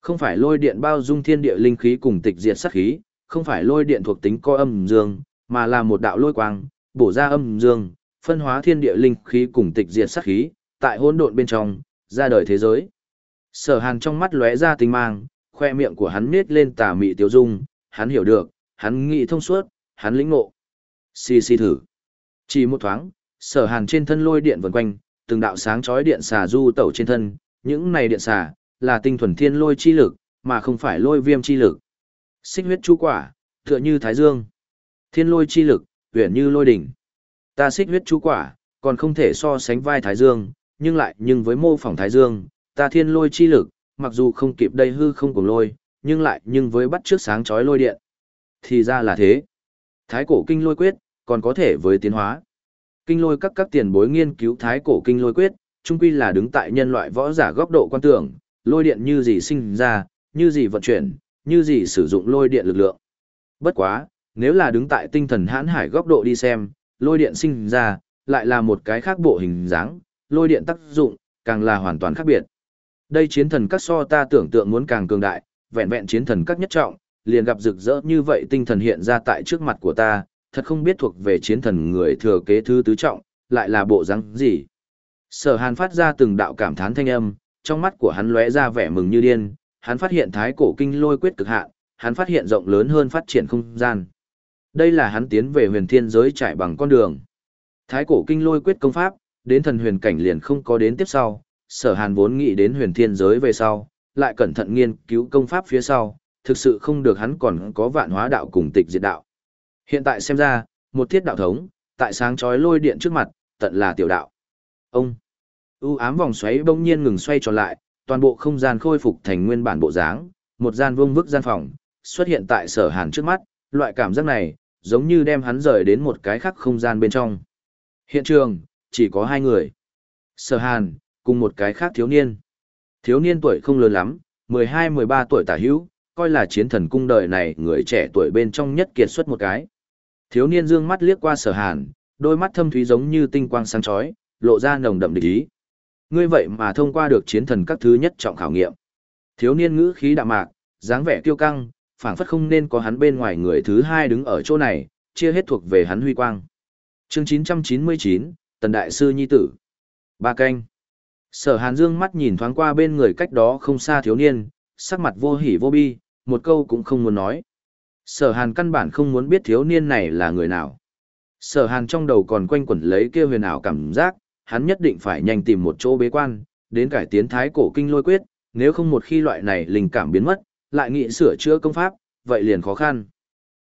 Không phải lôi điện bao dung thiên địa linh khí cùng tịch diệt sát khí, không phải lôi điện thuộc tính co âm dương, mà là một đạo lôi quang, bổ ra âm dương, phân hóa thiên địa linh khí cùng tịch diệt sát khí, tại hỗn độn bên trong, ra đời thế giới. Sở Hàn trong mắt lóe ra tinh mang, khoe miệng của hắn nết lên tà mị tiêu dung, hắn hiểu được, hắn nghĩ thông suốt, hắn lĩnh ngộ. Xì xì thử. Chỉ một thoáng, Sở Hàn trên thân lôi điện vần quanh, từng đạo sáng chói điện xà du tẩu trên thân, những này điện xà là tinh thuần thiên lôi chi lực, mà không phải lôi viêm chi lực. Xích huyết chu quả, tựa như thái dương. Thiên lôi chi lực, uyển như lôi đỉnh. Ta xích huyết chu quả, còn không thể so sánh vai thái dương, nhưng lại nhưng với mô phỏng thái dương, ta thiên lôi chi lực, mặc dù không kịp đây hư không cùng lôi, nhưng lại nhưng với bắt trước sáng chói lôi điện. Thì ra là thế. Thái cổ kinh lôi quyết, còn có thể với tiến hóa. Kinh lôi các các tiền bối nghiên cứu thái cổ kinh lôi quyết, chung quy là đứng tại nhân loại võ giả góc độ quan tưởng, lôi điện như gì sinh ra, như gì vận chuyển, như gì sử dụng lôi điện lực lượng. Bất quá, nếu là đứng tại tinh thần hãn hải góc độ đi xem, lôi điện sinh ra, lại là một cái khác bộ hình dáng, lôi điện tác dụng, càng là hoàn toàn khác biệt. Đây chiến thần các so ta tưởng tượng muốn càng cường đại, vẹn vẹn chiến thần các nhất trọng, liền gặp rực rỡ như vậy tinh thần hiện ra tại trước mặt của ta, thật không biết thuộc về chiến thần người thừa kế thứ tứ trọng, lại là bộ răng gì. Sở hàn phát ra từng đạo cảm thán thanh âm, trong mắt của hắn lóe ra vẻ mừng như điên, hắn phát hiện thái cổ kinh lôi quyết cực hạn, hắn phát hiện rộng lớn hơn phát triển không gian. Đây là hắn tiến về huyền thiên giới trải bằng con đường. Thái cổ kinh lôi quyết công pháp, đến thần huyền cảnh liền không có đến tiếp sau, sở hàn vốn nghĩ đến huyền thiên giới về sau, lại cẩn thận nghiên cứu công pháp phía sau, thực sự không được hắn còn có vạn hóa đạo cùng tịch diệt đạo. Hiện tại xem ra, một thiết đạo thống, tại sáng chói lôi điện trước mặt, tận là tiểu đạo. Ông, u ám vòng xoáy bỗng nhiên ngừng xoay tròn lại, toàn bộ không gian khôi phục thành nguyên bản bộ dáng, một gian vương vức gian phòng, xuất hiện tại sở hàn trước mắt, loại cảm giác này, giống như đem hắn rời đến một cái khác không gian bên trong. Hiện trường, chỉ có hai người. Sở hàn, cùng một cái khác thiếu niên. Thiếu niên tuổi không lớn lắm, 12-13 tuổi tả hữu, coi là chiến thần cung đời này người trẻ tuổi bên trong nhất kiệt xuất một cái. Thiếu niên dương mắt liếc qua sở hàn, đôi mắt thâm thúy giống như tinh quang sáng chói, lộ ra nồng đậm địch ý. Ngươi vậy mà thông qua được chiến thần các thứ nhất trọng khảo nghiệm. Thiếu niên ngữ khí đạm mạc, dáng vẻ kiêu căng, phảng phất không nên có hắn bên ngoài người thứ hai đứng ở chỗ này, chia hết thuộc về hắn huy quang. Chương 999, Tần Đại Sư Nhi Tử. Ba canh. Sở Hàn Dương mắt nhìn thoáng qua bên người cách đó không xa thiếu niên, sắc mặt vô hỉ vô bi, một câu cũng không muốn nói. Sở Hàn căn bản không muốn biết thiếu niên này là người nào. Sở Hàn trong đầu còn quanh quẩn lấy kia huyền ảo cảm giác, hắn nhất định phải nhanh tìm một chỗ bế quan, đến cải tiến thái cổ kinh lôi quyết, nếu không một khi loại này linh cảm biến mất, lại nghĩ sửa chữa công pháp, vậy liền khó khăn.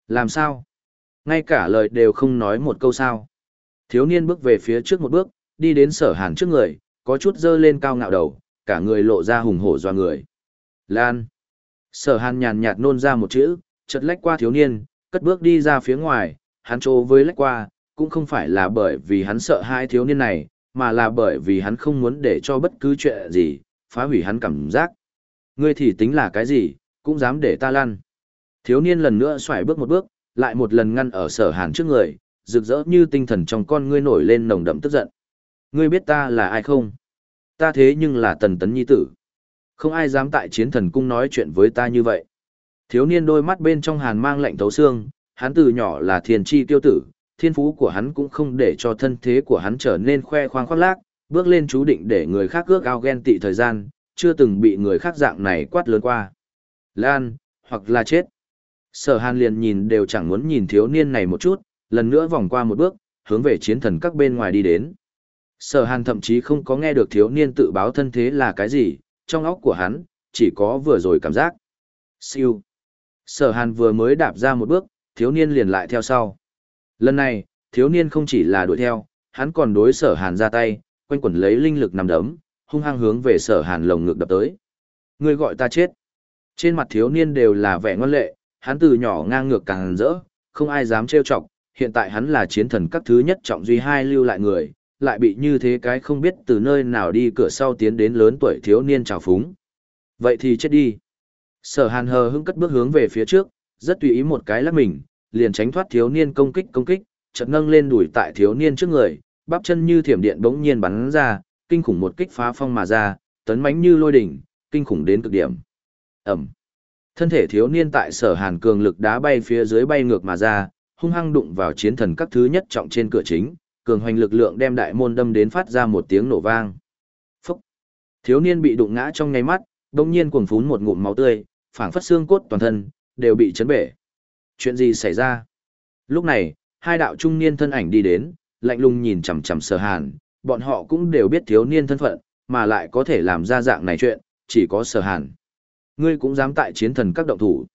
Làm sao? Ngay cả lời đều không nói một câu sao. Thiếu niên bước về phía trước một bước, đi đến sở hàn trước người, có chút dơ lên cao ngạo đầu, cả người lộ ra hùng hổ doa người. Lan. Sở hàn nhàn nhạt nôn ra một chữ, chợt lách qua thiếu niên, cất bước đi ra phía ngoài, hắn trô với lách qua, cũng không phải là bởi vì hắn sợ hai thiếu niên này, mà là bởi vì hắn không muốn để cho bất cứ chuyện gì, phá hủy hắn cảm giác. Ngươi thì tính là cái gì, cũng dám để ta lăn. Thiếu niên lần nữa xoài bước một bước, lại một lần ngăn ở sở hàn trước người, rực rỡ như tinh thần trong con ngươi nổi lên nồng đậm tức giận. Ngươi biết ta là ai không? Ta thế nhưng là tần tấn nhi tử. Không ai dám tại chiến thần cung nói chuyện với ta như vậy. Thiếu niên đôi mắt bên trong hàn mang lạnh thấu xương, hắn từ nhỏ là thiền chi tiêu tử, thiên phú của hắn cũng không để cho thân thế của hắn trở nên khoe khoang khoác lác, bước lên chú định để người khác ước ao ghen tị thời gian, chưa từng bị người khác dạng này quát lớn qua. Lan, hoặc là chết. Sở hàn liền nhìn đều chẳng muốn nhìn thiếu niên này một chút, lần nữa vòng qua một bước, hướng về chiến thần các bên ngoài đi đến. Sở hàn thậm chí không có nghe được thiếu niên tự báo thân thế là cái gì, trong óc của hắn, chỉ có vừa rồi cảm giác. Siêu. Sở hàn vừa mới đạp ra một bước, thiếu niên liền lại theo sau. Lần này, thiếu niên không chỉ là đuổi theo, hắn còn đối sở hàn ra tay, quanh quẩn lấy linh lực nằm đấm, hung hăng hướng về sở hàn lồng ngực đập tới. Người gọi ta chết. Trên mặt thiếu niên đều là vẻ ngoan lệ, hắn từ nhỏ ngang ngược càng rỡ, không ai dám trêu chọc, hiện tại hắn là chiến thần các thứ nhất trọng duy hai lưu lại người, lại bị như thế cái không biết từ nơi nào đi cửa sau tiến đến lớn tuổi thiếu niên trào phúng. Vậy thì chết đi. Sở hàn hờ hững cất bước hướng về phía trước, rất tùy ý một cái lắc mình, liền tránh thoát thiếu niên công kích công kích, chợt nâng lên đuổi tại thiếu niên trước người, bắp chân như thiểm điện bỗng nhiên bắn ra, kinh khủng một kích phá phong mà ra, tấn mãnh như lôi đỉnh, kinh khủng đến cực điểm. ầm, Thân thể thiếu niên tại sở hàn cường lực đá bay phía dưới bay ngược mà ra, hung hăng đụng vào chiến thần các thứ nhất trọng trên cửa chính, cường hoành lực lượng đem đại môn đâm đến phát ra một tiếng nổ vang. Phúc! Thiếu niên bị đụng ngã trong ngay mắt, đông nhiên cuồng phún một ngụm máu tươi, phảng phất xương cốt toàn thân, đều bị chấn bể. Chuyện gì xảy ra? Lúc này, hai đạo trung niên thân ảnh đi đến, lạnh lùng nhìn chằm chằm sở hàn, bọn họ cũng đều biết thiếu niên thân phận, mà lại có thể làm ra dạng này chuyện, chỉ có sở hàn. Ngươi cũng dám tại chiến thần các động thủ.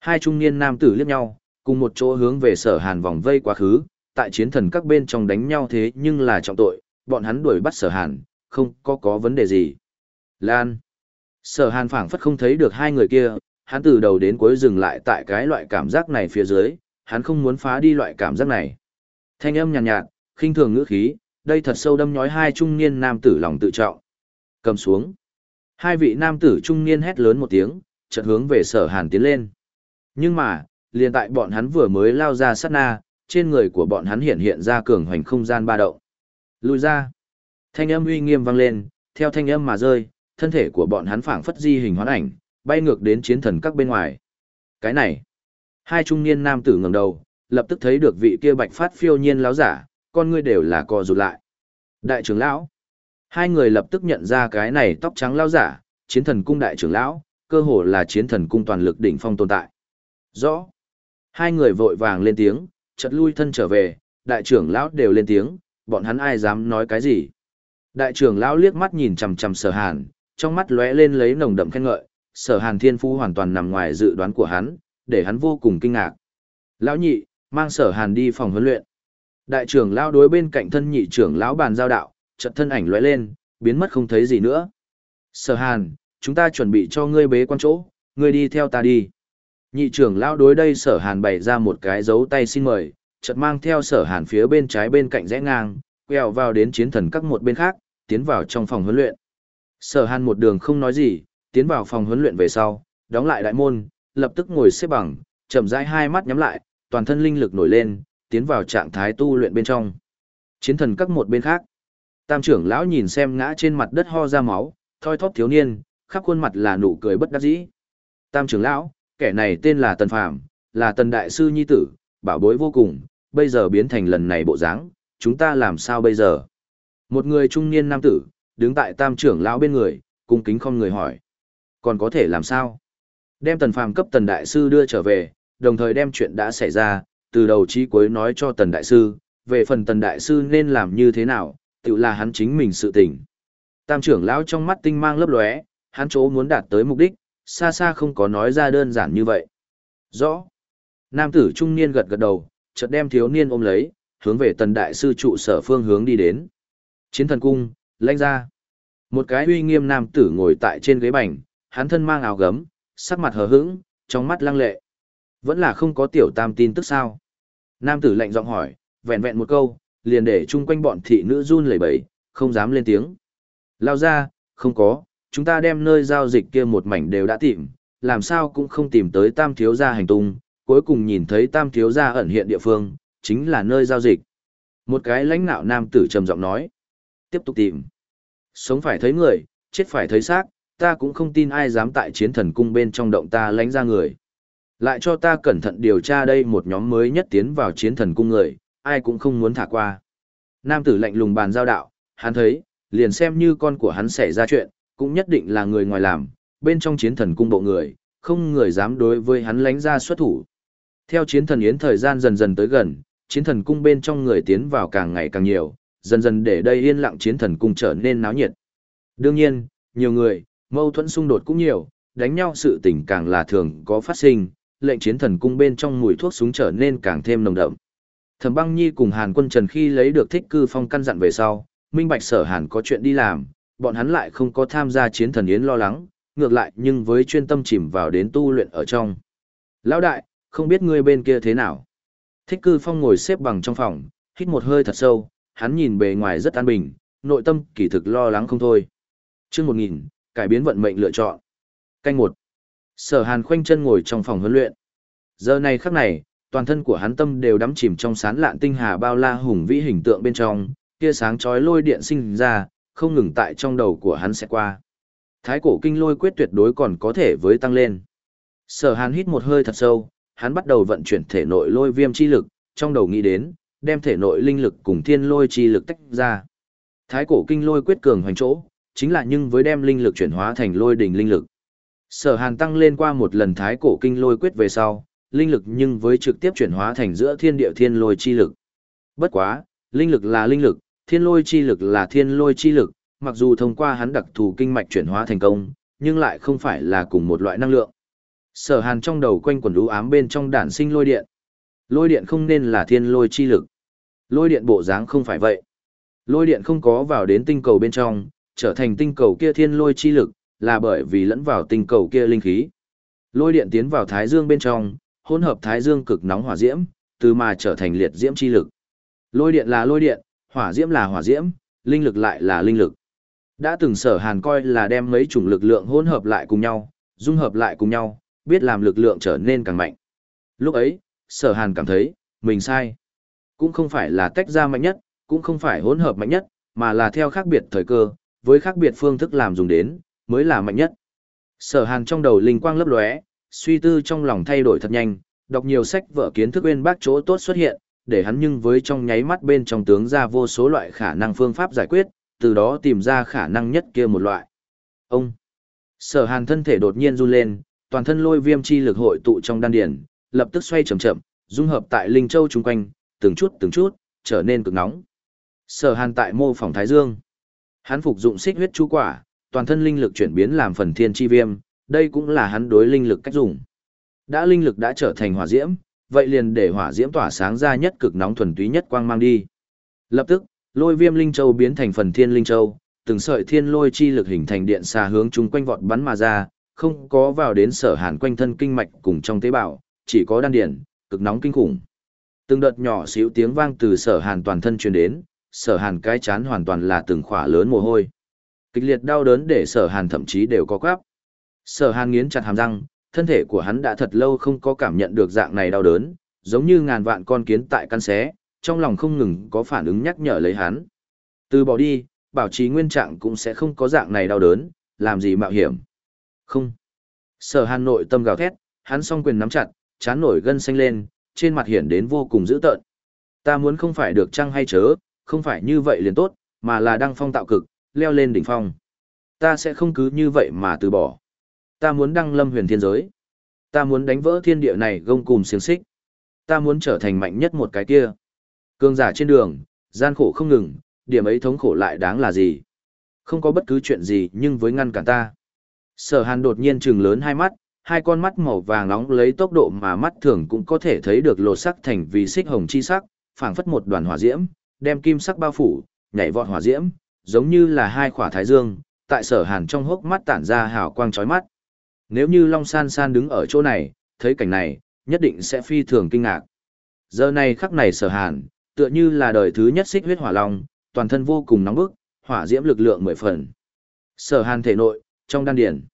Hai trung niên nam tử liếc nhau, cùng một chỗ hướng về sở hàn vòng vây quá khứ, tại chiến thần các bên trong đánh nhau thế nhưng là trọng tội, bọn hắn đuổi bắt sở hàn, không có có vấn đề gì. Lan. Sở hàn phảng phất không thấy được hai người kia, hắn từ đầu đến cuối dừng lại tại cái loại cảm giác này phía dưới, hắn không muốn phá đi loại cảm giác này. Thanh âm nhàn nhạt, nhạt, khinh thường ngữ khí, đây thật sâu đâm nhói hai trung niên nam tử lòng tự trọng. Cầm xuống. Hai vị nam tử trung niên hét lớn một tiếng, chợt hướng về sở hàn tiến lên. Nhưng mà, liền tại bọn hắn vừa mới lao ra sát na, trên người của bọn hắn hiện hiện ra cường hoành không gian ba động. Lùi ra. Thanh âm uy nghiêm vang lên, theo thanh âm mà rơi, thân thể của bọn hắn phảng phất di hình hoán ảnh, bay ngược đến chiến thần các bên ngoài. Cái này, hai trung niên nam tử ngẩng đầu, lập tức thấy được vị kia bạch phát phiêu nhiên láo giả, con ngươi đều là co rụt lại. Đại trưởng lão. Hai người lập tức nhận ra cái này tóc trắng lão giả, chiến thần cung đại trưởng lão, cơ hồ là chiến thần cung toàn lực đỉnh phong tồn tại. Rõ. Hai người vội vàng lên tiếng, chợt lui thân trở về, đại trưởng lão đều lên tiếng, bọn hắn ai dám nói cái gì. Đại trưởng lão liếc mắt nhìn chằm chằm sở hàn, trong mắt lóe lên lấy nồng đậm khen ngợi, sở hàn thiên phú hoàn toàn nằm ngoài dự đoán của hắn, để hắn vô cùng kinh ngạc. Lão nhị, mang sở hàn đi phòng huấn luyện. Đại trưởng lão đối bên cạnh thân nhị trưởng lão bàn giao đạo, chợt thân ảnh lóe lên, biến mất không thấy gì nữa. Sở hàn, chúng ta chuẩn bị cho ngươi bế quan chỗ, ngươi đi theo ta đi. Nhị trưởng lão đối đây sở hàn bày ra một cái dấu tay xin mời, chợt mang theo sở hàn phía bên trái bên cạnh rẽ ngang, quẹo vào đến chiến thần các một bên khác, tiến vào trong phòng huấn luyện. Sở hàn một đường không nói gì, tiến vào phòng huấn luyện về sau, đóng lại đại môn, lập tức ngồi xếp bằng, chậm rãi hai mắt nhắm lại, toàn thân linh lực nổi lên, tiến vào trạng thái tu luyện bên trong. Chiến thần các một bên khác. Tam trưởng lão nhìn xem ngã trên mặt đất ho ra máu, thoi thóp thiếu niên, khắp khuôn mặt là nụ cười bất đắc dĩ. Tam trưởng lão, kẻ này tên là Tần Phàm, là Tần Đại Sư Nhi Tử, bảo bối vô cùng, bây giờ biến thành lần này bộ dáng, chúng ta làm sao bây giờ? Một người trung niên nam tử, đứng tại tam trưởng lão bên người, cung kính không người hỏi. Còn có thể làm sao? Đem Tần Phàm cấp Tần Đại Sư đưa trở về, đồng thời đem chuyện đã xảy ra, từ đầu chí cuối nói cho Tần Đại Sư, về phần Tần Đại Sư nên làm như thế nào, tự là hắn chính mình sự tình. Tam trưởng lão trong mắt tinh mang lấp lóe, hắn chỗ muốn đạt tới mục đích, xa xa không có nói ra đơn giản như vậy. Rõ. Nam tử trung niên gật gật đầu, chợt đem thiếu niên ôm lấy, hướng về tần đại sư trụ sở phương hướng đi đến. Chiến thần cung, lãnh ra. Một cái uy nghiêm nam tử ngồi tại trên ghế bành, hắn thân mang áo gấm, sắc mặt hờ hững, trong mắt lăng lệ. Vẫn là không có tiểu tam tin tức sao? Nam tử lạnh giọng hỏi, vẹn vẹn một câu, liền để chung quanh bọn thị nữ run lẩy bẩy, không dám lên tiếng. Lao ra, không có, chúng ta đem nơi giao dịch kia một mảnh đều đã tìm, làm sao cũng không tìm tới tam thiếu gia hành tung, cuối cùng nhìn thấy tam thiếu gia ẩn hiện địa phương, chính là nơi giao dịch. Một cái lãnh nạo nam tử trầm giọng nói. Tiếp tục tìm. Sống phải thấy người, chết phải thấy xác, ta cũng không tin ai dám tại chiến thần cung bên trong động ta lánh ra người. Lại cho ta cẩn thận điều tra đây một nhóm mới nhất tiến vào chiến thần cung người, ai cũng không muốn thả qua. Nam tử lạnh lùng bàn giao đạo, hắn thấy, liền xem như con của hắn xảy ra chuyện, cũng nhất định là người ngoài làm, bên trong chiến thần cung bộ người, không người dám đối với hắn lánh ra xuất thủ. Theo chiến thần yến thời gian dần dần tới gần, chiến thần cung bên trong người tiến vào càng ngày càng nhiều, dần dần để đây yên lặng chiến thần cung trở nên náo nhiệt. Đương nhiên, nhiều người, mâu thuẫn xung đột cũng nhiều, đánh nhau sự tình càng là thường có phát sinh, lệnh chiến thần cung bên trong mùi thuốc súng trở nên càng thêm nồng đậm. Thẩm Băng Nhi cùng Hàn Quân Trần khi lấy được thích cư phong căn dặn về sau, minh bạch sở Hàn có chuyện đi làm, bọn hắn lại không có tham gia chiến thần yến lo lắng, ngược lại nhưng với chuyên tâm chìm vào đến tu luyện ở trong. Lão đại, không biết ngươi bên kia thế nào? Thích cư phong ngồi xếp bằng trong phòng, hít một hơi thật sâu, hắn nhìn bề ngoài rất an bình, nội tâm kỳ thực lo lắng không thôi. Chương một nghìn, cải biến vận mệnh lựa chọn. Canh một. Sở Hàn khoanh chân ngồi trong phòng huấn luyện. Giờ này khắc này, toàn thân của hắn tâm đều đắm chìm trong sán lạn tinh hà bao la hùng vĩ hình tượng bên trong, tia sáng chói lôi điện sinh ra, không ngừng tại trong đầu của hắn sẽ qua. Thái cổ kinh lôi quyết tuyệt đối còn có thể với tăng lên. Sở Hàn hít một hơi thật sâu, hắn bắt đầu vận chuyển thể nội lôi viêm chi lực, trong đầu nghĩ đến, đem thể nội linh lực cùng thiên lôi chi lực tách ra. Thái cổ kinh lôi quyết cường hoành chỗ, chính là nhưng với đem linh lực chuyển hóa thành lôi đỉnh linh lực. Sở Hàn tăng lên qua một lần thái cổ kinh lôi quyết về sau, linh lực nhưng với trực tiếp chuyển hóa thành giữa thiên địa thiên lôi chi lực. Bất quá, linh lực là linh lực, thiên lôi chi lực là thiên lôi chi lực, mặc dù thông qua hắn đặc thù kinh mạch chuyển hóa thành công, nhưng lại không phải là cùng một loại năng lượng. Sở Hàn trong đầu quanh quần lũ ám bên trong đản sinh lôi điện. Lôi điện không nên là thiên lôi chi lực. Lôi điện bộ dáng không phải vậy. Lôi điện không có vào đến tinh cầu bên trong, trở thành tinh cầu kia thiên lôi chi lực, là bởi vì lẫn vào tinh cầu kia linh khí. Lôi điện tiến vào thái dương bên trong, hỗn hợp thái dương cực nóng hỏa diễm, từ mà trở thành liệt diễm chi lực. Lôi điện là lôi điện, hỏa diễm là hỏa diễm, linh lực lại là linh lực. Đã từng sở hàn coi là đem mấy chủng lực lượng hỗn hợp lại cùng nhau, dung hợp lại cùng nhau, biết làm lực lượng trở nên càng mạnh. Lúc ấy, sở hàn cảm thấy, mình sai. Cũng không phải là tách ra mạnh nhất, cũng không phải hỗn hợp mạnh nhất, mà là theo khác biệt thời cơ, với khác biệt phương thức làm dùng đến, mới là mạnh nhất. Sở hàn trong đầu linh quang lấp lóe, suy tư trong lòng thay đổi thật nhanh, đọc nhiều sách vở kiến thức bên bác chỗ tốt xuất hiện, để hắn nhưng với trong nháy mắt bên trong tướng ra vô số loại khả năng phương pháp giải quyết, từ đó tìm ra khả năng nhất kia một loại. Ông! Sở hàn thân thể đột nhiên run lên, toàn thân lôi viêm chi lực hội tụ trong đan điển, lập tức xoay chậm chậm, dung hợp tại linh châu chung quanh, từng chút từng chút, trở nên cực nóng. Sở hàn tại mô phòng Thái Dương. Hắn phục dụng xích huyết chú quả, toàn thân linh lực chuyển biến làm phần thiên chi viêm, đây cũng là hắn đối linh lực cách dùng. Đã linh lực đã trở thành hỏa diễm, vậy liền để hỏa diễm tỏa sáng ra nhất cực nóng thuần túy nhất quang mang đi. Lập tức, lôi viêm linh châu biến thành phần thiên linh châu, từng sợi thiên lôi chi lực hình thành điện xà hướng chung quanh vọt bắn mà ra, không có vào đến sở hàn quanh thân kinh mạch cùng trong tế bào, chỉ có đan điển, cực nóng kinh khủng. Từng đợt nhỏ xíu tiếng vang từ sở hàn toàn thân truyền đến, sở hàn cái chán hoàn toàn là từng khỏa lớn mồ hôi. Kịch liệt đau đớn để sở hàn thậm chí đều có quáp. Sở hàn nghiến chặt hàm răng, thân thể của hắn đã thật lâu không có cảm nhận được dạng này đau đớn, giống như ngàn vạn con kiến tại căn xé, trong lòng không ngừng có phản ứng nhắc nhở lấy hắn. Từ bỏ đi, bảo trì nguyên trạng cũng sẽ không có dạng này đau đớn, làm gì mạo hiểm. Không. Sở hàn nội tâm gào thét, hắn song quyền nắm chặt, chán nổi gân xanh lên, trên mặt hiển đến vô cùng dữ tợn. Ta muốn không phải được chăng hay chớ, không phải như vậy liền tốt, mà là đăng phong tạo cực, leo lên đỉnh phong. Ta sẽ không cứ như vậy mà từ bỏ. Ta muốn đăng lâm huyền thiên giới. Ta muốn đánh vỡ thiên địa này gông cùm xiềng xích. Ta muốn trở thành mạnh nhất một cái kia. Cương giả trên đường, gian khổ không ngừng, điểm ấy thống khổ lại đáng là gì. Không có bất cứ chuyện gì nhưng với ngăn cản ta. Sở hàn đột nhiên trừng lớn hai mắt, hai con mắt màu vàng nóng lấy tốc độ mà mắt thường cũng có thể thấy được lột sắc thành vì xích hồng chi sắc, phảng phất một đoàn hỏa diễm, đem kim sắc bao phủ, nhảy vọt hỏa diễm, giống như là hai khỏa thái dương, tại sở hàn trong hốc mắt tản ra hào quang chói mắt. Nếu như Long San San đứng ở chỗ này, thấy cảnh này, nhất định sẽ phi thường kinh ngạc. Giờ này khắc này sở hàn, tựa như là đời thứ nhất xích huyết hỏa long, toàn thân vô cùng nóng bức, hỏa diễm lực lượng mười phần. Sở hàn thể nội, trong đan điển,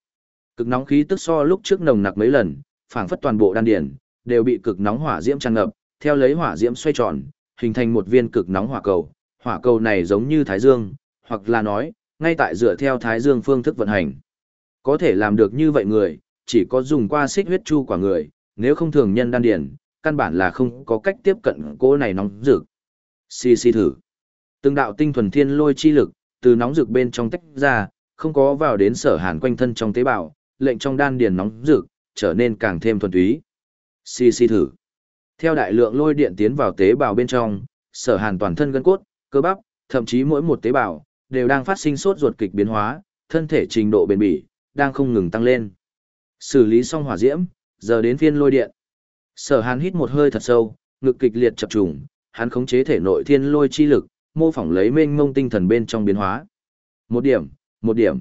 cực nóng khí tức so lúc trước nồng nặc mấy lần, phảng phất toàn bộ đan điển, đều bị cực nóng hỏa diễm tràn ngập, theo lấy hỏa diễm xoay tròn, hình thành một viên cực nóng hỏa cầu. Hỏa cầu này giống như thái dương, hoặc là nói, ngay tại dựa theo thái dương phương thức vận hành. Có thể làm được như vậy người, chỉ có dùng qua xích huyết chu quả người, nếu không thường nhân đan điển, căn bản là không có cách tiếp cận cỗ này nóng rực. Xì xì thử. Từng đạo tinh thuần thiên lôi chi lực, từ nóng rực bên trong tách ra, không có vào đến sở hàn quanh thân trong tế bào, lệnh trong đan điền nóng rực, trở nên càng thêm thuần túy. Xì xì thử. Theo đại lượng lôi điện tiến vào tế bào bên trong, sở hàn toàn thân gân cốt, cơ bắp, thậm chí mỗi một tế bào, đều đang phát sinh sốt ruột kịch biến hóa, thân thể trình độ bền bỉ, đang không ngừng tăng lên. Xử lý xong hỏa diễm, giờ đến phiên lôi điện. Sở Hàn hít một hơi thật sâu, ngực kịch liệt chập trùng, hắn khống chế thể nội thiên lôi chi lực, mô phỏng lấy mênh mông tinh thần bên trong biến hóa. Một điểm, một điểm.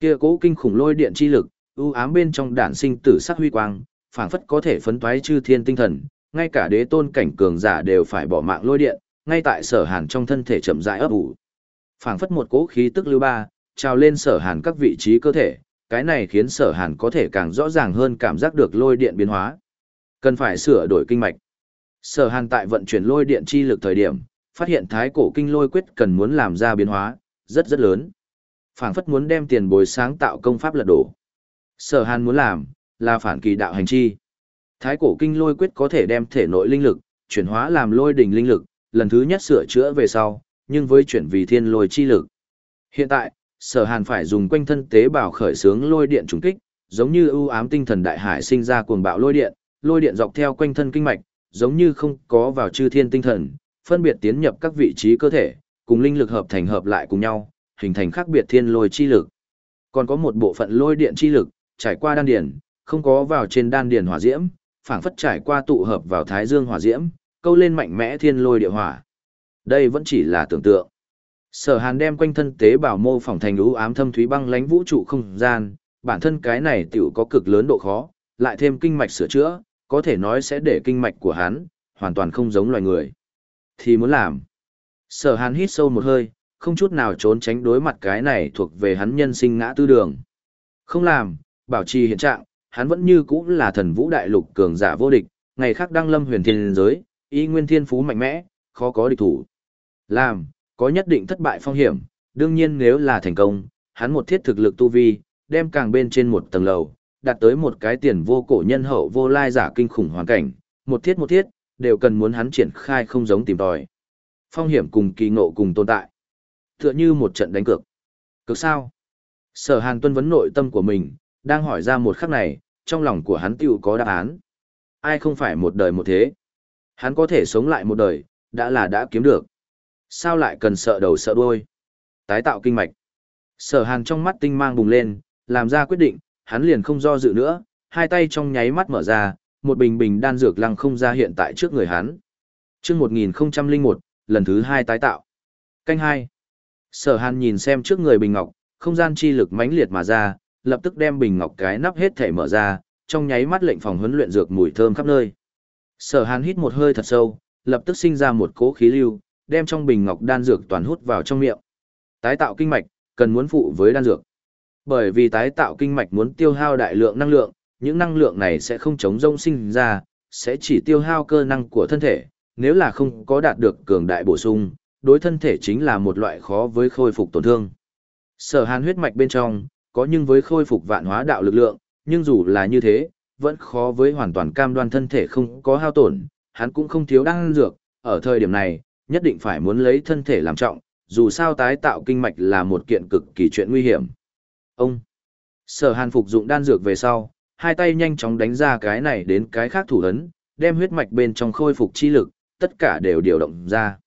Kia cố kinh khủng lôi điện chi lực, u ám bên trong đản sinh tử sắc huy quang, phảng phất có thể phấn toái chư thiên tinh thần, ngay cả đế tôn cảnh cường giả đều phải bỏ mạng lôi điện, ngay tại Sở Hàn trong thân thể chậm rãi ấp ủ. Phảng phất một cố khí tức lưu ba, trào lên Sở Hàn các vị trí cơ thể, cái này khiến Sở Hàn có thể càng rõ ràng hơn cảm giác được lôi điện biến hóa. Cần phải sửa đổi kinh mạch. Sở Hàn tại vận chuyển lôi điện chi lực thời điểm, phát hiện thái cổ kinh lôi quyết cần muốn làm ra biến hóa, rất rất lớn. Phảng phất muốn đem tiền bồi sáng tạo công pháp lật đổ. Sở Hàn muốn làm, là phản kỳ đạo hành chi. Thái cổ kinh lôi quyết có thể đem thể nội linh lực, chuyển hóa làm lôi đỉnh linh lực, lần thứ nhất sửa chữa về sau, nhưng với chuyển vì thiên lôi chi lực. Hiện tại, sở hàn phải dùng quanh thân tế bào khởi xướng lôi điện trùng kích, giống như ưu ám tinh thần đại hải sinh ra cuồng bạo lôi điện, lôi điện dọc theo quanh thân kinh mạch, giống như không có vào chư thiên tinh thần, phân biệt tiến nhập các vị trí cơ thể, cùng linh lực hợp thành hợp lại cùng nhau, hình thành khác biệt thiên lôi chi lực. Còn có một bộ phận lôi điện chi lực, trải qua đan điển, không có vào trên đan điển hỏa diễm, phảng phất trải qua tụ hợp vào thái dương hỏa diễm, câu lên mạnh mẽ thiên lôi địa hỏa. Đây vẫn chỉ là tưởng tượng. Sở Hàn đem quanh thân tế bào mô phỏng thành u ám thâm thúy băng lãnh vũ trụ không gian, bản thân cái này tiểu có cực lớn độ khó, lại thêm kinh mạch sửa chữa, có thể nói sẽ để kinh mạch của hắn, hoàn toàn không giống loài người. Thì muốn làm. Sở hàn hít sâu một hơi, không chút nào trốn tránh đối mặt cái này thuộc về hắn nhân sinh ngã tư đường. Không làm, bảo trì hiện trạng, hắn vẫn như cũ là thần vũ đại lục cường giả vô địch, ngày khác đăng lâm huyền thiên giới, y nguyên thiên phú mạnh mẽ, khó có địch thủ. Làm, có nhất định thất bại phong hiểm, đương nhiên nếu là thành công, hắn một thiết thực lực tu vi, đem càng bên trên một tầng lầu, đạt tới một cái tiền vô cổ nhân hậu vô lai giả kinh khủng hoàn cảnh, một thiết một thiết, đều cần muốn hắn triển khai không giống tìm tòi. Phong hiểm cùng kỳ ngộ cùng tồn tại. Tựa như một trận đánh cược. Cực sao? Sở Hàn tuân vấn nội tâm của mình, đang hỏi ra một khắc này, trong lòng của hắn tiểu có đáp án. Ai không phải một đời một thế? Hắn có thể sống lại một đời, đã là đã kiếm được. Sao lại cần sợ đầu sợ đuôi? Tái tạo kinh mạch. Sở Hàn trong mắt tinh mang bùng lên, làm ra quyết định, hắn liền không do dự nữa, hai tay trong nháy mắt mở ra, một bình bình đan dược lăng không ra hiện tại trước người hắn. Chương 1001, lần thứ hai tái tạo. Canh hai. Sở Hàn nhìn xem trước người bình ngọc, không gian chi lực mãnh liệt mà ra, lập tức đem bình ngọc cái nắp hết thể mở ra, trong nháy mắt lệnh phòng huấn luyện dược mùi thơm khắp nơi. Sở Hàn hít một hơi thật sâu, lập tức sinh ra một cỗ khí lưu, đem trong bình ngọc đan dược toàn hút vào trong miệng. Tái tạo kinh mạch, cần muốn phụ với đan dược. Bởi vì tái tạo kinh mạch muốn tiêu hao đại lượng năng lượng, những năng lượng này sẽ không chống rông sinh ra, sẽ chỉ tiêu hao cơ năng của thân thể, nếu là không có đạt được cường đại bổ sung, đối thân thể chính là một loại khó với khôi phục tổn thương. Sở hàn huyết mạch bên trong, có nhưng với khôi phục vạn hóa đạo lực lượng, nhưng dù là như thế, vẫn khó với hoàn toàn cam đoan thân thể không có hao tổn, hắn cũng không thiếu đan dược, ở thời điểm này, nhất định phải muốn lấy thân thể làm trọng, dù sao tái tạo kinh mạch là một kiện cực kỳ chuyện nguy hiểm. Ông, sở hàn phục dụng đan dược về sau, hai tay nhanh chóng đánh ra cái này đến cái khác thủ ấn, đem huyết mạch bên trong khôi phục chi lực, tất cả đều điều động ra.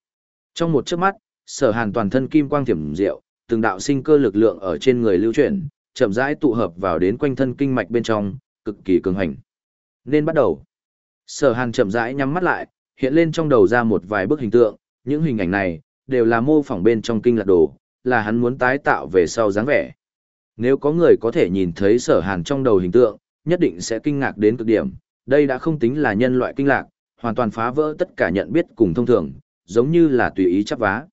Trong một chớp mắt, sở hàn toàn thân kim quang thiểm diệu, từng đạo sinh cơ lực lượng ở trên người lưu chuyển, chậm rãi tụ hợp vào đến quanh thân kinh mạch bên trong, cực kỳ cường hành. Nên bắt đầu. Sở hàn chậm rãi nhắm mắt lại, hiện lên trong đầu ra một vài bức hình tượng, những hình ảnh này, đều là mô phỏng bên trong kinh lạc đồ, là hắn muốn tái tạo về sau dáng vẻ. Nếu có người có thể nhìn thấy sở hàn trong đầu hình tượng, nhất định sẽ kinh ngạc đến cực điểm, đây đã không tính là nhân loại kinh lạc, hoàn toàn phá vỡ tất cả nhận biết cùng thông thường, giống như là tùy ý chắp vá.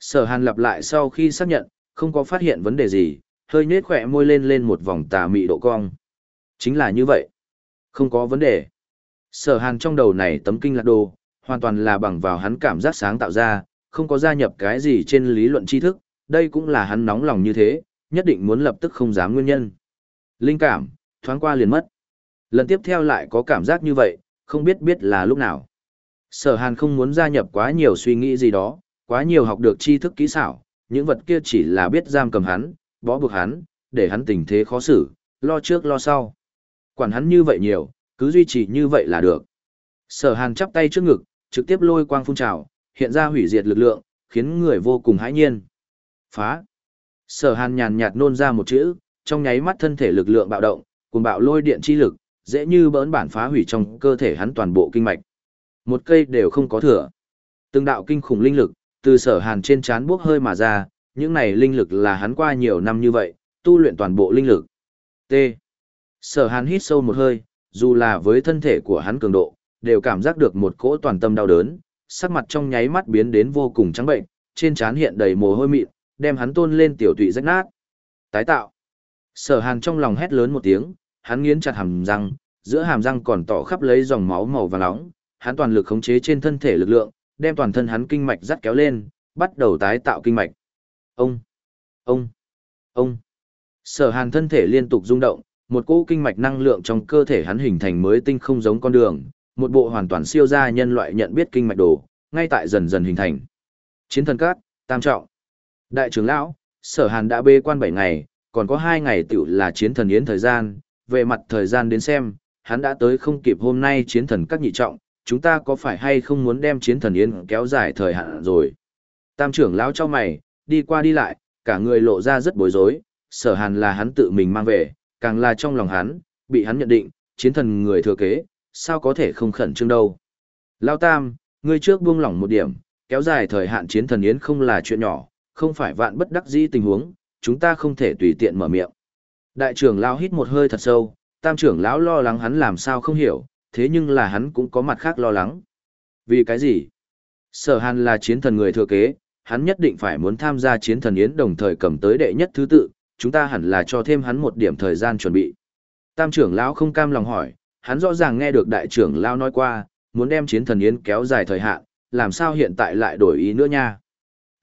Sở hàn lặp lại sau khi xác nhận, không có phát hiện vấn đề gì, hơi nhếch khỏe môi lên lên một vòng tà mị độ cong. Chính là như vậy. Không có vấn đề. Sở hàn trong đầu này tấm kinh lạc đồ, hoàn toàn là bằng vào hắn cảm giác sáng tạo ra, không có gia nhập cái gì trên lý luận tri thức, đây cũng là hắn nóng lòng như thế, nhất định muốn lập tức không dám nguyên nhân. Linh cảm, thoáng qua liền mất. Lần tiếp theo lại có cảm giác như vậy, không biết biết là lúc nào. Sở hàn không muốn gia nhập quá nhiều suy nghĩ gì đó, quá nhiều học được tri thức kỹ xảo, những vật kia chỉ là biết giam cầm hắn, bó buộc hắn, để hắn tình thế khó xử, lo trước lo sau. Quản hắn như vậy nhiều, cứ duy trì như vậy là được. Sở hàn chắp tay trước ngực, trực tiếp lôi quang phun trào, hiện ra hủy diệt lực lượng, khiến người vô cùng hãi nhiên. Phá. Sở hàn nhàn nhạt nôn ra một chữ, trong nháy mắt thân thể lực lượng bạo động, cùng bạo lôi điện chi lực, dễ như bỡn bản phá hủy trong cơ thể hắn toàn bộ kinh mạch. Một cây đều không có thừa. Từng đạo kinh khủng linh lực, từ sở hàn trên chán bước hơi mà ra, những này linh lực là hắn qua nhiều năm như vậy, tu luyện toàn bộ linh lực. T. Sở hàn hít sâu một hơi, dù là với thân thể của hắn cường độ, đều cảm giác được một cỗ toàn tâm đau đớn, sắc mặt trong nháy mắt biến đến vô cùng trắng bệnh, trên trán hiện đầy mồ hôi mịn, đem hắn tôn lên tiểu tụy rách nát. Tái tạo. Sở Hàn trong lòng hét lớn một tiếng, hắn nghiến chặt hàm răng, giữa hàm răng còn tỏ khắp lấy dòng máu màu vàng nóng, hắn toàn lực khống chế trên thân thể lực lượng, đem toàn thân hắn kinh mạch dắt kéo lên, bắt đầu tái tạo kinh mạch. Ông, ông, ông. Sở Hàn thân thể liên tục rung động, một cỗ kinh mạch năng lượng trong cơ thể hắn hình thành mới tinh không giống con đường, một bộ hoàn toàn siêu gia nhân loại nhận biết kinh mạch đồ, ngay tại dần dần hình thành. Chiến thần cát, tam trọng. Đại trưởng lão, Sở Hàn đã bê quan 7 ngày, còn có 2 ngày tiểu là chiến thần yến thời gian, về mặt thời gian đến xem, hắn đã tới không kịp hôm nay chiến thần các nhị trọng, chúng ta có phải hay không muốn đem chiến thần yến kéo dài thời hạn rồi. Tam trưởng lão cho mày, đi qua đi lại, cả người lộ ra rất bối rối, sở hàn là hắn tự mình mang về, càng là trong lòng hắn, bị hắn nhận định, chiến thần người thừa kế, sao có thể không khẩn trương đâu. Lão Tam, ngươi trước buông lỏng một điểm, kéo dài thời hạn chiến thần yến không là chuyện nhỏ, không phải vạn bất đắc dĩ tình huống, chúng ta không thể tùy tiện mở miệng. Đại trưởng lão hít một hơi thật sâu, tam trưởng lão lo lắng hắn làm sao không hiểu, thế nhưng là hắn cũng có mặt khác lo lắng. Vì cái gì? Sở Hàn là chiến thần người thừa kế, hắn nhất định phải muốn tham gia chiến thần yến đồng thời cầm tới đệ nhất thứ tự, chúng ta hẳn là cho thêm hắn một điểm thời gian chuẩn bị. Tam trưởng lão không cam lòng hỏi, hắn rõ ràng nghe được đại trưởng lão nói qua, muốn đem chiến thần yến kéo dài thời hạn, làm sao hiện tại lại đổi ý nữa nha.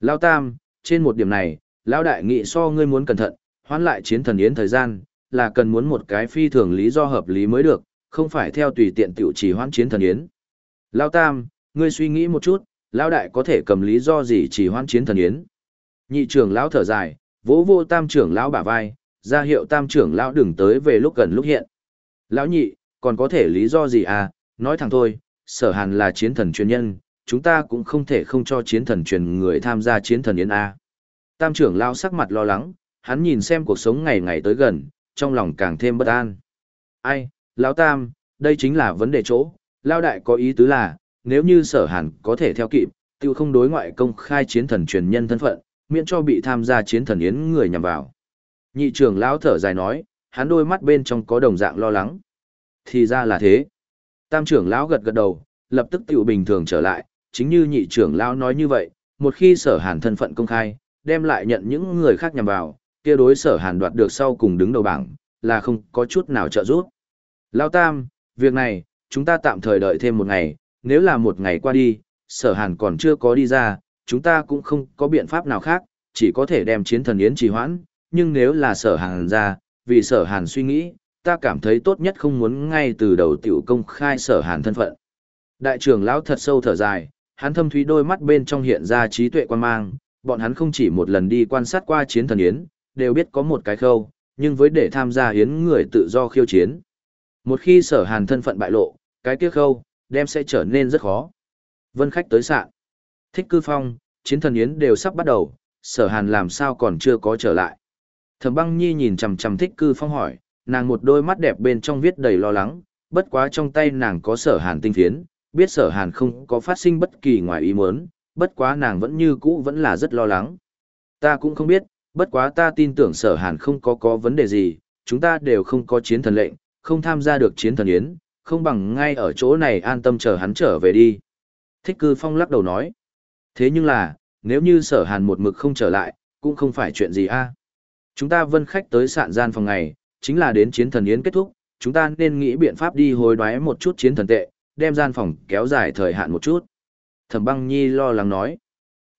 Lão Tam, trên một điểm này, lão đại nghị so ngươi muốn cẩn thận, hoán lại chiến thần yến thời gian, là cần muốn một cái phi thường lý do hợp lý mới được, không phải theo tùy tiện tiểu chỉ hoãn chiến thần yến. Lão Tam, ngươi suy nghĩ một chút, lão đại có thể cầm lý do gì chỉ hoãn chiến thần yến? Nhị trưởng lão thở dài, vỗ vô tam trưởng lão bả vai, ra hiệu tam trưởng lão đừng tới về lúc gần lúc hiện. Lão nhị, còn có thể lý do gì à, nói thẳng thôi, sở hàn là chiến thần chuyên nhân, chúng ta cũng không thể không cho chiến thần truyền người tham gia chiến thần yến A. Tam trưởng lão sắc mặt lo lắng, hắn nhìn xem cuộc sống ngày ngày tới gần, trong lòng càng thêm bất an. Ai, lão tam, đây chính là vấn đề chỗ, lão đại có ý tứ là, nếu như sở hàn có thể theo kịp, tiêu không đối ngoại công khai chiến thần truyền nhân thân phận, miễn cho bị tham gia chiến thần yến người nhằm vào. Nhị trưởng lão thở dài nói, hắn đôi mắt bên trong có đồng dạng lo lắng. Thì ra là thế. Tam trưởng lão gật gật đầu, lập tức tiểu bình thường trở lại, chính như nhị trưởng lão nói như vậy, một khi sở hàn thân phận công khai, đem lại nhận những người khác nhằm vào, kia đối sở hàn đoạt được sau cùng đứng đầu bảng, là không có chút nào trợ giúp. Lão Tam, việc này, chúng ta tạm thời đợi thêm một ngày, nếu là một ngày qua đi, sở hàn còn chưa có đi ra, chúng ta cũng không có biện pháp nào khác, chỉ có thể đem chiến thần yến trì hoãn, nhưng nếu là sở hàn ra, vì sở hàn suy nghĩ, ta cảm thấy tốt nhất không muốn ngay từ đầu tiểu công khai sở hàn thân phận. Đại trưởng lão thật sâu thở dài, hắn thâm thúy đôi mắt bên trong hiện ra trí tuệ quan mang, bọn hắn không chỉ một lần đi quan sát qua chiến thần yến, đều biết có một cái khâu, nhưng với để tham gia yến người tự do khiêu chiến. Một khi sở hàn thân phận bại lộ, cái tiếc khâu, đem sẽ trở nên rất khó. Vân khách tới sạn. Thích cư phong, chiến thần yến đều sắp bắt đầu, sở hàn làm sao còn chưa có trở lại. Thẩm băng nhi nhìn chằm chằm thích cư phong hỏi, nàng một đôi mắt đẹp bên trong viết đầy lo lắng, bất quá trong tay nàng có sở hàn tinh phiến, biết sở hàn không có phát sinh bất kỳ ngoài ý muốn, bất quá nàng vẫn như cũ vẫn là rất lo lắng. Ta cũng không biết, bất quá ta tin tưởng sở hàn không có có vấn đề gì, chúng ta đều không có chiến thần lệnh, không tham gia được chiến thần yến, không bằng ngay ở chỗ này an tâm chờ hắn trở về đi. Thích cư phong lắc đầu nói. Thế nhưng là, nếu như sở hàn một mực không trở lại, cũng không phải chuyện gì a. Chúng ta vân khách tới sạn gian phòng ngày, chính là đến chiến thần yến kết thúc, chúng ta nên nghĩ biện pháp đi hối đoái một chút chiến thần tệ, đem gian phòng kéo dài thời hạn một chút. Thẩm băng nhi lo lắng nói.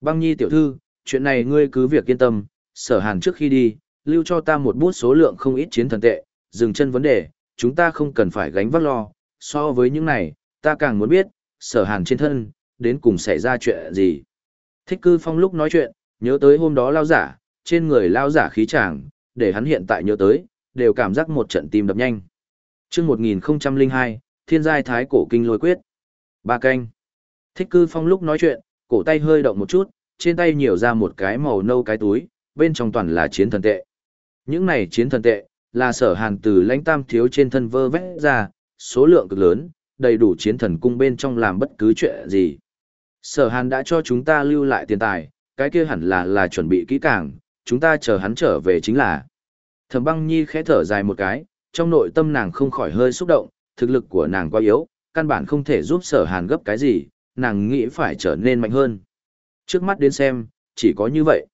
Băng nhi tiểu thư, chuyện này ngươi cứ việc yên tâm, sở hàn trước khi đi, lưu cho ta một bút số lượng không ít chiến thần tệ, dừng chân vấn đề, chúng ta không cần phải gánh vác lo, so với những này, ta càng muốn biết, sở hàn trên thân, đến cùng xảy ra chuyện gì. Thích cư phong lúc nói chuyện, nhớ tới hôm đó lao giả, trên người lao giả khí tràng, để hắn hiện tại nhớ tới, đều cảm giác một trận tim đập nhanh. chương 1002, Thiên giai thái cổ kinh lôi quyết. Ba canh. Thích cư phong lúc nói chuyện, cổ tay hơi động một chút, trên tay nhiều ra một cái màu nâu cái túi, bên trong toàn là chiến thần tệ. Những này chiến thần tệ, là sở hàn từ lãnh tam thiếu trên thân vơ vét ra, số lượng cực lớn, đầy đủ chiến thần cung bên trong làm bất cứ chuyện gì. Sở hàn đã cho chúng ta lưu lại tiền tài, cái kia hẳn là là chuẩn bị kỹ càng, chúng ta chờ hắn trở về chính là. Thẩm băng nhi khẽ thở dài một cái, trong nội tâm nàng không khỏi hơi xúc động, thực lực của nàng quá yếu, căn bản không thể giúp sở hàn gấp cái gì, nàng nghĩ phải trở nên mạnh hơn. Trước mắt đến xem, chỉ có như vậy.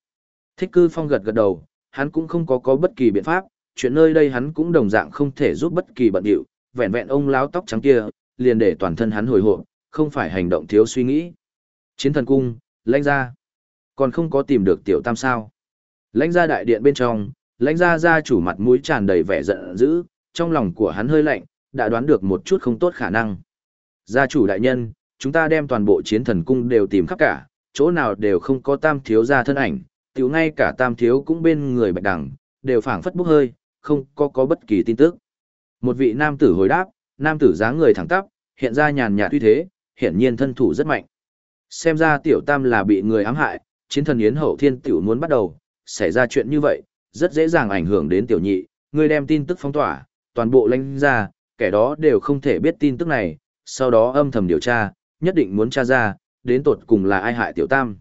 Thích cư phong gật gật đầu, hắn cũng không có có bất kỳ biện pháp, chuyện nơi đây hắn cũng đồng dạng không thể giúp bất kỳ bận điệu, vẹn vẹn ông láo tóc trắng kia, liền để toàn thân hắn hồi hộp, không phải hành động thiếu suy nghĩ. Chiến thần cung, lãnh ra. Còn không có tìm được tiểu tam sao. Lãnh ra đại điện bên trong, lãnh ra ra chủ mặt mũi tràn đầy vẻ giận dữ, trong lòng của hắn hơi lạnh, đã đoán được một chút không tốt khả năng. Gia chủ đại nhân, chúng ta đem toàn bộ chiến thần cung đều tìm khắp cả, chỗ nào đều không có tam thiếu ra thân ảnh, tiểu ngay cả tam thiếu cũng bên người bạch đẳng, đều phảng phất bốc hơi, không có có bất kỳ tin tức. Một vị nam tử hồi đáp, nam tử dáng người thẳng tắp, hiện ra nhàn nhạt uy thế, hiển nhiên thân thủ rất mạnh. Xem ra tiểu tam là bị người ám hại, chiến thần yến hậu thiên tiểu muốn bắt đầu, xảy ra chuyện như vậy, rất dễ dàng ảnh hưởng đến tiểu nhị, người đem tin tức phong tỏa, toàn bộ lãnh ra, kẻ đó đều không thể biết tin tức này, sau đó âm thầm điều tra, nhất định muốn tra ra, đến tột cùng là ai hại tiểu tam.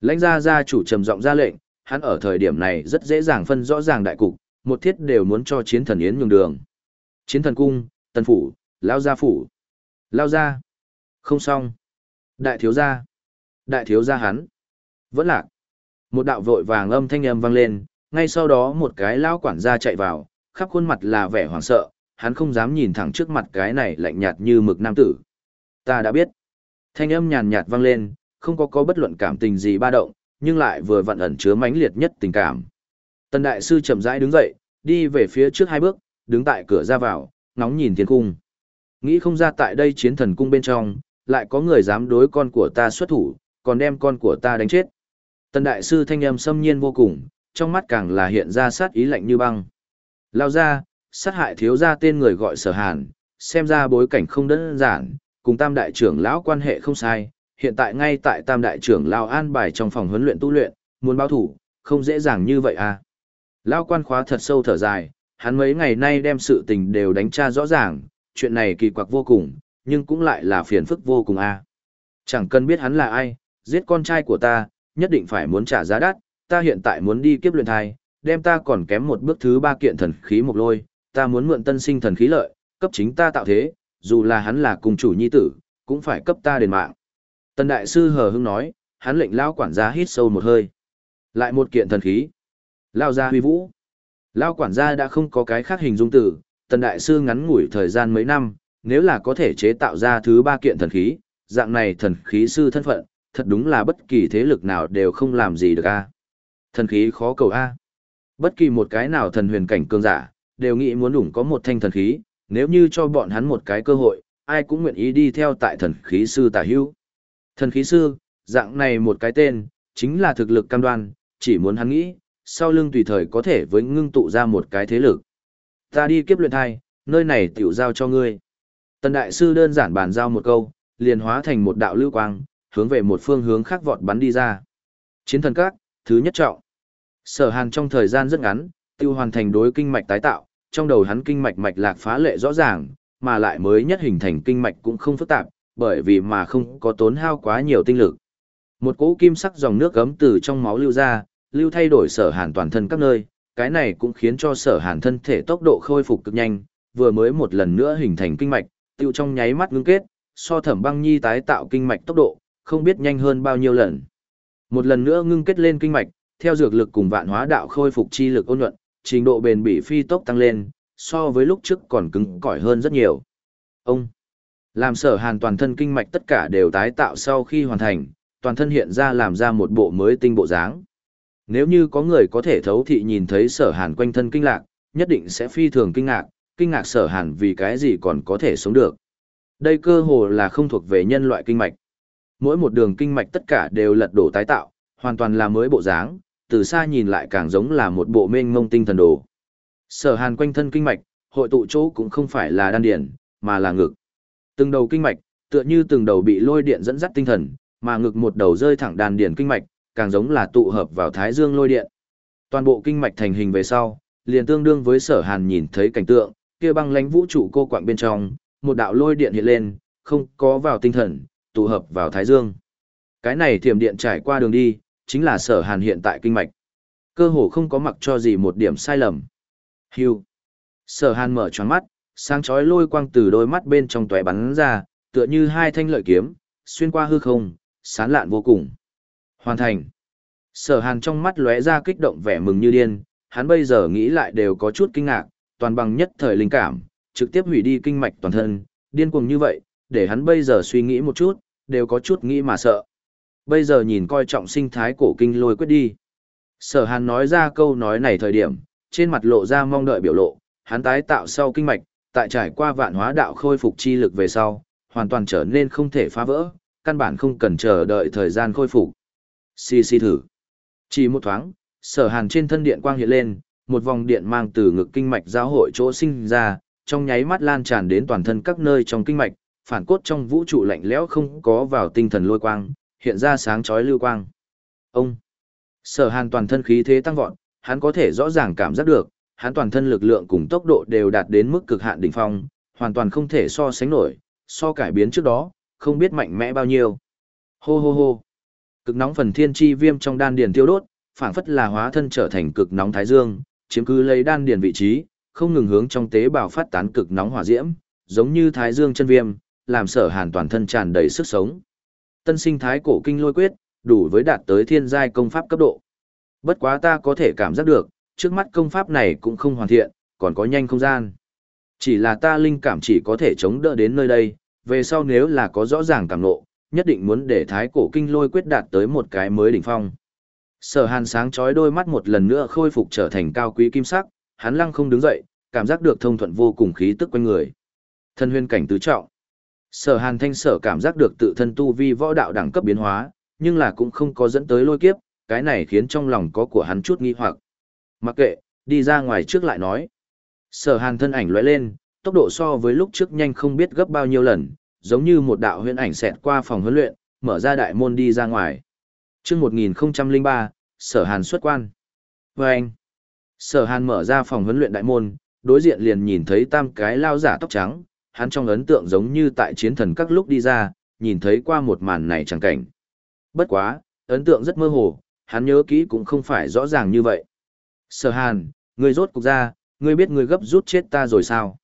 Lãnh gia gia chủ trầm giọng ra lệnh, hắn ở thời điểm này rất dễ dàng phân rõ ràng đại cục, một thiết đều muốn cho chiến thần yến nhường đường. Chiến thần cung, tần phủ, lao gia phủ. Lao gia. Không xong. Đại thiếu gia. Đại thiếu gia hắn. Vẫn lạc. Một đạo vội vàng âm thanh âm vang lên, ngay sau đó một cái lao quản gia chạy vào, khắp khuôn mặt là vẻ hoảng sợ, hắn không dám nhìn thẳng trước mặt cái này lạnh nhạt như mực nam tử. Ta đã biết. Thanh âm nhàn nhạt vang lên, không có có bất luận cảm tình gì ba động, nhưng lại vừa vặn ẩn chứa mãnh liệt nhất tình cảm. Tần đại sư chậm rãi đứng dậy, đi về phía trước hai bước, đứng tại cửa ra vào, ngóng nhìn thiên cung. Nghĩ không ra tại đây chiến thần cung bên trong, lại có người dám đối con của ta xuất thủ, còn đem con của ta đánh chết. Tần đại sư thanh âm xâm nhiên vô cùng, trong mắt càng là hiện ra sát ý lạnh như băng. Lao ra, sát hại thiếu gia tên người gọi sở hàn, xem ra bối cảnh không đơn giản, cùng tam đại trưởng lão quan hệ không sai, hiện tại ngay tại tam đại trưởng lão an bài trong phòng huấn luyện tu luyện, muốn báo thủ, không dễ dàng như vậy à. Lão quan khóa thật sâu thở dài, hắn mấy ngày nay đem sự tình đều đánh tra rõ ràng, chuyện này kỳ quặc vô cùng, nhưng cũng lại là phiền phức vô cùng à. Chẳng cần biết hắn là ai, giết con trai của ta, nhất định phải muốn trả giá đắt, ta hiện tại muốn đi kiếp luyện thai, đem ta còn kém một bước thứ ba kiện thần khí một lôi, ta muốn mượn tân sinh thần khí lợi, cấp chính ta tạo thế, dù là hắn là cùng chủ nhi tử, cũng phải cấp ta đền mạng. Tân đại sư hờ hững nói, hắn lệnh lao quản gia hít sâu một hơi. Lại một kiện thần khí. Lao gia huy vũ. Lao quản gia đã không có cái khác hình dung tử, tần đại sư ngắn ngủi thời gian mấy năm, nếu là có thể chế tạo ra thứ ba kiện thần khí, dạng này thần khí sư thân phận, thật đúng là bất kỳ thế lực nào đều không làm gì được a. Thần khí khó cầu a. Bất kỳ một cái nào thần huyền cảnh cường giả, đều nghĩ muốn đủng có một thanh thần khí, nếu như cho bọn hắn một cái cơ hội, ai cũng nguyện ý đi theo tại thần khí sư tả hữu. Thần khí sư, dạng này một cái tên, chính là thực lực cam đoan, chỉ muốn hắn nghĩ, sau lưng tùy thời có thể với ngưng tụ ra một cái thế lực. Ta đi kiếp luyện thai, nơi này tiểu giao cho ngươi. Tần đại sư đơn giản bàn giao một câu, liền hóa thành một đạo lưu quang, hướng về một phương hướng khác vọt bắn đi ra. Chiến thần các, thứ nhất trọng. Sở Hàn trong thời gian rất ngắn, tiêu hoàn thành đối kinh mạch tái tạo, trong đầu hắn kinh mạch mạch lạc phá lệ rõ ràng, mà lại mới nhất hình thành kinh mạch cũng không phức tạp, bởi vì mà không có tốn hao quá nhiều tinh lực. Một cỗ kim sắc dòng nước gấm từ trong máu lưu ra, lưu thay đổi sở hàn toàn thân các nơi, cái này cũng khiến cho sở hàn thân thể tốc độ khôi phục cực nhanh, vừa mới một lần nữa hình thành kinh mạch, tiêu trong nháy mắt ngưng kết, so thẩm băng nhi tái tạo kinh mạch tốc độ, không biết nhanh hơn bao nhiêu lần. Một lần nữa ngưng kết lên kinh mạch, theo dược lực cùng vạn hóa đạo khôi phục chi lực ôn nhuận, trình độ bền bỉ phi tốc tăng lên, so với lúc trước còn cứng cỏi hơn rất nhiều. Ông làm sở hàn toàn thân kinh mạch tất cả đều tái tạo sau khi hoàn thành, toàn thân hiện ra làm ra một bộ mới tinh bộ dáng. Nếu như có người có thể thấu thị nhìn thấy sở hàn quanh thân kinh lạc, nhất định sẽ phi thường kinh ngạc, kinh ngạc sở hàn vì cái gì còn có thể sống được. Đây cơ hồ là không thuộc về nhân loại kinh mạch. Mỗi một đường kinh mạch tất cả đều lật đổ tái tạo, hoàn toàn là mới bộ dáng, từ xa nhìn lại càng giống là một bộ mênh mông tinh thần đồ. Sở hàn quanh thân kinh mạch, hội tụ chỗ cũng không phải là đan điển, mà là ngực. Từng đầu kinh mạch, tựa như từng đầu bị lôi điện dẫn dắt tinh thần, mà ngực một đầu rơi thẳng đan điển kinh mạch, càng giống là tụ hợp vào thái dương lôi điện. Toàn bộ kinh mạch thành hình về sau, liền tương đương với sở hàn nhìn thấy cảnh tượng, kia băng lánh vũ trụ cô quạng bên trong, một đạo lôi điện hiện lên, không có vào tinh thần, tụ hợp vào thái dương. Cái này thiểm điện trải qua đường đi, chính là sở hàn hiện tại kinh mạch. Cơ hồ không có mặc cho gì một điểm sai lầm. Hưu. Sở hàn mở choáng mắt, sáng chói lôi quang từ đôi mắt bên trong tóe bắn ra, tựa như hai thanh lợi kiếm, xuyên qua hư không, sán lạn vô cùng. Hoàn thành. Sở hàn trong mắt lóe ra kích động vẻ mừng như điên, hắn bây giờ nghĩ lại đều có chút kinh ngạc, toàn bằng nhất thời linh cảm, trực tiếp hủy đi kinh mạch toàn thân, điên cuồng như vậy, để hắn bây giờ suy nghĩ một chút, đều có chút nghĩ mà sợ. Bây giờ nhìn coi trọng sinh thái cổ kinh lôi quyết đi. Sở hàn nói ra câu nói này thời điểm, trên mặt lộ ra mong đợi biểu lộ, hắn tái tạo sau kinh mạch, tại trải qua vạn hóa đạo khôi phục chi lực về sau, hoàn toàn trở nên không thể phá vỡ, căn bản không cần chờ đợi thời gian khôi phục. Xì xì thử. Chỉ một thoáng, sở hàn trên thân điện quang hiện lên, một vòng điện mang từ ngực kinh mạch giao hội chỗ sinh ra, trong nháy mắt lan tràn đến toàn thân các nơi trong kinh mạch, phản cốt trong vũ trụ lạnh lẽo không có vào tinh thần lôi quang, hiện ra sáng chói lưu quang. Ông. Sở Hàn toàn thân khí thế tăng vọt, hắn có thể rõ ràng cảm giác được, hắn toàn thân lực lượng cùng tốc độ đều đạt đến mức cực hạn đỉnh phong, hoàn toàn không thể so sánh nổi, so cải biến trước đó, không biết mạnh mẽ bao nhiêu. Hô hô hô. Cực nóng phần thiên chi viêm trong đan điền tiêu đốt, phảng phất là hóa thân trở thành cực nóng thái dương, chiếm cứ lấy đan điền vị trí, không ngừng hướng trong tế bào phát tán cực nóng hỏa diễm, giống như thái dương chân viêm, làm sở hàn toàn thân tràn đầy sức sống. Tân sinh thái cổ kinh lôi quyết, đủ với đạt tới thiên giai công pháp cấp độ. Bất quá ta có thể cảm giác được, trước mắt công pháp này cũng không hoàn thiện, còn có nhanh không gian. Chỉ là ta linh cảm chỉ có thể chống đỡ đến nơi đây, về sau nếu là có rõ ràng cảm ngộ, nhất định muốn để thái cổ kinh lôi quyết đạt tới một cái mới đỉnh phong. Sở hàn sáng chói đôi mắt một lần nữa khôi phục trở thành cao quý kim sắc, hắn lăng không đứng dậy, cảm giác được thông thuận vô cùng khí tức quanh người. Thân huyên cảnh tứ trọng. Sở hàn thanh sở cảm giác được tự thân tu vi võ đạo đẳng cấp biến hóa, nhưng là cũng không có dẫn tới lôi kiếp, cái này khiến trong lòng có của hắn chút nghi hoặc. Mặc kệ, đi ra ngoài trước lại nói. Sở hàn thân ảnh lóe lên, tốc độ so với lúc trước nhanh không biết gấp bao nhiêu lần, giống như một đạo huyễn ảnh xẹt qua phòng huấn luyện, mở ra đại môn đi ra ngoài. chương 1003, sở hàn xuất quan. Và anh, sở hàn mở ra phòng huấn luyện đại môn, đối diện liền nhìn thấy tam cái lao giả tóc trắng, hắn trong ấn tượng giống như tại chiến thần các lúc đi ra, nhìn thấy qua một màn này chẳng cảnh. Bất quá, ấn tượng rất mơ hồ, hắn nhớ kỹ cũng không phải rõ ràng như vậy. Sở hàn, ngươi rốt cục ra, ngươi biết ngươi gấp rút chết ta rồi sao?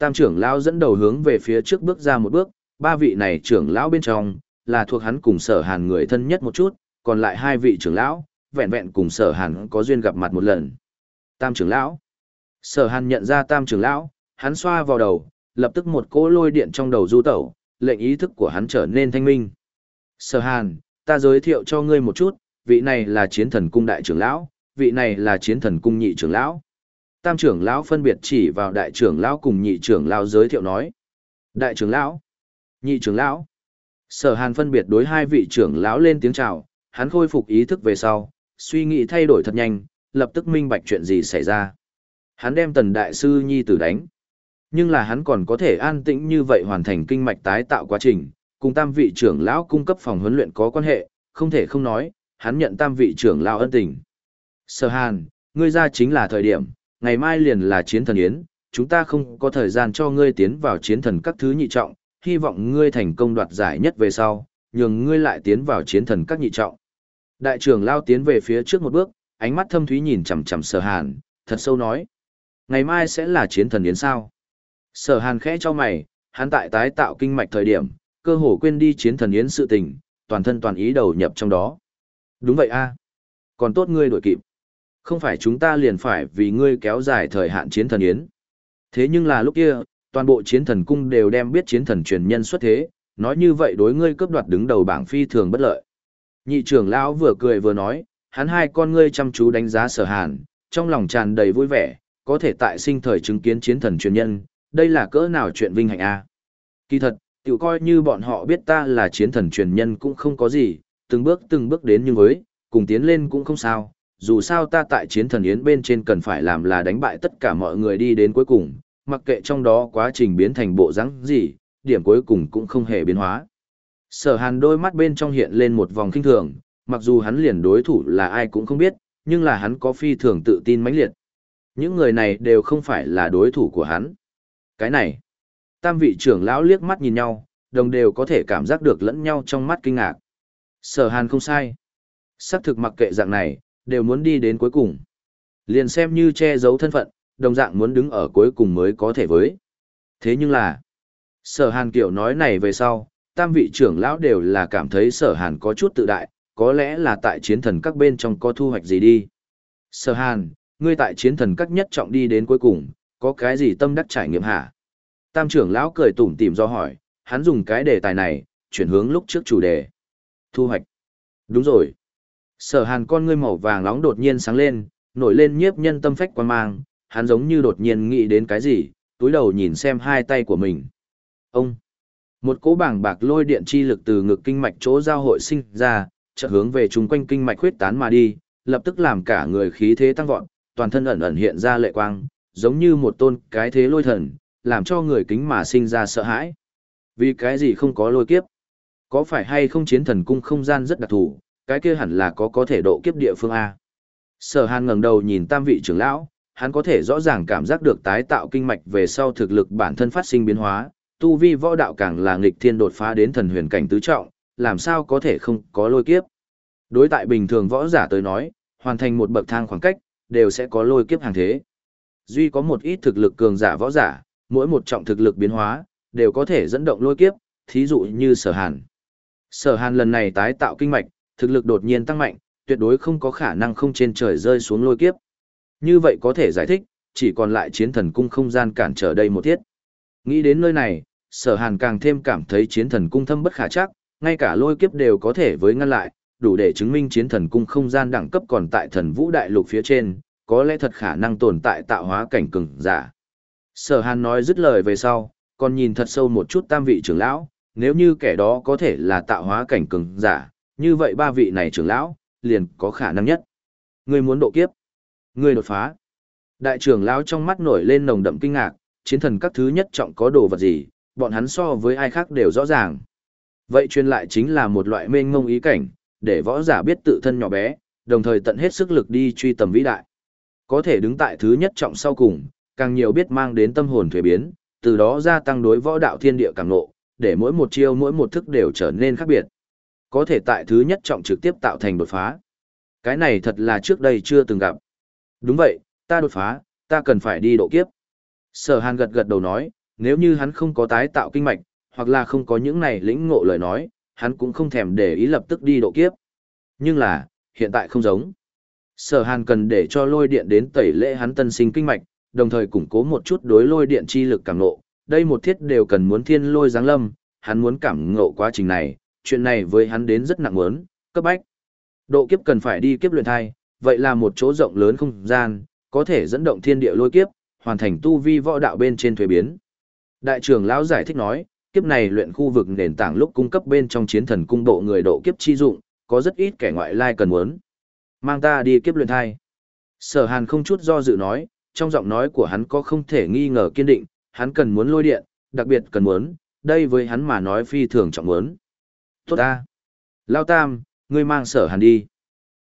Tam trưởng lão dẫn đầu hướng về phía trước bước ra một bước, ba vị này trưởng lão bên trong, là thuộc hắn cùng sở hàn người thân nhất một chút, còn lại hai vị trưởng lão, vẹn vẹn cùng sở hàn có duyên gặp mặt một lần. Tam trưởng lão. Sở hàn nhận ra tam trưởng lão, hắn xoa vào đầu, lập tức một cỗ lôi điện trong đầu du tẩu, lệnh ý thức của hắn trở nên thanh minh. Sở hàn, ta giới thiệu cho ngươi một chút, vị này là chiến thần cung đại trưởng lão, vị này là chiến thần cung nhị trưởng lão. Tam trưởng lão phân biệt chỉ vào đại trưởng lão cùng nhị trưởng lão giới thiệu nói. Đại trưởng lão, nhị trưởng lão. Sở Hàn phân biệt đối hai vị trưởng lão lên tiếng chào, hắn khôi phục ý thức về sau, suy nghĩ thay đổi thật nhanh, lập tức minh bạch chuyện gì xảy ra. Hắn đem tần đại sư nhi tử đánh. Nhưng là hắn còn có thể an tĩnh như vậy hoàn thành kinh mạch tái tạo quá trình, cùng tam vị trưởng lão cung cấp phòng huấn luyện có quan hệ, không thể không nói, hắn nhận tam vị trưởng lão ân tình. Sở Hàn, ngươi ra chính là thời điểm, ngày mai liền là chiến thần yến, chúng ta không có thời gian cho ngươi tiến vào chiến thần các thứ nhị trọng, hy vọng ngươi thành công đoạt giải nhất về sau, nhường ngươi lại tiến vào chiến thần các nhị trọng. Đại trưởng lao tiến về phía trước một bước, ánh mắt thâm thúy nhìn chằm chằm Sở Hàn, thật sâu nói: "Ngày mai sẽ là chiến thần yến sao?" Sở Hàn khẽ cho mày, hắn tại tái tạo kinh mạch thời điểm, cơ hồ quên đi chiến thần yến sự tình, toàn thân toàn ý đầu nhập trong đó. Đúng vậy a Còn tốt ngươi đổi kịp. Không phải chúng ta liền phải vì ngươi kéo dài thời hạn chiến thần yến. Thế nhưng là lúc kia, toàn bộ chiến thần cung đều đem biết chiến thần truyền nhân xuất thế, nói như vậy đối ngươi cướp đoạt đứng đầu bảng phi thường bất lợi. Nhị trưởng lão vừa cười vừa nói, hắn hai con ngươi chăm chú đánh giá sở hàn, trong lòng tràn đầy vui vẻ, có thể tại sinh thời chứng kiến chiến thần truyền nhân, đây là cỡ nào chuyện vinh hạnh a. Kỳ thật, tiểu coi như bọn họ biết ta là chiến thần truyền nhân cũng không có gì, từng bước từng bước đến như với, cùng tiến lên cũng không sao, dù sao ta tại chiến thần yến bên trên cần phải làm là đánh bại tất cả mọi người đi đến cuối cùng, mặc kệ trong đó quá trình biến thành bộ rắn gì, điểm cuối cùng cũng không hề biến hóa. Sở hàn đôi mắt bên trong hiện lên một vòng kinh thường, mặc dù hắn liền đối thủ là ai cũng không biết, nhưng là hắn có phi thường tự tin mãnh liệt. Những người này đều không phải là đối thủ của hắn. Cái này, tam vị trưởng lão liếc mắt nhìn nhau, đồng đều có thể cảm giác được lẫn nhau trong mắt kinh ngạc. Sở hàn không sai. Sắc thực mặc kệ dạng này, đều muốn đi đến cuối cùng. Liền xem như che giấu thân phận, đồng dạng muốn đứng ở cuối cùng mới có thể với. Thế nhưng là, sở hàn kiểu nói này về sau, tam vị trưởng lão đều là cảm thấy sở hàn có chút tự đại, có lẽ là tại chiến thần các bên trong có thu hoạch gì đi. Sở hàn, ngươi tại chiến thần các nhất trọng đi đến cuối cùng, có cái gì tâm đắc trải nghiệm hả? Tam trưởng lão cười tủm tỉm do hỏi, hắn dùng cái đề tài này, chuyển hướng lúc trước chủ đề. Thu hoạch. Đúng rồi. Sở hàn con ngươi màu vàng nóng đột nhiên sáng lên, nổi lên nhiếp nhân tâm phách quan mang, hắn giống như đột nhiên nghĩ đến cái gì, túi đầu nhìn xem hai tay của mình. Ông! Một cỗ bảng bạc lôi điện chi lực từ ngực kinh mạch chỗ giao hội sinh ra, chợt hướng về chung quanh kinh mạch huyết tán mà đi, lập tức làm cả người khí thế tăng vọt, toàn thân ẩn ẩn hiện ra lệ quang, giống như một tôn cái thế lôi thần, làm cho người kính mà sinh ra sợ hãi. Vì cái gì không có lôi kiếp? Có phải hay không chiến thần cung không gian rất đặc thù, cái kia hẳn là có có thể độ kiếp địa phương A. Sở hàn ngẩng đầu nhìn tam vị trưởng lão, hắn có thể rõ ràng cảm giác được tái tạo kinh mạch về sau thực lực bản thân phát sinh biến hóa, tu vi võ đạo càng là nghịch thiên đột phá đến thần huyền cảnh tứ trọng, làm sao có thể không có lôi kiếp. Đối tại bình thường võ giả tới nói, hoàn thành một bậc thang khoảng cách, đều sẽ có lôi kiếp hàng thế. Duy có một ít thực lực cường giả võ giả, mỗi một trọng thực lực biến hóa, đều có thể dẫn động lôi kiếp, thí dụ như sở hàn. Sở hàn lần này tái tạo kinh mạch, thực lực đột nhiên tăng mạnh, tuyệt đối không có khả năng không trên trời rơi xuống lôi kiếp. Như vậy có thể giải thích, chỉ còn lại chiến thần cung không gian cản trở đây một thiết. Nghĩ đến nơi này, sở hàn càng thêm cảm thấy chiến thần cung thâm bất khả chắc, ngay cả lôi kiếp đều có thể với ngăn lại, đủ để chứng minh chiến thần cung không gian đẳng cấp còn tại thần vũ đại lục phía trên, có lẽ thật khả năng tồn tại tạo hóa cảnh cường giả. Sở hàn nói dứt lời về sau, còn nhìn thật sâu một chút tam vị trưởng lão, nếu như kẻ đó có thể là tạo hóa cảnh cường giả, như vậy ba vị này trưởng lão, liền có khả năng nhất. Ngươi muốn độ kiếp, ngươi đột phá. Đại trưởng lão trong mắt nổi lên nồng đậm kinh ngạc, chiến thần các thứ nhất trọng có đồ vật gì, bọn hắn so với ai khác đều rõ ràng. Vậy truyền lại chính là một loại mênh ngông ý cảnh, để võ giả biết tự thân nhỏ bé, đồng thời tận hết sức lực đi truy tầm vĩ đại. Có thể đứng tại thứ nhất trọng sau cùng, càng nhiều biết mang đến tâm hồn thuế biến, từ đó gia tăng đối võ đạo thiên địa càng nộ, để mỗi một chiêu mỗi một thức đều trở nên khác biệt. Có thể tại thứ nhất trọng trực tiếp tạo thành đột phá. Cái này thật là trước đây chưa từng gặp. Đúng vậy, ta đột phá, ta cần phải đi độ kiếp. Sở hàn gật gật đầu nói, nếu như hắn không có tái tạo kinh mạch, hoặc là không có những này lĩnh ngộ lời nói, hắn cũng không thèm để ý lập tức đi độ kiếp. Nhưng là, hiện tại không giống. Sở hàn cần để cho lôi điện đến tẩy lễ hắn tân sinh kinh mạch, đồng thời củng cố một chút đối lôi điện chi lực cảm ngộ. Đây một thiết đều cần muốn thiên lôi giáng lâm, hắn muốn cảm ngộ quá trình này, chuyện này với hắn đến rất nặng muốn, cấp bách. Độ kiếp cần phải đi kiếp luyện thai, vậy là một chỗ rộng lớn không gian, có thể dẫn động thiên địa lôi kiếp, hoàn thành tu vi võ đạo bên trên thuế biến. Đại trưởng lão giải thích nói, kiếp này luyện khu vực nền tảng lúc cung cấp bên trong chiến thần cung độ người độ kiếp chi dụng, có rất ít kẻ ngoại lai cần muốn. Mang ta đi kiếp luyện thai. Sở Hàn không chút do dự nói, trong giọng nói của hắn có không thể nghi ngờ kiên định, hắn cần muốn lôi điện, đặc biệt cần muốn, đây với hắn mà nói phi thường trọng muốn. Tốt ta. Lao Tam, ngươi mang sở hàn đi.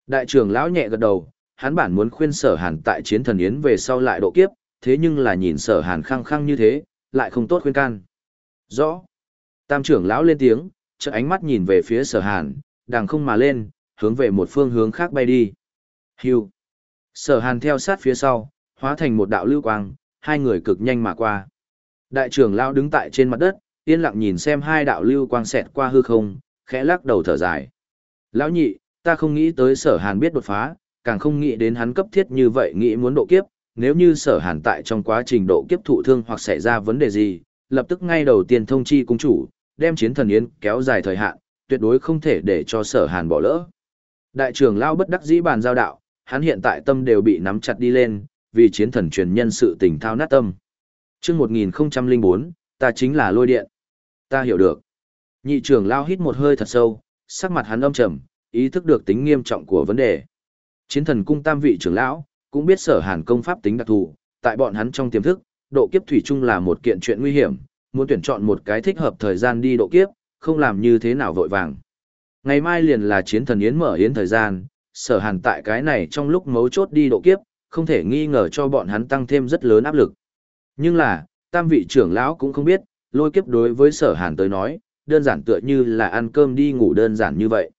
Đại trưởng lão nhẹ gật đầu, hắn bản muốn khuyên sở hàn tại chiến thần yến về sau lại độ kiếp, thế nhưng là nhìn sở hàn khăng khăng như thế, lại không tốt khuyên can. Rõ. Tam trưởng lão lên tiếng, trợ ánh mắt nhìn về phía sở hàn, đằng không mà lên, hướng về một phương hướng khác bay đi. Hưu. Sở hàn theo sát phía sau, hóa thành một đạo lưu quang, hai người cực nhanh mà qua. Đại trưởng lão đứng tại trên mặt đất, yên lặng nhìn xem hai đạo lưu quang xẹt qua hư không, khẽ lắc đầu thở dài. Lão nhị, ta không nghĩ tới sở hàn biết đột phá, càng không nghĩ đến hắn cấp thiết như vậy nghĩ muốn độ kiếp, nếu như sở hàn tại trong quá trình độ kiếp thụ thương hoặc xảy ra vấn đề gì, lập tức ngay đầu tiên thông chi cung chủ, đem chiến thần yến kéo dài thời hạn, tuyệt đối không thể để cho sở hàn bỏ lỡ. Đại trưởng lao bất đắc dĩ bàn giao đạo, hắn hiện tại tâm đều bị nắm chặt đi lên, vì chiến thần truyền nhân sự tình thao nát tâm. Trước 1004, ta chính là lôi điện. Ta hiểu được. Nhị trưởng lao hít một hơi thật sâu, sắc mặt hắn âm trầm, ý thức được tính nghiêm trọng của vấn đề. Chiến thần cung tam vị trưởng lão, cũng biết sở hàn công pháp tính đặc thù, tại bọn hắn trong tiềm thức, độ kiếp thủy chung là một kiện chuyện nguy hiểm, muốn tuyển chọn một cái thích hợp thời gian đi độ kiếp, không làm như thế nào vội vàng. Ngày mai liền là chiến thần yến mở yến thời gian, sở hàn tại cái này trong lúc mấu chốt đi độ kiếp, không thể nghi ngờ cho bọn hắn tăng thêm rất lớn áp lực. Nhưng là, tam vị trưởng lão cũng không biết, lôi kiếp đối với sở hàn tới nói, đơn giản tựa như là ăn cơm đi ngủ đơn giản như vậy.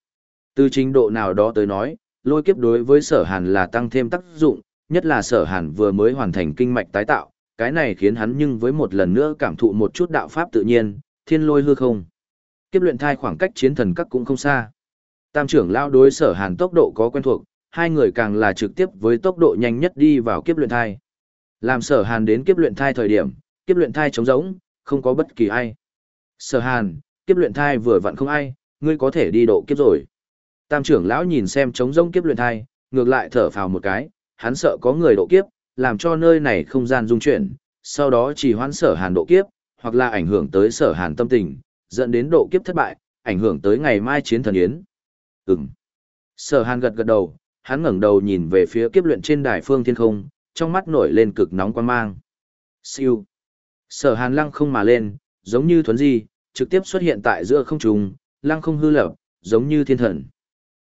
Từ trình độ nào đó tới nói, lôi kiếp đối với sở hàn là tăng thêm tác dụng, nhất là sở hàn vừa mới hoàn thành kinh mạch tái tạo, cái này khiến hắn nhưng với một lần nữa cảm thụ một chút đạo pháp tự nhiên, thiên lôi hư không. Kiếp luyện thai khoảng cách chiến thần các cũng không xa. Tam trưởng lao đối sở hàn tốc độ có quen thuộc, hai người càng là trực tiếp với tốc độ nhanh nhất đi vào kiếp luyện thai. Làm sở hàn đến kiếp luyện thai thời điểm, kiếp luyện thai trống rỗng, không có bất kỳ ai. Sở hàn, kiếp luyện thai vừa vặn không ai, ngươi có thể đi độ kiếp rồi. Tam trưởng lão nhìn xem trống rông kiếp luyện thai, ngược lại thở phào một cái, hắn sợ có người độ kiếp, làm cho nơi này không gian dung chuyển, sau đó chỉ hoãn sở hàn độ kiếp, hoặc là ảnh hưởng tới sở hàn tâm tình, dẫn đến độ kiếp thất bại, ảnh hưởng tới ngày mai chiến thần yến. Ừm. Sở hàn gật gật đầu, hắn ngẩng đầu nhìn về phía kiếp luyện trên đài phương thiên không, trong mắt nổi lên cực nóng quan mang. Siêu. Sở hàn lăng không mà lên, giống như thuấn di, trực tiếp xuất hiện tại giữa không trung, lăng không hư lập, giống như thiên thần.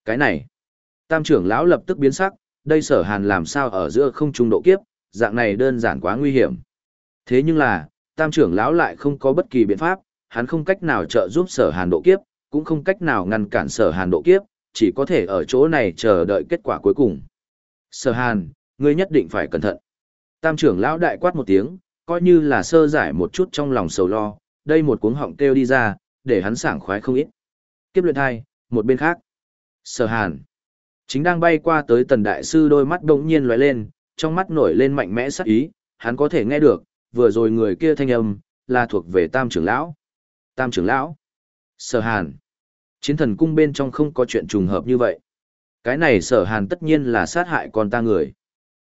Cái này. Tam trưởng lão lập tức biến sắc, đây sở hàn làm sao ở giữa không trung độ kiếp, dạng này đơn giản quá nguy hiểm. Thế nhưng là, tam trưởng lão lại không có bất kỳ biện pháp, hắn không cách nào trợ giúp sở hàn độ kiếp, cũng không cách nào ngăn cản sở hàn độ kiếp, chỉ có thể ở chỗ này chờ đợi kết quả cuối cùng. Sở hàn, ngươi nhất định phải cẩn thận. Tam trưởng lão đại quát một tiếng, coi như là sơ giải một chút trong lòng sầu lo, đây một cuống họng kêu đi ra, để hắn sảng khoái không ít. Kiếp luyện hai, một bên khác. Sở hàn. Chính đang bay qua tới tần đại sư đôi mắt đống nhiên lóe lên, trong mắt nổi lên mạnh mẽ sắc ý, hắn có thể nghe được, vừa rồi người kia thanh âm, là thuộc về tam trưởng lão. Tam trưởng lão. Sở hàn. Chiến thần cung bên trong không có chuyện trùng hợp như vậy. Cái này sở hàn tất nhiên là sát hại con ta người.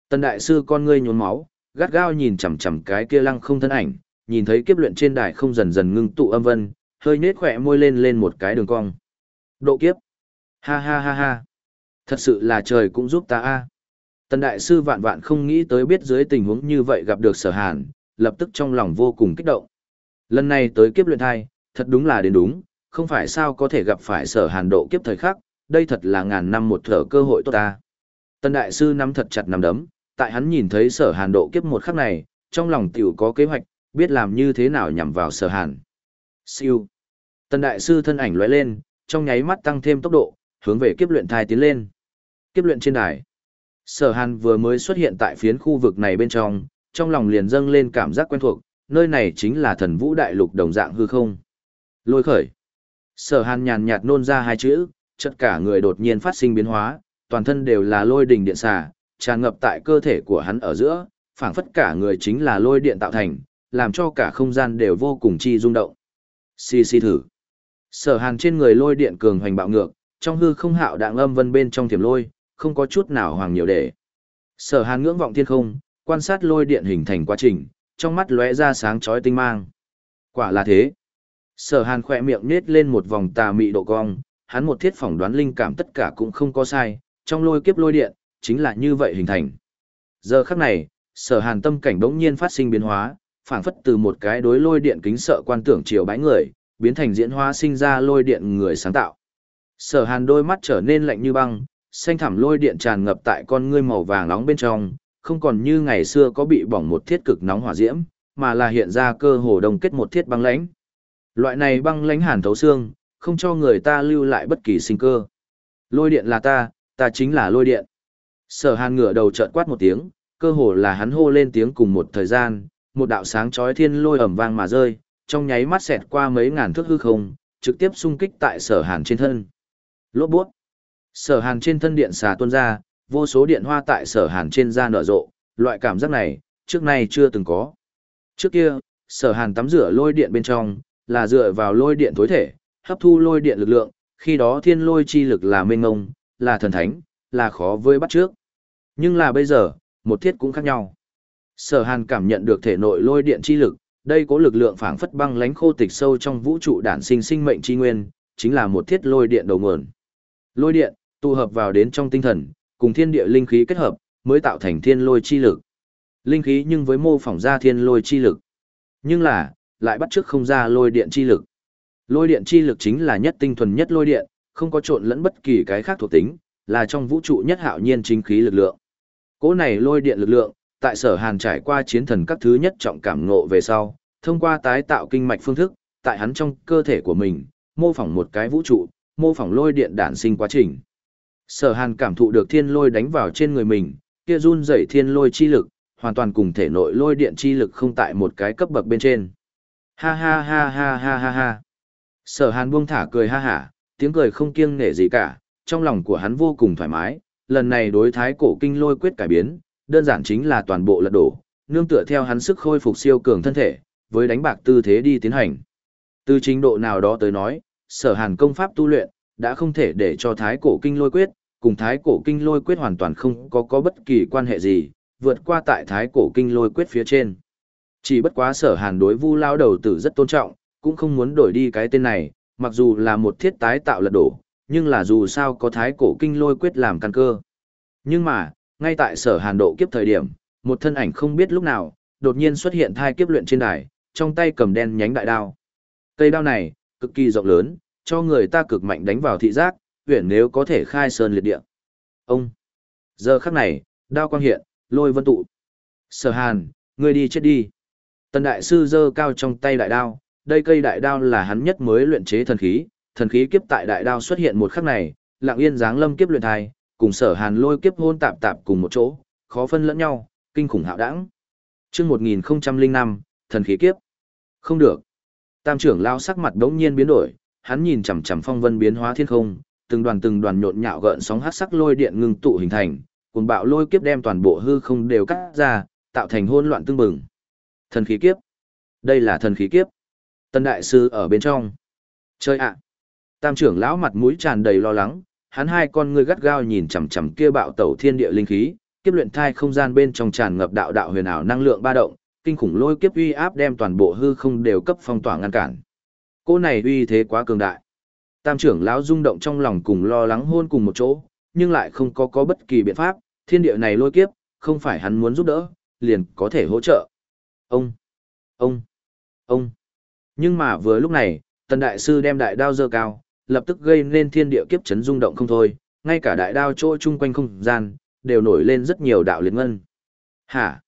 Tần đại sư con ngươi nhốn máu, gắt gao nhìn chằm chằm cái kia lăng không thân ảnh, nhìn thấy kiếp luyện trên đài không dần dần ngưng tụ âm vân, hơi nết khỏe môi lên lên một cái đường cong. Độ kiếp. Ha ha ha ha. Thật sự là trời cũng giúp ta a. Tần đại sư vạn vạn không nghĩ tới biết dưới tình huống như vậy gặp được sở hàn, lập tức trong lòng vô cùng kích động. Lần này tới kiếp luyện thai, thật đúng là đến đúng, không phải sao có thể gặp phải sở hàn độ kiếp thời khắc, đây thật là ngàn năm một thở cơ hội tốt ta. Tần đại sư nắm thật chặt nắm đấm, tại hắn nhìn thấy sở hàn độ kiếp một khắc này, trong lòng tiểu có kế hoạch, biết làm như thế nào nhằm vào sở hàn. Siêu. Tần đại sư thân ảnh lóe lên, trong nháy mắt tăng thêm tốc độ, hướng về kiếp luyện thai tiến lên. Kiếp luyện trên đài. Sở Hàn vừa mới xuất hiện tại phiến khu vực này bên trong, trong lòng liền dâng lên cảm giác quen thuộc, nơi này chính là thần vũ đại lục đồng dạng hư không. Lôi khởi. Sở Hàn nhàn nhạt nôn ra hai chữ, chất cả người đột nhiên phát sinh biến hóa, toàn thân đều là lôi đình điện xà, tràn ngập tại cơ thể của hắn ở giữa, phảng phất cả người chính là lôi điện tạo thành, làm cho cả không gian đều vô cùng chi rung động. Xì xì thử. Sở Hàn trên người lôi điện cường hoành bạo ngược, trong hư không hạo đạng âm vân bên trong thiểm lôi, không có chút nào hoàng nhiều để. Sở hàn ngưỡng vọng thiên không, quan sát lôi điện hình thành quá trình, trong mắt lóe ra sáng chói tinh mang. Quả là thế. Sở hàn khỏe miệng nết lên một vòng tà mị độ cong, hắn một thiết phỏng đoán linh cảm tất cả cũng không có sai, trong lôi kiếp lôi điện, chính là như vậy hình thành. Giờ khắc này, sở hàn tâm cảnh đống nhiên phát sinh biến hóa, phảng phất từ một cái đối lôi điện kính sợ quan tưởng chiều bái người, biến thành diễn hóa sinh ra lôi điện người sáng tạo. Sở hàn đôi mắt trở nên lạnh như băng, xanh thẳm lôi điện tràn ngập tại con ngươi màu vàng nóng bên trong, không còn như ngày xưa có bị bỏng một thiết cực nóng hỏa diễm, mà là hiện ra cơ hồ đồng kết một thiết băng lãnh. Loại này băng lãnh hàn thấu xương, không cho người ta lưu lại bất kỳ sinh cơ. Lôi điện là ta, ta chính là lôi điện. Sở hàn ngửa đầu chợt quát một tiếng, cơ hồ là hắn hô lên tiếng cùng một thời gian, một đạo sáng chói thiên lôi ầm vang mà rơi, trong nháy mắt xẹt qua mấy ngàn thước hư không, trực tiếp xung kích tại sở hàn trên thân. Lốp bút. Sở hàn trên thân điện xà tuôn ra, vô số điện hoa tại sở hàn trên da nở rộ, loại cảm giác này, trước nay chưa từng có. Trước kia, sở hàn tắm rửa lôi điện bên trong, là dựa vào lôi điện tối thể, hấp thu lôi điện lực lượng, khi đó thiên lôi chi lực là mênh ngông, là thần thánh, là khó với bắt trước. Nhưng là bây giờ, một thiết cũng khác nhau. Sở hàn cảm nhận được thể nội lôi điện chi lực, đây có lực lượng phảng phất băng lánh khô tịch sâu trong vũ trụ đản sinh sinh mệnh chi nguyên, chính là một thiết lôi điện đầu nguồn. Lôi điện, tụ hợp vào đến trong tinh thần, cùng thiên địa linh khí kết hợp, mới tạo thành thiên lôi chi lực. Linh khí nhưng với mô phỏng ra thiên lôi chi lực. Nhưng là, lại bắt chước không ra lôi điện chi lực. Lôi điện chi lực chính là nhất tinh thuần nhất lôi điện, không có trộn lẫn bất kỳ cái khác thuộc tính, là trong vũ trụ nhất hạo nhiên chính khí lực lượng. Cỗ này lôi điện lực lượng, tại sở hàn trải qua chiến thần các thứ nhất trọng cảm ngộ về sau, thông qua tái tạo kinh mạch phương thức, tại hắn trong cơ thể của mình, mô phỏng một cái vũ trụ, mô phỏng lôi điện đản sinh quá trình. Sở hàn cảm thụ được thiên lôi đánh vào trên người mình, kia run dậy thiên lôi chi lực, hoàn toàn cùng thể nội lôi điện chi lực không tại một cái cấp bậc bên trên. Ha ha ha ha ha ha ha. Sở hàn buông thả cười ha hả, tiếng cười không kiêng nể gì cả, trong lòng của hắn vô cùng thoải mái, lần này đối thái cổ kinh lôi quyết cải biến, đơn giản chính là toàn bộ lật đổ, nương tựa theo hắn sức khôi phục siêu cường thân thể, với đánh bạc tư thế đi tiến hành. Từ trình độ nào đó tới nói, sở hàn công pháp tu luyện, đã không thể để cho thái cổ kinh lôi quyết, cùng thái cổ kinh lôi quyết hoàn toàn không có có bất kỳ quan hệ gì, vượt qua tại thái cổ kinh lôi quyết phía trên. Chỉ bất quá sở hàn đối vu lao đầu tử rất tôn trọng, cũng không muốn đổi đi cái tên này, mặc dù là một thiết tái tạo lật đổ, nhưng là dù sao có thái cổ kinh lôi quyết làm căn cơ. Nhưng mà, ngay tại sở hàn độ kiếp thời điểm, một thân ảnh không biết lúc nào, đột nhiên xuất hiện thai kiếp luyện trên đài, trong tay cầm đen nhánh đại đao. Cây đao này, cực kỳ rộng lớn, cho người ta cực mạnh đánh vào thị giác, huyện nếu có thể khai sơn liệt địa. Ông! Giờ khắc này, đao quang hiện, lôi vân tụ. Sở hàn, ngươi đi chết đi. Tần đại sư giơ cao trong tay đại đao, đây cây đại đao là hắn nhất mới luyện chế thần khí, thần khí kiếp tại đại đao xuất hiện một khắc này, lặng yên dáng lâm kiếp luyện thai, cùng sở hàn lôi kiếp hôn tạp tạp cùng một chỗ, khó phân lẫn nhau, kinh khủng hạo đẳng. Trước 1005, thần khí kiếp. Không được. Tam trưởng lao sắc mặt đống nhiên biến đổi, hắn nhìn chằm chằm phong vân biến hóa thiên không, từng đoàn từng đoàn nhộn nhạo gợn sóng hát sắc lôi điện ngưng tụ hình thành, cuồng bạo lôi kiếp đem toàn bộ hư không đều cắt ra, tạo thành hỗn loạn tương bừng. Thần khí kiếp. Đây là thần khí kiếp. Tân đại sư ở bên trong. Chơi ạ. Tam trưởng lão mặt mũi tràn đầy lo lắng, hắn hai con ngươi gắt gao nhìn chằm chằm kia bạo tẩu thiên địa linh khí, kiếp luyện thai không gian bên trong tràn ngập đạo đạo huyền ảo năng lượng ba động, kinh khủng lôi kiếp uy áp đem toàn bộ hư không đều cấp phong tỏa ngăn cản. Cô này uy thế quá cường đại. Tam trưởng lão rung động trong lòng cùng lo lắng hôn cùng một chỗ, nhưng lại không có có bất kỳ biện pháp, thiên địa này lôi kiếp, không phải hắn muốn giúp đỡ, liền có thể hỗ trợ. Ông, ông, ông. Nhưng mà vừa lúc này, tần đại sư đem đại đao dơ cao, lập tức gây nên thiên địa kiếp chấn rung động không thôi, ngay cả đại đao chỗ chung quanh không gian, đều nổi lên rất nhiều đạo liệt ngân. Hả?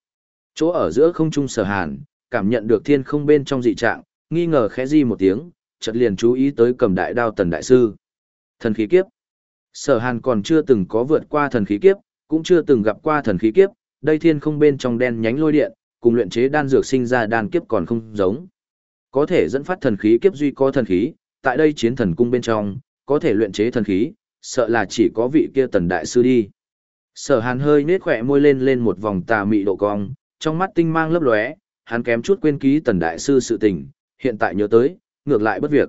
Chỗ ở giữa không trung sở hàn, cảm nhận được thiên không bên trong dị trạng, nghi ngờ khẽ di một tiếng, chợt liền chú ý tới cầm đại đao tần đại sư. Thần khí kiếp. Sở hàn còn chưa từng có vượt qua thần khí kiếp, cũng chưa từng gặp qua thần khí kiếp, đây thiên không bên trong đen nhánh lôi điện, cùng luyện chế đan dược sinh ra đan kiếp còn không giống. Có thể dẫn phát thần khí kiếp duy có thần khí, tại đây chiến thần cung bên trong, có thể luyện chế thần khí, sợ là chỉ có vị kia tần đại sư đi. Sở hàn hơi nết khỏe môi lên lên một vòng tà mị độ cong, trong mắt tinh mang lấp lóe, hắn kém chút quên ký tần đại sư sự tình, hiện tại nhớ tới, ngược lại bất việc.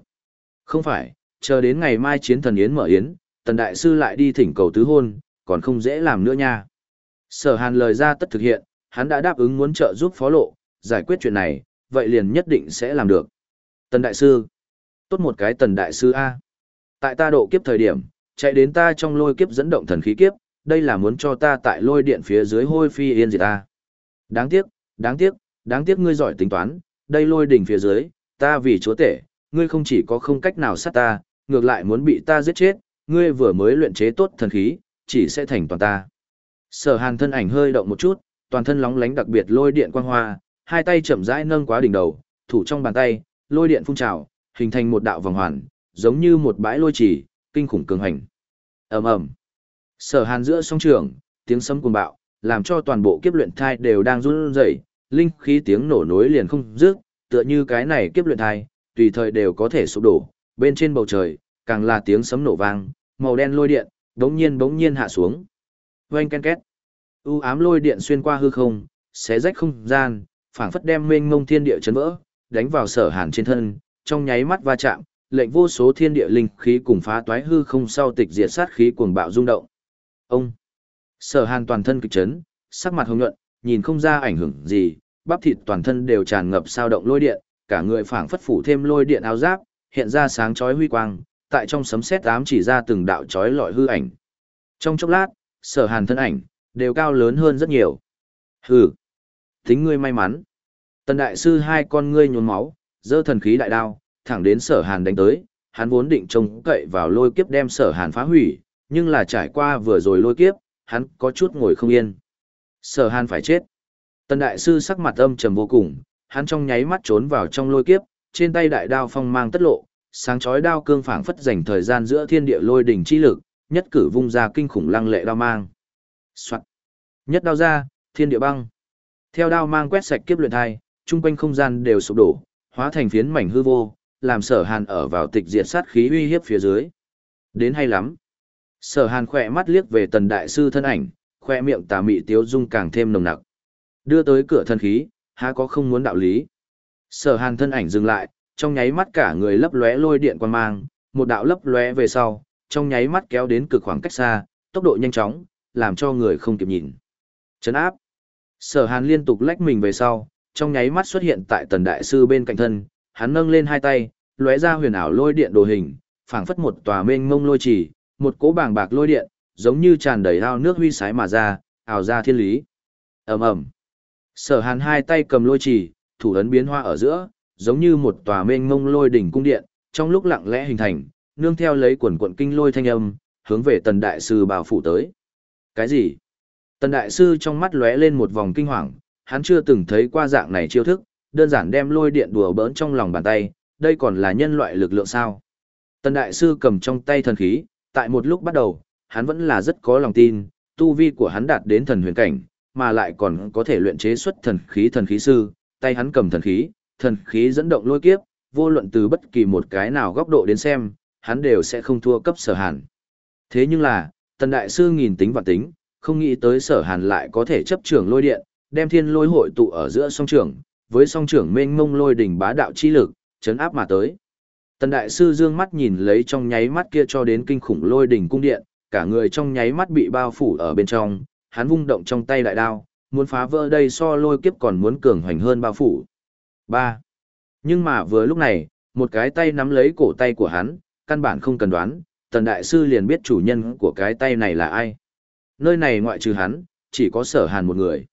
Không phải, chờ đến ngày mai chiến thần yến mở yến, tần đại sư lại đi thỉnh cầu tứ hôn, còn không dễ làm nữa nha. Sở hàn lời ra tất thực hiện, hắn đã đáp ứng muốn trợ giúp phó lộ, giải quyết chuyện này, vậy liền nhất định sẽ làm được. Tần đại sư, tốt một cái tần đại sư A. Tại ta độ kiếp thời điểm, chạy đến ta trong lôi kiếp dẫn động thần khí kiếp, đây là muốn cho ta tại lôi điện phía dưới hôi phi yên gì ta. Đáng tiếc, đáng tiếc, đáng tiếc ngươi giỏi tính toán, đây lôi đỉnh phía dưới, ta vì chúa tể, ngươi không chỉ có không cách nào sát ta, ngược lại muốn bị ta giết chết, ngươi vừa mới luyện chế tốt thần khí, chỉ sẽ thành toàn ta. Sở hàn thân ảnh hơi động một chút, toàn thân lóng lánh đặc biệt lôi điện quang hoa, hai tay chậm rãi nâng quá đỉnh đầu, thủ trong bàn tay, lôi điện phun trào, hình thành một đạo vòng hoàn, giống như một bãi lôi chỉ, kinh khủng cường hành. Ầm ầm. Sở Hàn giữa song trường, tiếng sấm cuồng bạo, làm cho toàn bộ kiếp luyện thai đều đang run rẩy, linh khí tiếng nổ nối liền không dứt, tựa như cái này kiếp luyện thai, tùy thời đều có thể sụp đổ, bên trên bầu trời, càng là tiếng sấm nổ vang, màu đen lôi điện, đống nhiên bỗng nhiên hạ xuống. Oanh ken két. U ám lôi điện xuyên qua hư không, xé rách không gian, phảng phất đem mênh mông thiên địa chấn vỡ, đánh vào sở hàn trên thân, trong nháy mắt va chạm, lệnh vô số thiên địa linh khí cùng phá toái hư không sau tịch diệt sát khí cuồng bạo rung động. Ông Sở Hàn toàn thân kịch chấn, sắc mặt hồng nhuận, nhìn không ra ảnh hưởng gì, bắp thịt toàn thân đều tràn ngập sao động lôi điện, cả người phảng phất phủ thêm lôi điện áo giáp, hiện ra sáng chói huy quang, tại trong sấm sét ám chỉ ra từng đạo chói lọi hư ảnh. Trong chốc lát, Sở Hàn thân ảnh đều cao lớn hơn rất nhiều. Hừ, tính ngươi may mắn. Tần đại sư hai con ngươi nhuốm máu, giơ thần khí đại đao, thẳng đến Sở Hàn đánh tới, hắn vốn định trông cậy vào lôi kiếp đem Sở Hàn phá hủy, nhưng là trải qua vừa rồi lôi kiếp, hắn có chút ngồi không yên. Sở Hàn phải chết. Tần đại sư sắc mặt âm trầm vô cùng, hắn trong nháy mắt trốn vào trong lôi kiếp, trên tay đại đao phong mang tất lộ, sáng chói đao cương phảng phất dành thời gian giữa thiên địa lôi đỉnh chi lực, nhất cử vung ra kinh khủng lăng lệ đao mang. Soạn. Nhất đao ra, thiên địa băng. Theo đao mang quét sạch kiếp luyện thai, trung quanh không gian đều sụp đổ, hóa thành phiến mảnh hư vô, làm sở hàn ở vào tịch diệt sát khí uy hiếp phía dưới. Đến hay lắm. Sở hàn khỏe mắt liếc về tần đại sư thân ảnh, khoe miệng tà mị tiếu dung càng thêm nồng nặc. Đưa tới cửa thân khí, há có không muốn đạo lý. Sở hàn thân ảnh dừng lại, trong nháy mắt cả người lấp lóe lôi điện quan mang, một đạo lấp lóe về sau, trong nháy mắt kéo đến cực khoảng cách xa, tốc độ nhanh chóng, làm cho người không kịp nhìn. Chấn áp. Sở hàn liên tục lách mình về sau, trong nháy mắt xuất hiện tại tần đại sư bên cạnh thân, hắn nâng lên hai tay, lóe ra huyền ảo lôi điện đồ hình, phảng phất một tòa mênh mông lôi trì một cỗ bàng bạc lôi điện, giống như tràn đầy ao nước huy sái mà ra, ảo ra thiên lý. ầm ầm. Sở Hàn hai tay cầm lôi trì thủ ấn biến hoa ở giữa, giống như một tòa mênh mông lôi đỉnh cung điện, trong lúc lặng lẽ hình thành, nương theo lấy quần quận kinh lôi thanh âm, hướng về tần đại sư bảo phủ tới. Cái gì? Tần đại sư trong mắt lóe lên một vòng kinh hoàng, hắn chưa từng thấy qua dạng này chiêu thức, đơn giản đem lôi điện đùa bỡn trong lòng bàn tay, đây còn là nhân loại lực lượng sao? Tần đại sư cầm trong tay thần khí, tại một lúc bắt đầu, hắn vẫn là rất có lòng tin, tu vi của hắn đạt đến thần huyền cảnh, mà lại còn có thể luyện chế xuất thần khí thần khí sư, tay hắn cầm thần khí, thần khí dẫn động lôi kiếp, vô luận từ bất kỳ một cái nào góc độ đến xem, hắn đều sẽ không thua cấp sở hàn. Thế nhưng là, tần đại sư nghìn tính và tính, không nghĩ tới sở hàn lại có thể chấp trưởng lôi điện, đem thiên lôi hội tụ ở giữa song trưởng, với song trưởng mênh mông lôi đỉnh bá đạo chi lực, chấn áp mà tới. Tần đại sư dương mắt nhìn lấy trong nháy mắt kia cho đến kinh khủng lôi đỉnh cung điện, cả người trong nháy mắt bị bao phủ ở bên trong, hắn vung động trong tay đại đao, muốn phá vỡ đây so lôi kiếp còn muốn cường hoành hơn bao phủ. 3. Nhưng mà vừa lúc này, một cái tay nắm lấy cổ tay của hắn, căn bản không cần đoán, tần đại sư liền biết chủ nhân của cái tay này là ai. Nơi này ngoại trừ hắn, chỉ có sở hàn một người.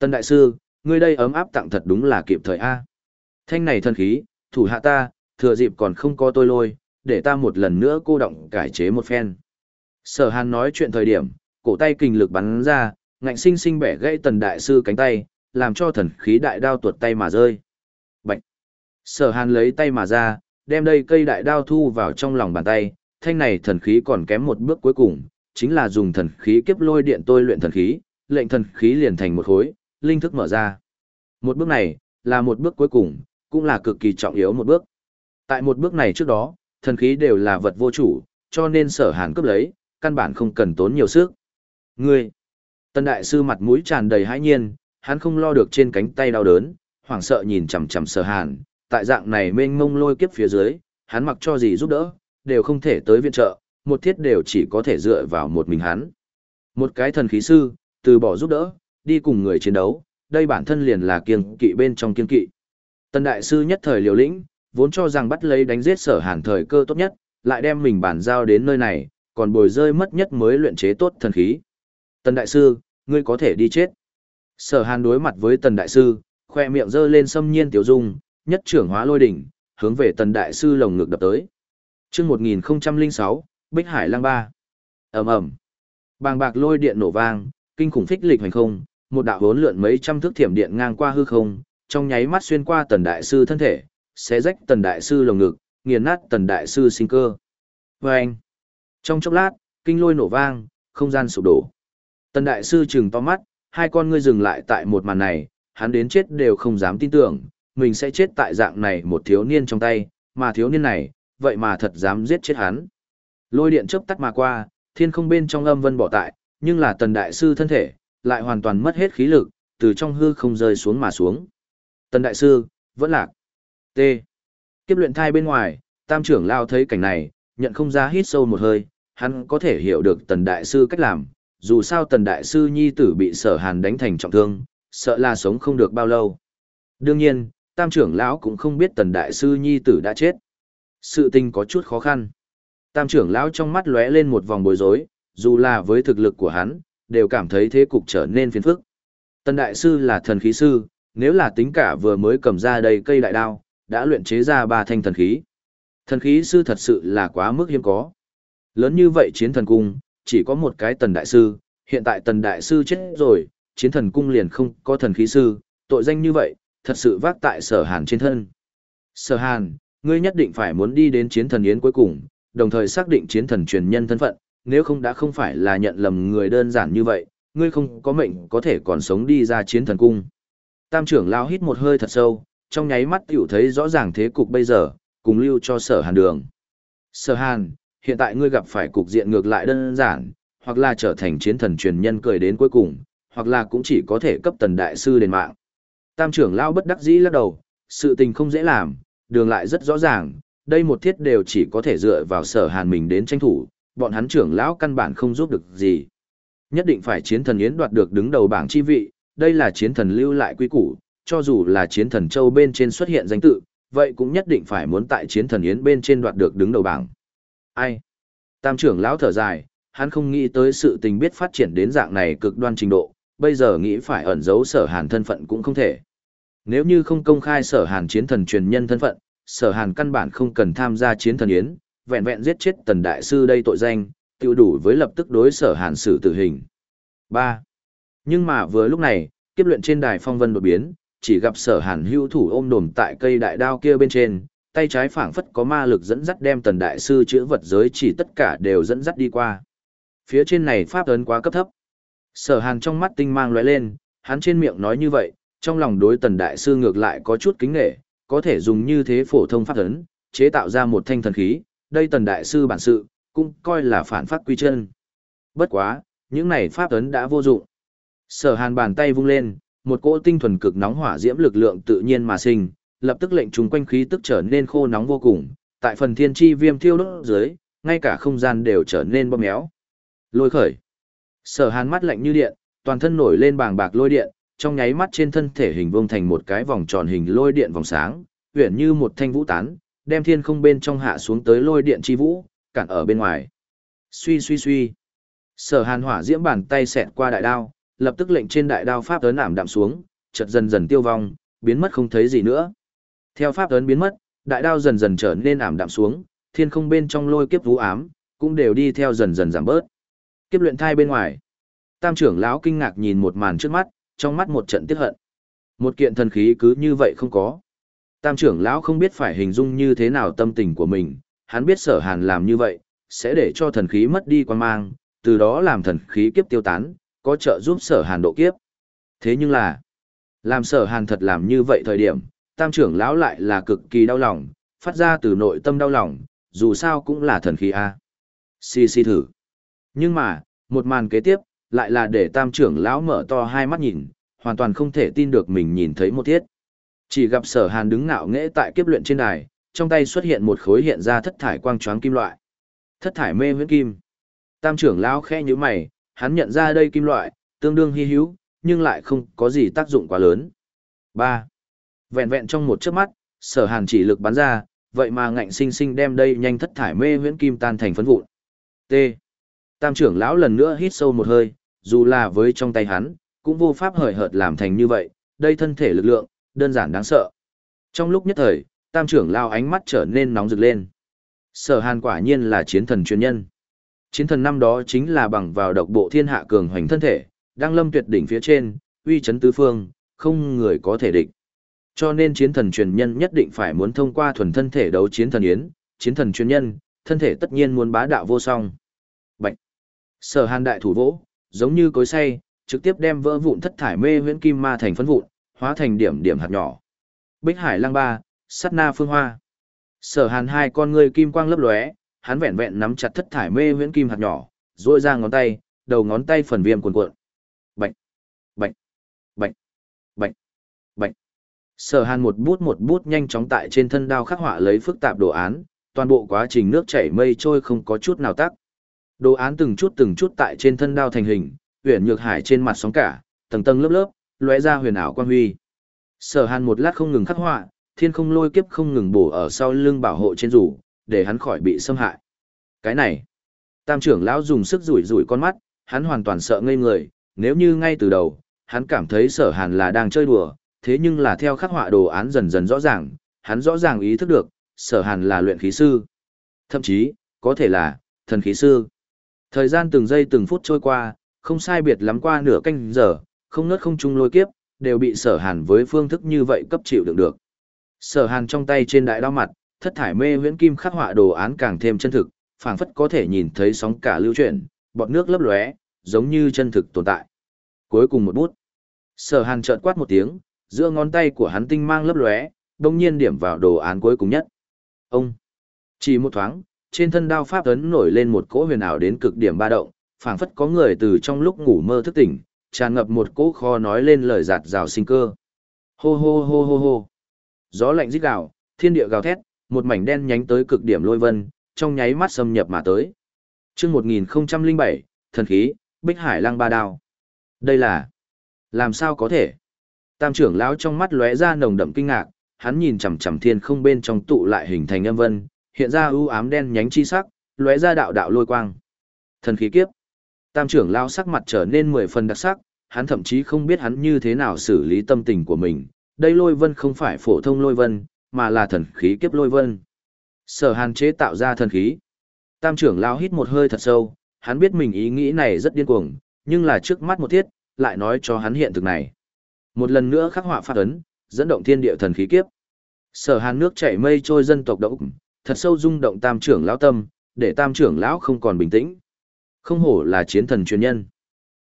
Tần đại sư, ngươi đây ấm áp tặng thật đúng là kịp thời A. Thanh này thần khí, thủ hạ ta, thừa dịp còn không có tôi lôi, để ta một lần nữa cô động cải chế một phen. Sở hàn nói chuyện thời điểm, cổ tay kình lực bắn ra, ngạnh sinh sinh bẻ gãy tần đại sư cánh tay, làm cho thần khí đại đao tuột tay mà rơi. Bạch! Sở hàn lấy tay mà ra, đem đây cây đại đao thu vào trong lòng bàn tay, thanh này thần khí còn kém một bước cuối cùng, chính là dùng thần khí kiếp lôi điện tôi luyện thần khí, lệnh thần khí liền thành một khối, linh thức mở ra. Một bước này, là một bước cuối cùng, cũng là cực kỳ trọng yếu một bước. Tại một bước này trước đó, thần khí đều là vật vô chủ, cho nên sở hàn cướp lấy, căn bản không cần tốn nhiều sức. Ngươi! Tân đại sư mặt mũi tràn đầy hãi nhiên, hắn không lo được trên cánh tay đau đớn, hoảng sợ nhìn chằm chằm sở hàn, tại dạng này mênh mông lôi kiếp phía dưới, hắn mặc cho gì giúp đỡ, đều không thể tới viện trợ, một thiết đều chỉ có thể dựa vào một mình hắn. Một cái thần khí sư, từ bỏ giúp đỡ, đi cùng người chiến đấu, đây bản thân liền là kiêng kỵ bên trong kiêng kỵ. Tân đại sư nhất thời liều lĩnh, vốn cho rằng bắt lấy đánh giết sở hàn thời cơ tốt nhất, lại đem mình bản giao đến nơi này, còn bồi rơi mất nhất mới luyện chế tốt thần khí. Tần đại sư, ngươi có thể đi chết. Sở hàn đối mặt với tần đại sư, khoe miệng giơ lên xâm nhiên tiểu dung, nhất trưởng hóa lôi đỉnh, hướng về tần đại sư lồng ngực đập tới. chương 1006, Bích Hải Lang Ba. ầm ầm Bàng bạc lôi điện nổ vang, kinh khủng phích lịch hành không, một đạo hốn lượn mấy trăm thước thiểm điện ngang qua hư không, trong nháy mắt xuyên qua tần đại sư thân thể, xé rách tần đại sư lồng ngực, nghiền nát tần đại sư sinh cơ. Và anh, trong chốc lát, kinh lôi nổ vang, không gian sụp đổ. Tần đại sư trừng to mắt, hai con ngươi dừng lại tại một màn này, hắn đến chết đều không dám tin tưởng, mình sẽ chết tại dạng này một thiếu niên trong tay, mà thiếu niên này, vậy mà thật dám giết chết hắn. Lôi điện chớp tắt mà qua, thiên không bên trong âm vân bỏ tại, nhưng là tần đại sư thân thể, lại hoàn toàn mất hết khí lực, từ trong hư không rơi xuống mà xuống. Tần đại sư, vẫn lạc. T. Kiếp luyện thai bên ngoài, tam trưởng lao thấy cảnh này, nhận không ra hít sâu một hơi, hắn có thể hiểu được tần đại sư cách làm, dù sao tần đại sư nhi tử bị sở hàn đánh thành trọng thương, sợ là sống không được bao lâu. Đương nhiên, tam trưởng lão cũng không biết tần đại sư nhi tử đã chết. Sự tình có chút khó khăn. Tam trưởng lão trong mắt lóe lên một vòng bối rối, dù là với thực lực của hắn, đều cảm thấy thế cục trở nên phiền phức. Tần đại sư là thần khí sư, nếu là tính cả vừa mới cầm ra đầy cây đại đao, đã luyện chế ra ba thanh thần khí. Thần khí sư thật sự là quá mức hiếm có. Lớn như vậy chiến thần cung, chỉ có một cái tần đại sư, hiện tại tần đại sư chết rồi, chiến thần cung liền không có thần khí sư, tội danh như vậy, thật sự vác tại sở hàn trên thân. Sở hàn, ngươi nhất định phải muốn đi đến chiến thần yến cuối cùng, đồng thời xác định chiến thần truyền nhân thân phận, nếu không đã không phải là nhận lầm người đơn giản như vậy, ngươi không có mệnh có thể còn sống đi ra chiến thần cung. Tam trưởng lao hít một hơi thật sâu, trong nháy mắt tiểu thấy rõ ràng thế cục bây giờ, cùng lưu cho sở hàn đường. Sở hàn, hiện tại ngươi gặp phải cục diện ngược lại đơn giản, hoặc là trở thành chiến thần truyền nhân cười đến cuối cùng, hoặc là cũng chỉ có thể cấp tần đại sư đền mạng. Tam trưởng lao bất đắc dĩ lắc đầu, sự tình không dễ làm, đường lại rất rõ ràng, đây một thiết đều chỉ có thể dựa vào sở hàn mình đến tranh thủ, bọn hắn trưởng lão căn bản không giúp được gì. Nhất định phải chiến thần yến đoạt được đứng đầu bảng chi vị, đây là chiến thần lưu lại quy củ, cho dù là chiến thần châu bên trên xuất hiện danh tự, vậy cũng nhất định phải muốn tại chiến thần yến bên trên đoạt được đứng đầu bảng. Ai? Tam trưởng lão thở dài, hắn không nghĩ tới sự tình biết phát triển đến dạng này cực đoan trình độ, bây giờ nghĩ phải ẩn giấu sở hàn thân phận cũng không thể. Nếu như không công khai sở hàn chiến thần truyền nhân thân phận, sở hàn căn bản không cần tham gia chiến thần yến, vẹn vẹn giết chết tần đại sư đây tội danh, tiêu đủ với lập tức đối sở hàn xử tử hình. 3. Nhưng mà vừa lúc này, kiếp luyện trên đài phong vân đột biến, chỉ gặp sở hàn hưu thủ ôm đồm tại cây đại đao kia bên trên, tay trái phảng phất có ma lực dẫn dắt đem tần đại sư chữa vật giới chỉ tất cả đều dẫn dắt đi qua. Phía trên này pháp ấn quá cấp thấp. Sở hàn trong mắt tinh mang lóe lên, hắn trên miệng nói như vậy, trong lòng đối tần đại sư ngược lại có chút kính nghệ, có thể dùng như thế phổ thông pháp ấn, chế tạo ra một thanh thần khí, đây tần đại sư bản sự, cũng coi là phản phát quy chân. Bất quá, những này pháp ấn đã vô dụng. Sở hàn bàn tay vung lên, một cỗ tinh thuần cực nóng hỏa diễm lực lượng tự nhiên mà sinh, lập tức lệnh chúng quanh khí tức trở nên khô nóng vô cùng, tại phần thiên chi viêm thiêu đốt dưới, ngay cả không gian đều trở nên bóp méo. Lôi khởi. Sở hàn mắt lạnh như điện, toàn thân nổi lên bàng bạc lôi điện, trong nháy mắt trên thân thể hình vuông thành một cái vòng tròn hình lôi điện vòng sáng, uyển như một thanh vũ tán, đem thiên không bên trong hạ xuống tới lôi điện chi vũ, cản ở bên ngoài. Suy suy suy. Sở Hàn hỏa diễm bàn tay xẹt qua đại đao, lập tức lệnh trên đại đao pháp ấn ảm đạm xuống, chợt dần dần tiêu vong, biến mất không thấy gì nữa. Theo pháp ấn biến mất, đại đao dần dần trở nên ảm đạm xuống, thiên không bên trong lôi kiếp vũ ám, cũng đều đi theo dần dần giảm bớt. Kiếp luyện thai bên ngoài. Tam trưởng lão kinh ngạc nhìn một màn trước mắt, trong mắt một trận tiếc hận. Một kiện thần khí cứ như vậy không có. Tam trưởng lão không biết phải hình dung như thế nào tâm tình của mình, hắn biết sở hàn làm như vậy, sẽ để cho thần khí mất đi quan mang, từ đó làm thần khí kiếp tiêu tán, có trợ giúp sở hàn độ kiếp. Thế nhưng là, làm sở hàn thật làm như vậy thời điểm, tam trưởng lão lại là cực kỳ đau lòng, phát ra từ nội tâm đau lòng, dù sao cũng là thần khí A. Xì xì thử. Nhưng mà, một màn kế tiếp, lại là để tam trưởng lão mở to hai mắt nhìn, hoàn toàn không thể tin được mình nhìn thấy một thiết. Chỉ gặp sở hàn đứng ngạo nghễ tại kiếp luyện trên đài, trong tay xuất hiện một khối hiện ra thất thải quang choáng kim loại. Thất thải mê huyễn kim. Tam trưởng lão khe nhíu mày, hắn nhận ra đây kim loại, tương đương hy hữu, nhưng lại không có gì tác dụng quá lớn. 3. Vẹn vẹn trong một chớp mắt, sở hàn chỉ lực bắn ra, vậy mà ngạnh sinh sinh đem đây nhanh thất thải mê huyễn kim tan thành phấn vụn. T. Tam trưởng lão lần nữa hít sâu một hơi, dù là với trong tay hắn, cũng vô pháp hời hợt làm thành như vậy, đây thân thể lực lượng, đơn giản đáng sợ. Trong lúc nhất thời, tam trưởng lao ánh mắt trở nên nóng rực lên. Sở hàn quả nhiên là chiến thần chuyên nhân. Chiến thần năm đó chính là bằng vào độc bộ thiên hạ cường hoành thân thể, đang lâm tuyệt đỉnh phía trên, uy chấn tứ phương, không người có thể địch. Cho nên chiến thần truyền nhân nhất định phải muốn thông qua thuần thân thể đấu chiến thần yến, chiến thần truyền nhân, thân thể tất nhiên muốn bá đạo vô song. Bạch. Sở Hàn đại thủ vỗ, giống như cối xay, trực tiếp đem vỡ vụn thất thải mê huyễn kim ma thành phấn vụn, hóa thành điểm điểm hạt nhỏ. Bích Hải Lăng Ba, Sát Na Phương Hoa. Sở Hàn hai con ngươi kim quang lấp lóe, hắn vẹn vẹn nắm chặt thất thải mê huyễn kim hạt nhỏ, duỗi ra ngón tay, đầu ngón tay phần viêm cuồn cuộn. Bạch, bạch, bạch, bạch, bạch. Sở Hàn một bút một bút nhanh chóng tại trên thân đao khắc họa lấy phức tạp đồ án, toàn bộ quá trình nước chảy mây trôi không có chút nào tắc. Đồ án từng chút từng chút tại trên thân đao thành hình, uyển nhược hải trên mặt sóng cả, tầng tầng lớp lớp, lóe ra huyền ảo quang huy. Sở Hàn một lát không ngừng khắc họa, thiên không lôi kiếp không ngừng bổ ở sau lưng bảo hộ trên rủ, để hắn khỏi bị xâm hại. Cái này, Tam trưởng lão dùng sức rủi rủi con mắt, hắn hoàn toàn sợ ngây người, nếu như ngay từ đầu, hắn cảm thấy Sở Hàn là đang chơi đùa, thế nhưng là theo khắc họa đồ án dần dần rõ ràng, hắn rõ ràng ý thức được, Sở Hàn là luyện khí sư. Thậm chí, có thể là thần khí sư. Thời gian từng giây từng phút trôi qua, không sai biệt lắm qua nửa canh giờ, không nớt không chung lôi kiếp, đều bị sở hàn với phương thức như vậy cấp chịu đựng được. Sở hàn trong tay trên đại đao mặt, thất thải mê huyễn kim khắc họa đồ án càng thêm chân thực, phảng phất có thể nhìn thấy sóng cả lưu chuyển, bọt nước lấp lóe, giống như chân thực tồn tại. Cuối cùng một bút. Sở hàn chợt quát một tiếng, giữa ngón tay của hắn tinh mang lấp lóe, đông nhiên điểm vào đồ án cuối cùng nhất. Ông! Chỉ một thoáng, trên thân đao pháp ấn nổi lên một cỗ huyền ảo đến cực điểm ba động, phảng phất có người từ trong lúc ngủ mơ thức tỉnh, tràn ngập một cỗ kho nói lên lời giạt rào sinh cơ. Hô hô hô hô hô. Gió lạnh rít gào, thiên địa gào thét, một mảnh đen nhánh tới cực điểm lôi vân, trong nháy mắt xâm nhập mà tới. Chương 1007, thần khí, Bích Hải Lăng Ba Đao. Đây là làm sao có thể? Tam trưởng lão trong mắt lóe ra nồng đậm kinh ngạc, hắn nhìn chằm chằm thiên không bên trong tụ lại hình thành âm vân, hiện ra ưu ám đen nhánh chi sắc, lóe ra đạo đạo lôi quang. Thần khí kiếp. Tam trưởng lao sắc mặt trở nên mười phần đặc sắc, hắn thậm chí không biết hắn như thế nào xử lý tâm tình của mình. Đây lôi vân không phải phổ thông lôi vân, mà là thần khí kiếp lôi vân. Sở hàn chế tạo ra thần khí. Tam trưởng lao hít một hơi thật sâu, hắn biết mình ý nghĩ này rất điên cuồng, nhưng là trước mắt một thiết, lại nói cho hắn hiện thực này. Một lần nữa khắc họa phát ấn, dẫn động thiên địa thần khí kiếp. Sở hàn nước chảy mây trôi dân tộc động, thật sâu rung động tam trưởng lão tâm, để tam trưởng lão không còn bình tĩnh. Không hổ là chiến thần truyền nhân.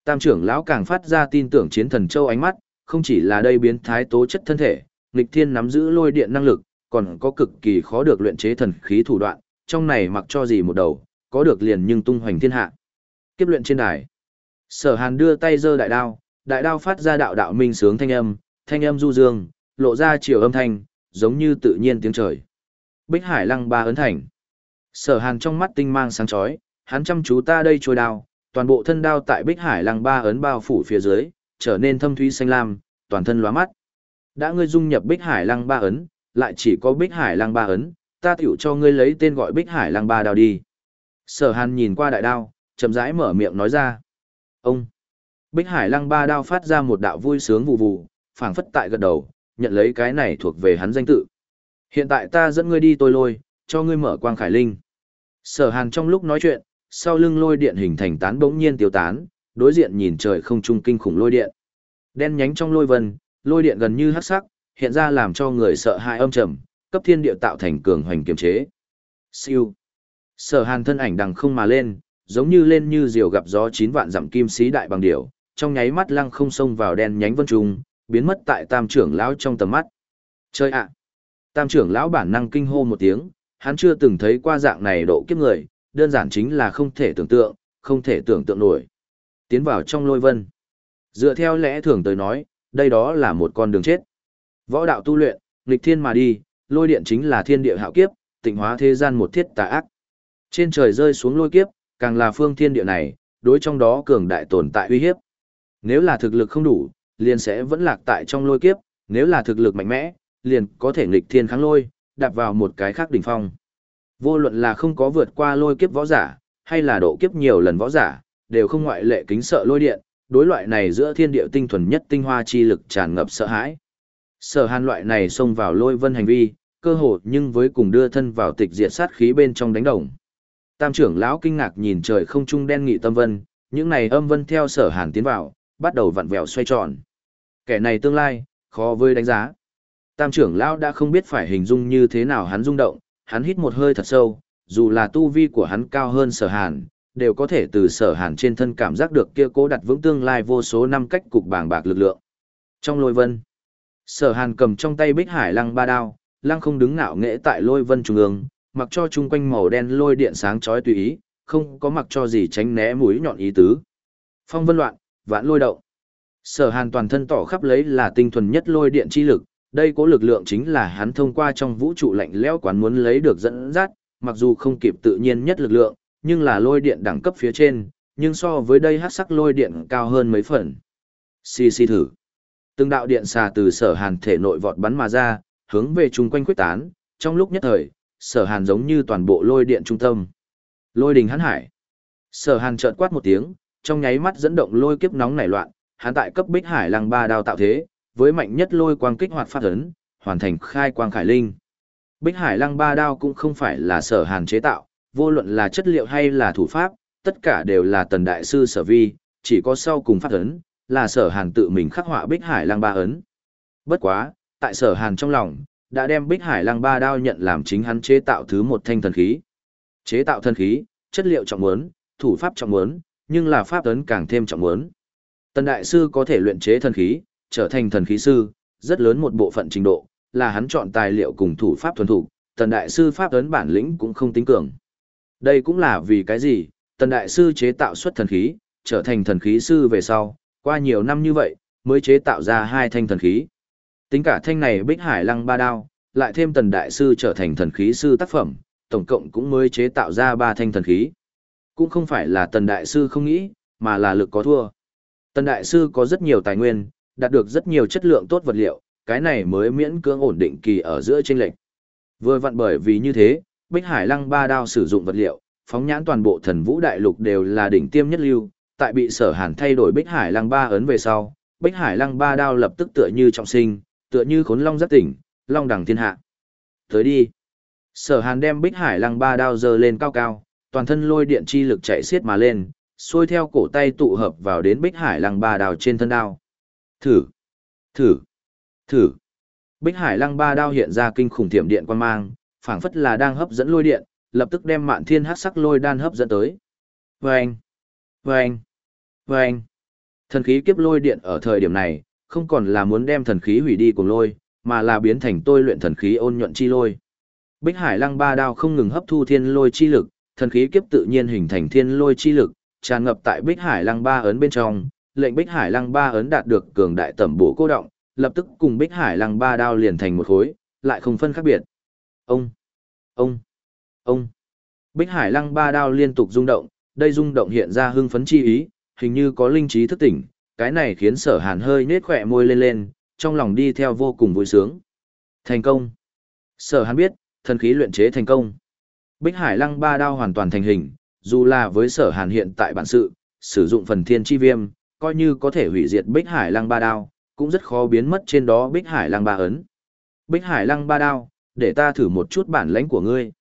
Tam trưởng lão càng phát ra tin tưởng chiến thần châu ánh mắt, không chỉ là đây biến thái tố chất thân thể, nghịch thiên nắm giữ lôi điện năng lực, còn có cực kỳ khó được luyện chế thần khí thủ đoạn, trong này mặc cho gì một đầu, có được liền nhưng tung hoành thiên hạ. Kiếp luyện trên đài. Sở Hàn đưa tay giơ đại đao, đại đao phát ra đạo đạo minh sướng thanh âm, thanh âm du dương, lộ ra chiều âm thanh, giống như tự nhiên tiếng trời. Bích Hải Lăng ba ấn thành. Sở Hàn trong mắt tinh mang sáng chói, hắn chăm chú ta đây trôi đao, toàn bộ thân đao tại Bích Hải Lăng ba ấn bao phủ phía dưới, trở nên thâm thúy xanh lam, toàn thân lóa mắt. Đã ngươi dung nhập Bích Hải Lăng ba ấn, lại chỉ có Bích Hải Lăng ba ấn, ta tiểu cho ngươi lấy tên gọi Bích Hải Lăng ba đao đi. Sở Hàn nhìn qua đại đao, chậm rãi mở miệng nói ra. Ông! Bích Hải Lăng ba đao phát ra một đạo vui sướng vụ vụ, phảng phất tại gật đầu, nhận lấy cái này thuộc về hắn danh tự. Hiện tại ta dẫn ngươi đi tôi lôi, cho ngươi mở quang khải linh. Sở hàn trong lúc nói chuyện, sau lưng lôi điện hình thành tán bỗng nhiên tiêu tán, đối diện nhìn trời không trung kinh khủng lôi điện. Đen nhánh trong lôi vân, lôi điện gần như hắc sắc, hiện ra làm cho người sợ hãi âm trầm, cấp thiên địa tạo thành cường hoành kiềm chế. Siêu. Sở hàn thân ảnh đằng không mà lên, giống như lên như diều gặp gió chín vạn dặm kim sĩ đại bằng điểu, trong nháy mắt lăng không xông vào đen nhánh vân trùng biến mất tại tam trưởng lão trong tầm mắt. Chơi ạ! Tam trưởng lão bản năng kinh hô một tiếng, hắn chưa từng thấy qua dạng này độ kiếp người, đơn giản chính là không thể tưởng tượng, không thể tưởng tượng nổi. Tiến vào trong lôi vân. Dựa theo lẽ thường tới nói, đây đó là một con đường chết. Võ đạo tu luyện, nghịch thiên mà đi, lôi điện chính là thiên địa hạo kiếp, tịnh hóa thế gian một thiết tà ác. Trên trời rơi xuống lôi kiếp, càng là phương thiên địa này, đối trong đó cường đại tồn tại uy hiếp. Nếu là thực lực không đủ, liền sẽ vẫn lạc tại trong lôi kiếp, nếu là thực lực mạnh mẽ, liền có thể nghịch thiên kháng lôi, đạp vào một cái khác đỉnh phong. Vô luận là không có vượt qua lôi kiếp võ giả, hay là độ kiếp nhiều lần võ giả, đều không ngoại lệ kính sợ lôi điện, đối loại này giữa thiên địa tinh thuần nhất tinh hoa chi lực tràn ngập sợ hãi. Sở hàn loại này xông vào lôi vân hành vi, cơ hồ nhưng với cùng đưa thân vào tịch diệt sát khí bên trong đánh đồng. Tam trưởng lão kinh ngạc nhìn trời không trung đen nghị tâm vân, những này âm vân theo sở hàn tiến vào, bắt đầu vặn vẹo xoay tròn. Kẻ này tương lai, khó với đánh giá. Tam trưởng lão đã không biết phải hình dung như thế nào hắn rung động, hắn hít một hơi thật sâu, dù là tu vi của hắn cao hơn sở hàn, đều có thể từ sở hàn trên thân cảm giác được kia cố đặt vững tương lai vô số năm cách cục bàng bạc lực lượng. Trong lôi vân, Sở hàn cầm trong tay bích hải lăng ba đao, lăng không đứng ngạo nghễ tại lôi vân trung ương, mặc cho chung quanh màu đen lôi điện sáng chói tùy ý, không có mặc cho gì tránh né mũi nhọn ý tứ. Phong vân loạn, vạn lôi động. Sở hàn toàn thân tỏ khắp lấy là tinh thuần nhất lôi điện chi lực, đây có lực lượng chính là hắn thông qua trong vũ trụ lạnh lẽo quán muốn lấy được dẫn dắt, mặc dù không kịp tự nhiên nhất lực lượng, nhưng là lôi điện đẳng cấp phía trên, nhưng so với đây hát sắc lôi điện cao hơn mấy phần. Xì xì thử. Từng đạo điện xà từ sở hàn thể nội vọt bắn mà ra, hướng về chung quanh quyết tán, trong lúc nhất thời, sở hàn giống như toàn bộ lôi điện trung tâm. Lôi đình hắn hải. Sở hàn chợt quát một tiếng, trong nháy mắt dẫn động lôi kiếp nóng nảy loạn, hắn tại cấp bích hải lăng ba đao tạo thế, với mạnh nhất lôi quang kích hoạt phát ấn, hoàn thành khai quang khải linh. Bích hải lăng ba đao cũng không phải là sở hàn chế tạo, vô luận là chất liệu hay là thủ pháp, tất cả đều là tần đại sư sở vi, chỉ có sau cùng phát ấn, là sở hàn tự mình khắc họa bích hải lăng ba ấn. Bất quá, tại sở hàn trong lòng, đã đem bích hải lăng ba đao nhận làm chính hắn chế tạo thứ một thanh thần khí. Chế tạo thần khí, chất liệu trọng muốn, thủ pháp trọng muốn, nhưng là pháp ấn càng thêm trọng muốn. Tần đại sư có thể luyện chế thần khí, trở thành thần khí sư, rất lớn một bộ phận trình độ, là hắn chọn tài liệu cùng thủ pháp thuần thủ, tần đại sư pháp ấn bản lĩnh cũng không tính cường. Đây cũng là vì cái gì, tần đại sư chế tạo xuất thần khí, trở thành thần khí sư về sau, qua nhiều năm như vậy, mới chế tạo ra hai thanh thần khí. Tính cả thanh này bích hải lăng ba đao, lại thêm tần đại sư trở thành thần khí sư tác phẩm, tổng cộng cũng mới chế tạo ra ba thanh thần khí. Cũng không phải là tần đại sư không nghĩ, mà là lực có thua. Tần đại sư có rất nhiều tài nguyên, đạt được rất nhiều chất lượng tốt vật liệu, cái này mới miễn cưỡng ổn định kỳ ở giữa trên lệch. Vừa vặn bởi vì như thế, Bích Hải Lăng ba đao sử dụng vật liệu, phóng nhãn toàn bộ thần vũ đại lục đều là đỉnh tiêm nhất lưu, tại bị sở hàn thay đổi Bích Hải Lăng ba ấn về sau, Bích Hải Lăng ba đao lập tức tựa như trọng sinh, tựa như khốn long giác tỉnh, long đẳng thiên hạ. Tới đi. Sở hàn đem Bích Hải Lăng ba đao giơ lên cao cao, toàn thân lôi điện chi lực chạy xiết mà lên, xuôi theo cổ tay tụ hợp vào đến Bích Hải Lăng ba đao trên thân đao. Thử, thử, thử. Bích Hải Lăng ba đao hiện ra kinh khủng thiểm điện quan mang, phảng phất là đang hấp dẫn lôi điện, lập tức đem Mạn Thiên Hắc sắc lôi đan hấp dẫn tới. Vâng, vâng, vâng. Thần khí kiếp lôi điện ở thời điểm này, không còn là muốn đem thần khí hủy đi cùng lôi, mà là biến thành tôi luyện thần khí ôn nhuận chi lôi. Bích Hải Lăng ba đao không ngừng hấp thu thiên lôi chi lực, thần khí kiếp tự nhiên hình thành thiên lôi chi lực, tràn ngập tại Bích Hải Lăng ba ấn bên trong, lệnh Bích Hải Lăng ba ấn đạt được cường đại tẩm bổ cô động, lập tức cùng Bích Hải Lăng ba đao liền thành một khối, lại không phân khác biệt. Ông, ông, ông. Bích Hải Lăng ba đao liên tục rung động, đây rung động hiện ra hưng phấn chi ý, hình như có linh trí thức tỉnh, cái này khiến Sở Hàn hơi nết khỏe môi lên lên, trong lòng đi theo vô cùng vui sướng. Thành công. Sở Hàn biết, thần khí luyện chế thành công. Bích Hải Lăng ba đao hoàn toàn thành hình, dù là với Sở Hàn hiện tại bản sự, sử dụng phần thiên chi viêm, coi như có thể hủy diệt Bích Hải Lăng ba đao, cũng rất khó biến mất trên đó Bích Hải Lăng ba ấn. Bích Hải Lăng ba đao, để ta thử một chút bản lãnh của ngươi.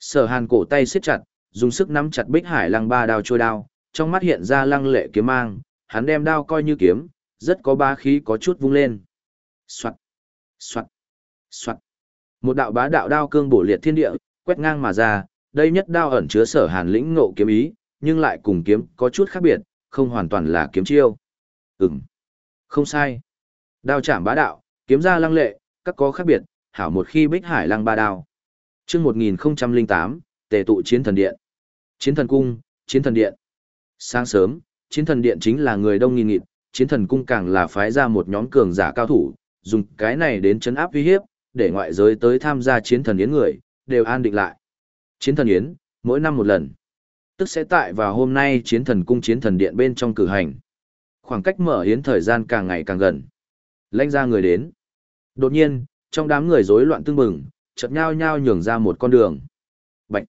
Sở Hàn cổ tay siết chặt, dùng sức nắm chặt Bích Hải Lăng ba đao trôi đao, trong mắt hiện ra lăng lệ kiếm mang, hắn đem đao coi như kiếm, rất có ba khí có chút vung lên. Soạt, soạt, soạt. Một đạo bá đạo đao cương bổ liệt thiên địa, quét ngang mà ra, đây nhất đao ẩn chứa sở hàn lĩnh ngộ kiếm ý, nhưng lại cùng kiếm có chút khác biệt, không hoàn toàn là kiếm chiêu. Ừm, không sai. Đao chạm bá đạo, kiếm ra lăng lệ, các có khác biệt, hảo một khi bích hải lăng ba đao. Trước 1008, tề tụ chiến thần điện. Chiến thần cung, chiến thần điện. Sáng sớm, chiến thần điện chính là người đông nghìn nghịt, chiến thần cung càng là phái ra một nhóm cường giả cao thủ, dùng cái này đến chấn áp uy hiếp, để ngoại giới tới tham gia chiến thần yến người, đều an định lại. Chiến thần yến, mỗi năm một lần. Tức sẽ tại vào hôm nay chiến thần cung chiến thần điện bên trong cử hành. Khoảng cách mở hiến thời gian càng ngày càng gần. Lanh ra người đến. Đột nhiên, trong đám người rối loạn tương bừng, chợt nhao nhao nhường ra một con đường. Bạch.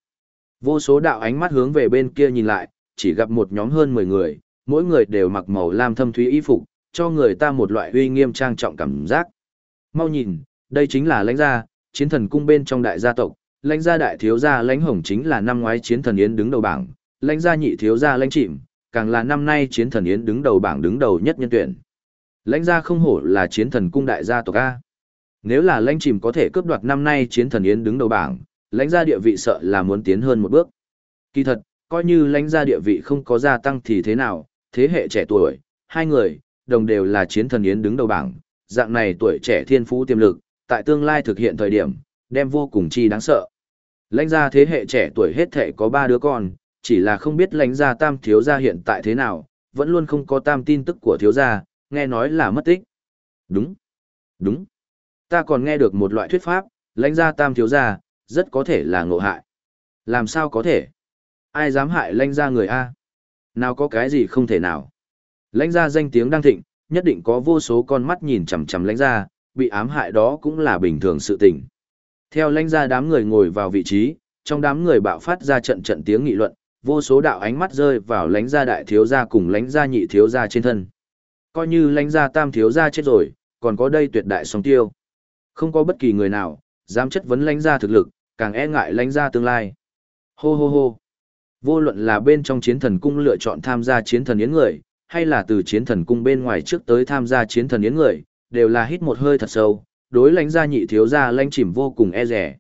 Vô số đạo ánh mắt hướng về bên kia nhìn lại, chỉ gặp một nhóm hơn 10 người, mỗi người đều mặc màu lam thâm thúy y phục, cho người ta một loại uy nghiêm trang trọng cảm giác. Mau nhìn, đây chính là lãnh gia, chiến thần cung bên trong đại gia tộc, lãnh gia đại thiếu gia lãnh hồng chính là năm ngoái chiến thần yến đứng đầu bảng, lãnh gia nhị thiếu gia lãnh chìm, càng là năm nay chiến thần yến đứng đầu bảng đứng đầu nhất nhân tuyển. Lãnh gia không hổ là chiến thần cung đại gia tộc A. Nếu là lãnh chìm có thể cướp đoạt năm nay chiến thần yến đứng đầu bảng, lãnh gia địa vị sợ là muốn tiến hơn một bước. Kỳ thật, coi như lãnh gia địa vị không có gia tăng thì thế nào, thế hệ trẻ tuổi, hai người, đồng đều là chiến thần yến đứng đầu bảng, dạng này tuổi trẻ thiên phú tiềm lực, tại tương lai thực hiện thời điểm, đem vô cùng chi đáng sợ. Lãnh gia thế hệ trẻ tuổi hết thể có ba đứa con, chỉ là không biết lãnh gia tam thiếu gia hiện tại thế nào, vẫn luôn không có tam tin tức của thiếu gia, nghe nói là mất tích. Đúng, đúng. Ta còn nghe được một loại thuyết pháp, lãnh gia tam thiếu gia, rất có thể là ngộ hại. Làm sao có thể? Ai dám hại lãnh gia người A? Nào có cái gì không thể nào? Lãnh gia danh tiếng đang thịnh, nhất định có vô số con mắt nhìn chằm chằm lãnh gia, bị ám hại đó cũng là bình thường sự tình. Theo lãnh gia đám người ngồi vào vị trí, trong đám người bạo phát ra trận trận tiếng nghị luận, vô số đạo ánh mắt rơi vào lãnh gia đại thiếu gia cùng lãnh gia nhị thiếu gia trên thân. Coi như lãnh gia tam thiếu gia chết rồi, còn có đây tuyệt đại song tiêu. Không có bất kỳ người nào, dám chất vấn lãnh gia thực lực, càng e ngại lãnh gia tương lai. Hô hô hô. Vô luận là bên trong chiến thần cung lựa chọn tham gia chiến thần yến người, hay là từ chiến thần cung bên ngoài trước tới tham gia chiến thần yến người, đều là hít một hơi thật sâu, đối lãnh gia nhị thiếu gia lãnh chìm vô cùng e rẻ.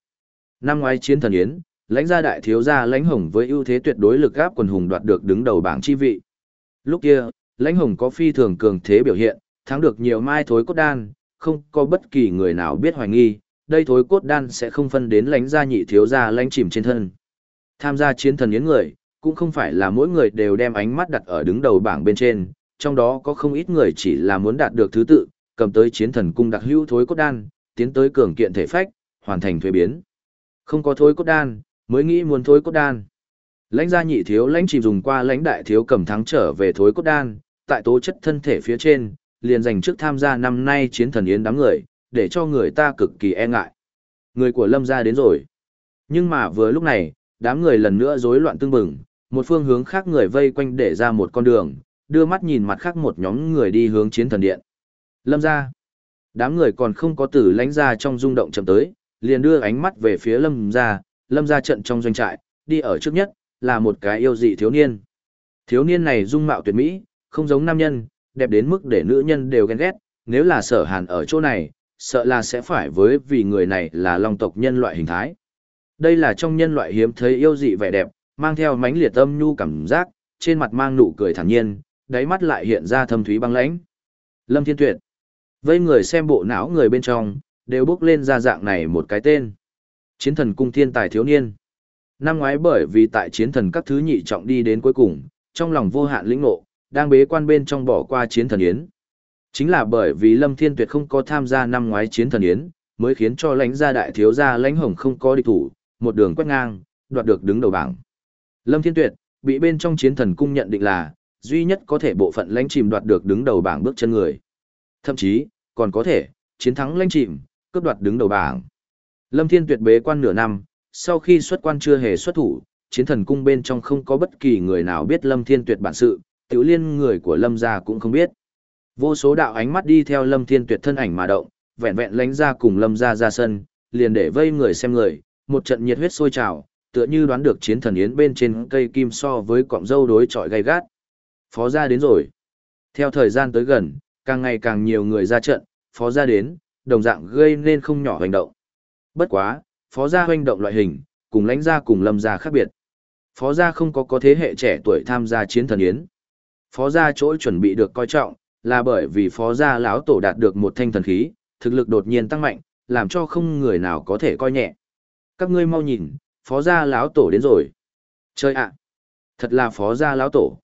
Năm ngoái chiến thần yến, lãnh gia đại thiếu gia lãnh hồng với ưu thế tuyệt đối lực gáp quần hùng đoạt được đứng đầu bảng chi vị. Lúc kia, lãnh hồng có phi thường cường thế biểu hiện, thắng được nhiều mai thối cốt đan, không có bất kỳ người nào biết hoài nghi, đây thối cốt đan sẽ không phân đến lãnh gia nhị thiếu gia lãnh chìm trên thân. Tham gia chiến thần yến người, cũng không phải là mỗi người đều đem ánh mắt đặt ở đứng đầu bảng bên trên, trong đó có không ít người chỉ là muốn đạt được thứ tự, cầm tới chiến thần cung đặc hữu thối cốt đan, tiến tới cường kiện thể phách, hoàn thành thuế biến. Không có thối cốt đan, mới nghĩ muốn thối cốt đan. Lãnh gia nhị thiếu lãnh chìm dùng qua lãnh đại thiếu cầm thắng trở về thối cốt đan, tại tố chất thân thể phía trên, liền dành trước tham gia năm nay chiến thần yến đám người, để cho người ta cực kỳ e ngại. Người của lâm gia đến rồi. Nhưng mà vừa lúc này, đám người lần nữa rối loạn tương bừng, một phương hướng khác người vây quanh để ra một con đường, đưa mắt nhìn mặt khác một nhóm người đi hướng chiến thần điện. Lâm gia. Đám người còn không có tử lãnh gia trong rung động chậm tới, liền đưa ánh mắt về phía lâm gia, lâm ra trận trong doanh trại, đi ở trước nhất, là một cái yêu dị thiếu niên. Thiếu niên này dung mạo tuyệt mỹ, không giống nam nhân, đẹp đến mức để nữ nhân đều ghen ghét, nếu là sở hàn ở chỗ này, sợ là sẽ phải với vì người này là long tộc nhân loại hình thái. Đây là trong nhân loại hiếm thấy yêu dị vẻ đẹp, mang theo mánh liệt âm nhu cảm giác, trên mặt mang nụ cười thản nhiên, đáy mắt lại hiện ra thâm thúy băng lãnh. Lâm Thiên Tuyệt. Vây người xem bộ não người bên trong, đều bước lên ra dạng này một cái tên. Chiến thần cung thiên tài thiếu niên. Năm ngoái bởi vì tại chiến thần các thứ nhị trọng đi đến cuối cùng, trong lòng vô hạn lĩnh ngộ, đang bế quan bên trong bỏ qua chiến thần yến. Chính là bởi vì Lâm Thiên Tuyệt không có tham gia năm ngoái chiến thần yến, mới khiến cho lãnh gia đại thiếu gia lãnh hồng không có địch thủ, một đường quét ngang, đoạt được đứng đầu bảng. Lâm Thiên Tuyệt, bị bên trong chiến thần cung nhận định là, duy nhất có thể bộ phận lãnh chìm đoạt được đứng đầu bảng bước chân người. Thậm chí, còn có thể, chiến thắng lãnh chìm, cướp đoạt đứng đầu bảng. Lâm Thiên Tuyệt bế quan nửa năm, sau khi xuất quan chưa hề xuất thủ, chiến thần cung bên trong không có bất kỳ người nào biết Lâm Thiên Tuyệt bản sự, tiểu liên người của Lâm gia cũng không biết. Vô số đạo ánh mắt đi theo Lâm Thiên Tuyệt thân ảnh mà động, vẹn vẹn lánh ra cùng Lâm gia ra sân, liền để vây người xem người, một trận nhiệt huyết sôi trào, tựa như đoán được chiến thần yến bên trên cây kim so với cọng dâu đối chọi gay gắt. Phó gia đến rồi. Theo thời gian tới gần, càng ngày càng nhiều người ra trận, phó gia đến, đồng dạng gây nên không nhỏ hành động. Bất quá, phó gia hoành động loại hình, cùng lãnh gia cùng lâm gia khác biệt. Phó gia không có có thế hệ trẻ tuổi tham gia chiến thần yến. Phó gia chỗ chuẩn bị được coi trọng, là bởi vì phó gia lão tổ đạt được một thanh thần khí, thực lực đột nhiên tăng mạnh, làm cho không người nào có thể coi nhẹ. Các ngươi mau nhìn, phó gia lão tổ đến rồi. Chơi ạ! thật là phó gia lão tổ.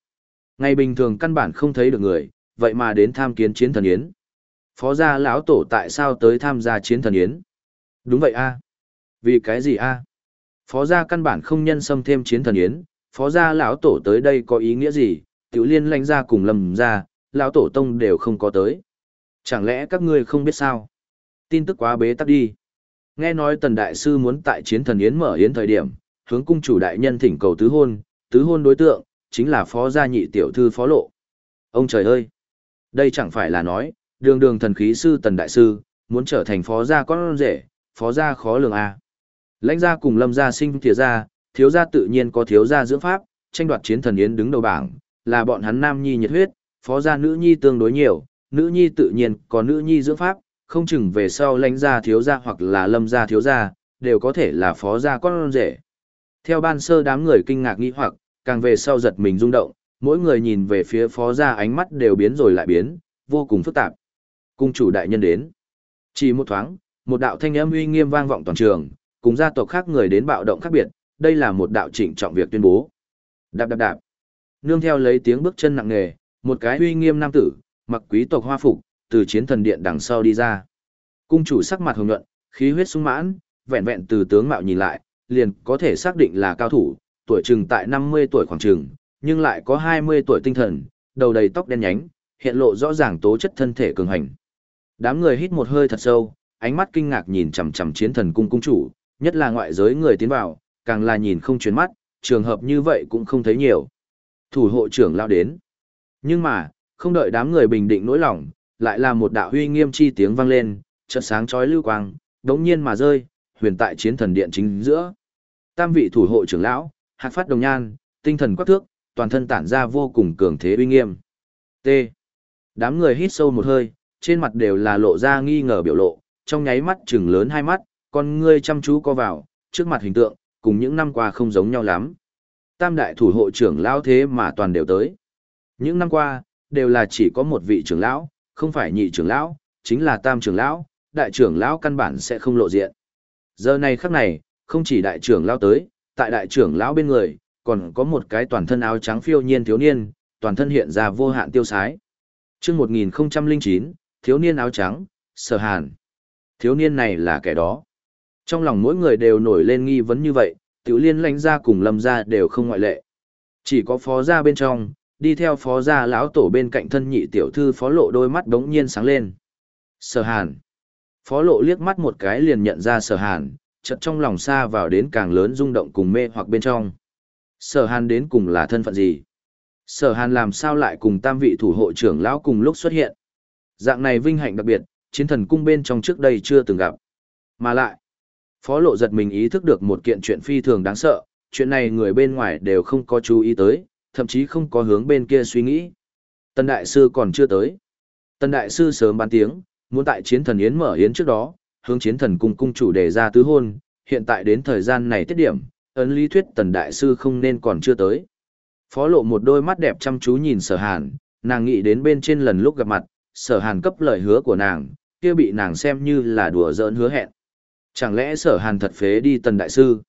Ngày bình thường căn bản không thấy được người, vậy mà đến tham kiến chiến thần yến. Phó gia lão tổ tại sao tới tham gia chiến thần yến? Đúng vậy a. Vì cái gì a? Phó gia căn bản không nhân xâm thêm chiến thần yến, phó gia lão tổ tới đây có ý nghĩa gì? Tiểu liên lãnh gia cùng lầm gia, lão tổ tông đều không có tới. Chẳng lẽ các ngươi không biết sao? Tin tức quá bế tắc đi. Nghe nói tần đại sư muốn tại chiến thần yến mở yến thời điểm, hướng cung chủ đại nhân thỉnh cầu tứ hôn, tứ hôn đối tượng, chính là phó gia nhị tiểu thư phó lộ. Ông trời ơi! Đây chẳng phải là nói, đường đường thần khí sư tần đại sư, muốn trở thành phó gia con rể, phó gia khó lường a. Lãnh gia cùng lâm gia sinh thiếu gia, thiếu gia tự nhiên có thiếu gia dưỡng pháp, tranh đoạt chiến thần yến đứng đầu bảng, là bọn hắn nam nhi nhiệt huyết, phó gia nữ nhi tương đối nhiều, nữ nhi tự nhiên có nữ nhi dưỡng pháp, không chừng về sau lãnh gia thiếu gia hoặc là lâm gia thiếu gia, đều có thể là phó gia con rể. Theo ban sơ đám người kinh ngạc nghi hoặc, càng về sau giật mình rung động, mỗi người nhìn về phía phó gia ánh mắt đều biến rồi lại biến, vô cùng phức tạp. Cung chủ đại nhân đến. Chỉ một thoáng, một đạo thanh âm uy nghiêm vang vọng toàn trường, cùng gia tộc khác người đến bạo động khác biệt, đây là một đạo chỉnh trọng việc tuyên bố. Đạp đạp đạp. Nương theo lấy tiếng bước chân nặng nề, một cái uy nghiêm nam tử, mặc quý tộc hoa phục, từ chiến thần điện đằng sau đi ra. Cung chủ sắc mặt hồng nhuận, khí huyết sung mãn, vẹn vẹn từ tướng mạo nhìn lại, liền có thể xác định là cao thủ, tuổi chừng tại 50 tuổi khoảng chừng, nhưng lại có 20 tuổi tinh thần, đầu đầy tóc đen nhánh, hiện lộ rõ ràng tố chất thân thể cường hành. Đám người hít một hơi thật sâu, ánh mắt kinh ngạc nhìn chằm chằm chiến thần cung cung chủ, nhất là ngoại giới người tiến vào, càng là nhìn không chuyến mắt, trường hợp như vậy cũng không thấy nhiều. Thủ hộ trưởng lao đến. Nhưng mà, không đợi đám người bình định nỗi lòng, lại là một đạo huy nghiêm chi tiếng vang lên, chợt sáng chói lưu quang, đống nhiên mà rơi, huyền tại chiến thần điện chính giữa. Tam vị thủ hộ trưởng lão, hạc phát đồng nhan, tinh thần quắc thước, toàn thân tản ra vô cùng cường thế uy nghiêm. T. Đám người hít sâu một hơi, trên mặt đều là lộ ra nghi ngờ biểu lộ, trong nháy mắt chừng lớn hai mắt, con ngươi chăm chú co vào, trước mặt hình tượng, cùng những năm qua không giống nhau lắm. Tam đại thủ hộ trưởng lão thế mà toàn đều tới. Những năm qua, đều là chỉ có một vị trưởng lão, không phải nhị trưởng lão, chính là tam trưởng lão, đại trưởng lão căn bản sẽ không lộ diện. Giờ này khắc này, không chỉ đại trưởng lão tới, tại đại trưởng lão bên người, còn có một cái toàn thân áo trắng phiêu nhiên thiếu niên, toàn thân hiện ra vô hạn tiêu sái. Trước 1009, thiếu niên áo trắng, sở hàn. Thiếu niên này là kẻ đó. Trong lòng mỗi người đều nổi lên nghi vấn như vậy, tiểu liên lãnh gia cùng lâm gia đều không ngoại lệ. Chỉ có phó gia bên trong, đi theo phó gia lão tổ bên cạnh thân nhị tiểu thư phó lộ đôi mắt đống nhiên sáng lên. Sở hàn. Phó lộ liếc mắt một cái liền nhận ra sở hàn, chợt trong lòng xa vào đến càng lớn rung động cùng mê hoặc bên trong. Sở hàn đến cùng là thân phận gì? Sở hàn làm sao lại cùng tam vị thủ hộ trưởng lão cùng lúc xuất hiện? Dạng này vinh hạnh đặc biệt, chiến thần cung bên trong trước đây chưa từng gặp. Mà lại, phó lộ giật mình ý thức được một kiện chuyện phi thường đáng sợ, chuyện này người bên ngoài đều không có chú ý tới, thậm chí không có hướng bên kia suy nghĩ. Tân đại sư còn chưa tới. Tân đại sư sớm bán tiếng, muốn tại chiến thần yến mở yến trước đó, hướng chiến thần cung cung chủ đề ra tứ hôn, hiện tại đến thời gian này tiết điểm, ấn lý thuyết tần đại sư không nên còn chưa tới. Phó lộ một đôi mắt đẹp chăm chú nhìn sở hàn, nàng nghĩ đến bên trên lần lúc gặp mặt, sở hàn cấp lời hứa của nàng, kia bị nàng xem như là đùa giỡn hứa hẹn. Chẳng lẽ sở hàn thật phế đi tần đại sư?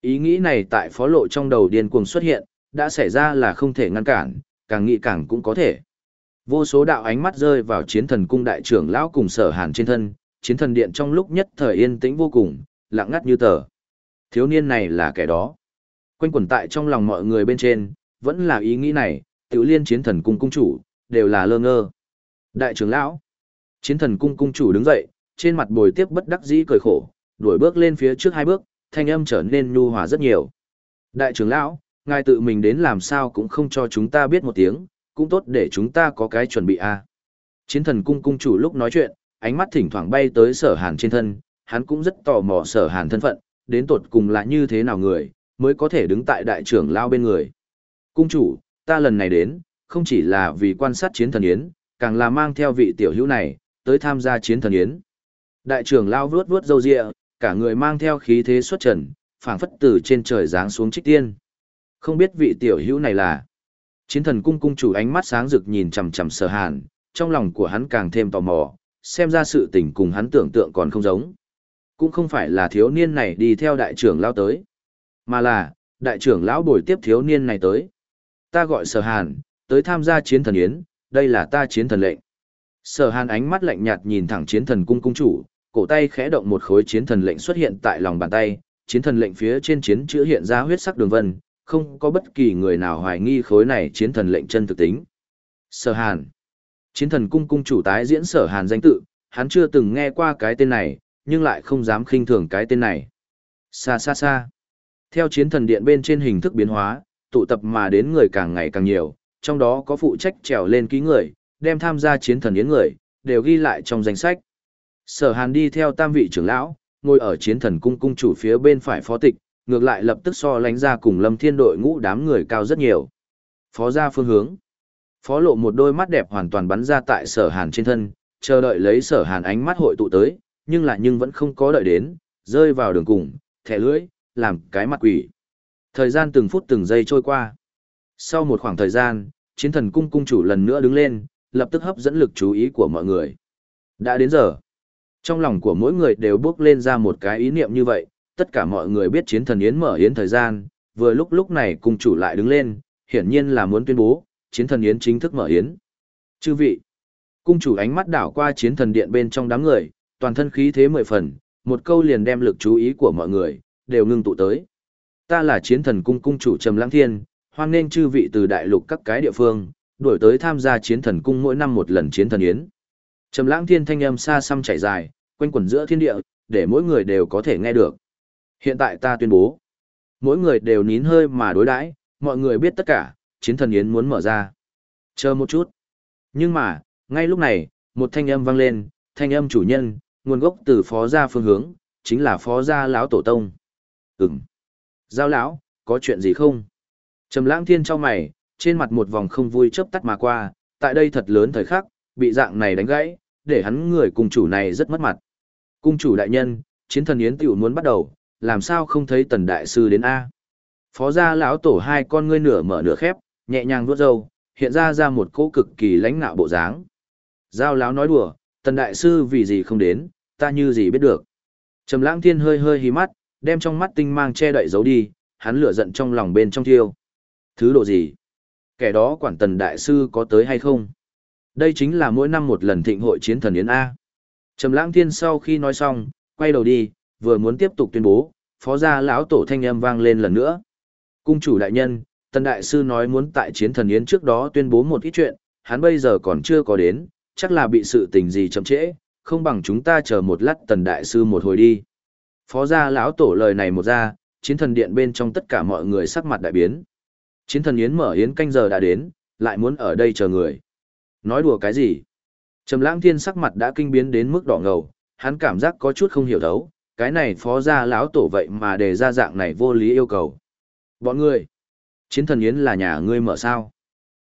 Ý nghĩ này tại phó lộ trong đầu điên cuồng xuất hiện, đã xảy ra là không thể ngăn cản, càng nghĩ càng cũng có thể. Vô số đạo ánh mắt rơi vào chiến thần cung đại trưởng lão cùng sở hàn trên thân, chiến thần điện trong lúc nhất thời yên tĩnh vô cùng, lặng ngắt như tờ. Thiếu niên này là kẻ đó. Quanh quẩn tại trong lòng mọi người bên trên, vẫn là ý nghĩ này, tiểu liên chiến thần cung cung chủ, đều là lơ ngơ. Đại trưởng lão, chiến thần cung cung chủ đứng dậy, trên mặt bồi tiếp bất đắc dĩ cười khổ, đuổi bước lên phía trước hai bước, thanh âm trở nên nhu hòa rất nhiều. Đại trưởng lão, ngài tự mình đến làm sao cũng không cho chúng ta biết một tiếng, cũng tốt để chúng ta có cái chuẩn bị a. À. Chiến thần cung cung chủ lúc nói chuyện, ánh mắt thỉnh thoảng bay tới sở hàn trên thân, hắn cũng rất tò mò sở hàn thân phận, đến tột cùng là như thế nào người, mới có thể đứng tại đại trưởng lao bên người. Cung chủ, ta lần này đến, không chỉ là vì quan sát chiến thần yến, càng là mang theo vị tiểu hữu này, tới tham gia chiến thần yến. Đại trưởng lao vuốt vuốt râu rịa, cả người mang theo khí thế xuất trần, phảng phất từ trên trời giáng xuống trích tiên. Không biết vị tiểu hữu này là. Chiến thần cung cung chủ ánh mắt sáng rực nhìn chằm chằm sở hàn, trong lòng của hắn càng thêm tò mò, xem ra sự tình cùng hắn tưởng tượng còn không giống. Cũng không phải là thiếu niên này đi theo đại trưởng lao tới, mà là, đại trưởng lão bồi tiếp thiếu niên này tới. Ta gọi sở hàn, tới tham gia chiến thần yến, đây là ta chiến thần lệnh. Sở hàn ánh mắt lạnh nhạt nhìn thẳng chiến thần cung cung chủ, cổ tay khẽ động một khối chiến thần lệnh xuất hiện tại lòng bàn tay, chiến thần lệnh phía trên chiến chữ hiện ra huyết sắc đường vân, không có bất kỳ người nào hoài nghi khối này chiến thần lệnh chân thực tính. Sở hàn Chiến thần cung cung chủ tái diễn sở hàn danh tự, hắn chưa từng nghe qua cái tên này, nhưng lại không dám khinh thường cái tên này. Xa xa xa. Theo chiến thần điện bên trên hình thức biến hóa, tụ tập mà đến người càng ngày càng nhiều, trong đó có phụ trách trèo lên ký người, đem tham gia chiến thần yến người, đều ghi lại trong danh sách. Sở hàn đi theo tam vị trưởng lão, ngồi ở chiến thần cung cung chủ phía bên phải phó tịch, ngược lại lập tức so lánh ra cùng lâm thiên đội ngũ đám người cao rất nhiều. Phó ra phương hướng. Phó lộ một đôi mắt đẹp hoàn toàn bắn ra tại sở hàn trên thân, chờ đợi lấy sở hàn ánh mắt hội tụ tới, nhưng lại nhưng vẫn không có đợi đến, rơi vào đường cùng, thẻ lưỡi, làm cái mặt quỷ. Thời gian từng phút từng giây trôi qua. Sau một khoảng thời gian, chiến thần cung cung chủ lần nữa đứng lên, lập tức hấp dẫn lực chú ý của mọi người. Đã đến giờ. Trong lòng của mỗi người đều bước lên ra một cái ý niệm như vậy, tất cả mọi người biết chiến thần yến mở yến thời gian, vừa lúc lúc này cung chủ lại đứng lên, hiển nhiên là muốn tuyên bố, chiến thần yến chính thức mở yến. Chư vị, cung chủ ánh mắt đảo qua chiến thần điện bên trong đám người, toàn thân khí thế mười phần, một câu liền đem lực chú ý của mọi người, đều ngưng tụ tới. Ta là chiến thần cung cung chủ Trầm Lãng Thiên, hoan nghênh chư vị từ đại lục các cái địa phương, đuổi tới tham gia chiến thần cung mỗi năm một lần chiến thần yến. Trầm Lãng Thiên thanh âm xa xăm chảy dài, quanh quẩn giữa thiên địa, để mỗi người đều có thể nghe được. Hiện tại ta tuyên bố, mỗi người đều nín hơi mà đối đãi, mọi người biết tất cả, chiến thần yến muốn mở ra. Chờ một chút. Nhưng mà, ngay lúc này, một thanh âm vang lên, thanh âm chủ nhân, nguồn gốc từ phó gia phương hướng, chính là phó gia lão tổ tông. Ừm. Giao lão, có chuyện gì không? Trầm lãng thiên cho mày, trên mặt một vòng không vui chớp tắt mà qua, tại đây thật lớn thời khắc, bị dạng này đánh gãy, để hắn người cùng chủ này rất mất mặt. Cung chủ đại nhân, chiến thần yến tiểu muốn bắt đầu, làm sao không thấy tần đại sư đến A. Phó gia lão tổ hai con ngươi nửa mở nửa khép, nhẹ nhàng vuốt râu, hiện ra ra một cỗ cực kỳ lãnh nạo bộ dáng. Giao lão nói đùa, tần đại sư vì gì không đến, ta như gì biết được. Trầm lãng thiên hơi hơi hí mắt, đem trong mắt tinh mang che đậy giấu đi, hắn lửa giận trong lòng bên trong thiêu. Thứ độ gì? Kẻ đó quản tần đại sư có tới hay không? Đây chính là mỗi năm một lần thịnh hội chiến thần Yến A. Trầm lãng thiên sau khi nói xong, quay đầu đi, vừa muốn tiếp tục tuyên bố, phó gia lão tổ thanh âm vang lên lần nữa. Cung chủ đại nhân, tần đại sư nói muốn tại chiến thần Yến trước đó tuyên bố một ít chuyện, hắn bây giờ còn chưa có đến, chắc là bị sự tình gì chậm trễ, không bằng chúng ta chờ một lát tần đại sư một hồi đi. Phó gia lão tổ lời này một ra, chiến thần điện bên trong tất cả mọi người sắc mặt đại biến. Chiến thần yến mở yến canh giờ đã đến, lại muốn ở đây chờ người. Nói đùa cái gì? Trầm lãng thiên sắc mặt đã kinh biến đến mức đỏ ngầu, hắn cảm giác có chút không hiểu thấu, cái này phó gia lão tổ vậy mà đề ra dạng này vô lý yêu cầu. Bọn ngươi, chiến thần yến là nhà ngươi mở sao?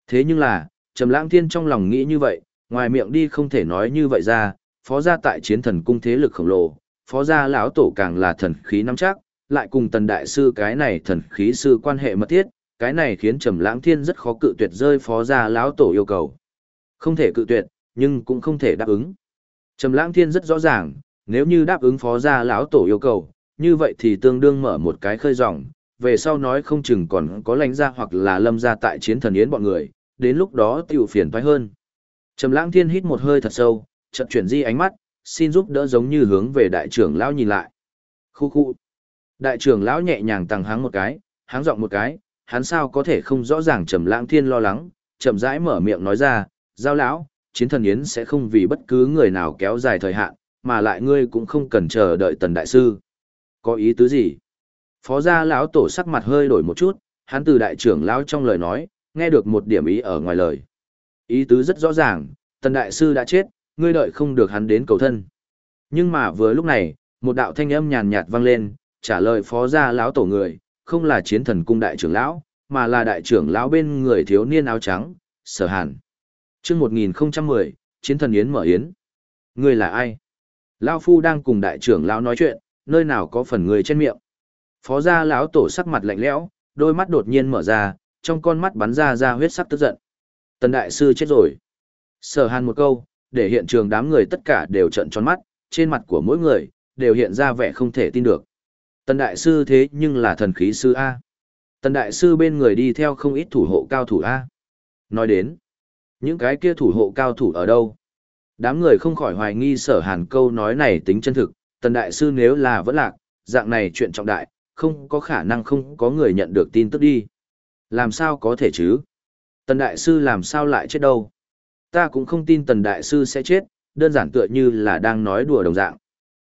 Thế nhưng là, Trầm lãng thiên trong lòng nghĩ như vậy, ngoài miệng đi không thể nói như vậy ra, phó gia tại chiến thần cung thế lực khổng lồ, phó gia lão tổ càng là thần khí nắm chắc, lại cùng tần đại sư cái này thần khí sư quan hệ mật thiết, cái này khiến Trầm Lãng Thiên rất khó cự tuyệt rơi phó gia lão tổ yêu cầu. Không thể cự tuyệt, nhưng cũng không thể đáp ứng. Trầm Lãng Thiên rất rõ ràng, nếu như đáp ứng phó gia lão tổ yêu cầu, như vậy thì tương đương mở một cái khơi rộng về sau nói không chừng còn có lãnh gia hoặc là lâm gia tại chiến thần yến bọn người, đến lúc đó tiểu phiền toái hơn. Trầm Lãng Thiên hít một hơi thật sâu, chợt chuyển di ánh mắt, xin giúp đỡ giống như hướng về đại trưởng lão nhìn lại. Khu khu. Đại trưởng lão nhẹ nhàng tăng háng một cái, háng giọng một cái, hắn sao có thể không rõ ràng Trầm Lãng Thiên lo lắng, chậm rãi mở miệng nói ra, "Giao lão, chiến thần yến sẽ không vì bất cứ người nào kéo dài thời hạn, mà lại ngươi cũng không cần chờ đợi Tần đại sư." Có ý tứ gì? Phó gia lão tổ sắc mặt hơi đổi một chút, hắn từ đại trưởng lão trong lời nói, nghe được một điểm ý ở ngoài lời. Ý tứ rất rõ ràng, Tần đại sư đã chết, ngươi đợi không được hắn đến cầu thân. Nhưng mà vừa lúc này, một đạo thanh âm nhàn nhạt vang lên, trả lời phó gia lão tổ người, không là chiến thần cung đại trưởng lão, mà là đại trưởng lão bên người thiếu niên áo trắng, sở hàn. Trước 1010, chiến thần yến mở yến. Ngươi là ai? Lão phu đang cùng đại trưởng lão nói chuyện, nơi nào có phần người trên miệng. Phó gia lão tổ sắc mặt lạnh lẽo, đôi mắt đột nhiên mở ra, trong con mắt bắn ra ra huyết sắc tức giận. Tần đại sư chết rồi. Sở hàn một câu, để hiện trường đám người tất cả đều trợn tròn mắt, trên mặt của mỗi người, đều hiện ra vẻ không thể tin được. Tần đại sư thế nhưng là thần khí sư A. Tần đại sư bên người đi theo không ít thủ hộ cao thủ A. Nói đến, những cái kia thủ hộ cao thủ ở đâu? Đám người không khỏi hoài nghi sở hàn câu nói này tính chân thực, tần đại sư nếu là vẫn lạc, dạng này chuyện trọng đại, không có khả năng không có người nhận được tin tức đi. Làm sao có thể chứ? Tần đại sư làm sao lại chết đâu? Ta cũng không tin tần đại sư sẽ chết, đơn giản tựa như là đang nói đùa đồng dạng.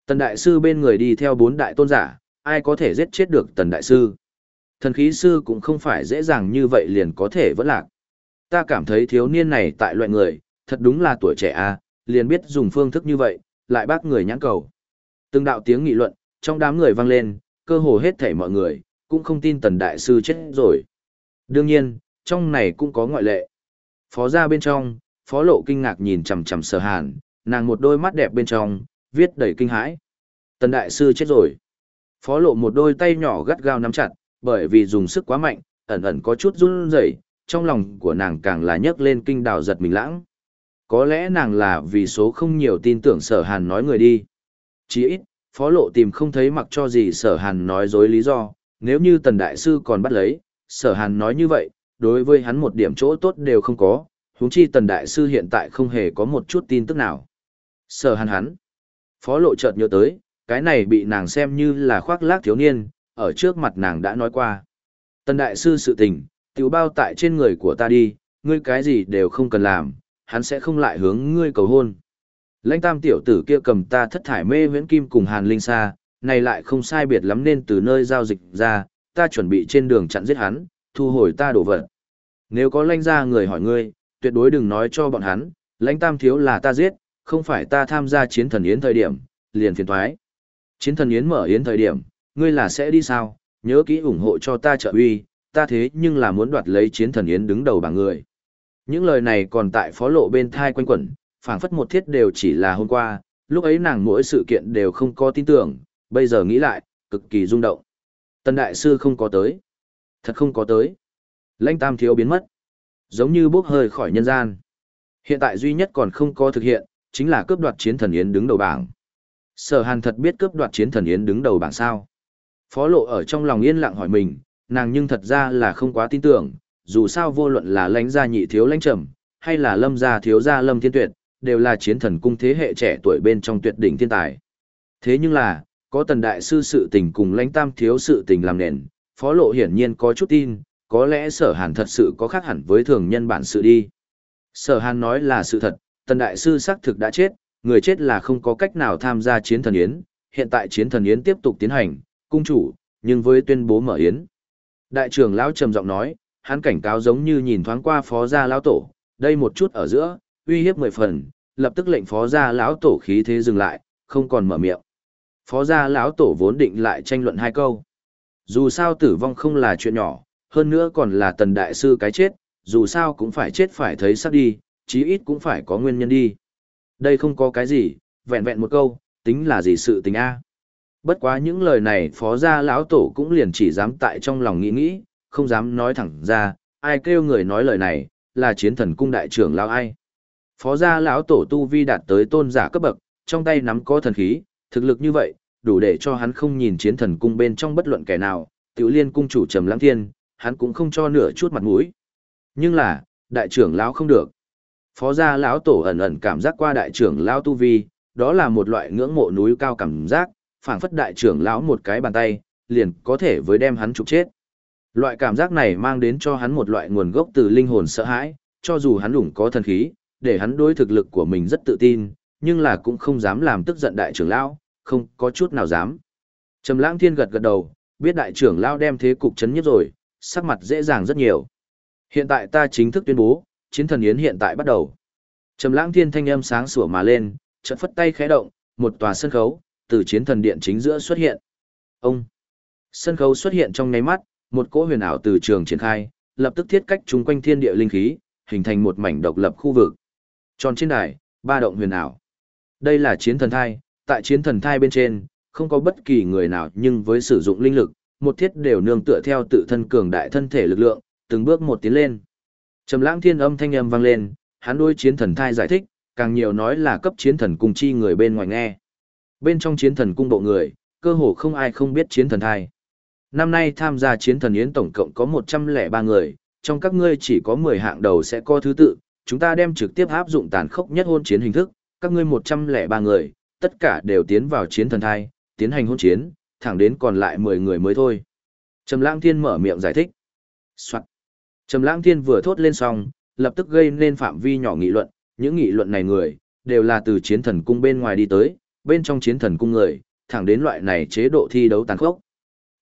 Tần đại sư bên người đi theo bốn đại tôn giả, ai có thể giết chết được tần đại sư. Thần khí sư cũng không phải dễ dàng như vậy liền có thể vẫn lạc. Ta cảm thấy thiếu niên này tại loại người, thật đúng là tuổi trẻ a, à, liền biết dùng phương thức như vậy, lại bác người nhãn cầu. Từng đạo tiếng nghị luận, trong đám người vang lên, cơ hồ hết thảy mọi người, cũng không tin tần đại sư chết rồi. Đương nhiên, trong này cũng có ngoại lệ. Phó ra bên trong, phó lộ kinh ngạc nhìn chằm chằm sở hàn, nàng một đôi mắt đẹp bên trong, viết đầy kinh hãi. Tần đại sư chết rồi. Phó lộ một đôi tay nhỏ gắt gao nắm chặt, bởi vì dùng sức quá mạnh, ẩn ẩn có chút run rẩy, trong lòng của nàng càng là nhấc lên kinh đào giật mình lãng. Có lẽ nàng là vì số không nhiều tin tưởng sở hàn nói người đi. Chỉ ít, phó lộ tìm không thấy mặc cho gì sở hàn nói dối lý do, nếu như tần đại sư còn bắt lấy, sở hàn nói như vậy, đối với hắn một điểm chỗ tốt đều không có, huống chi tần đại sư hiện tại không hề có một chút tin tức nào. Sở hàn hắn. Phó lộ chợt nhớ tới, cái này bị nàng xem như là khoác lác thiếu niên, ở trước mặt nàng đã nói qua. Tần đại sư sự tình, tiểu bao tại trên người của ta đi, ngươi cái gì đều không cần làm, hắn sẽ không lại hướng ngươi cầu hôn. Lãnh tam tiểu tử kia cầm ta thất thải mê huyễn kim cùng hàn linh sa, này lại không sai biệt lắm nên từ nơi giao dịch ra, ta chuẩn bị trên đường chặn giết hắn, thu hồi ta đổ vật. Nếu có lãnh ra người hỏi ngươi, tuyệt đối đừng nói cho bọn hắn, lãnh tam thiếu là ta giết, không phải ta tham gia chiến thần yến thời điểm, liền phiền thoái. Chiến thần yến mở yến thời điểm, ngươi là sẽ đi sao, nhớ kỹ ủng hộ cho ta trợ uy, ta thế nhưng là muốn đoạt lấy chiến thần yến đứng đầu bảng người. Những lời này còn tại phó lộ bên thai quanh quẩn, phảng phất một thiết đều chỉ là hôm qua, lúc ấy nàng mỗi sự kiện đều không có tin tưởng, bây giờ nghĩ lại, cực kỳ rung động. Tân đại sư không có tới. Thật không có tới. Lãnh tam thiếu biến mất. Giống như bốc hơi khỏi nhân gian. Hiện tại duy nhất còn không có thực hiện, chính là cướp đoạt chiến thần yến đứng đầu bảng. Sở hàn thật biết cướp đoạt chiến thần yến đứng đầu bảng sao. Phó lộ ở trong lòng yên lặng hỏi mình, nàng nhưng thật ra là không quá tin tưởng, dù sao vô luận là lãnh gia nhị thiếu lãnh trầm, hay là lâm gia thiếu gia lâm thiên tuyệt, đều là chiến thần cung thế hệ trẻ tuổi bên trong tuyệt đỉnh thiên tài. Thế nhưng là, có tần đại sư sự tình cùng lãnh tam thiếu sự tình làm nền, phó lộ hiển nhiên có chút tin, có lẽ sở hàn thật sự có khác hẳn với thường nhân bản sự đi. Sở hàn nói là sự thật, tần đại sư xác thực đã chết, người chết là không có cách nào tham gia chiến thần yến, hiện tại chiến thần yến tiếp tục tiến hành, cung chủ, nhưng với tuyên bố mở yến. Đại trưởng lão trầm giọng nói, hắn cảnh cáo giống như nhìn thoáng qua phó gia lão tổ, đây một chút ở giữa, uy hiếp mười phần, lập tức lệnh phó gia lão tổ khí thế dừng lại, không còn mở miệng. Phó gia lão tổ vốn định lại tranh luận hai câu. Dù sao tử vong không là chuyện nhỏ, hơn nữa còn là tần đại sư cái chết, dù sao cũng phải chết phải thấy sắp đi, chí ít cũng phải có nguyên nhân đi. Đây không có cái gì, vẹn vẹn một câu, tính là gì sự tình a? Bất quá những lời này phó gia lão tổ cũng liền chỉ dám tại trong lòng nghĩ nghĩ, không dám nói thẳng ra, ai kêu người nói lời này, là chiến thần cung đại trưởng lão ai. Phó gia lão tổ tu vi đạt tới tôn giả cấp bậc, trong tay nắm có thần khí, thực lực như vậy, đủ để cho hắn không nhìn chiến thần cung bên trong bất luận kẻ nào, tiểu liên cung chủ trầm lãng thiên, hắn cũng không cho nửa chút mặt mũi. Nhưng là, đại trưởng lão không được. Phó gia lão tổ ẩn ẩn cảm giác qua đại trưởng lão tu vi, đó là một loại ngưỡng mộ núi cao cảm giác, phảng phất đại trưởng lão một cái bàn tay, liền có thể với đem hắn trục chết. Loại cảm giác này mang đến cho hắn một loại nguồn gốc từ linh hồn sợ hãi, cho dù hắn lủng có thần khí, để hắn đối thực lực của mình rất tự tin, nhưng là cũng không dám làm tức giận đại trưởng lão, không có chút nào dám. Trầm Lãng Thiên gật gật đầu, biết đại trưởng lão đem thế cục chấn nhất rồi, sắc mặt dễ dàng rất nhiều. Hiện tại ta chính thức tuyên bố, chiến thần yến hiện tại bắt đầu. Trầm Lãng Thiên thanh âm sáng sủa mà lên, chợt phất tay khẽ động, một tòa sân khấu từ chiến thần điện chính giữa xuất hiện. Ông Sân khấu xuất hiện trong nháy mắt, một cỗ huyền ảo từ trường triển khai, lập tức thiết cách chung quanh thiên địa linh khí, hình thành một mảnh độc lập khu vực. Tròn trên đài, ba động huyền ảo. Đây là chiến thần thai, tại chiến thần thai bên trên, không có bất kỳ người nào nhưng với sử dụng linh lực, một thiết đều nương tựa theo tự thân cường đại thân thể lực lượng, từng bước một tiến lên. Trầm lãng thiên âm thanh âm vang lên, hắn đối chiến thần thai giải thích, càng nhiều nói là cấp chiến thần cung chi người bên ngoài nghe. Bên trong chiến thần cung bộ người, cơ hồ không ai không biết chiến thần thai. Năm nay tham gia chiến thần yến tổng cộng có 103 người, trong các ngươi chỉ có 10 hạng đầu sẽ có thứ tự, chúng ta đem trực tiếp áp dụng tàn khốc nhất hôn chiến hình thức, các ngươi 103 người, tất cả đều tiến vào chiến thần thai, tiến hành hôn chiến, thẳng đến còn lại 10 người mới thôi. Trầm Lãng Thiên mở miệng giải thích. Soạt. Trầm Lãng Thiên vừa thốt lên xong, lập tức gây nên phạm vi nhỏ nghị luận, những nghị luận này người đều là từ chiến thần cung bên ngoài đi tới, bên trong chiến thần cung người, thẳng đến loại này chế độ thi đấu tàn khốc.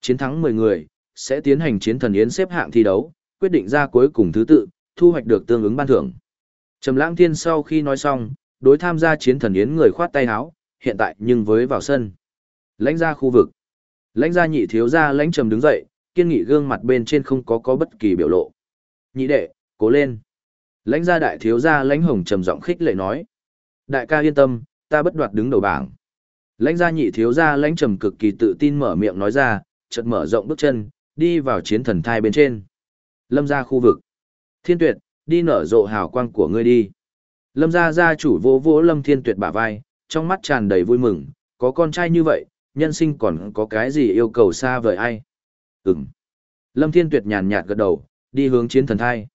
Chiến thắng 10 người, sẽ tiến hành chiến thần yến xếp hạng thi đấu, quyết định ra cuối cùng thứ tự, thu hoạch được tương ứng ban thưởng. Trầm Lãng Thiên sau khi nói xong, đối tham gia chiến thần yến người khoát tay áo, hiện tại nhưng với vào sân. Lãnh ra khu vực. Lãnh gia nhị thiếu gia lãnh trầm đứng dậy, kiên nghị gương mặt bên trên không có có bất kỳ biểu lộ. Nhị đệ, cố lên. Lãnh gia đại thiếu gia lãnh hồng trầm giọng khích lệ nói. Đại ca yên tâm, ta bất đoạt đứng đầu bảng. Lãnh gia nhị thiếu gia lãnh trầm cực kỳ tự tin mở miệng nói ra, chợt mở rộng bước chân, đi vào chiến thần thai bên trên. Lâm gia khu vực. Thiên tuyệt, đi nở rộ hào quang của ngươi đi. Lâm gia gia chủ vô vô Lâm Thiên Tuyệt bả vai, trong mắt tràn đầy vui mừng, có con trai như vậy, nhân sinh còn có cái gì yêu cầu xa vời ai? Ừm. Lâm Thiên Tuyệt nhàn nhạt gật đầu, đi hướng chiến thần thai.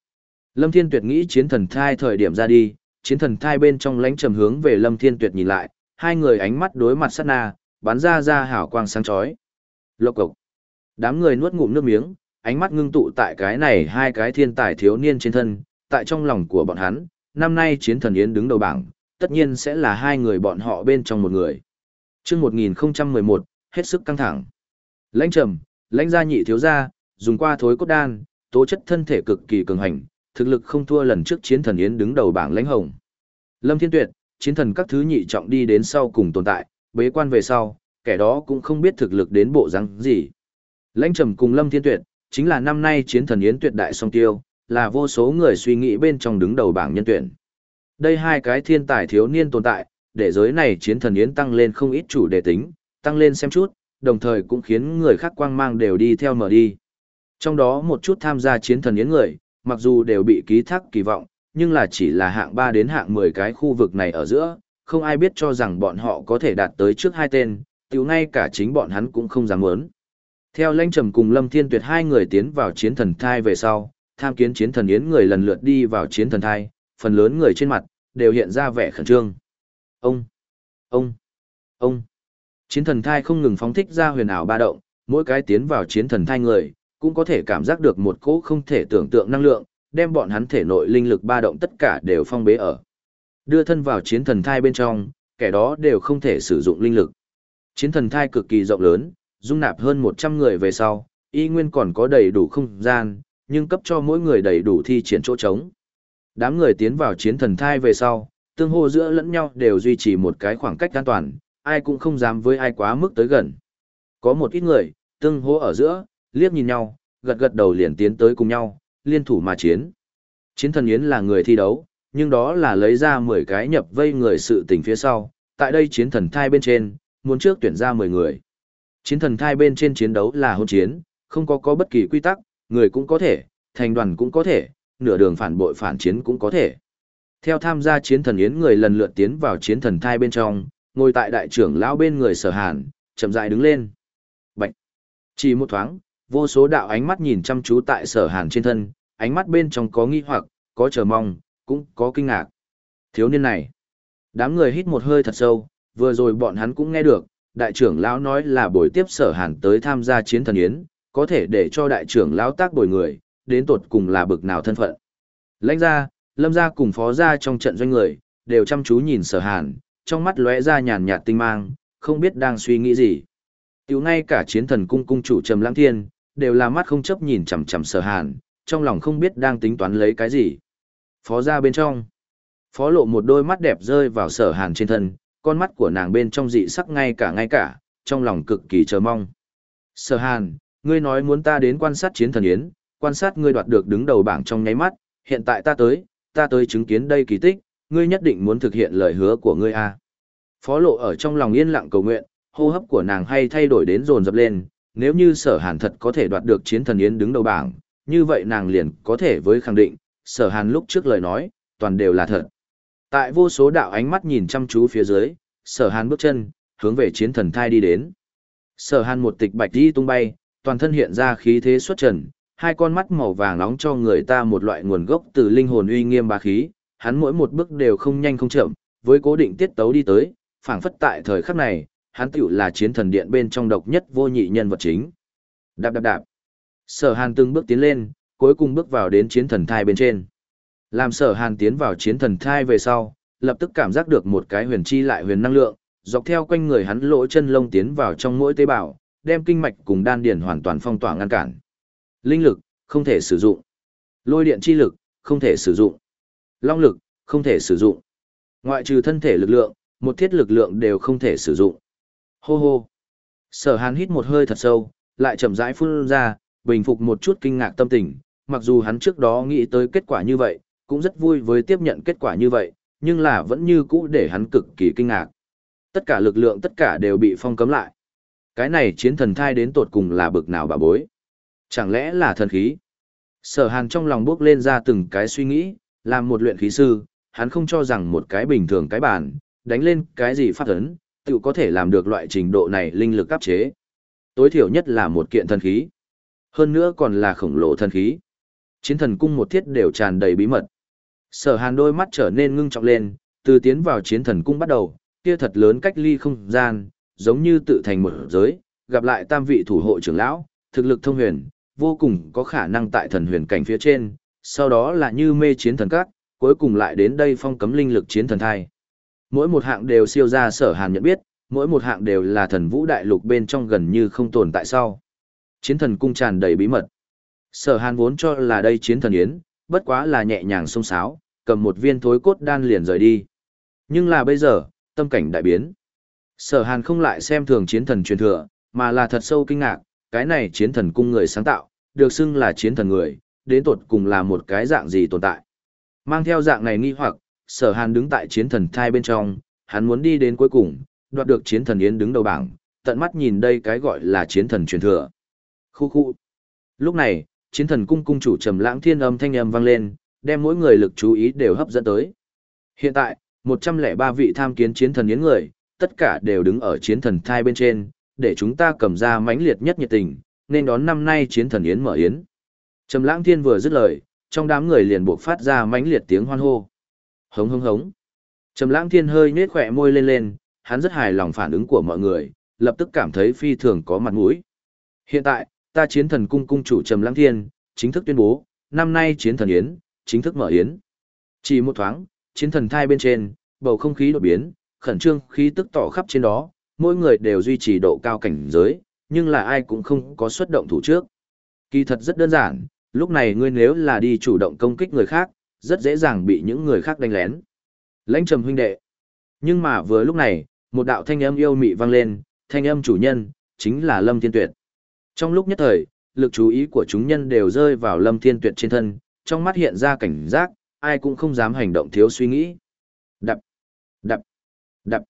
Lâm Thiên Tuyệt nghĩ chiến thần thai thời điểm ra đi, chiến thần thai bên trong lánh trầm hướng về Lâm Thiên Tuyệt nhìn lại, hai người ánh mắt đối mặt sát na, bắn ra ra hào quang sáng chói. Lộc cộc. Đám người nuốt ngụm nước miếng, ánh mắt ngưng tụ tại cái này hai cái thiên tài thiếu niên trên thân, tại trong lòng của bọn hắn, năm nay chiến thần yến đứng đầu bảng, tất nhiên sẽ là hai người bọn họ bên trong một người. Chương 1011, hết sức căng thẳng. Lãnh trầm, lãnh gia nhị thiếu gia, dùng qua thối cốt đan, tố chất thân thể cực kỳ cường hành, thực lực không thua lần trước chiến thần yến đứng đầu bảng lãnh hồng. Lâm Thiên Tuyệt, chiến thần các thứ nhị trọng đi đến sau cùng tồn tại, bế quan về sau, kẻ đó cũng không biết thực lực đến bộ răng gì. Lãnh trầm cùng Lâm Thiên Tuyệt, chính là năm nay chiến thần yến tuyệt đại song tiêu, là vô số người suy nghĩ bên trong đứng đầu bảng nhân tuyển. Đây hai cái thiên tài thiếu niên tồn tại, để giới này chiến thần yến tăng lên không ít chủ đề tính, tăng lên xem chút, đồng thời cũng khiến người khác quang mang đều đi theo mở đi. Trong đó một chút tham gia chiến thần yến người, mặc dù đều bị ký thác kỳ vọng, nhưng là chỉ là hạng 3 đến hạng 10 cái khu vực này ở giữa, không ai biết cho rằng bọn họ có thể đạt tới trước hai tên, tiểu ngay cả chính bọn hắn cũng không dám muốn. Theo Lanh Trầm cùng Lâm Thiên Tuyệt hai người tiến vào chiến thần thai về sau, tham kiến chiến thần yến người lần lượt đi vào chiến thần thai, phần lớn người trên mặt, đều hiện ra vẻ khẩn trương. Ông, ông, ông. Chiến thần thai không ngừng phóng thích ra huyền ảo ba động, mỗi cái tiến vào chiến thần thai người, cũng có thể cảm giác được một cỗ không thể tưởng tượng năng lượng, đem bọn hắn thể nội linh lực ba động tất cả đều phong bế ở. Đưa thân vào chiến thần thai bên trong, kẻ đó đều không thể sử dụng linh lực. Chiến thần thai cực kỳ rộng lớn, dung nạp hơn 100 người về sau, y nguyên còn có đầy đủ không gian, nhưng cấp cho mỗi người đầy đủ thi triển chỗ trống. Đám người tiến vào chiến thần thai về sau, tương hô giữa lẫn nhau đều duy trì một cái khoảng cách an toàn, ai cũng không dám với ai quá mức tới gần. Có một ít người, tương hô ở giữa, liếc nhìn nhau, gật gật đầu liền tiến tới cùng nhau, liên thủ mà chiến. Chiến thần yến là người thi đấu, nhưng đó là lấy ra 10 cái nhập vây người sự tình phía sau, tại đây chiến thần thai bên trên, muốn trước tuyển ra 10 người. Chiến thần thai bên trên chiến đấu là hôn chiến, không có có bất kỳ quy tắc, người cũng có thể, thành đoàn cũng có thể, nửa đường phản bội phản chiến cũng có thể. Theo tham gia chiến thần yến người lần lượt tiến vào chiến thần thai bên trong, ngồi tại đại trưởng lão bên người sở hàn, chậm rãi đứng lên. Bạch! Chỉ một thoáng, vô số đạo ánh mắt nhìn chăm chú tại sở hàn trên thân, ánh mắt bên trong có nghi hoặc, có chờ mong, cũng có kinh ngạc. Thiếu niên này! Đám người hít một hơi thật sâu, vừa rồi bọn hắn cũng nghe được, đại trưởng lão nói là buổi tiếp sở hàn tới tham gia chiến thần yến, có thể để cho đại trưởng lão tác bồi người, đến tột cùng là bực nào thân phận. Lãnh gia, lâm gia cùng phó gia trong trận doanh người, đều chăm chú nhìn sở hàn, trong mắt lóe ra nhàn nhạt tinh mang, không biết đang suy nghĩ gì. Tiểu ngay cả chiến thần cung cung chủ Trầm Lãng Thiên, đều là mắt không chấp nhìn chằm chằm sở hàn, trong lòng không biết đang tính toán lấy cái gì. Phó ra bên trong, phó lộ một đôi mắt đẹp rơi vào sở hàn trên thân, con mắt của nàng bên trong dị sắc ngay cả ngay cả, trong lòng cực kỳ chờ mong. Sở hàn, ngươi nói muốn ta đến quan sát chiến thần yến, quan sát ngươi đoạt được đứng đầu bảng trong nháy mắt, hiện tại ta tới, ta tới chứng kiến đây kỳ tích, ngươi nhất định muốn thực hiện lời hứa của ngươi a. À. Phó lộ ở trong lòng yên lặng cầu nguyện, hô hấp của nàng hay thay đổi đến dồn dập lên, nếu như sở hàn thật có thể đoạt được chiến thần yến đứng đầu bảng, như vậy nàng liền có thể với khẳng định, sở hàn lúc trước lời nói, toàn đều là thật. Tại vô số đạo ánh mắt nhìn chăm chú phía dưới, sở hàn bước chân, hướng về chiến thần thai đi đến. Sở hàn một tịch bạch đi tung bay, toàn thân hiện ra khí thế xuất trần, hai con mắt màu vàng nóng cho người ta một loại nguồn gốc từ linh hồn uy nghiêm bá khí, hắn mỗi một bước đều không nhanh không chậm, với cố định tiết tấu đi tới, phảng phất tại thời khắc này, hắn tựu là chiến thần điện bên trong độc nhất vô nhị nhân vật chính. Đạp đạp đạp. Sở Hàn từng bước tiến lên, cuối cùng bước vào đến chiến thần thai bên trên. Làm Sở Hàn tiến vào chiến thần thai về sau, lập tức cảm giác được một cái huyền chi lại huyền năng lượng, dọc theo quanh người hắn lỗ chân lông tiến vào trong mỗi tế bào, đem kinh mạch cùng đan điền hoàn toàn phong tỏa ngăn cản. Linh lực, không thể sử dụng. Lôi điện chi lực, không thể sử dụng. Long lực, không thể sử dụng. Ngoại trừ thân thể lực lượng, một thiết lực lượng đều không thể sử dụng. Hô hô. Sở Hàn hít một hơi thật sâu, lại chậm rãi phun ra, bình phục một chút kinh ngạc tâm tình, mặc dù hắn trước đó nghĩ tới kết quả như vậy, cũng rất vui với tiếp nhận kết quả như vậy, nhưng là vẫn như cũ để hắn cực kỳ kinh ngạc. Tất cả lực lượng tất cả đều bị phong cấm lại. Cái này chiến thần thai đến tột cùng là bực nào bà bối? Chẳng lẽ là thần khí? Sở hàn trong lòng bước lên ra từng cái suy nghĩ, làm một luyện khí sư, hắn không cho rằng một cái bình thường cái bản đánh lên cái gì phát ấn, tự có thể làm được loại trình độ này linh lực áp chế. Tối thiểu nhất là một kiện thần khí. Hơn nữa còn là khổng lồ thần khí. Chiến thần cung một thiết đều tràn đầy bí mật. Sở hàn đôi mắt trở nên ngưng trọng lên, từ tiến vào chiến thần cung bắt đầu, kia thật lớn cách ly không gian, giống như tự thành một giới, gặp lại tam vị thủ hộ trưởng lão, thực lực thông huyền, vô cùng có khả năng tại thần huyền cảnh phía trên, sau đó là như mê chiến thần các, cuối cùng lại đến đây phong cấm linh lực chiến thần thai. Mỗi một hạng đều siêu ra sở hàn nhận biết, mỗi một hạng đều là thần vũ đại lục bên trong gần như không tồn tại sau. Chiến thần cung tràn đầy bí mật. Sở hàn vốn cho là đây chiến thần yến, bất quá là nhẹ nhàng xông sáo, cầm một viên thối cốt đan liền rời đi. Nhưng là bây giờ, tâm cảnh đại biến. Sở hàn không lại xem thường chiến thần truyền thừa, mà là thật sâu kinh ngạc, cái này chiến thần cung người sáng tạo, được xưng là chiến thần người, đến tột cùng là một cái dạng gì tồn tại. Mang theo dạng này nghi hoặc, sở hàn đứng tại chiến thần thai bên trong, hắn muốn đi đến cuối cùng, đoạt được chiến thần yến đứng đầu bảng, tận mắt nhìn đây cái gọi là chiến thần truyền thừa. Khu khu. Lúc này, chiến thần cung cung chủ trầm lãng thiên âm thanh âm vang lên, đem mỗi người lực chú ý đều hấp dẫn tới. Hiện tại, 103 vị tham kiến chiến thần yến người, tất cả đều đứng ở chiến thần thai bên trên, để chúng ta cầm ra mãnh liệt nhất nhiệt tình, nên đón năm nay chiến thần yến mở yến. Trầm lãng thiên vừa dứt lời, trong đám người liền buộc phát ra mãnh liệt tiếng hoan hô. Hống hống hống. Trầm lãng thiên hơi nhếch khỏe môi lên lên, hắn rất hài lòng phản ứng của mọi người, lập tức cảm thấy phi thường có mặt mũi. Hiện tại, ta chiến thần cung cung chủ Trầm lãng thiên, chính thức tuyên bố, năm nay chiến thần yến, chính thức mở yến. Chỉ một thoáng, chiến thần thai bên trên, bầu không khí đột biến, khẩn trương khí tức tỏ khắp trên đó, mỗi người đều duy trì độ cao cảnh giới, nhưng là ai cũng không có xuất động thủ trước. Kỳ thật rất đơn giản, lúc này ngươi nếu là đi chủ động công kích người khác, rất dễ dàng bị những người khác đánh lén. Lãnh trầm huynh đệ. Nhưng mà vừa lúc này, một đạo thanh âm yêu mị vang lên, thanh âm chủ nhân, chính là Lâm Thiên Tuyệt. Trong lúc nhất thời, lực chú ý của chúng nhân đều rơi vào Lâm Thiên Tuyệt trên thân, trong mắt hiện ra cảnh giác, ai cũng không dám hành động thiếu suy nghĩ. Đập, đập, đập.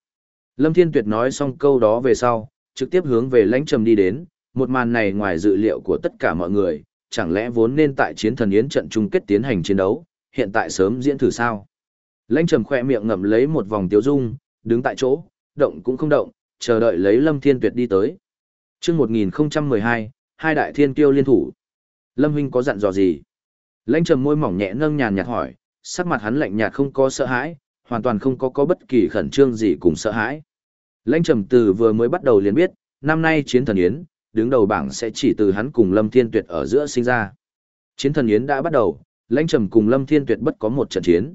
Lâm Thiên Tuyệt nói xong câu đó về sau, trực tiếp hướng về lãnh trầm đi đến, một màn này ngoài dự liệu của tất cả mọi người, chẳng lẽ vốn nên tại chiến thần yến trận chung kết tiến hành chiến đấu, hiện tại sớm diễn thử sao? Lãnh trầm khoe miệng ngậm lấy một vòng tiếu dung, đứng tại chỗ, động cũng không động, chờ đợi lấy Lâm Thiên Tuyệt đi tới. Chương 1012, hai đại thiên kiêu liên thủ. Lâm huynh có dặn dò gì? Lãnh trầm môi mỏng nhẹ nâng nhàn nhạt hỏi, sắc mặt hắn lạnh nhạt không có sợ hãi, hoàn toàn không có có bất kỳ khẩn trương gì cùng sợ hãi. Lãnh trầm từ vừa mới bắt đầu liền biết, năm nay chiến thần yến, đứng đầu bảng sẽ chỉ từ hắn cùng Lâm Thiên Tuyệt ở giữa sinh ra. Chiến thần yến đã bắt đầu, lãnh trầm cùng Lâm Thiên Tuyệt bất có một trận chiến.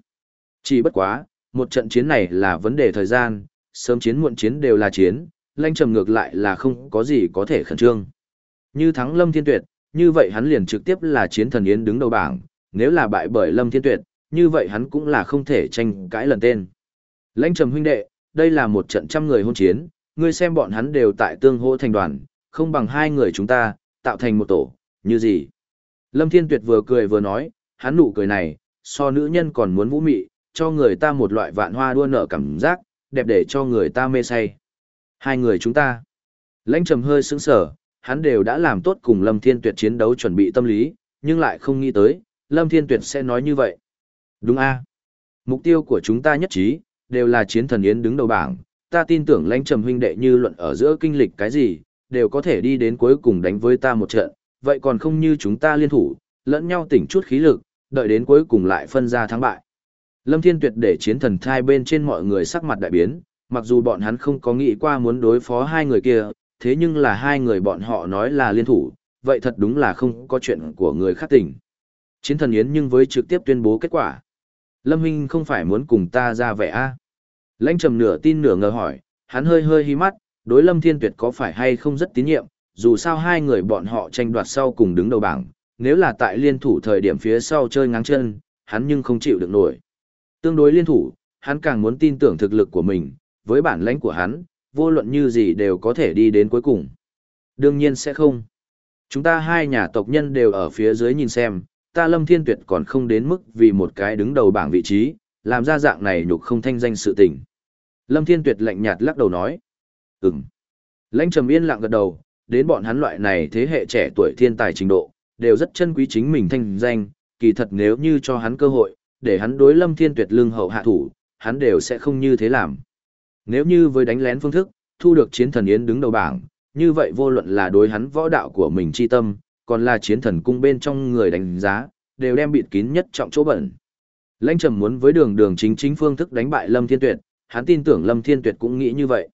Chỉ bất quá, một trận chiến này là vấn đề thời gian, sớm chiến muộn chiến đều là chiến, lãnh trầm ngược lại là không có gì có thể khẩn trương. Như thắng Lâm Thiên Tuyệt, như vậy hắn liền trực tiếp là chiến thần yến đứng đầu bảng, nếu là bại bởi Lâm Thiên Tuyệt, như vậy hắn cũng là không thể tranh cãi lần tên. Lãnh trầm huynh đệ, đây là một trận trăm người hôn chiến, ngươi xem bọn hắn đều tại tương hô thành đoàn, không bằng hai người chúng ta, tạo thành một tổ, như gì. Lâm Thiên Tuyệt vừa cười vừa nói, hắn nụ cười này, so nữ nhân còn muốn vũ mị, cho người ta một loại vạn hoa đua nở cảm giác, đẹp để cho người ta mê say. Hai người chúng ta. Lãnh trầm hơi sững sở, hắn đều đã làm tốt cùng Lâm Thiên Tuyệt chiến đấu chuẩn bị tâm lý, nhưng lại không nghĩ tới, Lâm Thiên Tuyệt sẽ nói như vậy. Đúng a Mục tiêu của chúng ta nhất trí, đều là chiến thần yến đứng đầu bảng, ta tin tưởng lãnh trầm huynh đệ như luận ở giữa kinh lịch cái gì, đều có thể đi đến cuối cùng đánh với ta một trận, vậy còn không như chúng ta liên thủ, lẫn nhau tỉnh chút khí lực, đợi đến cuối cùng lại phân ra thắng bại. Lâm Thiên Tuyệt để chiến thần thai bên trên mọi người sắc mặt đại biến, mặc dù bọn hắn không có nghĩ qua muốn đối phó hai người kia, thế nhưng là hai người bọn họ nói là liên thủ, vậy thật đúng là không có chuyện của người khác tỉnh. Chiến thần Yến nhưng với trực tiếp tuyên bố kết quả. Lâm Hinh không phải muốn cùng ta ra vẻ a Lãnh trầm nửa tin nửa ngờ hỏi, hắn hơi hơi hí mắt, đối Lâm Thiên Tuyệt có phải hay không rất tín nhiệm, dù sao hai người bọn họ tranh đoạt sau cùng đứng đầu bảng, nếu là tại liên thủ thời điểm phía sau chơi ngáng chân, hắn nhưng không chịu được nổi. Tương đối liên thủ, hắn càng muốn tin tưởng thực lực của mình, với bản lãnh của hắn, vô luận như gì đều có thể đi đến cuối cùng. Đương nhiên sẽ không. Chúng ta hai nhà tộc nhân đều ở phía dưới nhìn xem, ta Lâm Thiên Tuyệt còn không đến mức vì một cái đứng đầu bảng vị trí, làm ra dạng này nhục không thanh danh sự tình. Lâm Thiên Tuyệt lạnh nhạt lắc đầu nói. Ừm. Lãnh trầm yên lặng gật đầu, đến bọn hắn loại này thế hệ trẻ tuổi thiên tài trình độ, đều rất chân quý chính mình thanh danh, kỳ thật nếu như cho hắn cơ hội, để hắn đối Lâm Thiên Tuyệt lưng hậu hạ thủ, hắn đều sẽ không như thế làm. Nếu như với đánh lén phương thức, thu được chiến thần yến đứng đầu bảng, như vậy vô luận là đối hắn võ đạo của mình chi tâm, còn là chiến thần cung bên trong người đánh giá, đều đem bịt kín nhất trọng chỗ bẩn. Lãnh Trầm muốn với đường đường chính chính phương thức đánh bại Lâm Thiên Tuyệt, hắn tin tưởng Lâm Thiên Tuyệt cũng nghĩ như vậy.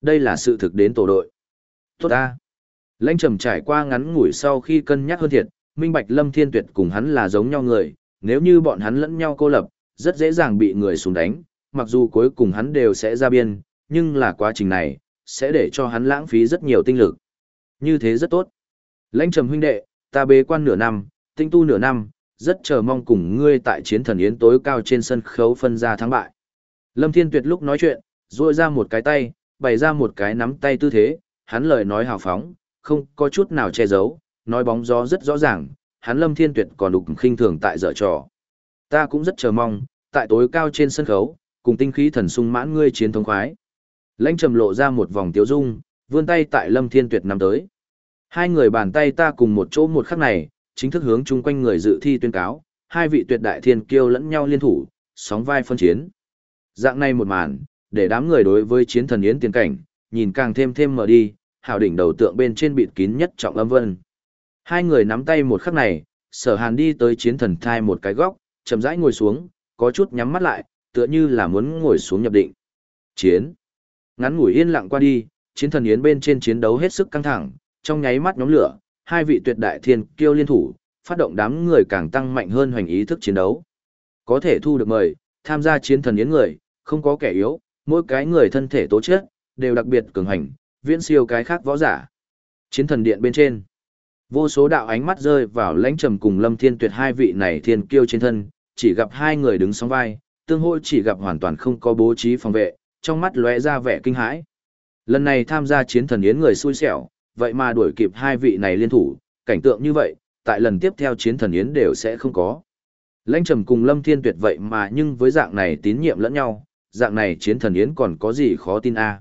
Đây là sự thực đến tổ đội. Tốt ta. Lãnh Trầm trải qua ngắn ngủi sau khi cân nhắc hơn thiệt, minh bạch Lâm Thiên Tuyệt cùng hắn là giống nhau người, nếu như bọn hắn lẫn nhau cô lập, rất dễ dàng bị người xuống đánh, mặc dù cuối cùng hắn đều sẽ ra biên, nhưng là quá trình này, sẽ để cho hắn lãng phí rất nhiều tinh lực. Như thế rất tốt. Lãnh trầm huynh đệ, ta bế quan nửa năm, tinh tu nửa năm, rất chờ mong cùng ngươi tại chiến thần yến tối cao trên sân khấu phân ra thắng bại. Lâm Thiên Tuyệt lúc nói chuyện, duỗi ra một cái tay, bày ra một cái nắm tay tư thế, hắn lời nói hào phóng, không có chút nào che giấu, nói bóng gió rất rõ ràng, hắn Lâm Thiên Tuyệt còn đục khinh thường tại dở trò. Ta cũng rất chờ mong, tại tối cao trên sân khấu, cùng tinh khí thần sung mãn ngươi chiến thống khoái. Lãnh trầm lộ ra một vòng tiếu dung, vươn tay tại Lâm Thiên Tuyệt nắm tới. Hai người bàn tay ta cùng một chỗ một khắc này, chính thức hướng chung quanh người dự thi tuyên cáo, hai vị tuyệt đại thiên kiêu lẫn nhau liên thủ, sóng vai phân chiến. Dạng này một màn, để đám người đối với chiến thần yến tiền cảnh, nhìn càng thêm thêm mở đi, hào đỉnh đầu tượng bên trên bịt kín nhất trọng âm vân. Hai người nắm tay một khắc này, sở hàn đi tới chiến thần thai một cái góc, chậm rãi ngồi xuống, có chút nhắm mắt lại, tựa như là muốn ngồi xuống nhập định. Chiến. Ngắn ngủi yên lặng qua đi, chiến thần yến bên trên chiến đấu hết sức căng thẳng, trong nháy mắt nhóm lửa, hai vị tuyệt đại thiên kiêu liên thủ, phát động đám người càng tăng mạnh hơn hoành ý thức chiến đấu. Có thể thu được mời, tham gia chiến thần yến người, không có kẻ yếu, mỗi cái người thân thể tố chất, đều đặc biệt cường hành, viễn siêu cái khác võ giả. Chiến thần điện bên trên, vô số đạo ánh mắt rơi vào lãnh trầm cùng lâm thiên tuyệt hai vị này thiên kiêu trên thân, chỉ gặp hai người đứng song vai, tương hội chỉ gặp hoàn toàn không có bố trí phòng vệ, trong mắt lóe ra vẻ kinh hãi. Lần này tham gia chiến thần yến người xui xẻo, vậy mà đuổi kịp hai vị này liên thủ, cảnh tượng như vậy, tại lần tiếp theo chiến thần yến đều sẽ không có. Lãnh trầm cùng Lâm Thiên Tuyệt vậy mà nhưng với dạng này tín nhiệm lẫn nhau, dạng này chiến thần yến còn có gì khó tin a?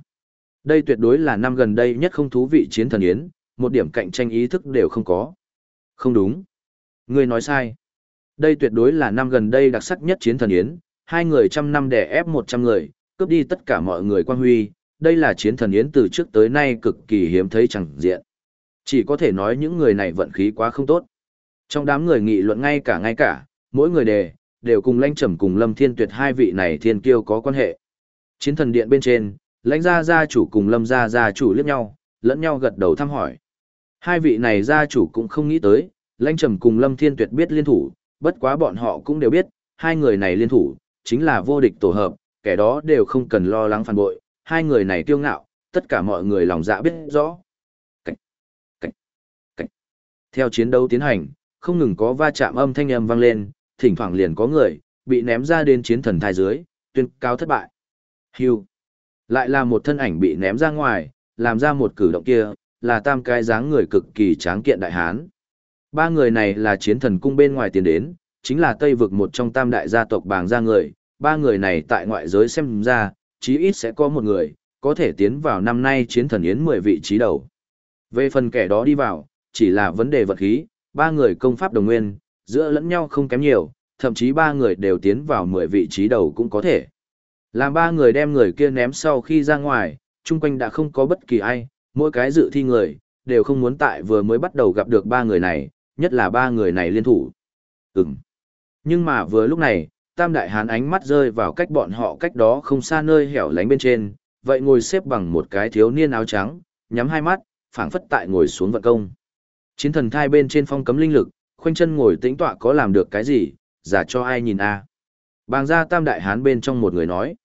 Đây tuyệt đối là năm gần đây nhất không thú vị chiến thần yến, một điểm cạnh tranh ý thức đều không có. Không đúng. Ngươi nói sai. Đây tuyệt đối là năm gần đây đặc sắc nhất chiến thần yến, hai người trăm năm đè ép một trăm người, cướp đi tất cả mọi người quan huy, đây là chiến thần yến từ trước tới nay cực kỳ hiếm thấy chẳng diện. Chỉ có thể nói những người này vận khí quá không tốt. Trong đám người nghị luận ngay cả ngay cả, mỗi người đề, đều cùng lãnh trầm cùng lâm thiên tuyệt hai vị này thiên kiêu có quan hệ. Chiến thần điện bên trên, lãnh gia gia chủ cùng lâm gia gia chủ liếc nhau, lẫn nhau gật đầu thăm hỏi. Hai vị này gia chủ cũng không nghĩ tới, lãnh trầm cùng lâm thiên tuyệt biết liên thủ, bất quá bọn họ cũng đều biết, hai người này liên thủ, chính là vô địch tổ hợp, kẻ đó đều không cần lo lắng phản bội, hai người này kiêu ngạo, tất cả mọi người lòng dạ biết rõ. Cảnh, cảnh, cảnh. Theo chiến đấu tiến hành, không ngừng có va chạm âm thanh âm vang lên, thỉnh thoảng liền có người, bị ném ra đến chiến thần thai dưới, tuyên cao thất bại. Hưu. Lại là một thân ảnh bị ném ra ngoài, làm ra một cử động kia, là tam cái dáng người cực kỳ tráng kiện đại hán. Ba người này là chiến thần cung bên ngoài tiền đến, chính là Tây vực một trong tam đại gia tộc bàng gia người, ba người này tại ngoại giới xem ra, chí ít sẽ có một người, có thể tiến vào năm nay chiến thần yến 10 vị trí đầu. Về phần kẻ đó đi vào, chỉ là vấn đề vật khí, ba người công pháp đồng nguyên, giữa lẫn nhau không kém nhiều, thậm chí ba người đều tiến vào 10 vị trí đầu cũng có thể. Làm ba người đem người kia ném sau khi ra ngoài, chung quanh đã không có bất kỳ ai, mỗi cái dự thi người, đều không muốn tại vừa mới bắt đầu gặp được ba người này, nhất là ba người này liên thủ. Ừm. Nhưng mà vừa lúc này, tam đại hán ánh mắt rơi vào cách bọn họ cách đó không xa nơi hẻo lánh bên trên, vậy ngồi xếp bằng một cái thiếu niên áo trắng, nhắm hai mắt, phảng phất tại ngồi xuống vận công. Chiến thần thai bên trên phong cấm linh lực, khoanh chân ngồi tĩnh tọa có làm được cái gì, giả cho ai nhìn a. À. Bàng ra tam đại hán bên trong một người nói.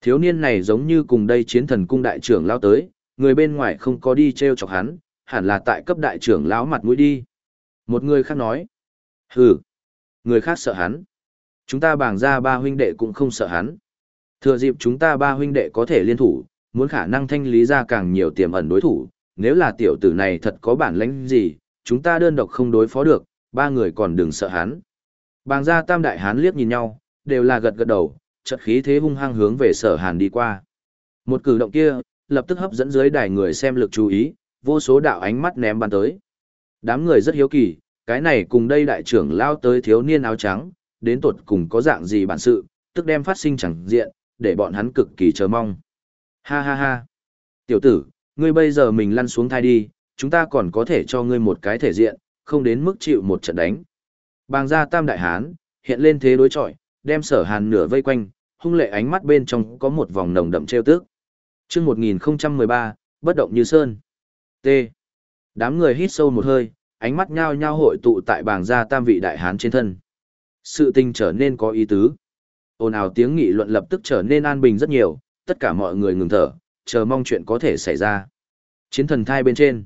Thiếu niên này giống như cùng đây chiến thần cung đại trưởng lao tới, người bên ngoài không có đi treo chọc hắn, hẳn là tại cấp đại trưởng lão mặt mũi đi. Một người khác nói. Hừ. Người khác sợ hắn. Chúng ta bàng ra ba huynh đệ cũng không sợ hắn. Thừa dịp chúng ta ba huynh đệ có thể liên thủ, muốn khả năng thanh lý ra càng nhiều tiềm ẩn đối thủ, nếu là tiểu tử này thật có bản lĩnh gì, chúng ta đơn độc không đối phó được, ba người còn đừng sợ hắn. Bàng gia tam đại hán liếc nhìn nhau, đều là gật gật đầu, chật khí thế hung hăng hướng về sở hàn đi qua. Một cử động kia, lập tức hấp dẫn dưới đài người xem lực chú ý, vô số đạo ánh mắt ném bắn tới. Đám người rất hiếu kỳ, cái này cùng đây đại trưởng lao tới thiếu niên áo trắng, đến tột cùng có dạng gì bản sự, tức đem phát sinh chẳng diện, để bọn hắn cực kỳ chờ mong. Ha ha ha. Tiểu tử, ngươi bây giờ mình lăn xuống thai đi, chúng ta còn có thể cho ngươi một cái thể diện, không đến mức chịu một trận đánh. Bàng gia tam đại hán, hiện lên thế đối chọi, đem sở hàn nửa vây quanh, hung lệ ánh mắt bên trong có một vòng nồng đậm trêu tức. Trước 1013, bất động như sơn. T. Đám người hít sâu một hơi, ánh mắt nhao nhao hội tụ tại bàng gia tam vị đại hán trên thân. Sự tình trở nên có ý tứ. Ồn ào tiếng nghị luận lập tức trở nên an bình rất nhiều, tất cả mọi người ngừng thở, chờ mong chuyện có thể xảy ra. Chiến thần thai bên trên.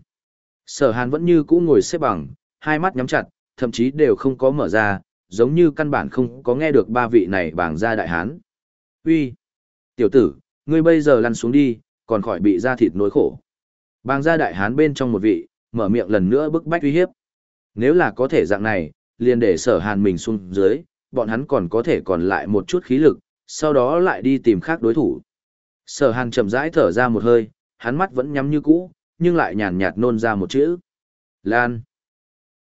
Sở hàn vẫn như cũ ngồi xếp bằng, hai mắt nhắm chặt, thậm chí đều không có mở ra, giống như căn bản không có nghe được ba vị này bảng ra đại hán. Uy, Tiểu tử, ngươi bây giờ lăn xuống đi, còn khỏi bị da thịt nỗi khổ. Bàng gia đại hán bên trong một vị, mở miệng lần nữa bức bách uy hiếp. Nếu là có thể dạng này, liền để sở hàn mình xuống dưới, bọn hắn còn có thể còn lại một chút khí lực, sau đó lại đi tìm khác đối thủ. Sở hàn chậm rãi thở ra một hơi, hắn mắt vẫn nhắm như cũ, nhưng lại nhàn nhạt nôn ra một chữ. Lan.